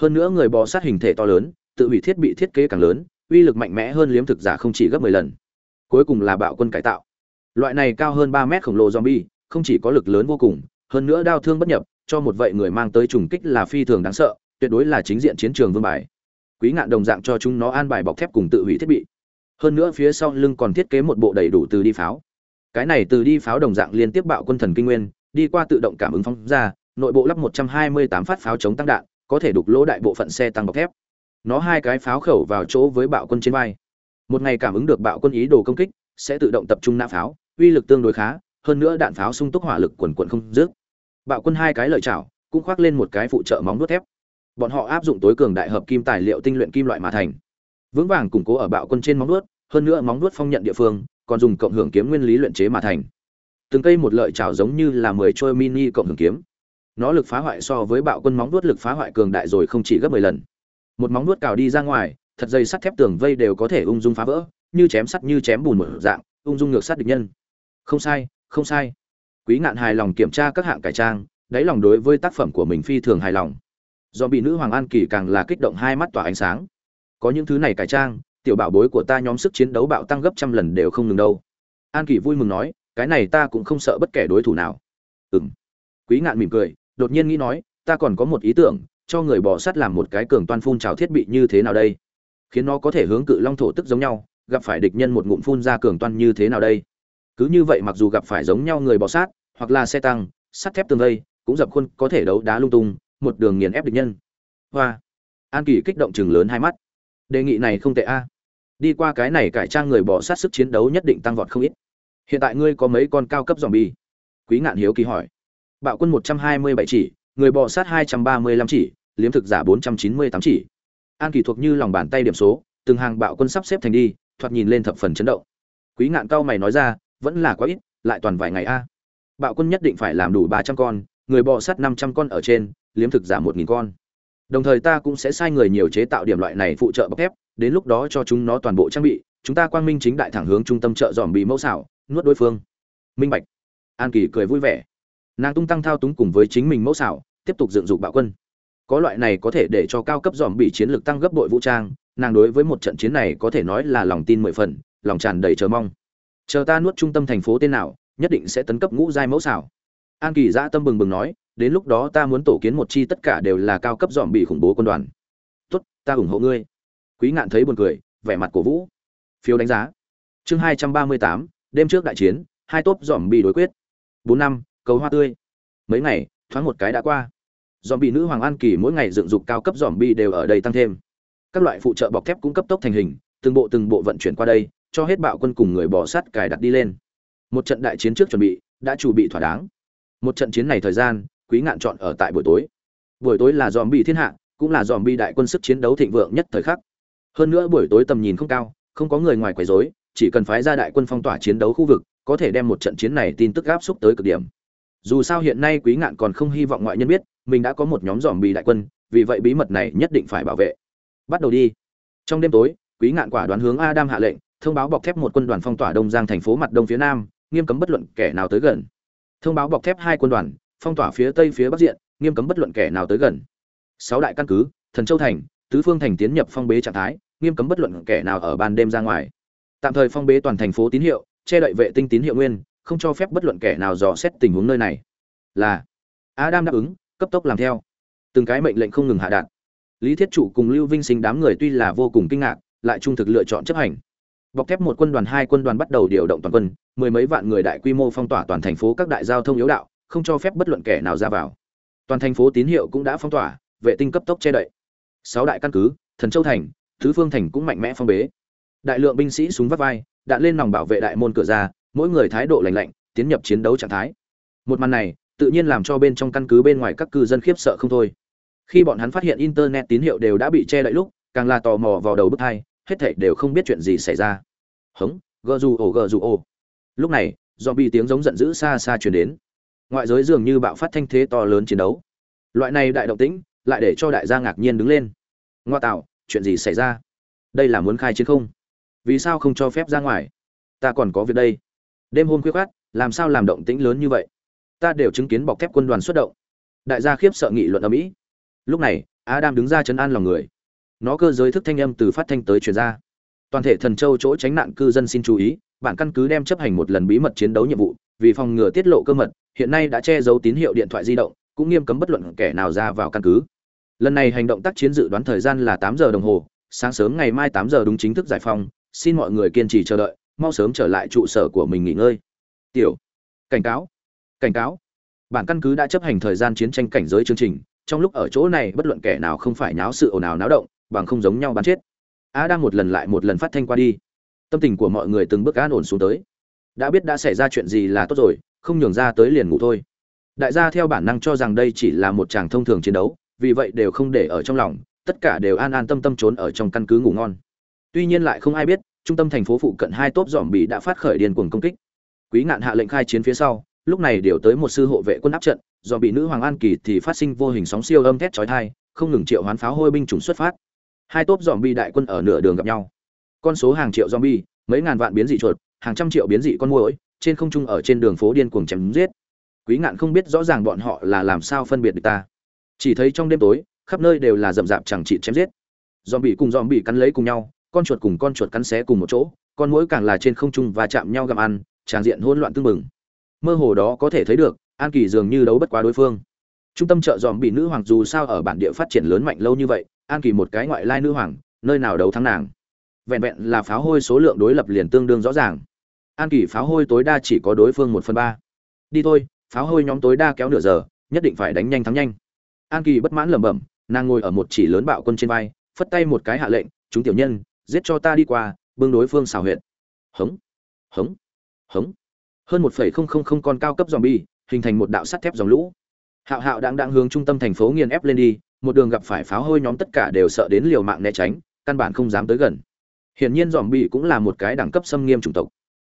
Hơn nữa người bò sát hình thể to lớn, tự hủy thiết bị thiết kế càng lớn, uy lực mạnh mẽ hơn liếm thực giả không chỉ gấp 10 lần. Cuối cùng là bạo quân cải tạo. Loại này cao hơn 3 mét khổng lồ zombie, không chỉ có lực lớn vô cùng, hơn nữa đao thương bất nhập, cho một vậy người mang tới trùng kích là phi thường đáng sợ, tuyệt đối là chính diện chiến trường vương bài quý ngạn đồng dạng cho chúng nó an bài bọc thép cùng tự hủy thiết bị. Hơn nữa phía sau lưng còn thiết kế một bộ đầy đủ từ đi pháo. Cái này từ đi pháo đồng dạng liên tiếp bạo quân thần kinh nguyên, đi qua tự động cảm ứng phóng ra, nội bộ lắp 128 phát pháo chống tăng đạn, có thể đục lỗ đại bộ phận xe tăng bọc thép. Nó hai cái pháo khẩu vào chỗ với bạo quân trên vai. Một ngày cảm ứng được bạo quân ý đồ công kích, sẽ tự động tập trung nã pháo, uy lực tương đối khá, hơn nữa đạn pháo sung túc hỏa lực quần quần không dứt. Bạo quân hai cái lợi chảo, cũng khoác lên một cái phụ trợ móng đuốt thép bọn họ áp dụng tối cường đại hợp kim tài liệu tinh luyện kim loại mà thành. Vững vàng củng cố ở bạo quân trên móng vuốt, hơn nữa móng vuốt phong nhận địa phương, còn dùng cộng hưởng kiếm nguyên lý luyện chế mà thành. Từng cây một lợi chảo giống như là mười trôi mini cộng hưởng kiếm. Nó lực phá hoại so với bạo quân móng vuốt lực phá hoại cường đại rồi không chỉ gấp mười lần. Một móng vuốt cào đi ra ngoài, thật dây sắt thép tường vây đều có thể ung dung phá vỡ, như chém sắt như chém bùn một dạng, ung dung ngược sát địch nhân. Không sai không sai. Quý ngạn hài lòng kiểm tra các hạng cải trang, đáy lòng đối với tác phẩm của mình phi thường hài lòng do bị nữ hoàng an kỳ càng là kích động hai mắt tỏa ánh sáng. Có những thứ này cải trang, tiểu bảo bối của ta nhóm sức chiến đấu bạo tăng gấp trăm lần đều không ngừng đâu. An kỳ vui mừng nói, cái này ta cũng không sợ bất kể đối thủ nào. Ừng quý ngạn mỉm cười, đột nhiên nghĩ nói, ta còn có một ý tưởng, cho người bỏ sắt làm một cái cường toan phun trào thiết bị như thế nào đây? Khiến nó có thể hướng cự long thổ tức giống nhau, gặp phải địch nhân một ngụm phun ra cường toan như thế nào đây? Cứ như vậy mặc dù gặp phải giống nhau người bò sát, hoặc là xe tăng, sắt thép tương vây, cũng dập khuôn có thể đấu đá lung tung một đường nghiền ép địch nhân. Hoa. An kỳ kích động chừng lớn hai mắt. Đề nghị này không tệ a. Đi qua cái này cải trang người bỏ sát sức chiến đấu nhất định tăng vọt không ít. Hiện tại ngươi có mấy con cao cấp dòm bi quý ngạn hiếu kỳ hỏi. Bạo quân một trăm hai mươi bảy chỉ, người bò sát hai trăm ba mươi lăm chỉ, liếm thực giả bốn trăm chín mươi tám chỉ. An kỳ thuộc như lòng bàn tay điểm số, từng hàng bạo quân sắp xếp thành đi, thoạt nhìn lên thập phần chấn động. Quý ngạn cao mày nói ra, vẫn là quá ít, lại toàn vài ngày a. Bạo quân nhất định phải làm đủ ba trăm con người bò sát năm trăm con ở trên, liếm thực giả một nghìn con. Đồng thời ta cũng sẽ sai người nhiều chế tạo điểm loại này phụ trợ bọc thép, đến lúc đó cho chúng nó toàn bộ trang bị, chúng ta quang minh chính đại thẳng hướng trung tâm chợ dòm bị mẫu xảo, nuốt đối phương. Minh bạch. An kỳ cười vui vẻ. Nàng tung tăng thao túng cùng với chính mình mẫu xảo, tiếp tục dựng dục bạo quân. Có loại này có thể để cho cao cấp dòm bị chiến lược tăng gấp bội vũ trang, nàng đối với một trận chiến này có thể nói là lòng tin mười phần, lòng tràn đầy chờ mong. Chờ ta nuốt trung tâm thành phố tên nào, nhất định sẽ tấn cấp ngũ giai mẫu xảo an kỳ dã tâm bừng bừng nói, đến lúc đó ta muốn tổ kiến một chi tất cả đều là cao cấp dòm bị khủng bố quân đoàn. Tốt, ta ủng hộ ngươi. Quý ngạn thấy buồn cười, vẻ mặt cổ vũ. Phiếu đánh giá. Chương hai trăm ba mươi tám, đêm trước đại chiến, hai tốp dòm bị đối quyết. Bốn năm, cầu hoa tươi. Mấy ngày, thoáng một cái đã qua. Dòm bị nữ hoàng an kỳ mỗi ngày dựng dục cao cấp dòm bị đều ở đây tăng thêm. Các loại phụ trợ bọc thép cũng cấp tốc thành hình, từng bộ từng bộ vận chuyển qua đây, cho hết bạo quân cùng người bỏ sắt cài đặt đi lên. Một trận đại chiến trước chuẩn bị, đã chuẩn bị thỏa đáng một trận chiến này thời gian, quý ngạn chọn ở tại buổi tối. Buổi tối là dòm bị thiên hạ, cũng là dòm bị đại quân sức chiến đấu thịnh vượng nhất thời khắc. Hơn nữa buổi tối tầm nhìn không cao, không có người ngoài quấy rối, chỉ cần phái ra đại quân phong tỏa chiến đấu khu vực, có thể đem một trận chiến này tin tức áp xúc tới cực điểm. Dù sao hiện nay quý ngạn còn không hy vọng ngoại nhân biết, mình đã có một nhóm dòm bị đại quân, vì vậy bí mật này nhất định phải bảo vệ. Bắt đầu đi. Trong đêm tối, quý ngạn quả đoán hướng adam hạ lệnh, thông báo bọc thép một quân đoàn phong tỏa đông giang thành phố mặt đông phía nam, nghiêm cấm bất luận kẻ nào tới gần thông báo bọc thép hai quân đoàn, phong tỏa phía tây phía bắc diện, nghiêm cấm bất luận kẻ nào tới gần. Sáu đại căn cứ, thần châu thành, tứ phương thành tiến nhập phong bế trạng thái, nghiêm cấm bất luận kẻ nào ở ban đêm ra ngoài. Tạm thời phong bế toàn thành phố tín hiệu, che đậy vệ tinh tín hiệu nguyên, không cho phép bất luận kẻ nào dò xét tình huống nơi này. Là, adam đáp ứng, cấp tốc làm theo. Từng cái mệnh lệnh không ngừng hạ đạn lý thiết trụ cùng lưu vinh sinh đám người tuy là vô cùng kinh ngạc, lại trung thực lựa chọn chấp hành bọc thép một quân đoàn, hai quân đoàn bắt đầu điều động toàn quân, mười mấy vạn người đại quy mô phong tỏa toàn thành phố các đại giao thông yếu đạo, không cho phép bất luận kẻ nào ra vào. Toàn thành phố tín hiệu cũng đã phong tỏa, vệ tinh cấp tốc che đậy. Sáu đại căn cứ, thần châu thành, thứ phương thành cũng mạnh mẽ phong bế. Đại lượng binh sĩ súng vắt vai, đạn lên nòng bảo vệ đại môn cửa ra, mỗi người thái độ lành lạnh, tiến nhập chiến đấu trạng thái. Một màn này, tự nhiên làm cho bên trong căn cứ bên ngoài các cư dân khiếp sợ không thôi. Khi bọn hắn phát hiện internet tín hiệu đều đã bị che đậy lúc, càng là tò mò vào đầu bức thai hết thảy đều không biết chuyện gì xảy ra. Hống gờ dù ồ gờ dù ồ lúc này do bị tiếng giống giận dữ xa xa truyền đến. Ngoại giới dường như bạo phát thanh thế to lớn chiến đấu. Loại này đại động tĩnh lại để cho đại gia ngạc nhiên đứng lên. Ngoa tạo chuyện gì xảy ra? Đây là muốn khai chiến không? Vì sao không cho phép ra ngoài? Ta còn có việc đây. Đêm hôm khuya khoắt, làm sao làm động tĩnh lớn như vậy? Ta đều chứng kiến bọc thép quân đoàn xuất động. Đại gia khiếp sợ nghị luận ở mỹ lúc này adam đứng ra chấn an lòng người nó cơ giới thức thanh âm từ phát thanh tới truyền ra. Toàn thể thần châu chỗ tránh nạn cư dân xin chú ý bản căn cứ đem chấp hành một lần bí mật chiến đấu nhiệm vụ, vì phòng ngừa tiết lộ cơ mật, hiện nay đã che giấu tín hiệu điện thoại di động, cũng nghiêm cấm bất luận kẻ nào ra vào căn cứ. Lần này hành động tác chiến dự đoán thời gian là tám giờ đồng hồ, sáng sớm ngày mai tám giờ đúng chính thức giải phóng, xin mọi người kiên trì chờ đợi, mau sớm trở lại trụ sở của mình nghỉ ngơi. Tiểu, cảnh cáo cảnh cáo. Bản căn cứ đã chấp hành thời gian chiến tranh cảnh giới chương trình, trong lúc ở chỗ này bất luận kẻ nào không phải náo sự ồn ào náo động bằng không giống nhau bắn chết. A đang một lần lại một lần phát thanh qua đi. Tâm tình của mọi người từng bước an ổn xuống tới. Đã biết đã xảy ra chuyện gì là tốt rồi, không nhường ra tới liền ngủ thôi. Đại gia theo bản năng cho rằng đây chỉ là một chàng thông thường chiến đấu, vì vậy đều không để ở trong lòng, tất cả đều an an tâm tâm trốn ở trong căn cứ ngủ ngon. Tuy nhiên lại không ai biết, trung tâm thành phố phụ cận hai tốp dòm bị đã phát khởi điên cuồng công kích. Quý ngạn hạ lệnh khai chiến phía sau, lúc này điều tới một sư hộ vệ quân áp trận do bị nữ hoàng an kỳ thì phát sinh vô hình sóng siêu âm thét chói tai, không ngừng triệu hoán pháo hôi binh chủng xuất phát hai tốp dòm bi đại quân ở nửa đường gặp nhau. Con số hàng triệu zombie mấy ngàn vạn biến dị chuột, hàng trăm triệu biến dị con muỗi, trên không trung ở trên đường phố điên cuồng chém giết. Quý ngạn không biết rõ ràng bọn họ là làm sao phân biệt được ta. Chỉ thấy trong đêm tối, khắp nơi đều là rậm rạp chẳng trị chém giết. Dòm bị cùng dòm bị cắn lấy cùng nhau, con chuột cùng con chuột cắn xé cùng một chỗ, con muỗi càng là trên không trung và chạm nhau gặm ăn, tràn diện hỗn loạn tương mừng mơ hồ đó có thể thấy được, an kỳ dường như đấu bất quá đối phương. Trung tâm chợ dòm bị nữ hoàng dù sao ở bản địa phát triển lớn mạnh lâu như vậy an kỳ một cái ngoại lai nữ hoàng, nơi nào đấu thắng nàng. Vẹn vẹn là pháo hôi số lượng đối lập liền tương đương rõ ràng. An kỳ pháo hôi tối đa chỉ có đối phương một phần ba. Đi thôi, pháo hôi nhóm tối đa kéo nửa giờ, nhất định phải đánh nhanh thắng nhanh. An kỳ bất mãn lẩm bẩm, nàng ngồi ở một chỉ lớn bạo quân trên vai, phất tay một cái hạ lệnh, chúng tiểu nhân, giết cho ta đi qua, bưng đối phương xào huyện hống hống hống. Hơn một phẩy không không không con cao cấp dòm bi hình thành một đạo sắt thép dòng lũ. Hạo hạo đang đang hướng trung tâm thành phố nghiền ép lên đi một đường gặp phải pháo hôi nhóm tất cả đều sợ đến liều mạng né tránh, căn bản không dám tới gần. Hiển nhiên dòm bi cũng là một cái đẳng cấp xâm nghiêm chủng tộc.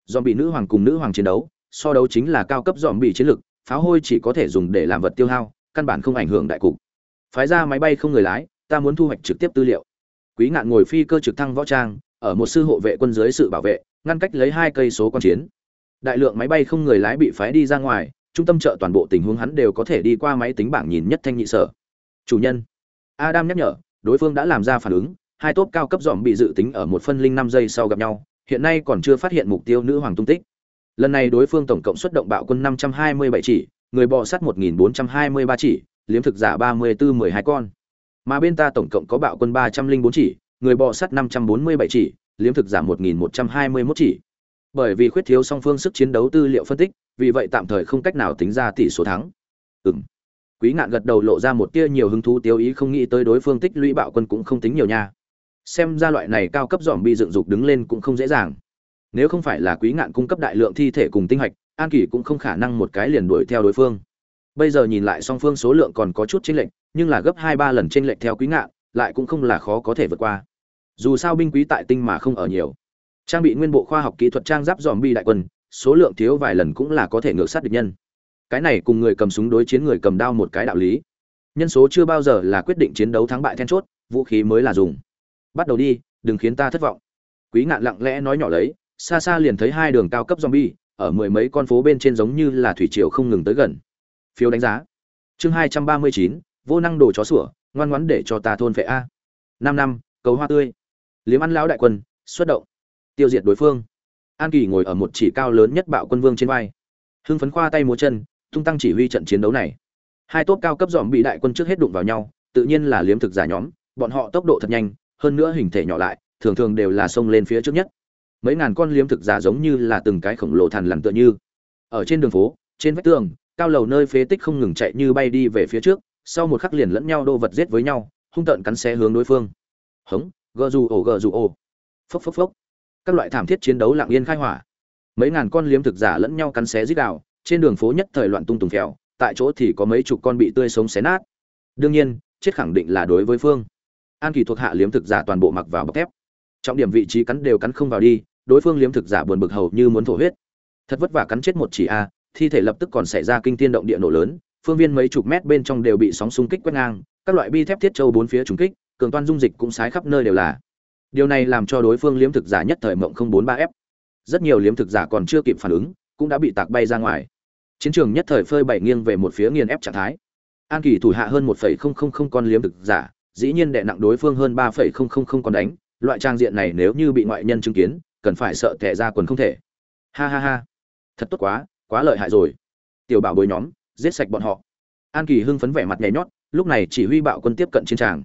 Dòm bị nữ hoàng cùng nữ hoàng chiến đấu, so đấu chính là cao cấp dòm bị chiến lực, pháo hôi chỉ có thể dùng để làm vật tiêu hao, căn bản không ảnh hưởng đại cục. Phái ra máy bay không người lái, ta muốn thu hoạch trực tiếp tư liệu. Quý ngạn ngồi phi cơ trực thăng võ trang, ở một sư hộ vệ quân dưới sự bảo vệ, ngăn cách lấy hai cây số quan chiến. Đại lượng máy bay không người lái bị phái đi ra ngoài, trung tâm trợ toàn bộ tình huống hắn đều có thể đi qua máy tính bảng nhìn nhất thanh nhị sở chủ nhân. Adam nhắc nhở, đối phương đã làm ra phản ứng, hai tốp cao cấp dòm bị dự tính ở một phân linh năm giây sau gặp nhau, hiện nay còn chưa phát hiện mục tiêu nữ hoàng tung tích. Lần này đối phương tổng cộng xuất động bạo quân 527 chỉ, người bò sắt 1423 chỉ, liếm thực giả 34 12 con. Mà bên ta tổng cộng có bạo quân 304 chỉ, người bò sắt 547 chỉ, liếm thực giả 1121 chỉ. Bởi vì khuyết thiếu song phương sức chiến đấu tư liệu phân tích, vì vậy tạm thời không cách nào tính ra tỷ số thắng. Ừm quý ngạn gật đầu lộ ra một tia nhiều hứng thú tiêu ý không nghĩ tới đối phương tích lũy bạo quân cũng không tính nhiều nha. Xem ra loại này cao cấp dòm bị dựng dục đứng lên cũng không dễ dàng. Nếu không phải là quý ngạn cung cấp đại lượng thi thể cùng tinh hạch, an Kỷ cũng không khả năng một cái liền đuổi theo đối phương. Bây giờ nhìn lại song phương số lượng còn có chút chênh lệch, nhưng là gấp hai ba lần chênh lệch theo quý ngạn, lại cũng không là khó có thể vượt qua. Dù sao binh quý tại tinh mà không ở nhiều. Trang bị nguyên bộ khoa học kỹ thuật trang giáp dòm bi đại quân, số lượng thiếu vài lần cũng là có thể ngược sát địch nhân cái này cùng người cầm súng đối chiến người cầm đao một cái đạo lý. Nhân số chưa bao giờ là quyết định chiến đấu thắng bại then chốt, vũ khí mới là dùng. Bắt đầu đi, đừng khiến ta thất vọng. Quý ngạn lặng lẽ nói nhỏ lấy, xa xa liền thấy hai đường cao cấp zombie, ở mười mấy con phố bên trên giống như là thủy triều không ngừng tới gần. Phiếu đánh giá. Chương hai trăm ba mươi chín, vô năng đồ chó sủa, ngoan ngoãn để cho ta thôn vệ a. Năm năm, cầu hoa tươi. Liếm ăn lão đại quân, xuất động. Tiêu diệt đối phương. An kỳ ngồi ở một chỉ cao lớn nhất bạo quân vương trên vai. Hưng phấn khoa tay múa chân tung tăng chỉ huy trận chiến đấu này. Hai tốp cao cấp dòm bị đại quân trước hết đụng vào nhau, tự nhiên là liếm thực giả nhóm, bọn họ tốc độ thật nhanh, hơn nữa hình thể nhỏ lại, thường thường đều là xông lên phía trước nhất. Mấy ngàn con liếm thực giả giống như là từng cái khổng lồ thằn lằn tựa như. Ở trên đường phố, trên vách tường, cao lầu nơi phế tích không ngừng chạy như bay đi về phía trước, sau một khắc liền lẫn nhau đô vật giết với nhau, hung tợn cắn xé hướng đối phương. Hống, gờ dù ổ, gờ dù ổ. Phốc phốc phốc. Các loại thảm thiết chiến đấu lặng yên khai hỏa. Mấy ngàn con liếm thực giả lẫn nhau cắn xé giết đạo trên đường phố nhất thời loạn tung tùng phèo, tại chỗ thì có mấy chục con bị tươi sống xé nát. Đương nhiên, chết khẳng định là đối với phương. An kỳ thuộc hạ liếm thực giả toàn bộ mặc vào bọc thép. Trọng điểm vị trí cắn đều cắn không vào đi, đối phương liếm thực giả buồn bực hầu như muốn thổ huyết. Thật vất vả cắn chết một chỉ a, thi thể lập tức còn xảy ra kinh thiên động địa nổ lớn, phương viên mấy chục mét bên trong đều bị sóng xung kích quét ngang, các loại bi thép thiết châu bốn phía trúng kích, cường toan dung dịch cũng sái khắp nơi đều là. Điều này làm cho đối phương liếm thực giả nhất thời mộng không bốn ba f rất nhiều liếm thực giả còn chưa kịp phản ứng, cũng đã bị tạc bay ra ngoài chiến trường nhất thời phơi bảy nghiêng về một phía nghiền ép trạng thái. An kỳ thủ hạ hơn một phẩy không không không con liếm thực giả, dĩ nhiên đệ nặng đối phương hơn ba phẩy không không không con đánh. Loại trang diện này nếu như bị ngoại nhân chứng kiến, cần phải sợ tệ ra quần không thể. Ha ha ha. Thật tốt quá quá lợi hại rồi. Tiểu bảo bồi nhóm, giết sạch bọn họ. An kỳ hưng phấn vẻ mặt nhảy nhót, lúc này chỉ huy bạo quân tiếp cận chiến tràng.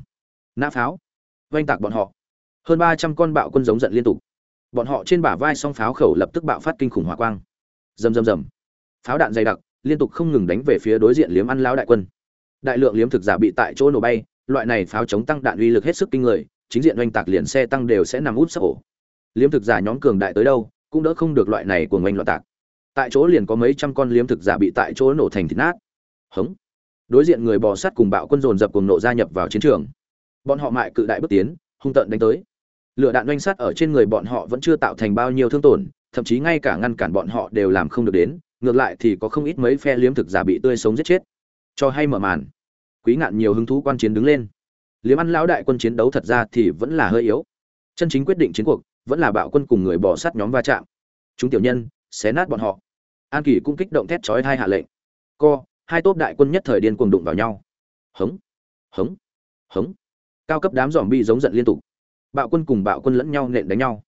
Nã pháo. Oanh tạc bọn họ. Hơn ba trăm con bạo quân giống giận liên tục. Bọn họ trên bả vai song pháo khẩu lập tức bạo phát kinh khủng hỏa quang. Rầm rầm rầm pháo đạn dày đặc, liên tục không ngừng đánh về phía đối diện liếm ăn lão đại quân. Đại lượng liếm thực giả bị tại chỗ nổ bay, loại này pháo chống tăng đạn uy lực hết sức kinh người, chính diện oanh tạc liền xe tăng đều sẽ nằm út sấp ổ. Liếm thực giả nhóm cường đại tới đâu, cũng đỡ không được loại này của ngành loạn tạc. Tại chỗ liền có mấy trăm con liếm thực giả bị tại chỗ nổ thành thịt nát. Hống. Đối diện người bò sát cùng bạo quân dồn dập cùng nộ gia nhập vào chiến trường. Bọn họ mại cự đại bước tiến, hung tận đánh tới. Lửa đạn oanh sát ở trên người bọn họ vẫn chưa tạo thành bao nhiêu thương tổn, thậm chí ngay cả ngăn cản bọn họ đều làm không được đến ngược lại thì có không ít mấy phe liếm thực giả bị tươi sống giết chết. Cho hay mở màn. Quý ngạn nhiều hứng thú quan chiến đứng lên. Liếm ăn lão đại quân chiến đấu thật ra thì vẫn là hơi yếu. Chân chính quyết định chiến cuộc, vẫn là bạo quân cùng người bỏ sát nhóm va chạm. Chúng tiểu nhân, xé nát bọn họ. An kỳ cũng kích động thét chói hai hạ lệnh. Co, hai tốp đại quân nhất thời điên cuồng đụng vào nhau. Hống hống hống. Cao cấp đám dòm bi giống giận liên tục. Bạo quân cùng bạo quân lẫn nhau nện đánh nhau.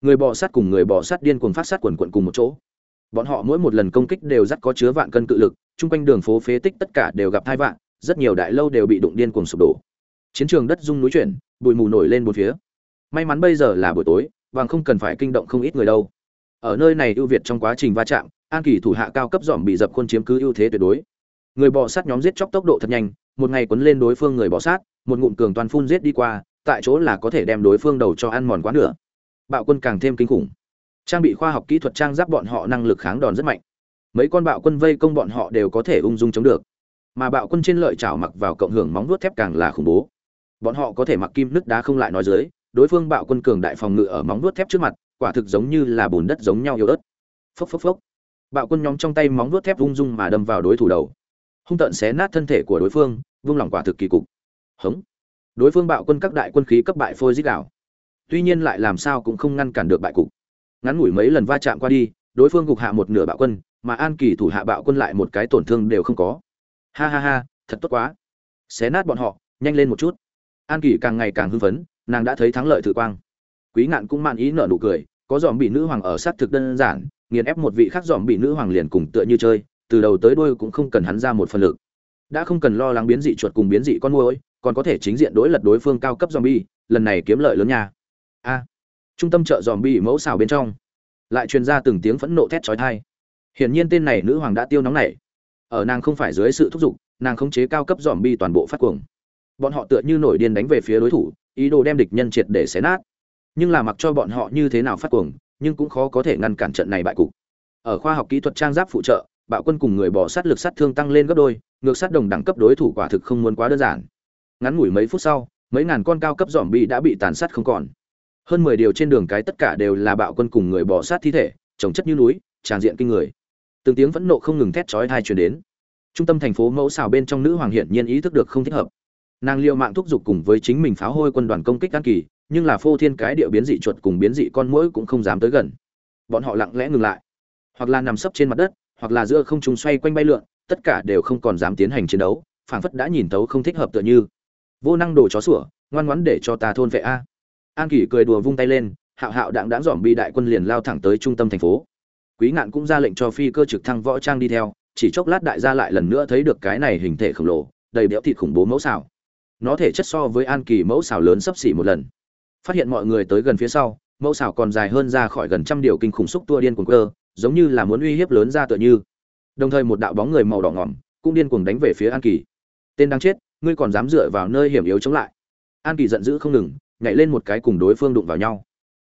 Người bò sát cùng người bò sát điên cuồng phát sát quần quận cùng một chỗ bọn họ mỗi một lần công kích đều rất có chứa vạn cân cự lực, chung quanh đường phố phế tích tất cả đều gặp thai vạn rất nhiều đại lâu đều bị đụng điên cuồng sụp đổ. Chiến trường đất rung núi chuyển, bụi mù nổi lên một phía. May mắn bây giờ là buổi tối, vàng không cần phải kinh động không ít người đâu. Ở nơi này ưu việt trong quá trình va chạm, an kỳ thủ hạ cao cấp dòm bị dập khuôn chiếm cứ ưu thế tuyệt đối. Người bò sát nhóm giết chóc tốc độ thật nhanh, một ngày quấn lên đối phương người bò sát, một ngụm cường toàn phun giết đi qua, tại chỗ là có thể đem đối phương đầu cho ăn mòn quá nửa. Bạo quân càng thêm kinh khủng trang bị khoa học kỹ thuật trang giáp bọn họ năng lực kháng đòn rất mạnh. Mấy con bạo quân vây công bọn họ đều có thể ung dung chống được. Mà bạo quân trên lợi chảo mặc vào cộng hưởng móng vuốt thép càng là khủng bố. Bọn họ có thể mặc kim nước đá không lại nói dưới, đối phương bạo quân cường đại phòng ngự ở móng vuốt thép trước mặt, quả thực giống như là bùn đất giống nhau yếu ớt. Phốc phốc phốc. Bạo quân nhóm trong tay móng vuốt thép ung dung mà đâm vào đối thủ đầu. Hung tận xé nát thân thể của đối phương, vung lòng quả thực kỳ cục. Hống. Đối phương bạo quân các đại quân khí cấp bại phôi dích đảo tuy nhiên lại làm sao cũng không ngăn cản được bại cục ngắn ngủi mấy lần va chạm qua đi đối phương gục hạ một nửa bạo quân mà an kỳ thủ hạ bạo quân lại một cái tổn thương đều không có. Ha ha ha thật tốt quá. Xé nát bọn họ nhanh lên một chút. An kỳ càng ngày càng hưng phấn nàng đã thấy thắng lợi thử quang. Quý ngạn cũng mạn ý nở nụ cười có dòm bị nữ hoàng ở sát thực đơn giản nghiền ép một vị khác dòm bị nữ hoàng liền cùng tựa như chơi từ đầu tới đuôi cũng không cần hắn ra một phần lực. Đã không cần lo lắng biến dị chuột cùng biến dị con môi còn có thể chính diện đối lật đối phương cao cấp zombie, lần này kiếm lợi lớn nha. A trung tâm chợ bị mẫu xào bên trong, lại truyền ra từng tiếng phẫn nộ thét chói tai. Hiển nhiên tên này nữ hoàng đã tiêu nóng nảy. Ở nàng không phải dưới sự thúc giục, nàng khống chế cao cấp zombie toàn bộ phát cuồng. Bọn họ tựa như nổi điên đánh về phía đối thủ, ý đồ đem địch nhân triệt để xé nát. Nhưng là mặc cho bọn họ như thế nào phát cuồng, nhưng cũng khó có thể ngăn cản trận này bại cục. Ở khoa học kỹ thuật trang giáp phụ trợ, bạo quân cùng người bỏ sát lực sát thương tăng lên gấp đôi, ngược sát đồng đẳng cấp đối thủ quả thực không muốn quá đơn giản ngắn ngủi mấy phút sau mấy ngàn con cao cấp dòm bi đã bị tàn sát không còn hơn mười điều trên đường cái tất cả đều là bạo quân cùng người bỏ sát thi thể, trồng chất như núi, tràn diện kinh người. Từng tiếng vẫn nộ không ngừng thét chói tai truyền đến. Trung tâm thành phố mẫu xào bên trong nữ hoàng hiển nhiên ý thức được không thích hợp. Nàng liều mạng thúc giục cùng với chính mình pháo hôi quân đoàn công kích đăng kỳ, nhưng là phô thiên cái điệu biến dị chuột cùng biến dị con mũi cũng không dám tới gần. Bọn họ lặng lẽ ngừng lại. Hoặc là nằm sấp trên mặt đất, hoặc là giữa không trung xoay quanh bay lượn, tất cả đều không còn dám tiến hành chiến đấu, phảng phất đã nhìn tấu không thích hợp tựa như. Vô năng đồ chó sủa, ngoan ngoãn để cho ta thôn vệ a an kỷ cười đùa vung tay lên, hạo hạo đặng đãng dòm bi đại quân liền lao thẳng tới trung tâm thành phố. Quý ngạn cũng ra lệnh cho phi cơ trực thăng võ trang đi theo, chỉ chốc lát đại gia lại lần nữa thấy được cái này hình thể khổng lồ, đầy béo thịt khủng bố mẫu xào. Nó thể chất so với an kỳ mẫu xào lớn sấp xỉ một lần. Phát hiện mọi người tới gần phía sau, mẫu xào còn dài hơn ra khỏi gần trăm điều kinh khủng xúc tua điên cuồng cơ, giống như là muốn uy hiếp lớn ra tựa như. Đồng thời một đạo bóng người màu đỏ ngỏm, cũng điên cuồng đánh về phía an kỳ. Tên đang chết, ngươi còn dám dựa vào nơi hiểm yếu chống lại? An kỳ giận dữ không ngừng nhảy lên một cái cùng đối phương đụng vào nhau.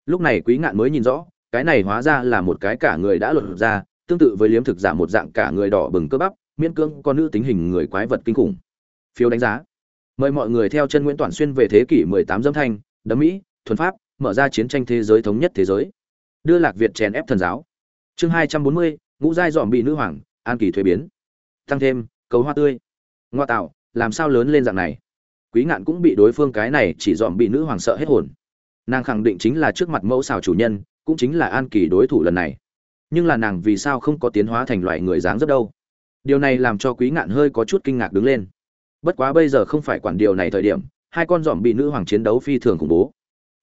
Lúc này quý ngạn mới nhìn rõ cái này hóa ra là một cái cả người đã lột ra tương tự với liếm thực giả một dạng cả người đỏ bừng cơ bắp miễn cưỡng con nữ tính hình người quái vật kinh khủng. Phiếu đánh giá. Mời mọi người theo chân nguyễn toàn xuyên về thế kỷ 18 dâm thanh đấm mỹ thuần pháp mở ra chiến tranh thế giới thống nhất thế giới. Đưa lạc việt chèn ép thần giáo. Chương 240, ngũ giai dòm bị nữ hoàng an kỳ thuế biến. Tăng thêm cầu hoa tươi. Ngoa tạo làm sao lớn lên dạng này? Quý ngạn cũng bị đối phương cái này chỉ dòm bị nữ hoàng sợ hết hồn. Nàng khẳng định chính là trước mặt mẫu xào chủ nhân, cũng chính là an kỳ đối thủ lần này. Nhưng là nàng vì sao không có tiến hóa thành loại người dáng rất đâu? Điều này làm cho quý ngạn hơi có chút kinh ngạc đứng lên. Bất quá bây giờ không phải quản điều này thời điểm, hai con dòm bị nữ hoàng chiến đấu phi thường khủng bố.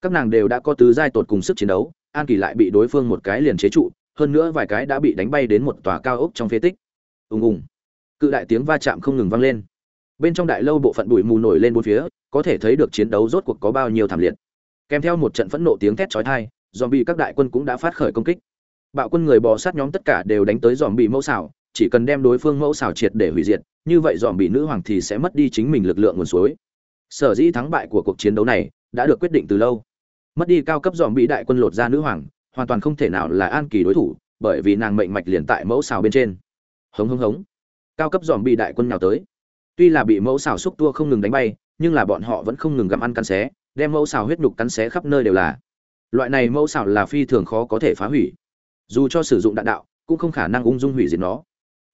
Các nàng đều đã có tứ giai tột cùng sức chiến đấu, an kỳ lại bị đối phương một cái liền chế trụ, hơn nữa vài cái đã bị đánh bay đến một tòa cao ốc trong phế tích. Ùng ùng. Cự đại tiếng va chạm không ngừng vang lên bên trong đại lâu bộ phận bụi mù nổi lên bốn phía, có thể thấy được chiến đấu rốt cuộc có bao nhiêu thảm liệt. Kèm theo một trận phẫn nộ tiếng thét chói tai dòm bị các đại quân cũng đã phát khởi công kích. Bạo quân người bò sát nhóm tất cả đều đánh tới dòm bị mẫu xảo, chỉ cần đem đối phương mẫu xảo triệt để hủy diệt, như vậy dòm bị nữ hoàng thì sẽ mất đi chính mình lực lượng nguồn suối. Sở dĩ thắng bại của cuộc chiến đấu này đã được quyết định từ lâu. Mất đi cao cấp dòm bị đại quân lột ra nữ hoàng, hoàn toàn không thể nào là an kỳ đối thủ, bởi vì nàng mệnh mạch liền tại mẫu xào bên trên. Hống hống hống. Cao cấp dòm bị đại quân nào tới? Tuy là bị mẫu xào xúc tua không ngừng đánh bay, nhưng là bọn họ vẫn không ngừng gặm ăn cắn xé, đem mẫu xào huyết nhục cắn xé khắp nơi đều là. Loại này mẫu xào là phi thường khó có thể phá hủy. Dù cho sử dụng đạn đạo, cũng không khả năng ung dung hủy diệt nó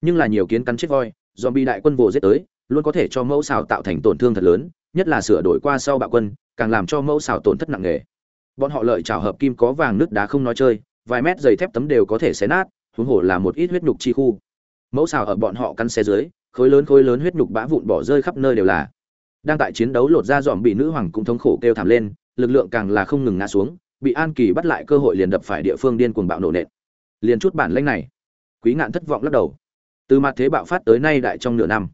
nhưng là nhiều kiến cắn chết voi do bị đại quân vồ giết tới luôn có thể cho mẫu xào tạo thành tổn thương thật lớn nhất là sửa đổi qua sau bạo quân càng làm cho mẫu xào tổn thất nặng nề bọn họ lợi trào hợp kim có vàng nước đá không nói chơi vài mét dày thép tấm đều có thể xé nát huống hồ là một ít huyết nhục chi khu mẫu xào ở bọn họ cắn xé dưới khối lớn khối lớn huyết nhục bã vụn bỏ rơi khắp nơi đều là. Đang tại chiến đấu lột ra dòm bị nữ hoàng cũng thống khổ kêu thảm lên, lực lượng càng là không ngừng ngã xuống, bị an kỳ bắt lại cơ hội liền đập phải địa phương điên cuồng bạo nổ nện. Liền chút bản lĩnh này, quý ngạn thất vọng lắc đầu. Từ mặt thế bạo phát tới nay đại trong nửa năm,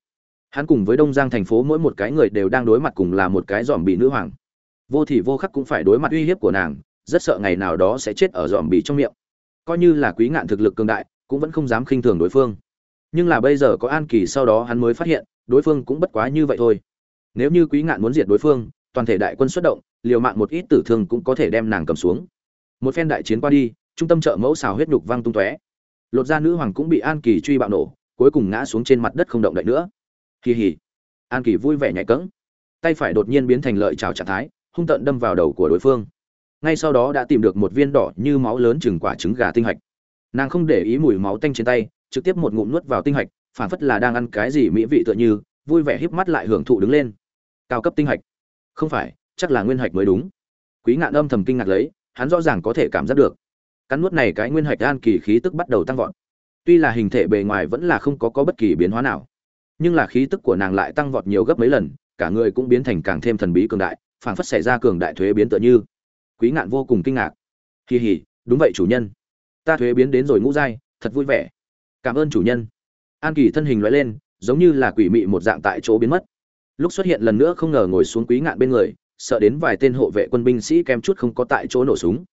hắn cùng với đông giang thành phố mỗi một cái người đều đang đối mặt cùng là một cái dòm bị nữ hoàng. Vô thì vô khắc cũng phải đối mặt uy hiếp của nàng, rất sợ ngày nào đó sẽ chết ở dòm bị trong miệng. Coi như là quý ngạn thực lực cường đại, cũng vẫn không dám khinh thường đối phương nhưng là bây giờ có an kỳ sau đó hắn mới phát hiện, đối phương cũng bất quá như vậy thôi. Nếu như quý ngạn muốn diệt đối phương, toàn thể đại quân xuất động, liều mạng một ít tử thương cũng có thể đem nàng cầm xuống. Một phen đại chiến qua đi, trung tâm chợ mẫu xào huyết nhục văng tung tóe. Lột da nữ hoàng cũng bị an kỳ truy bạo nổ, cuối cùng ngã xuống trên mặt đất không động đậy nữa. Kỳ hỉ. An kỳ vui vẻ nhảy cẫng. Tay phải đột nhiên biến thành lợi trào trạng thái, hung tợn đâm vào đầu của đối phương. Ngay sau đó đã tìm được một viên đỏ như máu lớn chừng quả trứng gà tinh hạch. Nàng không để ý mùi máu tanh trên tay trực tiếp một ngụm nuốt vào tinh hạch phản phất là đang ăn cái gì mỹ vị tựa như, vui vẻ híp mắt lại hưởng thụ đứng lên. Cao cấp tinh hạch. Không phải, chắc là nguyên hạch mới đúng. Quý ngạn âm thầm kinh ngạc lấy, hắn rõ ràng có thể cảm giác được. Cắn nuốt này cái nguyên hạch an kỳ khí tức bắt đầu tăng vọt. Tuy là hình thể bề ngoài vẫn là không có có bất kỳ biến hóa nào, nhưng là khí tức của nàng lại tăng vọt nhiều gấp mấy lần, cả người cũng biến thành càng thêm thần bí cường đại, phảng phất xảy ra cường đại thuế biến tựa như. Quý ngạn vô cùng kinh ngạc. Kỳ hỉ đúng vậy chủ nhân. Ta thuế biến đến rồi ngũ giai, thật vui vẻ cảm ơn chủ nhân. An kỳ thân hình loại lên, giống như là quỷ mị một dạng tại chỗ biến mất. Lúc xuất hiện lần nữa không ngờ ngồi xuống quý ngạn bên người, sợ đến vài tên hộ vệ quân binh sĩ kém chút không có tại chỗ nổ súng.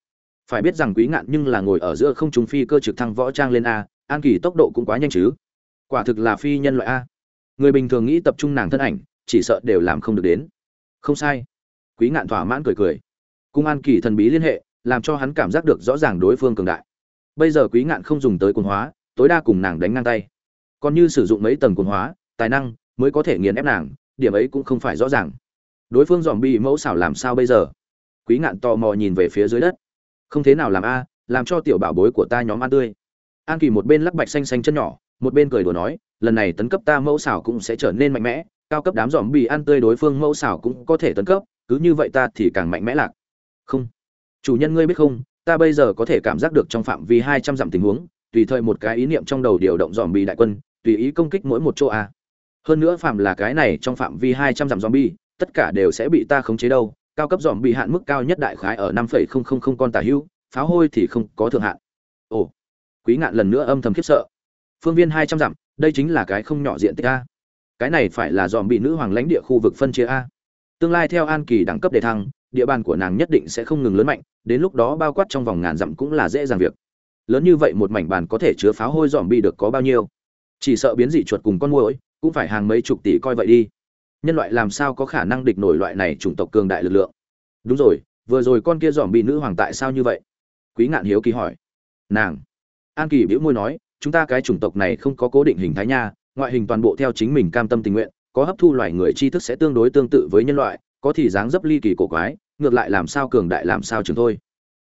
Phải biết rằng quý ngạn nhưng là ngồi ở giữa không trung phi cơ trực thăng võ trang lên a, an kỳ tốc độ cũng quá nhanh chứ. Quả thực là phi nhân loại a. Người bình thường nghĩ tập trung nàng thân ảnh, chỉ sợ đều làm không được đến. Không sai. Quý ngạn thỏa mãn cười cười. Cung an kỳ thần bí liên hệ, làm cho hắn cảm giác được rõ ràng đối phương cường đại. Bây giờ quý ngạn không dùng tới quân hóa tối đa cùng nàng đánh ngang tay. Còn như sử dụng mấy tầng quần hóa, tài năng mới có thể nghiền ép nàng, điểm ấy cũng không phải rõ ràng. Đối phương dòm bi mẫu xảo làm sao bây giờ? Quý ngạn tò mò nhìn về phía dưới đất. Không thế nào làm a, làm cho tiểu bảo bối của ta nhóm ăn tươi. An kỳ một bên lắc bạch xanh xanh chân nhỏ, một bên cười đùa nói, lần này tấn cấp ta mẫu xảo cũng sẽ trở nên mạnh mẽ, cao cấp đám dòm bị ăn tươi đối phương mẫu xảo cũng có thể tấn cấp, cứ như vậy ta thì càng mạnh mẽ lạc. Không. Chủ nhân ngươi biết không, ta bây giờ có thể cảm giác được trong phạm vi hai trăm dặm tình huống tùy thời một cái ý niệm trong đầu điều động dòm bị đại quân, tùy ý công kích mỗi một chỗ a. Hơn nữa phạm là cái này trong phạm vi hai trăm dặm dòm bi, tất cả đều sẽ bị ta khống chế đâu, cao cấp dòm bị hạn mức cao nhất đại khái ở năm phẩy không không không con tà hữu pháo hôi thì không có thượng hạn. Ồ, quý ngạn lần nữa âm thầm khiếp sợ. Phương viên hai trăm dặm, đây chính là cái không nhỏ diện tích a. Cái này phải là dòm bị nữ hoàng lãnh địa khu vực phân chia a. Tương lai theo an kỳ đẳng cấp đề thăng, địa bàn của nàng nhất định sẽ không ngừng lớn mạnh, đến lúc đó bao quát trong vòng ngàn dặm cũng là dễ dàng việc lớn như vậy một mảnh bàn có thể chứa pháo hôi dòm bị được có bao nhiêu? Chỉ sợ biến dị chuột cùng con muỗi cũng phải hàng mấy chục tỷ coi vậy đi. Nhân loại làm sao có khả năng địch nổi loại này chủng tộc cường đại lực lượng? Đúng rồi, vừa rồi con kia dòm bị nữ hoàng tại sao như vậy? Quý ngạn hiếu kỳ hỏi. Nàng. An kỳ bĩu môi nói, chúng ta cái chủng tộc này không có cố định hình thái nha, ngoại hình toàn bộ theo chính mình cam tâm tình nguyện, có hấp thu loài người tri thức sẽ tương đối tương tự với nhân loại, có thì dáng dấp ly kỳ cổ quái, ngược lại làm sao cường đại làm sao chừng thôi.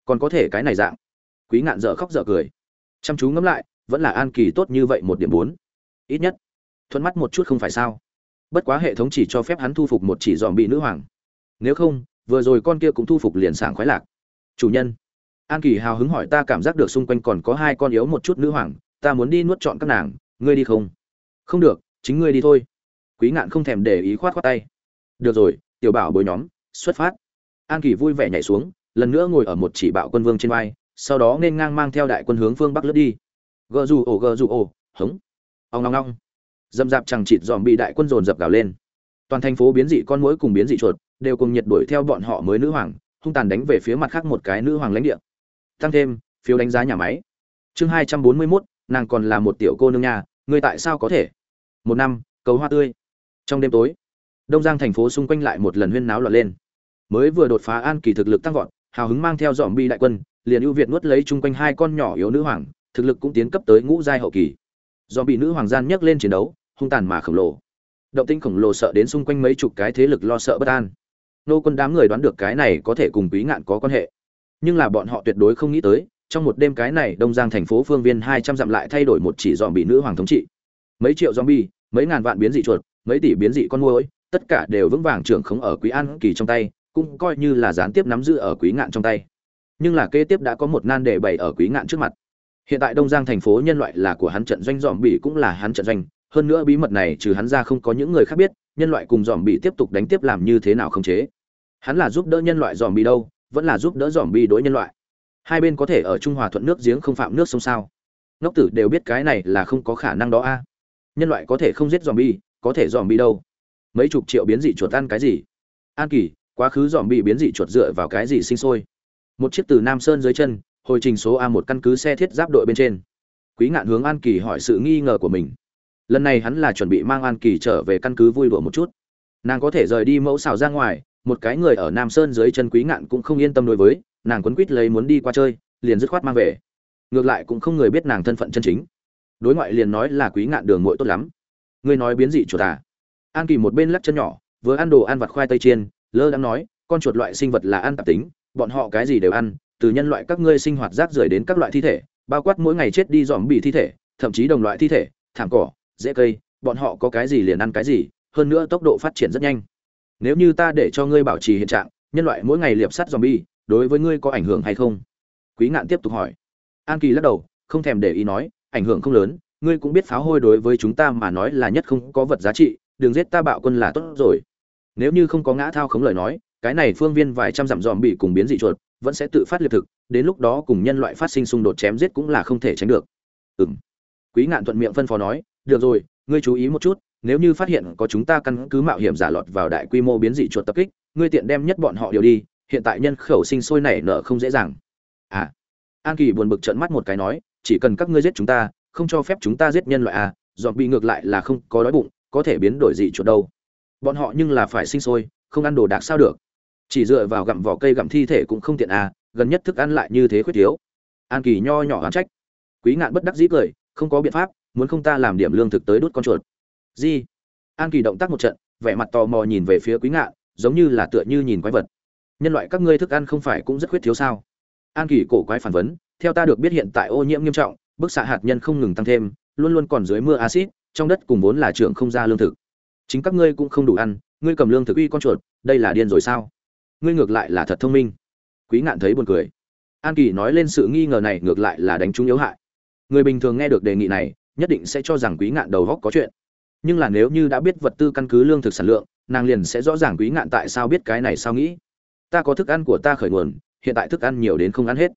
Còn có thể cái này dạng quý ngạn dở khóc dở cười. Chăm chú ngẫm lại, vẫn là an kỳ tốt như vậy một điểm bốn. Ít nhất, thuận mắt một chút không phải sao. Bất quá hệ thống chỉ cho phép hắn thu phục một chỉ dòm bị nữ hoàng. Nếu không, vừa rồi con kia cũng thu phục liền sảng khoái lạc. Chủ nhân, an kỳ hào hứng hỏi ta cảm giác được xung quanh còn có hai con yếu một chút nữ hoàng, ta muốn đi nuốt chọn các nàng, ngươi đi không? Không được, chính ngươi đi thôi. Quý ngạn không thèm để ý khoát khoát tay. Được rồi, tiểu bảo bồi nhóm, xuất phát. An kỳ vui vẻ nhảy xuống, lần nữa ngồi ở một chỉ bạo quân vương trên vai sau đó nên ngang mang theo đại quân hướng phương bắc lướt đi. Gờ dù ổ, gờ dù ổ, hống. Ông ngong ngong dầm dạp chẳng chịt dòm bị đại quân dồn dập gào lên. Toàn thành phố biến dị con muỗi cùng biến dị chuột đều cùng nhiệt đuổi theo bọn họ mới nữ hoàng, hung tàn đánh về phía mặt khác một cái nữ hoàng lãnh địa. Tăng thêm, phiếu đánh giá nhà máy. Chương hai trăm bốn mươi mốt, nàng còn là một tiểu cô nương nhà, người tại sao có thể? Một năm, cầu hoa tươi. Trong đêm tối, đông giang thành phố xung quanh lại một lần huyên náo loạn lên. Mới vừa đột phá an kỳ thực lực tăng vọt, hào hứng mang theo dòm bi đại quân liền ưu việt nuốt lấy chung quanh hai con nhỏ yếu nữ hoàng, thực lực cũng tiến cấp tới ngũ giai hậu kỳ. Do bị nữ hoàng gian nhấc lên chiến đấu, hung tàn mà khổng lồ. Động tinh khổng lồ sợ đến xung quanh mấy chục cái thế lực lo sợ bất an. Nô quân đám người đoán được cái này có thể cùng quý ngạn có quan hệ. Nhưng là bọn họ tuyệt đối không nghĩ tới, trong một đêm cái này đông giang thành phố phương viên hai trăm dặm lại thay đổi một chỉ dòm bị nữ hoàng thống trị. Mấy triệu zombie, mấy ngàn vạn biến dị chuột, mấy tỷ biến dị con môi tất cả đều vững vàng trưởng khống ở quý an kỳ trong tay, cũng coi như là gián tiếp nắm giữ ở quý ngạn trong tay nhưng là kế tiếp đã có một nan đề bày ở quý ngạn trước mặt. Hiện tại đông giang thành phố nhân loại là của hắn trận doanh dòm bỉ cũng là hắn trận doanh. Hơn nữa bí mật này trừ hắn ra không có những người khác biết, nhân loại cùng dòm bỉ tiếp tục đánh tiếp làm như thế nào không chế. Hắn là giúp đỡ nhân loại dòm bỉ đâu, vẫn là giúp đỡ dòm bỉ đối nhân loại. Hai bên có thể ở trung hòa thuận nước giếng không phạm nước sông sao? Ngốc tử đều biết cái này là không có khả năng đó a. Nhân loại có thể không giết dòm bỉ có thể dòm bỉ đâu? Mấy chục triệu biến dị chuột ăn cái gì? An kỳ, quá khứ dòm bỉ biến dị chuột dựa vào cái gì sinh sôi? Một chiếc từ nam sơn dưới chân, hồi trình số a một căn cứ xe thiết giáp đội bên trên. Quý ngạn hướng an kỳ hỏi sự nghi ngờ của mình. Lần này hắn là chuẩn bị mang an kỳ trở về căn cứ vui đùa một chút. Nàng có thể rời đi mẫu xào ra ngoài, một cái người ở nam sơn dưới chân quý ngạn cũng không yên tâm đối với, nàng quấn quýt lấy muốn đi qua chơi, liền dứt khoát mang về. Ngược lại cũng không người biết nàng thân phận chân chính. Đối ngoại liền nói là quý ngạn đường muội tốt lắm. Ngươi nói biến dị chuột à? An kỳ một bên lắc chân nhỏ, vừa ăn đồ ăn vặt khoai tây chiên, lơ đang nói, con chuột loại sinh vật là ăn tạp tính bọn họ cái gì đều ăn, từ nhân loại các ngươi sinh hoạt rác rưởi đến các loại thi thể, bao quát mỗi ngày chết đi dòm bị thi thể, thậm chí đồng loại thi thể, thảm cỏ dễ cây, bọn họ có cái gì liền ăn cái gì, hơn nữa tốc độ phát triển rất nhanh. Nếu như ta để cho ngươi bảo trì hiện trạng, nhân loại mỗi ngày liệp sát zombie, đối với ngươi có ảnh hưởng hay không? Quý ngạn tiếp tục hỏi. An kỳ lắc đầu, không thèm để ý nói, ảnh hưởng không lớn, ngươi cũng biết pháo hôi đối với chúng ta mà nói là nhất không có vật giá trị đừng giết ta bạo quân là tốt rồi. Nếu như không có ngã thao khống lời nói cái này phương viên vài trăm dặm dòm bị cùng biến dị chuột, vẫn sẽ tự phát liệt thực, đến lúc đó cùng nhân loại phát sinh xung đột chém giết cũng là không thể tránh được. Ừm. Quý ngạn thuận miệng phân phó nói, được rồi, ngươi chú ý một chút, nếu như phát hiện có chúng ta căn cứ mạo hiểm giả lọt vào đại quy mô biến dị chuột tập kích, ngươi tiện đem nhất bọn họ điều đi, hiện tại nhân khẩu sinh sôi nảy nở không dễ dàng. À. An kỳ buồn bực trợn mắt một cái nói, chỉ cần các ngươi giết chúng ta, không cho phép chúng ta giết nhân loại à dọn bị ngược lại là không có đói bụng, có thể biến đổi dị chuột đâu. Bọn họ nhưng là phải sinh sôi, không ăn đồ đạc sao được chỉ dựa vào gặm vỏ cây gặm thi thể cũng không tiện à gần nhất thức ăn lại như thế khuyết thiếu. An kỳ nho nhỏ oán trách. Quý ngạn bất đắc dĩ cười, không có biện pháp, muốn không ta làm điểm lương thực tới đốt con chuột. Gì? An kỳ động tác một trận, vẻ mặt tò mò nhìn về phía quý ngạn, giống như là tựa như nhìn quái vật. Nhân loại các ngươi thức ăn không phải cũng rất khuyết thiếu sao? An kỳ cổ quái phản vấn, theo ta được biết hiện tại ô nhiễm nghiêm trọng, bức xạ hạt nhân không ngừng tăng thêm, luôn luôn còn dưới mưa acid trong đất cùng vốn là trưởng không ra lương thực. Chính các ngươi cũng không đủ ăn, ngươi cầm lương thực uy con chuột, đây là điên rồi sao? Ngươi ngược lại là thật thông minh. Quý ngạn thấy buồn cười. An kỳ nói lên sự nghi ngờ này ngược lại là đánh trúng yếu hại. Người bình thường nghe được đề nghị này, nhất định sẽ cho rằng quý ngạn đầu góc có chuyện. Nhưng là nếu như đã biết vật tư căn cứ lương thực sản lượng, nàng liền sẽ rõ ràng quý ngạn tại sao biết cái này sao nghĩ. Ta có thức ăn của ta khởi nguồn, hiện tại thức ăn nhiều đến không ăn hết.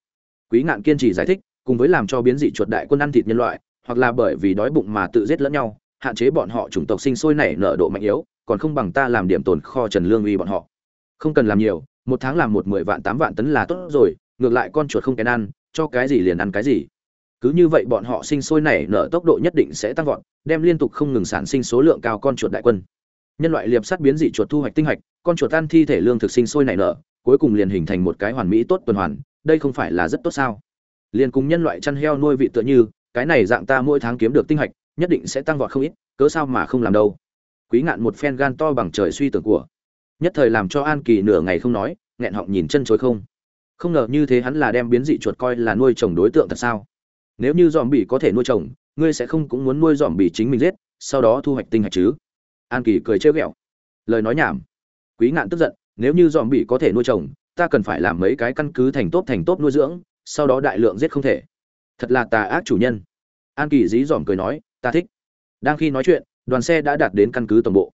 Quý ngạn kiên trì giải thích, cùng với làm cho biến dị chuột đại quân ăn thịt nhân loại, hoặc là bởi vì đói bụng mà tự giết lẫn nhau, hạn chế bọn họ chủng tộc sinh sôi nảy nở độ mạnh yếu, còn không bằng ta làm điểm tồn kho trần lương uy bọn họ không cần làm nhiều, một tháng làm một mười vạn tám vạn tấn là tốt rồi, ngược lại con chuột không kén ăn, cho cái gì liền ăn cái gì. Cứ như vậy bọn họ sinh sôi nảy nở tốc độ nhất định sẽ tăng vọt, đem liên tục không ngừng sản sinh số lượng cao con chuột đại quân. Nhân loại liệp sắt biến dị chuột thu hoạch tinh hạch con chuột ăn thi thể lương thực sinh sôi nảy nở, cuối cùng liền hình thành một cái hoàn mỹ tốt tuần hoàn, đây không phải là rất tốt sao? Liền cùng nhân loại chăn heo nuôi vị tựa như, cái này dạng ta mỗi tháng kiếm được tinh hạch nhất định sẽ tăng vọt không ít, cớ sao mà không làm đâu? Quý ngạn một phen gan to bằng trời suy tưởng của nhất thời làm cho an kỳ nửa ngày không nói, nghẹn họng nhìn chân chối không. Không ngờ như thế hắn là đem biến dị chuột coi là nuôi trồng đối tượng thật sao? Nếu như dòm bỉ có thể nuôi trồng ngươi sẽ không cũng muốn nuôi dòm bỉ chính mình giết, sau đó thu hoạch tinh hạch chứ? An kỳ cười trêu ghẹo. Lời nói nhảm. Quý ngạn tức giận, nếu như dòm bỉ có thể nuôi trồng ta cần phải làm mấy cái căn cứ thành tốt thành tốt nuôi dưỡng, sau đó đại lượng giết không thể. Thật là tà ác chủ nhân. An kỳ dí dòm cười nói, ta thích. Đang khi nói chuyện, đoàn xe đã đạt đến căn cứ tổng bộ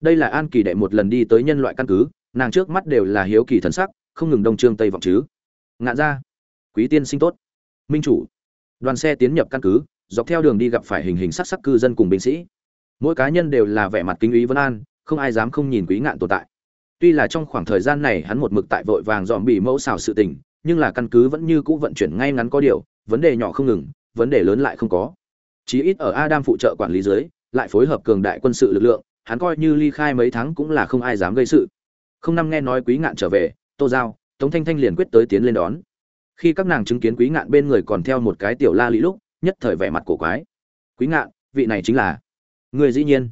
đây là an kỳ đệ một lần đi tới nhân loại căn cứ, nàng trước mắt đều là hiếu kỳ thần sắc, không ngừng đông trương tây vọng chứ. Ngạn ra quý tiên sinh tốt. Minh chủ, đoàn xe tiến nhập căn cứ, dọc theo đường đi gặp phải hình hình sắc sắc cư dân cùng binh sĩ. Mỗi cá nhân đều là vẻ mặt kinh ý vân an, không ai dám không nhìn quý ngạn tồn tại. Tuy là trong khoảng thời gian này hắn một mực tại vội vàng dòm bị mẫu xào sự tình, nhưng là căn cứ vẫn như cũ vận chuyển ngay ngắn có điều, vấn đề nhỏ không ngừng, vấn đề lớn lại không có. Chí ít ở adam phụ trợ quản lý dưới, lại phối hợp cường đại quân sự lực lượng hắn coi như ly khai mấy tháng cũng là không ai dám gây sự. Không năm nghe nói quý ngạn trở về, tô giao, tống thanh thanh liền quyết tới tiến lên đón. Khi các nàng chứng kiến quý ngạn bên người còn theo một cái tiểu la lý lúc, nhất thời vẻ mặt cổ quái. Quý ngạn, vị này chính là? Người dĩ nhiên.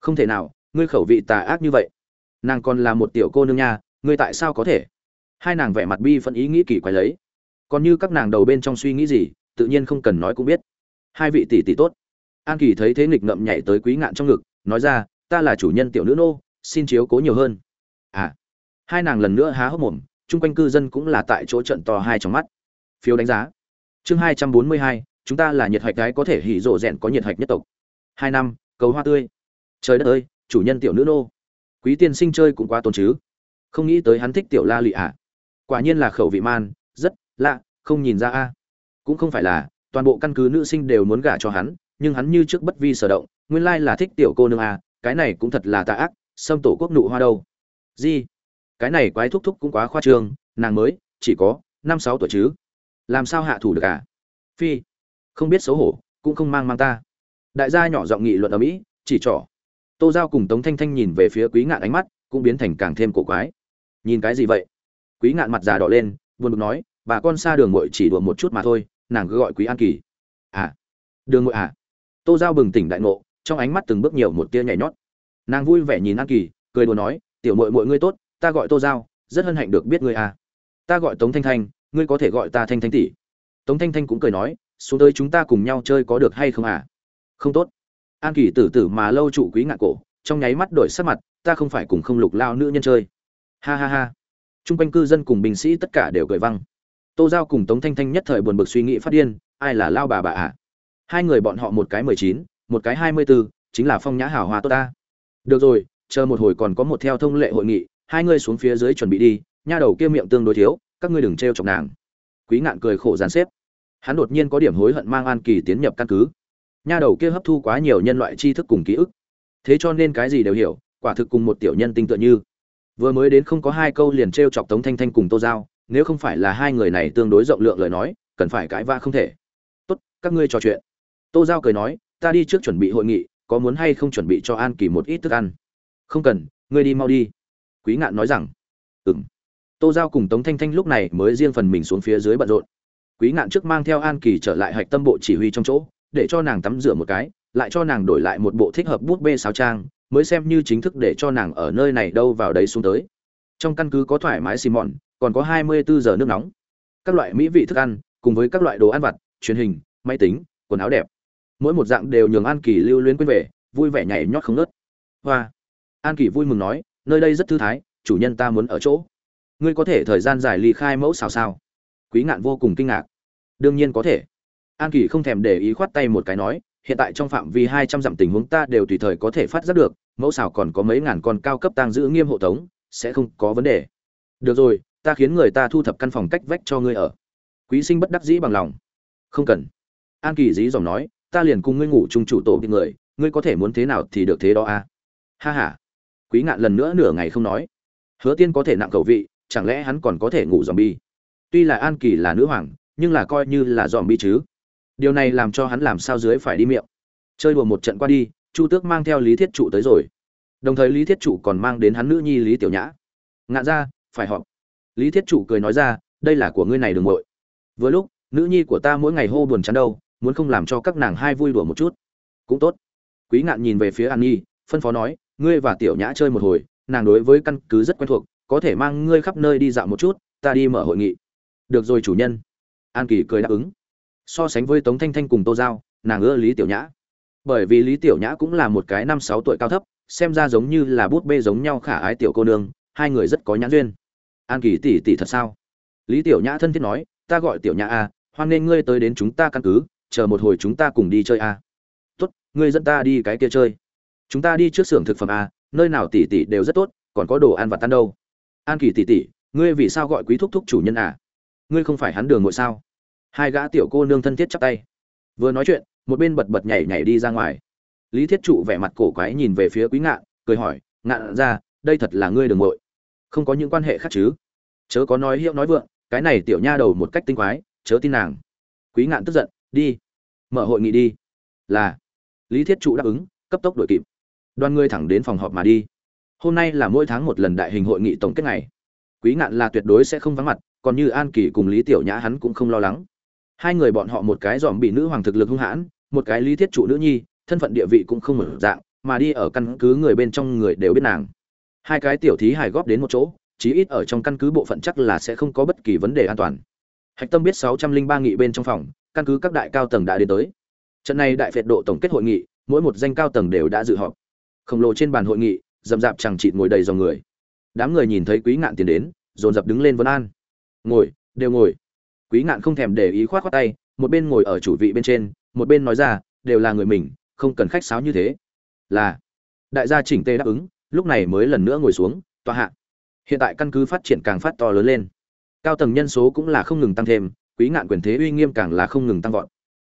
Không thể nào, ngươi khẩu vị tà ác như vậy. Nàng còn là một tiểu cô nương nha, ngươi tại sao có thể? Hai nàng vẻ mặt bi phân ý nghĩ kỳ quái lấy. Còn như các nàng đầu bên trong suy nghĩ gì, tự nhiên không cần nói cũng biết. Hai vị tỷ tỷ tốt. An kỳ thấy thế nghịch ngậm nhảy tới quý ngạn trong ngực, nói ra ta là chủ nhân tiểu nữ nô, xin chiếu cố nhiều hơn. À hai nàng lần nữa há hốc mồm, chung quanh cư dân cũng là tại chỗ trận to hai trong mắt. Phiếu đánh giá. Chương hai trăm bốn mươi hai, chúng ta là nhiệt hạch cái có thể hỉ rộ rẹn có nhiệt hạch nhất tộc. Hai năm, cầu hoa tươi. Trời đất ơi, chủ nhân tiểu nữ nô. Quý tiên sinh chơi cũng quá tốn chứ. Không nghĩ tới hắn thích tiểu la lụy ạ à. quả nhiên là khẩu vị man, rất lạ, không nhìn ra a. Cũng không phải là, toàn bộ căn cứ nữ sinh đều muốn gả cho hắn, nhưng hắn như trước bất vi sở động, nguyên lai là thích tiểu cô nương a cái này cũng thật là tà ác, xâm tổ quốc nụ hoa đâu. Gì? Cái này quái thúc thúc cũng quá khoa trương, nàng mới, chỉ có năm sáu tuổi chứ. Làm sao hạ thủ được à? Phi, không biết xấu hổ, cũng không mang mang ta. Đại gia nhỏ giọng nghị luận ở mỹ, chỉ trỏ. Tô giao cùng tống thanh thanh nhìn về phía quý ngạn ánh mắt, cũng biến thành càng thêm cổ quái. Nhìn cái gì vậy? Quý ngạn mặt già đỏ lên, buồn bực nói, bà con xa đường ngội chỉ đùa một chút mà thôi, nàng cứ gọi quý an kỳ. À đường ngội à? Tô giao bừng tỉnh đại ngộ trong ánh mắt từng bước nhiều một tia nhảy nhót. Nàng vui vẻ nhìn an kỳ, cười đùa nói, tiểu muội muội ngươi tốt, ta gọi tô giao, rất hân hạnh được biết ngươi à. Ta gọi tống thanh thanh, ngươi có thể gọi ta thanh thanh tỷ. Tống thanh thanh cũng cười nói, xuống tới chúng ta cùng nhau chơi có được hay không à? Không tốt. An kỳ tử tử mà lâu trụ quý ngạ cổ, trong nháy mắt đổi sắc mặt, ta không phải cùng không lục lao nữ nhân chơi. Ha ha ha. T r u n g quanh cư dân cùng binh sĩ tất cả đều cười văng tô giao cùng tống thanh thanh nhất thời buồn bực suy nghĩ phát điên, ai là lao bà bà ạ à? hai người bọn họ một cái mười chín một cái hai mươi b ố chính là phong nhã hào hoa tốt ta. Được rồi, chờ một hồi còn có một theo thông lệ hội nghị, hai ngươi xuống phía dưới chuẩn bị đi, nha đầu kia miệng tương đối thiếu, các ngươi đừng trêu chọc nàng. Quý ngạn cười khổ giàn xếp. Hắn đột nhiên có điểm hối hận mang an kỳ tiến nhập căn cứ. Nha đầu kia hấp thu quá nhiều nhân loại tri thức cùng ký ức. Thế cho nên cái gì đều hiểu, quả thực cùng một tiểu nhân tinh tựa như. Vừa mới đến không có hai câu liền trêu chọc tống thanh thanh cùng tô giao, nếu không phải là hai người này tương đối rộng lượng lời nói, cần phải cãi vã không thể. Tốt, các ngươi trò chuyện. Tô giao cười nói ta đi trước chuẩn bị hội nghị, có muốn hay không chuẩn bị cho an kỳ một ít thức ăn? Không cần, ngươi đi mau đi. Quý ngạn nói rằng ừng tô giao cùng tống thanh thanh lúc này mới riêng phần mình xuống phía dưới bận rộn. Quý ngạn trước mang theo an kỳ trở lại hạch tâm bộ chỉ huy trong chỗ, để cho nàng tắm rửa một cái, lại cho nàng đổi lại một bộ thích hợp bút bê sáo trang, mới xem như chính thức để cho nàng ở nơi này đâu vào đấy xuống tới. Trong căn cứ có thoải mái xì mòn còn có 24 giờ nước nóng. Các loại mỹ vị thức ăn, cùng với các loại đồ ăn vặt, truyền hình, máy tính, quần áo đẹp mỗi một dạng đều nhường an kỳ lưu luyến quên về vui vẻ nhảy nhót không nớt hoa an kỳ vui mừng nói nơi đây rất thư thái chủ nhân ta muốn ở chỗ ngươi có thể thời gian dài ly khai mẫu xào sao quý ngạn vô cùng kinh ngạc đương nhiên có thể an kỳ không thèm để ý khoát tay một cái nói hiện tại trong phạm vi hai trăm dặm tình huống ta đều tùy thời có thể phát giác được, mẫu xào còn có mấy ngàn con cao cấp tang giữ nghiêm hộ tống, sẽ không có vấn đề. Được rồi, ta khiến người ta thu thập căn phòng cách vách cho ngươi ở. Quý Sinh bất đắc dĩ bằng lòng. Không cần. An Kỳ dí dòm nói, ta liền cùng ngươi ngủ chung chủ tổ bị người, ngươi có thể muốn thế nào thì được thế đó a. À? Ha ha. Quý Ngạn lần nữa nửa ngày không nói. Hứa Tiên có thể nặng cầu vị, chẳng lẽ hắn còn có thể ngủ zombie? Tuy là An Kỳ là nữ hoàng, nhưng là coi như là zombie chứ điều này làm cho hắn làm sao dưới phải đi miệng chơi đùa một trận qua đi chu tước mang theo lý thiết trụ tới rồi đồng thời lý thiết trụ còn mang đến hắn nữ nhi lý tiểu nhã ngạn ra phải họp lý thiết trụ cười nói ra đây là của ngươi này đừng ngội vừa lúc nữ nhi của ta mỗi ngày hô buồn chán đâu muốn không làm cho các nàng hai vui đùa một chút. Cũng tốt. Quý ngạn nhìn về phía an nhi, phân phó nói, ngươi và tiểu nhã chơi một hồi, nàng đối với căn cứ rất quen thuộc, có thể mang ngươi khắp nơi đi dạo một chút, ta đi mở hội nghị. Được rồi, chủ nhân. An kỳ cười đáp ứng. So sánh với tống thanh thanh cùng tô giao, nàng ưa lý tiểu nhã. Bởi vì lý tiểu nhã cũng là một cái năm sáu tuổi cao thấp, xem ra giống như là bút bê giống nhau khả ái tiểu cô nương, hai người rất có nhãn duyên. An kỳ tỷ tỷ thật sao? Lý tiểu nhã thân thiết nói, ta gọi tiểu nhã a hoan nghênh ngươi tới đến chúng ta căn cứ chờ một hồi chúng ta cùng đi chơi a. Tốt, ngươi dẫn ta đi cái kia chơi. Chúng ta đi trước xưởng thực phẩm a, nơi nào tỷ tỷ đều rất tốt, còn có đồ ăn và tan đâu. An kỳ tỷ tỷ ngươi vì sao gọi quý thúc thúc chủ nhân à? Ngươi không phải hắn đường ngồi sao? Hai gã tiểu cô nương thân thiết chắp tay. Vừa nói chuyện, một bên bật bật nhảy nhảy đi ra ngoài. Lý thiết trụ vẻ mặt cổ quái nhìn về phía quý ngạn, cười hỏi, ngạn ra, đây thật là ngươi đường ngội không có những quan hệ khác chứ? Chớ có nói hiệu nói vượng, cái này tiểu nha đầu một cách tinh quái, chớ tin nàng. Quý ngạn tức giận, đi mở hội nghị đi. Là, lý thiết trụ đáp ứng, cấp tốc đội kịp. Đoàn người thẳng đến phòng họp mà đi. Hôm nay là mỗi tháng một lần đại hình hội nghị tổng kết ngày. Quý ngạn là tuyệt đối sẽ không vắng mặt, còn như an kỳ cùng lý tiểu nhã hắn cũng không lo lắng. Hai người bọn họ một cái dòm bị nữ hoàng thực lực hung hãn, một cái lý thiết trụ nữ nhi, thân phận địa vị cũng không mở dạng, mà đi ở căn cứ người bên trong người đều biết nàng. Hai cái tiểu thí hài góp đến một chỗ, chí ít ở trong căn cứ bộ phận chắc là sẽ không có bất kỳ vấn đề an toàn. Hạch tâm biết sáu trăm linh ba nghị bên trong phòng căn cứ các đại cao tầng đã đến tới. Trận này đại phệt độ tổng kết hội nghị, mỗi một danh cao tầng đều đã dự họp. Khổng lồ trên bàn hội nghị dầm dạp chẳng chịt ngồi đầy dòng người. Đám người nhìn thấy quý ngạn tiến đến, dồn dập đứng lên vấn an. Ngồi, đều ngồi. Quý ngạn không thèm để ý khoát khoát tay, một bên ngồi ở chủ vị bên trên, một bên nói ra, đều là người mình, không cần khách sáo như thế. Là, đại gia chỉnh tê đáp ứng, lúc này mới lần nữa ngồi xuống, tòa hạ. Hiện tại căn cứ phát triển càng phát to lớn lên. Cao tầng nhân số cũng là không ngừng tăng thêm quý ngạn quyền thế uy nghiêm càng là không ngừng tăng vọt.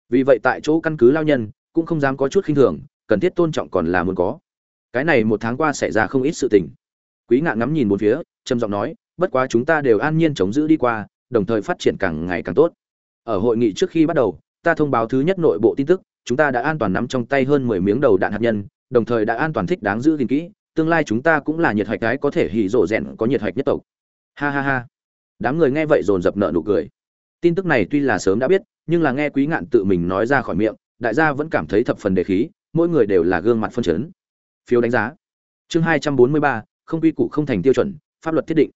Vì vậy tại chỗ căn cứ lao nhân, cũng không dám có chút khinh thường, cần thiết tôn trọng còn là muốn có. Cái này một tháng qua xảy ra không ít sự tình. Quý ngạn ngắm nhìn bốn phía, trầm giọng nói, bất quá chúng ta đều an nhiên chống giữ đi qua, đồng thời phát triển càng ngày càng tốt. Ở hội nghị trước khi bắt đầu, ta thông báo thứ nhất nội bộ tin tức, chúng ta đã an toàn nắm trong tay hơn mười miếng đầu đạn hạt nhân, đồng thời đã an toàn thích đáng giữ gìn kỹ, tương lai chúng ta cũng là nhiệt hạch cái có thể hỉ rộ rèn có nhiệt hạch nhất tộc. Ha ha ha. Đám người nghe vậy dồn dập nợ nụ cười tin tức này tuy là sớm đã biết, nhưng là nghe quý ngạn tự mình nói ra khỏi miệng, đại gia vẫn cảm thấy thập phần đề khí, mỗi người đều là gương mặt phân chấn. Phiếu đánh giá. Chương hai trăm bốn mươi ba, không quy củ không thành tiêu chuẩn, pháp luật thiết định.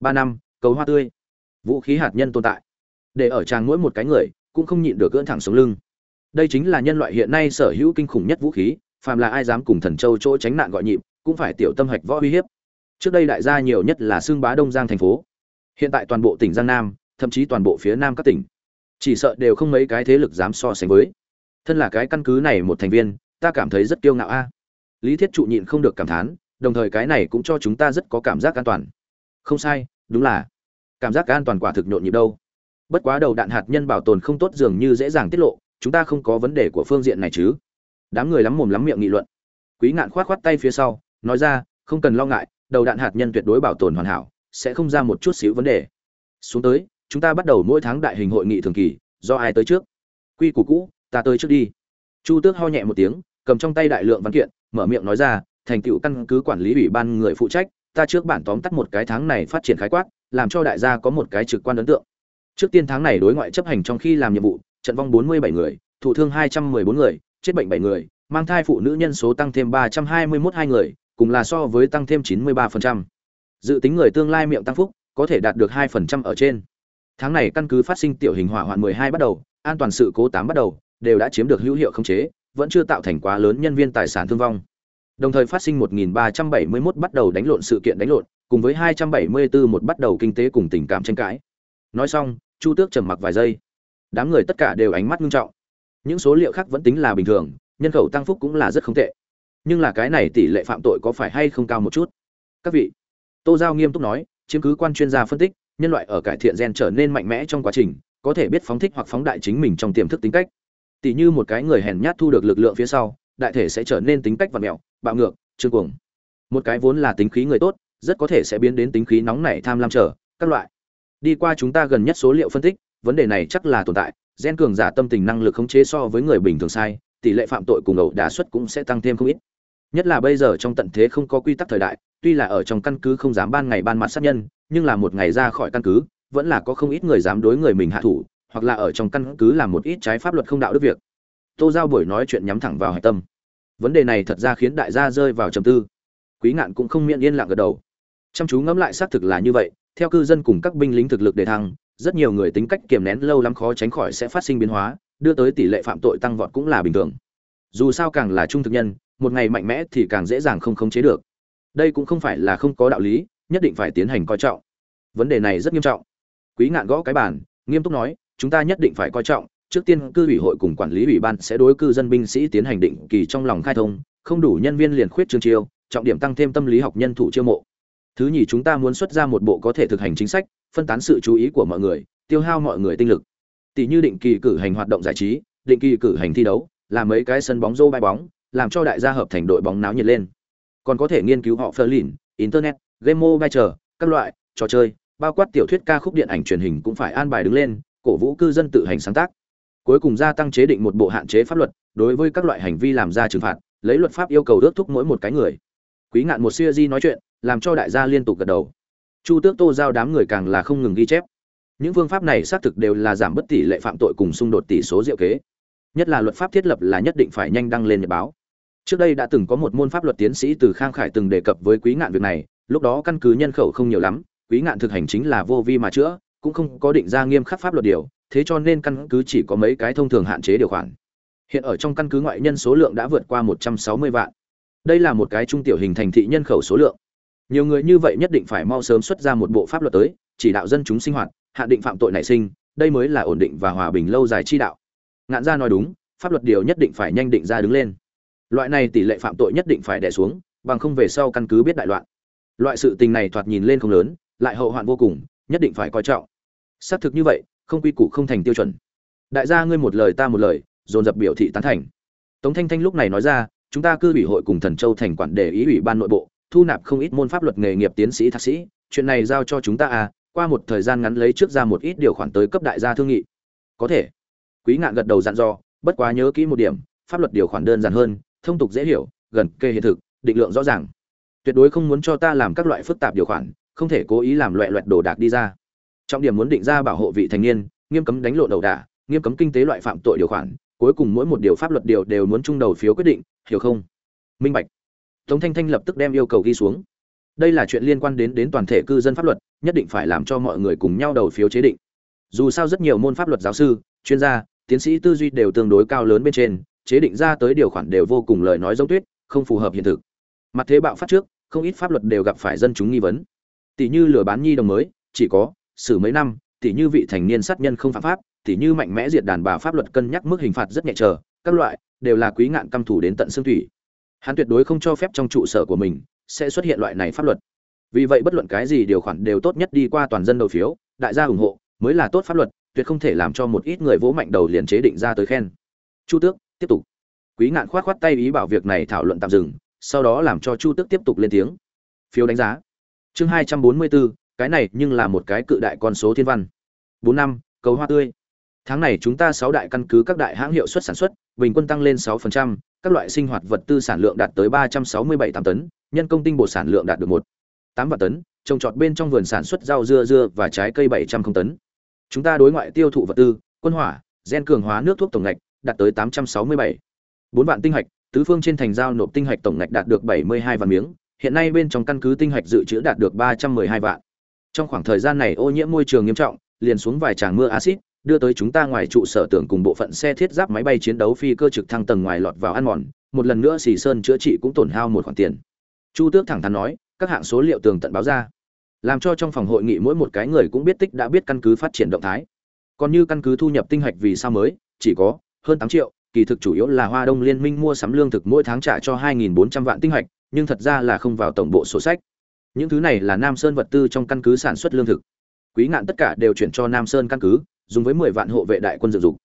Ba năm, cầu hoa tươi. Vũ khí hạt nhân tồn tại. Để ở tràng mỗi một cái người, cũng không nhịn được gỡn thẳng xuống lưng. Đây chính là nhân loại hiện nay sở hữu kinh khủng nhất vũ khí, phàm là ai dám cùng thần châu chỗ tránh nạn gọi nhịp, cũng phải tiểu tâm hạch võ uy hiếp. Trước đây đại gia nhiều nhất là xương bá đông giang thành phố. Hiện tại toàn bộ tỉnh giang nam thậm chí toàn bộ phía nam các tỉnh. Chỉ sợ đều không mấy cái thế lực dám so sánh với. Thân là cái căn cứ này một thành viên, ta cảm thấy rất kiêu ngạo a. Lý thiết trụ nhịn không được cảm thán, đồng thời cái này cũng cho chúng ta rất có cảm giác an toàn. Không sai, đúng là. Cảm giác an toàn quả thực nhộn nhịp đâu. Bất quá đầu đạn hạt nhân bảo tồn không tốt dường như dễ dàng tiết lộ, chúng ta không có vấn đề của phương diện này chứ. Đám người lắm mồm lắm miệng nghị luận. Quý ngạn khoát khoát tay phía sau, nói ra, không cần lo ngại, đầu đạn hạt nhân tuyệt đối bảo tồn hoàn hảo, sẽ không ra một chút xíu vấn đề. Xuống tới chúng ta bắt đầu mỗi tháng đại hình hội nghị thường kỳ, do ai tới trước? Quy củ cũ, ta tới trước đi. Chu tước ho nhẹ một tiếng, cầm trong tay đại lượng văn kiện, mở miệng nói ra, thành tựu căn cứ quản lý ủy ban người phụ trách, ta trước bản tóm tắt một cái tháng này phát triển khái quát, làm cho đại gia có một cái trực quan ấn tượng. Trước tiên tháng này đối ngoại chấp hành trong khi làm nhiệm vụ, trận vong 47 người, thụ thương 214 người, chết bệnh 7 người, mang thai phụ nữ nhân số tăng thêm 321 hai người, cùng là so với tăng thêm 93%. dự tính người tương lai miệng tăng phúc, có thể đạt được 2% ở trên tháng này căn cứ phát sinh tiểu hình hỏa hoạn 12 bắt đầu, an toàn sự cố 8 bắt đầu, đều đã chiếm được hữu hiệu khống chế, vẫn chưa tạo thành quá lớn nhân viên tài sản thương vong. Đồng thời phát sinh 1371 bắt đầu đánh lộn sự kiện đánh lộn, cùng với 274 một bắt đầu kinh tế cùng tình cảm tranh cãi. Nói xong, chu tước trầm mặc vài giây. Đám người tất cả đều ánh mắt nghiêm trọng. Những số liệu khác vẫn tính là bình thường, nhân khẩu tăng phúc cũng là rất không tệ. Nhưng là cái này tỷ lệ phạm tội có phải hay không cao một chút? Các vị, tô giao nghiêm túc nói, chiếm cứ quan chuyên gia phân tích nhân loại ở cải thiện gen trở nên mạnh mẽ trong quá trình, có thể biết phóng thích hoặc phóng đại chính mình trong tiềm thức tính cách. Tỷ như một cái người hèn nhát thu được lực lượng phía sau, đại thể sẽ trở nên tính cách và mẹo bạo ngược, trương cuồng. Một cái vốn là tính khí người tốt, rất có thể sẽ biến đến tính khí nóng nảy tham lam trở, các loại. Đi qua chúng ta gần nhất số liệu phân tích, vấn đề này chắc là tồn tại, gen cường giả tâm tình năng lực khống chế so với người bình thường sai, tỷ lệ phạm tội cùng ẩu đả suất cũng sẽ tăng thêm không ít. Nhất là bây giờ trong tận thế không có quy tắc thời đại tuy là ở trong căn cứ không dám ban ngày ban mặt sát nhân, nhưng là một ngày ra khỏi căn cứ, vẫn là có không ít người dám đối người mình hạ thủ, hoặc là ở trong căn cứ làm một ít trái pháp luật không đạo đức việc. Tô giao buổi nói chuyện nhắm thẳng vào hạch tâm. Vấn đề này thật ra khiến đại gia rơi vào trầm tư. Quý ngạn cũng không miễn yên lặng gật đầu. Chăm chú ngẫm lại xác thực là như vậy, theo cư dân cùng các binh lính thực lực đề thăng, rất nhiều người tính cách kiềm nén lâu lắm khó tránh khỏi sẽ phát sinh biến hóa, đưa tới tỷ lệ phạm tội tăng vọt cũng là bình thường. Dù sao càng là trung thực nhân, một ngày mạnh mẽ thì càng dễ dàng không khống chế được đây cũng không phải là không có đạo lý, nhất định phải tiến hành coi trọng. Vấn đề này rất nghiêm trọng. Quý ngạn gõ cái bàn, nghiêm túc nói, chúng ta nhất định phải coi trọng, trước tiên cư ủy hội cùng quản lý ủy ban sẽ đối cư dân binh sĩ tiến hành định kỳ trong lòng khai thông, không đủ nhân viên liền khuyết trương chiêu, trọng điểm tăng thêm tâm lý học nhân thủ chiêu mộ. Thứ nhì chúng ta muốn xuất ra một bộ có thể thực hành chính sách, phân tán sự chú ý của mọi người, tiêu hao mọi người tinh lực. Tỷ như định kỳ cử hành hoạt động giải trí, định kỳ cử hành thi đấu, làm mấy cái sân bóng rô bay bóng, làm cho đại gia hợp thành đội bóng náo nhiệt lên còn có thể nghiên cứu họ phơ lìn internet, game mobile chờ, các loại, trò chơi, bao quát tiểu thuyết ca khúc điện ảnh truyền hình cũng phải an bài đứng lên, cổ vũ cư dân tự hành sáng tác. Cuối cùng gia tăng chế định một bộ hạn chế pháp luật, đối với các loại hành vi làm ra trừng phạt, lấy luật pháp yêu cầu ước thúc mỗi một cái người. Quý ngạn một siêu di nói chuyện, làm cho đại gia liên tục gật đầu. Chu tước tô giao đám người càng là không ngừng ghi chép. Những phương pháp này xác thực đều là giảm bất tỷ lệ phạm tội cùng xung đột tỷ số diệu kế. Nhất là luật pháp thiết lập là nhất định phải nhanh đăng lên nhật báo trước đây đã từng có một môn pháp luật tiến sĩ từ khang khải từng đề cập với quý ngạn việc này, lúc đó căn cứ nhân khẩu không nhiều lắm, quý ngạn thực hành chính là vô vi mà chữa, cũng không có định ra nghiêm khắc pháp luật điều, thế cho nên căn cứ chỉ có mấy cái thông thường hạn chế điều khoản. Hiện ở trong căn cứ ngoại nhân số lượng đã vượt qua 160 vạn. Đây là một cái trung tiểu hình thành thị nhân khẩu số lượng. Nhiều người như vậy nhất định phải mau sớm xuất ra một bộ pháp luật tới, chỉ đạo dân chúng sinh hoạt hạn định phạm tội nảy sinh, đây mới là ổn định và hòa bình lâu dài chi đạo. Ngạn gia nói đúng, pháp luật điều nhất định phải nhanh định ra đứng lên loại này tỷ lệ phạm tội nhất định phải đè xuống, bằng không về sau căn cứ biết đại loạn. Loại sự tình này thoạt nhìn lên không lớn, lại hậu hoạn vô cùng, nhất định phải coi trọng. Xác thực như vậy, không quy củ không thành tiêu chuẩn. Đại gia ngươi một lời ta một lời, dồn dập biểu thị tán thành. Tống thanh thanh lúc này nói ra, chúng ta cư ủy hội cùng thần châu thành quản để ý ủy ban nội bộ, thu nạp không ít môn pháp luật nghề nghiệp tiến sĩ, thạc sĩ, chuyện này giao cho chúng ta à qua một thời gian ngắn lấy trước ra một ít điều khoản tới cấp đại gia thương nghị. Có thể. Quý ngạn gật đầu dặn dò, bất quá nhớ kỹ một điểm, pháp luật điều khoản đơn giản hơn thông tục dễ hiểu gần kề hiện thực định lượng rõ ràng. Tuyệt đối không muốn cho ta làm các loại phức tạp điều khoản không thể cố ý làm loẹ loẹt đồ đạc đi ra. Trọng điểm muốn định ra bảo hộ vị thành niên nghiêm cấm đánh lộn đầu đà, nghiêm cấm kinh tế loại phạm tội điều khoản cuối cùng mỗi một điều pháp luật điều đều muốn chung đầu phiếu quyết định hiểu không? Minh bạch. Tống thanh thanh lập tức đem yêu cầu ghi xuống. Đây là chuyện liên quan đến đến toàn thể cư dân pháp luật nhất định phải làm cho mọi người cùng nhau đầu phiếu chế định. Dù sao rất nhiều môn pháp luật giáo sư chuyên gia tiến sĩ tư duy đều tương đối cao lớn bên trên chế định ra tới điều khoản đều vô cùng lời nói giống tuyết, không phù hợp hiện thực. Mặt thế bạo phát trước, không ít pháp luật đều gặp phải dân chúng nghi vấn. Tỷ như lừa bán nhi đồng mới, chỉ có, xử mấy năm, tỷ như vị thành niên sát nhân không phạm pháp, tỷ như mạnh mẽ diệt đàn bà pháp luật cân nhắc mức hình phạt rất nhẹ chờ các loại, đều là quý ngạn căm thủ đến tận xương thủy. Hắn tuyệt đối không cho phép trong trụ sở của mình sẽ xuất hiện loại này pháp luật. Vì vậy bất luận cái gì điều khoản đều tốt nhất đi qua toàn dân đầu phiếu, đại gia ủng hộ, mới là tốt pháp luật, tuyệt không thể làm cho một ít người vỗ mạnh đầu liền chế định ra tới khen. Chu tước tiếp tục. Quý ngạn khoát khoát tay ý bảo việc này thảo luận tạm dừng, sau đó làm cho chu tức tiếp tục lên tiếng. Phiếu đánh giá. Chương hai trăm bốn mươi bốn cái này nhưng là một cái cự đại con số thiên văn. Bốn năm, cầu hoa tươi. Tháng này chúng ta sáu đại căn cứ các đại hãng hiệu suất sản xuất, bình quân tăng lên sáu phần trăm, các loại sinh hoạt vật tư sản lượng đạt tới ba trăm sáu mươi bảy tám tấn, nhân công tinh bột sản lượng đạt được một, tám vạn tấn, trồng trọt bên trong vườn sản xuất rau dưa dưa và trái cây bảy trăm không tấn. Chúng ta đối ngoại tiêu thụ vật tư, quân hỏa, gen cường hóa nước thuốc tổng ngạch đạt tới tám trăm sáu mươi bảy. Bốn vạn tinh hạch, tứ phương trên thành giao nộp tinh hạch tổng ngạch đạt được bảy mươi hai vạn miếng, hiện nay bên trong căn cứ tinh hạch dự trữ đạt được ba trăm hai vạn. Trong khoảng thời gian này ô nhiễm môi trường nghiêm trọng, liền xuống vài tràng mưa axit, đưa tới chúng ta ngoài trụ sở tưởng cùng bộ phận xe thiết giáp máy bay chiến đấu phi cơ trực thăng tầng ngoài lọt vào ăn mòn, một lần nữa xì sơn chữa trị cũng tổn hao một khoản tiền. Chu tước thẳng thắn nói, các hạng số liệu tường tận báo ra. Làm cho trong phòng hội nghị mỗi một cái người cũng biết tích đã biết căn cứ phát triển động thái. Còn như căn cứ thu nhập tinh hạch vì sao mới, chỉ có hơn tám triệu, kỳ thực chủ yếu là hoa đông liên minh mua sắm lương thực mỗi tháng trả cho 2.400 vạn tinh hạch, nhưng thật ra là không vào tổng bộ sổ sách. Những thứ này là nam sơn vật tư trong căn cứ sản xuất lương thực. Quý ngạn tất cả đều chuyển cho nam sơn căn cứ, dùng với 10 vạn hộ vệ đại quân dự dụng.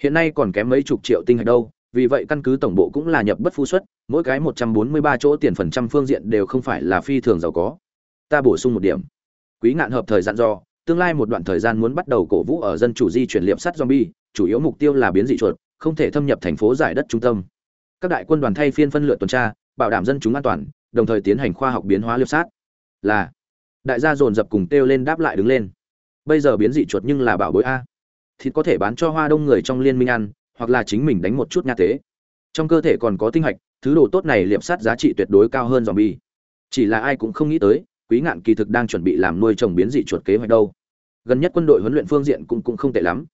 Hiện nay còn kém mấy chục triệu tinh hạch đâu, vì vậy căn cứ tổng bộ cũng là nhập bất phu xuất, mỗi cái 143 chỗ tiền phần trăm phương diện đều không phải là phi thường giàu có. Ta bổ sung một điểm. Quý ngạn hợp thời dặn dò, tương lai một đoạn thời gian muốn bắt đầu cổ vũ ở dân chủ di chuyển liệp sắt zombie chủ yếu mục tiêu là biến dị chuột, không thể thâm nhập thành phố giải đất trung tâm. Các đại quân đoàn thay phiên phân lượt tuần tra, bảo đảm dân chúng an toàn, đồng thời tiến hành khoa học biến hóa liệp sát. Là, đại gia dồn dập cùng kêu lên đáp lại đứng lên. Bây giờ biến dị chuột nhưng là bảo bối a. Thịt có thể bán cho hoa đông người trong liên minh ăn, hoặc là chính mình đánh một chút nha tế. Trong cơ thể còn có tinh hạch, thứ đồ tốt này liệp sát giá trị tuyệt đối cao hơn zombie. bi chỉ là ai cũng không nghĩ tới, quý ngạn kỳ thực đang chuẩn bị làm nuôi trồng biến dị chuột kế hoạch đâu. Gần nhất quân đội huấn luyện phương diện cũng cũng không tệ lắm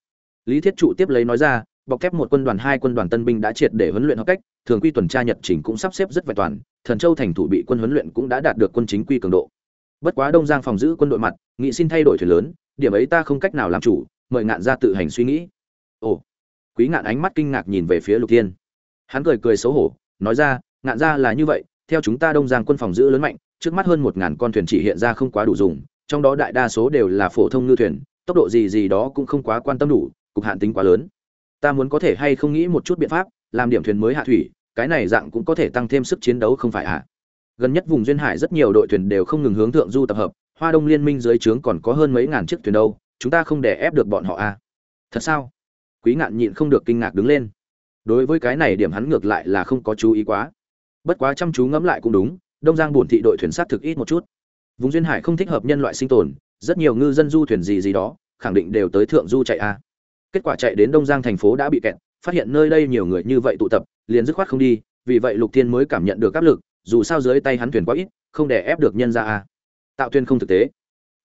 lý thiết trụ tiếp lấy nói ra, bọc thép một quân đoàn, hai quân đoàn tân binh đã triệt để huấn luyện hợp cách, thường quy tuần tra nhật trình cũng sắp xếp rất vẹn toàn, thần châu thành thủ bị quân huấn luyện cũng đã đạt được quân chính quy cường độ. Bất quá đông giang phòng giữ quân đội mặt, nghị xin thay đổi thuyền lớn, điểm ấy ta không cách nào làm chủ, mời ngạn ra tự hành suy nghĩ. Ồ, quý ngạn ánh mắt kinh ngạc nhìn về phía lục thiên. Hắn cười cười xấu hổ, nói ra, ngạn ra là như vậy, theo chúng ta đông giang quân phòng giữ lớn mạnh, trước mắt hơn một ngàn con thuyền chỉ hiện ra không quá đủ dùng, trong đó đại đa số đều là phổ thông ngư thuyền, tốc độ gì gì đó cũng không quá quan tâm đủ cục hạn tính quá lớn. Ta muốn có thể hay không nghĩ một chút biện pháp, làm điểm thuyền mới hạ thủy, cái này dạng cũng có thể tăng thêm sức chiến đấu không phải ạ gần nhất vùng duyên hải rất nhiều đội thuyền đều không ngừng hướng thượng du tập hợp, hoa đông liên minh dưới trướng còn có hơn mấy ngàn chiếc thuyền đâu, chúng ta không để ép được bọn họ à? Thật sao? Quý ngạn nhịn không được kinh ngạc đứng lên. Đối với cái này điểm hắn ngược lại là không có chú ý quá. Bất quá chăm chú ngẫm lại cũng đúng, đông giang bổn thị đội thuyền sát thực ít một chút. Vùng duyên hải không thích hợp nhân loại sinh tồn, rất nhiều ngư dân du thuyền gì gì đó, khẳng định đều tới thượng du chạy a kết quả chạy đến đông giang thành phố đã bị kẹt, phát hiện nơi đây nhiều người như vậy tụ tập, liền dứt khoát không đi, vì vậy lục thiên mới cảm nhận được áp lực, dù sao dưới tay hắn thuyền quá ít, không để ép được nhân ra à? tạo tuyên không thực tế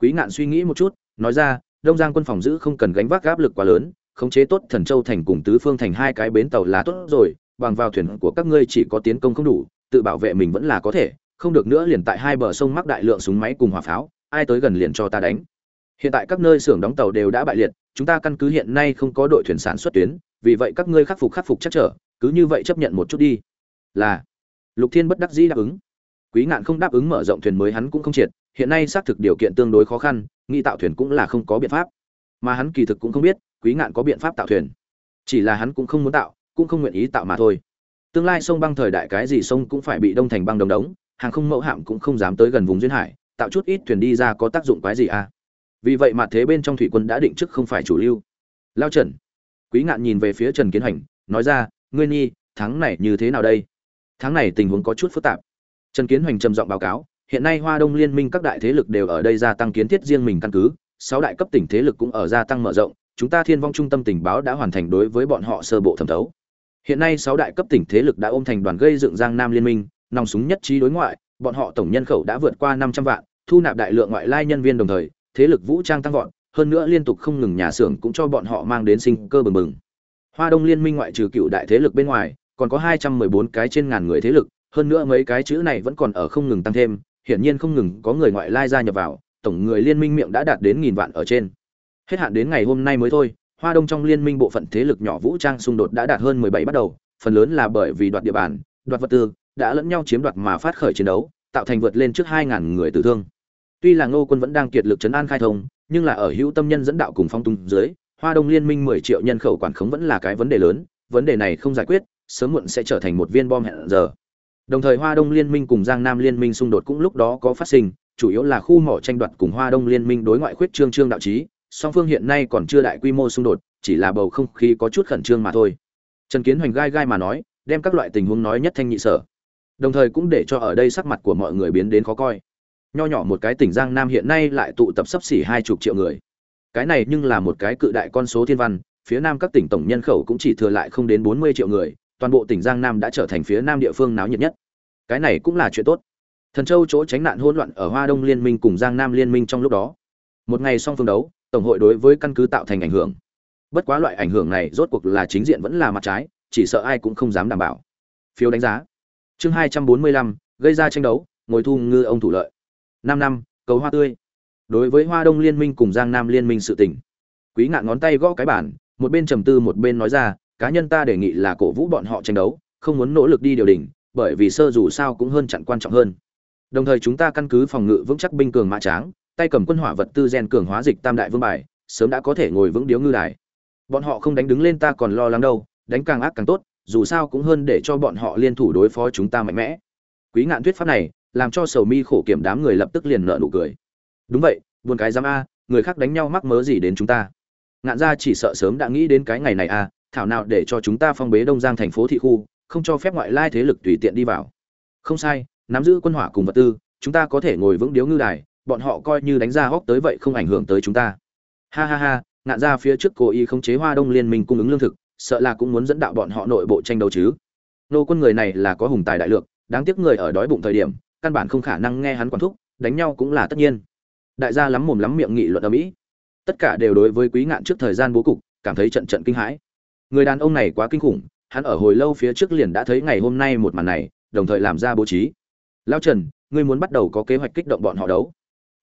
quý ngạn suy nghĩ một chút, nói ra, đông giang quân phòng giữ không cần gánh vác áp lực quá lớn, khống chế tốt thần châu thành cùng tứ phương thành hai cái bến tàu là tốt rồi, bằng vào thuyền của các ngươi chỉ có tiến công không đủ, tự bảo vệ mình vẫn là có thể, không được nữa liền tại hai bờ sông mắc đại lượng súng máy cùng hỏa pháo, ai tới gần liền cho ta đánh hiện tại các nơi xưởng đóng tàu đều đã bại liệt chúng ta căn cứ hiện nay không có đội thuyền sản xuất tuyến, vì vậy các ngươi khắc phục khắc phục chắc trở, cứ như vậy chấp nhận một chút đi. Là, lục thiên bất đắc dĩ đáp ứng. Quý ngạn không đáp ứng mở rộng thuyền mới hắn cũng không triệt, hiện nay xác thực điều kiện tương đối khó khăn, nghĩ tạo thuyền cũng là không có biện pháp. Mà hắn kỳ thực cũng không biết, quý ngạn có biện pháp tạo thuyền. Chỉ là hắn cũng không muốn tạo, cũng không nguyện ý tạo mà thôi. Tương lai sông băng thời đại cái gì sông cũng phải bị đông thành băng đồng đống, hàng không mẫu hạm cũng không dám tới gần vùng duyên hải, tạo chút ít thuyền đi ra có tác dụng quái gì à? Vì vậy mà thế bên trong thủy quân đã định trước không phải chủ lưu. Lao trần. Quý ngạn nhìn về phía trần kiến hành, nói ra, ngươi nhi, tháng này như thế nào đây? Tháng này tình huống có chút phức tạp. Trần kiến hoành trầm giọng báo cáo, hiện nay hoa đông liên minh các đại thế lực đều ở đây gia tăng kiến thiết riêng mình căn cứ, sáu đại cấp tỉnh thế lực cũng ở gia tăng mở rộng, chúng ta thiên vong trung tâm tình báo đã hoàn thành đối với bọn họ sơ bộ thẩm thấu. Hiện nay sáu đại cấp tỉnh thế lực đã ôm thành đoàn gây dựng giang nam liên minh, nòng súng nhất trí đối ngoại, bọn họ tổng nhân khẩu đã vượt qua năm trăm vạn, thu nạp đại lượng ngoại lai nhân viên đồng thời thế lực vũ trang tăng vọt, hơn nữa liên tục không ngừng nhà xưởng cũng cho bọn họ mang đến sinh cơ bừng bừng. Hoa đông liên minh ngoại trừ cựu đại thế lực bên ngoài, còn có hai trăm mười bốn cái trên ngàn người thế lực, hơn nữa mấy cái chữ này vẫn còn ở không ngừng tăng thêm, hiển nhiên không ngừng có người ngoại lai gia nhập vào, tổng người liên minh miệng đã đạt đến nghìn vạn ở trên. Hết hạn đến ngày hôm nay mới thôi, hoa đông trong liên minh bộ phận thế lực nhỏ vũ trang xung đột đã đạt hơn mười bảy bắt đầu, phần lớn là bởi vì đoạt địa bàn, đoạt vật tư, đã lẫn nhau chiếm đoạt mà phát khởi chiến đấu, tạo thành vượt lên trước hai ngàn người tử thương tuy là ngô quân vẫn đang kiệt lực chấn an khai thông, nhưng là ở hữu tâm nhân dẫn đạo cùng phong tung dưới, hoa đông liên minh mười triệu nhân khẩu quản khống vẫn là cái vấn đề lớn, vấn đề này không giải quyết, sớm muộn sẽ trở thành một viên bom hẹn giờ. Đồng thời hoa đông liên minh cùng giang nam liên minh xung đột cũng lúc đó có phát sinh, chủ yếu là khu mỏ tranh đoạt cùng hoa đông liên minh đối ngoại khuyết trương trương đạo trí song phương hiện nay còn chưa đại quy mô xung đột, chỉ là bầu không khí có chút khẩn trương mà thôi. Trần kiến hoành gai gai mà nói, đem các loại tình huống nói nhất thanh nhị sở. Đồng thời cũng để cho ở đây sắc mặt của mọi người biến đến khó coi nho nhỏ một cái tỉnh giang nam hiện nay lại tụ tập sấp xỉ hai chục triệu người. Cái này nhưng là một cái cự đại con số thiên văn, phía nam các tỉnh tổng nhân khẩu cũng chỉ thừa lại không đến bốn mươi triệu người, toàn bộ tỉnh giang nam đã trở thành phía nam địa phương náo nhiệt nhất. Cái này cũng là chuyện tốt. Thần châu chỗ tránh nạn hỗn loạn ở hoa đông liên minh cùng giang nam liên minh trong lúc đó. Một ngày song phương đấu, tổng hội đối với căn cứ tạo thành ảnh hưởng. Bất quá loại ảnh hưởng này rốt cuộc là chính diện vẫn là mặt trái, chỉ sợ ai cũng không dám đảm bảo. Phiếu đánh giá. Chương hai trăm bốn mươi lăm, gây ra tranh đấu, ngồi thu ngư ông thủ lợi năm năm cầu hoa tươi. Đối với hoa đông liên minh cùng giang nam liên minh sự Tỉnh, quý ngạn ngón tay gõ cái bản một bên trầm tư một bên nói ra cá nhân ta đề nghị là cổ vũ bọn họ tranh đấu không muốn nỗ lực đi điều đình bởi vì sơ dù sao cũng hơn chặn quan trọng hơn. Đồng thời chúng ta căn cứ phòng ngự vững chắc binh cường mã tráng tay cầm quân hỏa vật tư gen cường hóa dịch tam đại vương bài sớm đã có thể ngồi vững điếu ngư đài. Bọn họ không đánh đứng lên ta còn lo lắng đâu đánh càng ác càng tốt dù sao cũng hơn để cho bọn họ liên thủ đối phó chúng ta mạnh mẽ. Quý ngạn thuyết pháp này làm cho sầu mi khổ kiểm đám người lập tức liền nợ nụ cười. Đúng vậy, buồn cái dám a, người khác đánh nhau mắc mớ gì đến chúng ta? Ngạn gia chỉ sợ sớm đã nghĩ đến cái ngày này a, thảo nào để cho chúng ta phong bế đông giang thành phố thị khu, không cho phép ngoại lai thế lực tùy tiện đi vào. Không sai, nắm giữ quân hỏa cùng vật tư, chúng ta có thể ngồi vững điếu ngư đài, bọn họ coi như đánh ra hốc tới vậy không ảnh hưởng tới chúng ta. Ha ha ha, ngạn gia phía trước cố ý khống chế hoa đông liên minh cung ứng lương thực, sợ là cũng muốn dẫn đạo bọn họ nội bộ tranh đấu chứ. Nô quân người này là có hùng tài đại lược đáng tiếc người ở đói bụng thời điểm căn bản không khả năng nghe hắn quản thúc, đánh nhau cũng là tất nhiên. Đại gia lắm mồm lắm miệng nghị luận ở mỹ. Tất cả đều đối với quý ngạn trước thời gian bố cục, cảm thấy trận trận kinh hãi. Người đàn ông này quá kinh khủng, hắn ở hồi lâu phía trước liền đã thấy ngày hôm nay một màn này, đồng thời làm ra bố trí. Lao trần, ngươi muốn bắt đầu có kế hoạch kích động bọn họ đấu.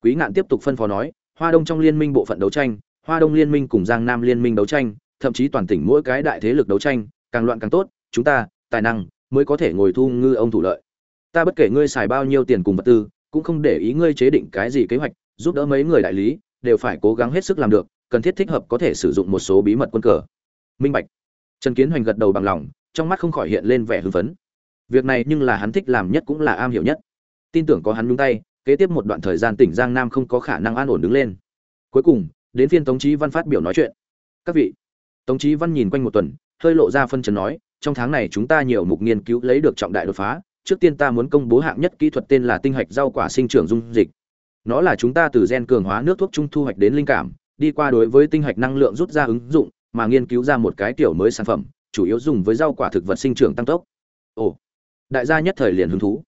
Quý ngạn tiếp tục phân phó nói, hoa đông trong liên minh bộ phận đấu tranh, hoa đông liên minh cùng giang nam liên minh đấu tranh, thậm chí toàn tỉnh mỗi cái đại thế lực đấu tranh, càng loạn càng tốt, chúng ta, tài năng mới có thể ngồi thu ngư ông thủ lợi ta bất kể ngươi xài bao nhiêu tiền cùng vật tư, cũng không để ý ngươi chế định cái gì kế hoạch, giúp đỡ mấy người đại lý, đều phải cố gắng hết sức làm được, cần thiết thích hợp có thể sử dụng một số bí mật quân cờ. Minh bạch. Trần kiến hoành gật đầu bằng lòng, trong mắt không khỏi hiện lên vẻ hưng phấn. Việc này nhưng là hắn thích làm nhất cũng là am hiểu nhất. Tin tưởng có hắn nhúng tay, kế tiếp một đoạn thời gian tỉnh giang nam không có khả năng an ổn đứng lên. Cuối cùng, đến phiên tống trí văn phát biểu nói chuyện. Các vị. Tống trí văn nhìn quanh một tuần, hơi lộ ra phân trần nói, trong tháng này chúng ta nhiều mục nghiên cứu lấy được trọng đại đột phá trước tiên ta muốn công bố hạng nhất kỹ thuật tên là tinh hạch rau quả sinh trưởng dung dịch. Nó là chúng ta từ gen cường hóa nước thuốc trung thu hoạch đến linh cảm, đi qua đối với tinh hạch năng lượng rút ra ứng dụng, mà nghiên cứu ra một cái tiểu mới sản phẩm, chủ yếu dùng với rau quả thực vật sinh trưởng tăng tốc. Ồ, đại gia nhất thời liền hứng thú.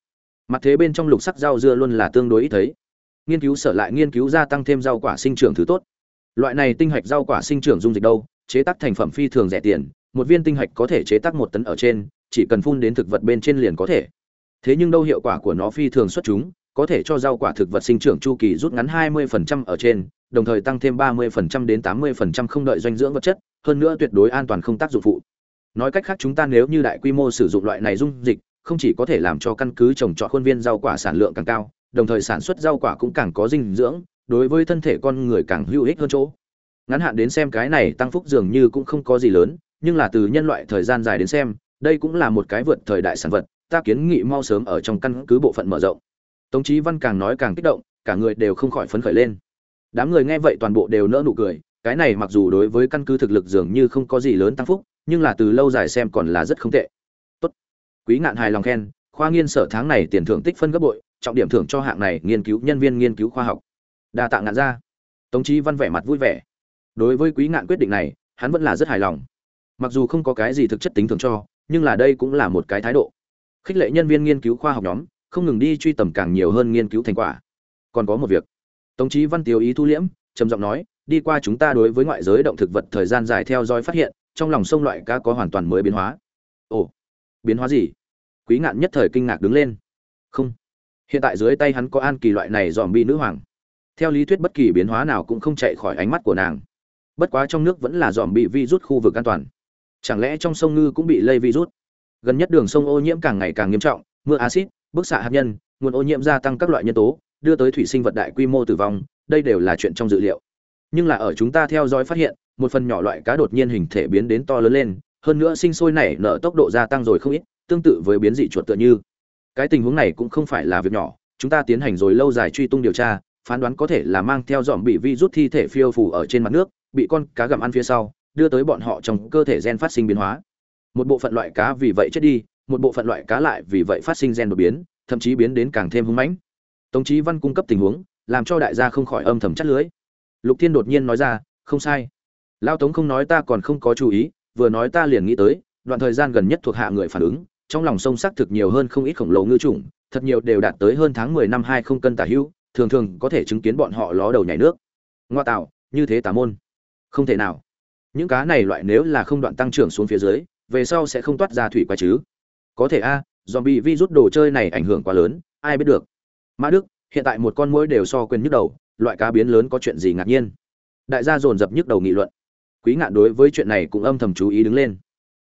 Mặt thế bên trong lục sắc rau dưa luôn là tương đối ít thấy. Nghiên cứu sở lại nghiên cứu ra tăng thêm rau quả sinh trưởng thứ tốt. Loại này tinh hạch rau quả sinh trưởng dung dịch đâu, chế tác thành phẩm phi thường rẻ tiền, một viên tinh hạch có thể chế tác một tấn ở trên, chỉ cần phun đến thực vật bên trên liền có thể thế nhưng đâu hiệu quả của nó phi thường xuất chúng, có thể cho rau quả thực vật sinh trưởng chu kỳ rút ngắn 20% ở trên, đồng thời tăng thêm 30% đến 80% không đợi dinh dưỡng vật chất, hơn nữa tuyệt đối an toàn không tác dụng phụ. Nói cách khác chúng ta nếu như đại quy mô sử dụng loại này dung dịch, không chỉ có thể làm cho căn cứ trồng trọt khuôn viên rau quả sản lượng càng cao, đồng thời sản xuất rau quả cũng càng có dinh dưỡng, đối với thân thể con người càng hữu ích hơn chỗ. Ngắn hạn đến xem cái này tăng phúc dường như cũng không có gì lớn, nhưng là từ nhân loại thời gian dài đến xem, đây cũng là một cái vượt thời đại sản vật ta kiến nghị mau sớm ở trong căn cứ bộ phận mở rộng. Tống chí văn càng nói càng kích động, cả người đều không khỏi phấn khởi lên. Đám người nghe vậy toàn bộ đều nỡ nụ cười, cái này mặc dù đối với căn cứ thực lực dường như không có gì lớn tăng phúc, nhưng là từ lâu dài xem còn là rất không tệ. Tốt. Quý ngạn hài lòng khen, khoa nghiên sở tháng này tiền thưởng tích phân gấp bội, trọng điểm thưởng cho hạng này nghiên cứu nhân viên nghiên cứu khoa học. Đa tạ ngạn ra tống chí văn vẻ mặt vui vẻ. Đối với quý ngạn quyết định này, hắn vẫn là rất hài lòng. Mặc dù không có cái gì thực chất tính thưởng cho, nhưng là đây cũng là một cái thái độ khích lệ nhân viên nghiên cứu khoa học nhóm, không ngừng đi truy tầm càng nhiều hơn nghiên cứu thành quả. Còn có một việc. Tống chí văn tiêu ý thu liễm, trầm giọng nói, đi qua chúng ta đối với ngoại giới động thực vật thời gian dài theo dõi phát hiện, trong lòng sông loại cá có hoàn toàn mới biến hóa. Ồ, biến hóa gì? Quý ngạn nhất thời kinh ngạc đứng lên. Không, hiện tại dưới tay hắn có an kỳ loại này dòm bi nữ hoàng. Theo lý thuyết bất kỳ biến hóa nào cũng không chạy khỏi ánh mắt của nàng. Bất quá trong nước vẫn là dòm bị vi rút khu vực an toàn. Chẳng lẽ trong sông ngư cũng bị lây virus? Gần nhất đường sông ô nhiễm càng ngày càng nghiêm trọng, mưa acid bức xạ hạt nhân, nguồn ô nhiễm gia tăng các loại nhân tố, đưa tới thủy sinh vật đại quy mô tử vong, đây đều là chuyện trong dự liệu. Nhưng là ở chúng ta theo dõi phát hiện, một phần nhỏ loại cá đột nhiên hình thể biến đến to lớn lên, hơn nữa sinh sôi nảy nở tốc độ gia tăng rồi không ít, tương tự với biến dị chuột tựa như. Cái tình huống này cũng không phải là việc nhỏ, chúng ta tiến hành rồi lâu dài truy tung điều tra, phán đoán có thể là mang theo dòm bị vi rút thi thể phiêu phủ ở trên mặt nước, bị con cá gặm ăn phía sau, đưa tới bọn họ trong cơ thể gen phát sinh biến hóa một bộ phận loại cá vì vậy chết đi, một bộ phận loại cá lại vì vậy phát sinh gen đột biến, thậm chí biến đến càng thêm hung mãnh. Tống chí văn cung cấp tình huống, làm cho đại gia không khỏi âm thầm chắt lưới. Lục thiên đột nhiên nói ra, không sai. Lao tống không nói ta còn không có chú ý, vừa nói ta liền nghĩ tới, đoạn thời gian gần nhất thuộc hạ người phản ứng, trong lòng sông sắc thực nhiều hơn không ít khổng lồ ngư trùng thật nhiều đều đạt tới hơn tháng mười năm hai không cân tả hữu thường thường có thể chứng kiến bọn họ ló đầu nhảy nước. Ngoa tạo, như thế tà môn. Không thể nào. Những cá này loại nếu là không đoạn tăng trưởng xuống phía dưới về sau sẽ không toát ra thủy quái chứ. Có thể a dòm bị vi rút đồ chơi này ảnh hưởng quá lớn, ai biết được. Mã đức, hiện tại một con mũi đều so quyền nhức đầu, loại cá biến lớn có chuyện gì ngạc nhiên? Đại gia dồn dập nhức đầu nghị luận. Quý ngạn đối với chuyện này cũng âm thầm chú ý đứng lên.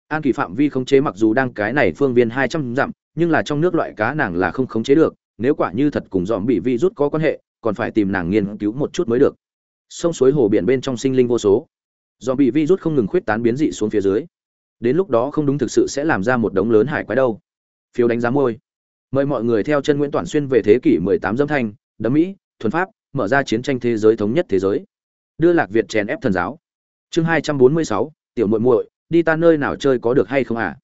An kỳ phạm vi khống chế mặc dù đang cái này phương viên hai trăm dặm, nhưng là trong nước loại cá nàng là không khống chế được, nếu quả như thật cùng dòm bị vi rút có quan hệ, còn phải tìm nàng nghiên cứu một chút mới được. Sông suối hồ biển bên trong sinh linh vô số. Do bị virus không ngừng khuyết tán biến dị xuống phía dưới đến lúc đó không đúng thực sự sẽ làm ra một đống lớn hải quái đâu. Phiếu đánh giá môi. Mời mọi người theo chân nguyễn toàn xuyên về thế kỷ 18 dâm thanh đấm mỹ thuần pháp mở ra chiến tranh thế giới thống nhất thế giới. Đưa lạc việt chèn ép thần giáo. Chương 246, tiểu muội muội đi ta nơi nào chơi có được hay không à?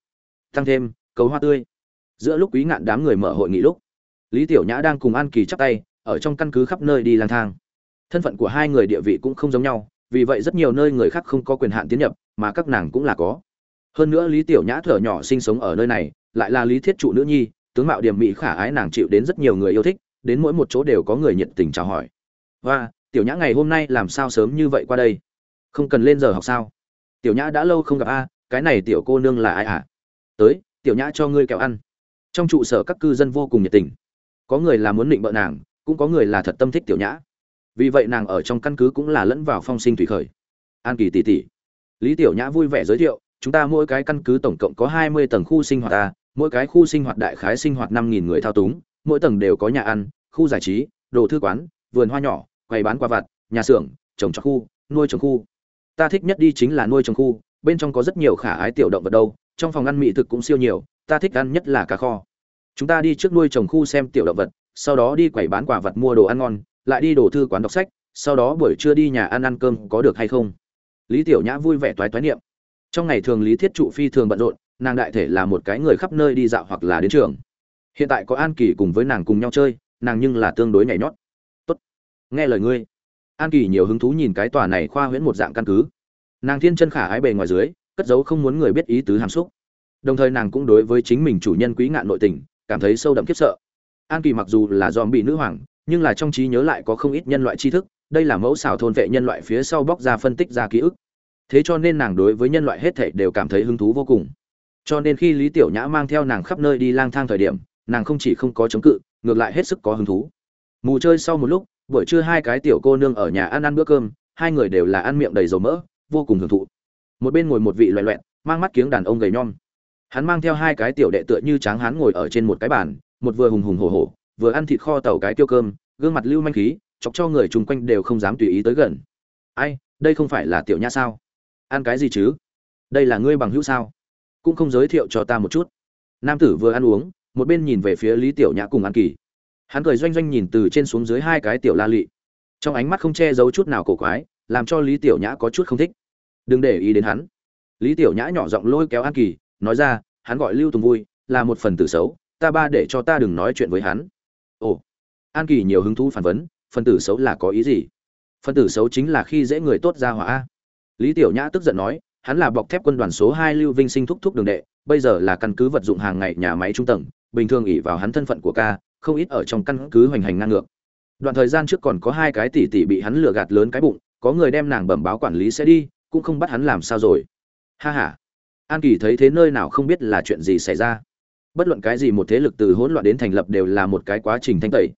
Tăng thêm cầu hoa tươi. Giữa lúc quý ngạn đám người mở hội nghị lúc lý tiểu nhã đang cùng an kỳ chắp tay ở trong căn cứ khắp nơi đi lang thang. Thân phận của hai người địa vị cũng không giống nhau vì vậy rất nhiều nơi người khác không có quyền hạn tiến nhập mà các nàng cũng là có hơn nữa lý tiểu nhã thở nhỏ sinh sống ở nơi này, lại là lý thiết trụ nữ nhi, tướng mạo điểm mỹ khả ái nàng chịu đến rất nhiều người yêu thích, đến mỗi một chỗ đều có người nhiệt tình chào hỏi. Và tiểu nhã ngày hôm nay làm sao sớm như vậy qua đây? Không cần lên giờ học sao? Tiểu nhã đã lâu không gặp a, cái này tiểu cô nương là ai à? Tới, tiểu nhã cho ngươi kẹo ăn. Trong trụ sở các cư dân vô cùng nhiệt tình. Có người là muốn định bợ nàng, cũng có người là thật tâm thích tiểu nhã. Vì vậy nàng ở trong căn cứ cũng là lẫn vào phong sinh thủy khởi. An kỳ tỷ tỷ. Lý tiểu nhã vui vẻ giới thiệu chúng ta mỗi cái căn cứ tổng cộng có hai mươi tầng khu sinh hoạt ta mỗi cái khu sinh hoạt đại khái sinh hoạt năm nghìn người thao túng, mỗi tầng đều có nhà ăn, khu giải trí, đồ thư quán, vườn hoa nhỏ, quầy bán quà vặt, nhà xưởng, trồng trọt khu, nuôi trồng khu. Ta thích nhất đi chính là nuôi trồng khu, bên trong có rất nhiều khả ái tiểu động vật đâu, trong phòng ăn mỹ thực cũng siêu nhiều, ta thích ăn nhất là cá kho. Chúng ta đi trước nuôi trồng khu xem tiểu động vật, sau đó đi quầy bán quà vật mua đồ ăn ngon, lại đi đồ thư quán đọc sách, sau đó buổi trưa đi nhà ăn ăn cơm có được hay không? Lý tiểu nhã vui vẻ toái toái niệm trong ngày thường lý thiết trụ phi thường bận rộn, nàng đại thể là một cái người khắp nơi đi dạo hoặc là đến trường. Hiện tại có an kỳ cùng với nàng cùng nhau chơi, nàng nhưng là tương đối nhảy nhót. Tốt. Nghe lời ngươi. An kỳ nhiều hứng thú nhìn cái tòa này khoa huyễn một dạng căn cứ. Nàng thiên chân khả ái bề ngoài dưới, cất giấu không muốn người biết ý tứ hàm xúc. Đồng thời nàng cũng đối với chính mình chủ nhân quý ngạn nội tình, cảm thấy sâu đậm khiếp sợ. An kỳ mặc dù là dòm bị nữ hoàng, nhưng là trong trí nhớ lại có không ít nhân loại tri thức, đây là mẫu xảo thôn vệ nhân loại phía sau bóc ra phân tích ra ký ức thế cho nên nàng đối với nhân loại hết thảy đều cảm thấy hứng thú vô cùng. Cho nên khi lý tiểu nhã mang theo nàng khắp nơi đi lang thang thời điểm, nàng không chỉ không có chống cự, ngược lại hết sức có hứng thú. Mù chơi sau một lúc, buổi trưa hai cái tiểu cô nương ở nhà ăn ăn bữa cơm, hai người đều là ăn miệng đầy dầu mỡ, vô cùng hưởng thụ. Một bên ngồi một vị loẹ loẹn mang mắt kiếng đàn ông gầy nhom. Hắn mang theo hai cái tiểu đệ tựa như tráng hắn ngồi ở trên một cái bàn, một vừa hùng hùng hổ hổ, vừa ăn thịt kho tàu cái tiêu cơm, gương mặt lưu manh khí, chọc cho người chung quanh đều không dám tùy ý tới gần. Ai, đây không phải là tiểu nhã sao? Ăn cái gì chứ? Đây là ngươi bằng hữu sao? Cũng không giới thiệu cho ta một chút. Nam tử vừa ăn uống, một bên nhìn về phía lý tiểu nhã cùng an kỳ. Hắn cười doanh doanh nhìn từ trên xuống dưới hai cái tiểu la lị. Trong ánh mắt không che giấu chút nào cổ quái, làm cho lý tiểu nhã có chút không thích. Đừng để ý đến hắn. Lý tiểu nhã nhỏ giọng lôi kéo an kỳ, nói ra, hắn gọi lưu tùng vui, là một phần tử xấu, ta ba để cho ta đừng nói chuyện với hắn. Ồ. An kỳ nhiều hứng thú phản vấn, phần tử xấu là có ý gì? Phần tử xấu chính là khi dễ người tốt ra hỏa lý tiểu nhã tức giận nói, hắn là bọc thép quân đoàn số hai lưu vinh sinh thúc thúc đường đệ, bây giờ là căn cứ vật dụng hàng ngày nhà máy trung tầng, bình thường ỷ vào hắn thân phận của ca, không ít ở trong căn cứ hoành hành ngang ngược. Đoạn thời gian trước còn có hai cái tỷ tỷ bị hắn lừa gạt lớn cái bụng, có người đem nàng bẩm báo quản lý sẽ đi, cũng không bắt hắn làm sao rồi. Ha ha. An kỳ thấy thế nơi nào không biết là chuyện gì xảy ra. Bất luận cái gì một thế lực từ hỗn loạn đến thành lập đều là một cái quá trình thanh tẩy.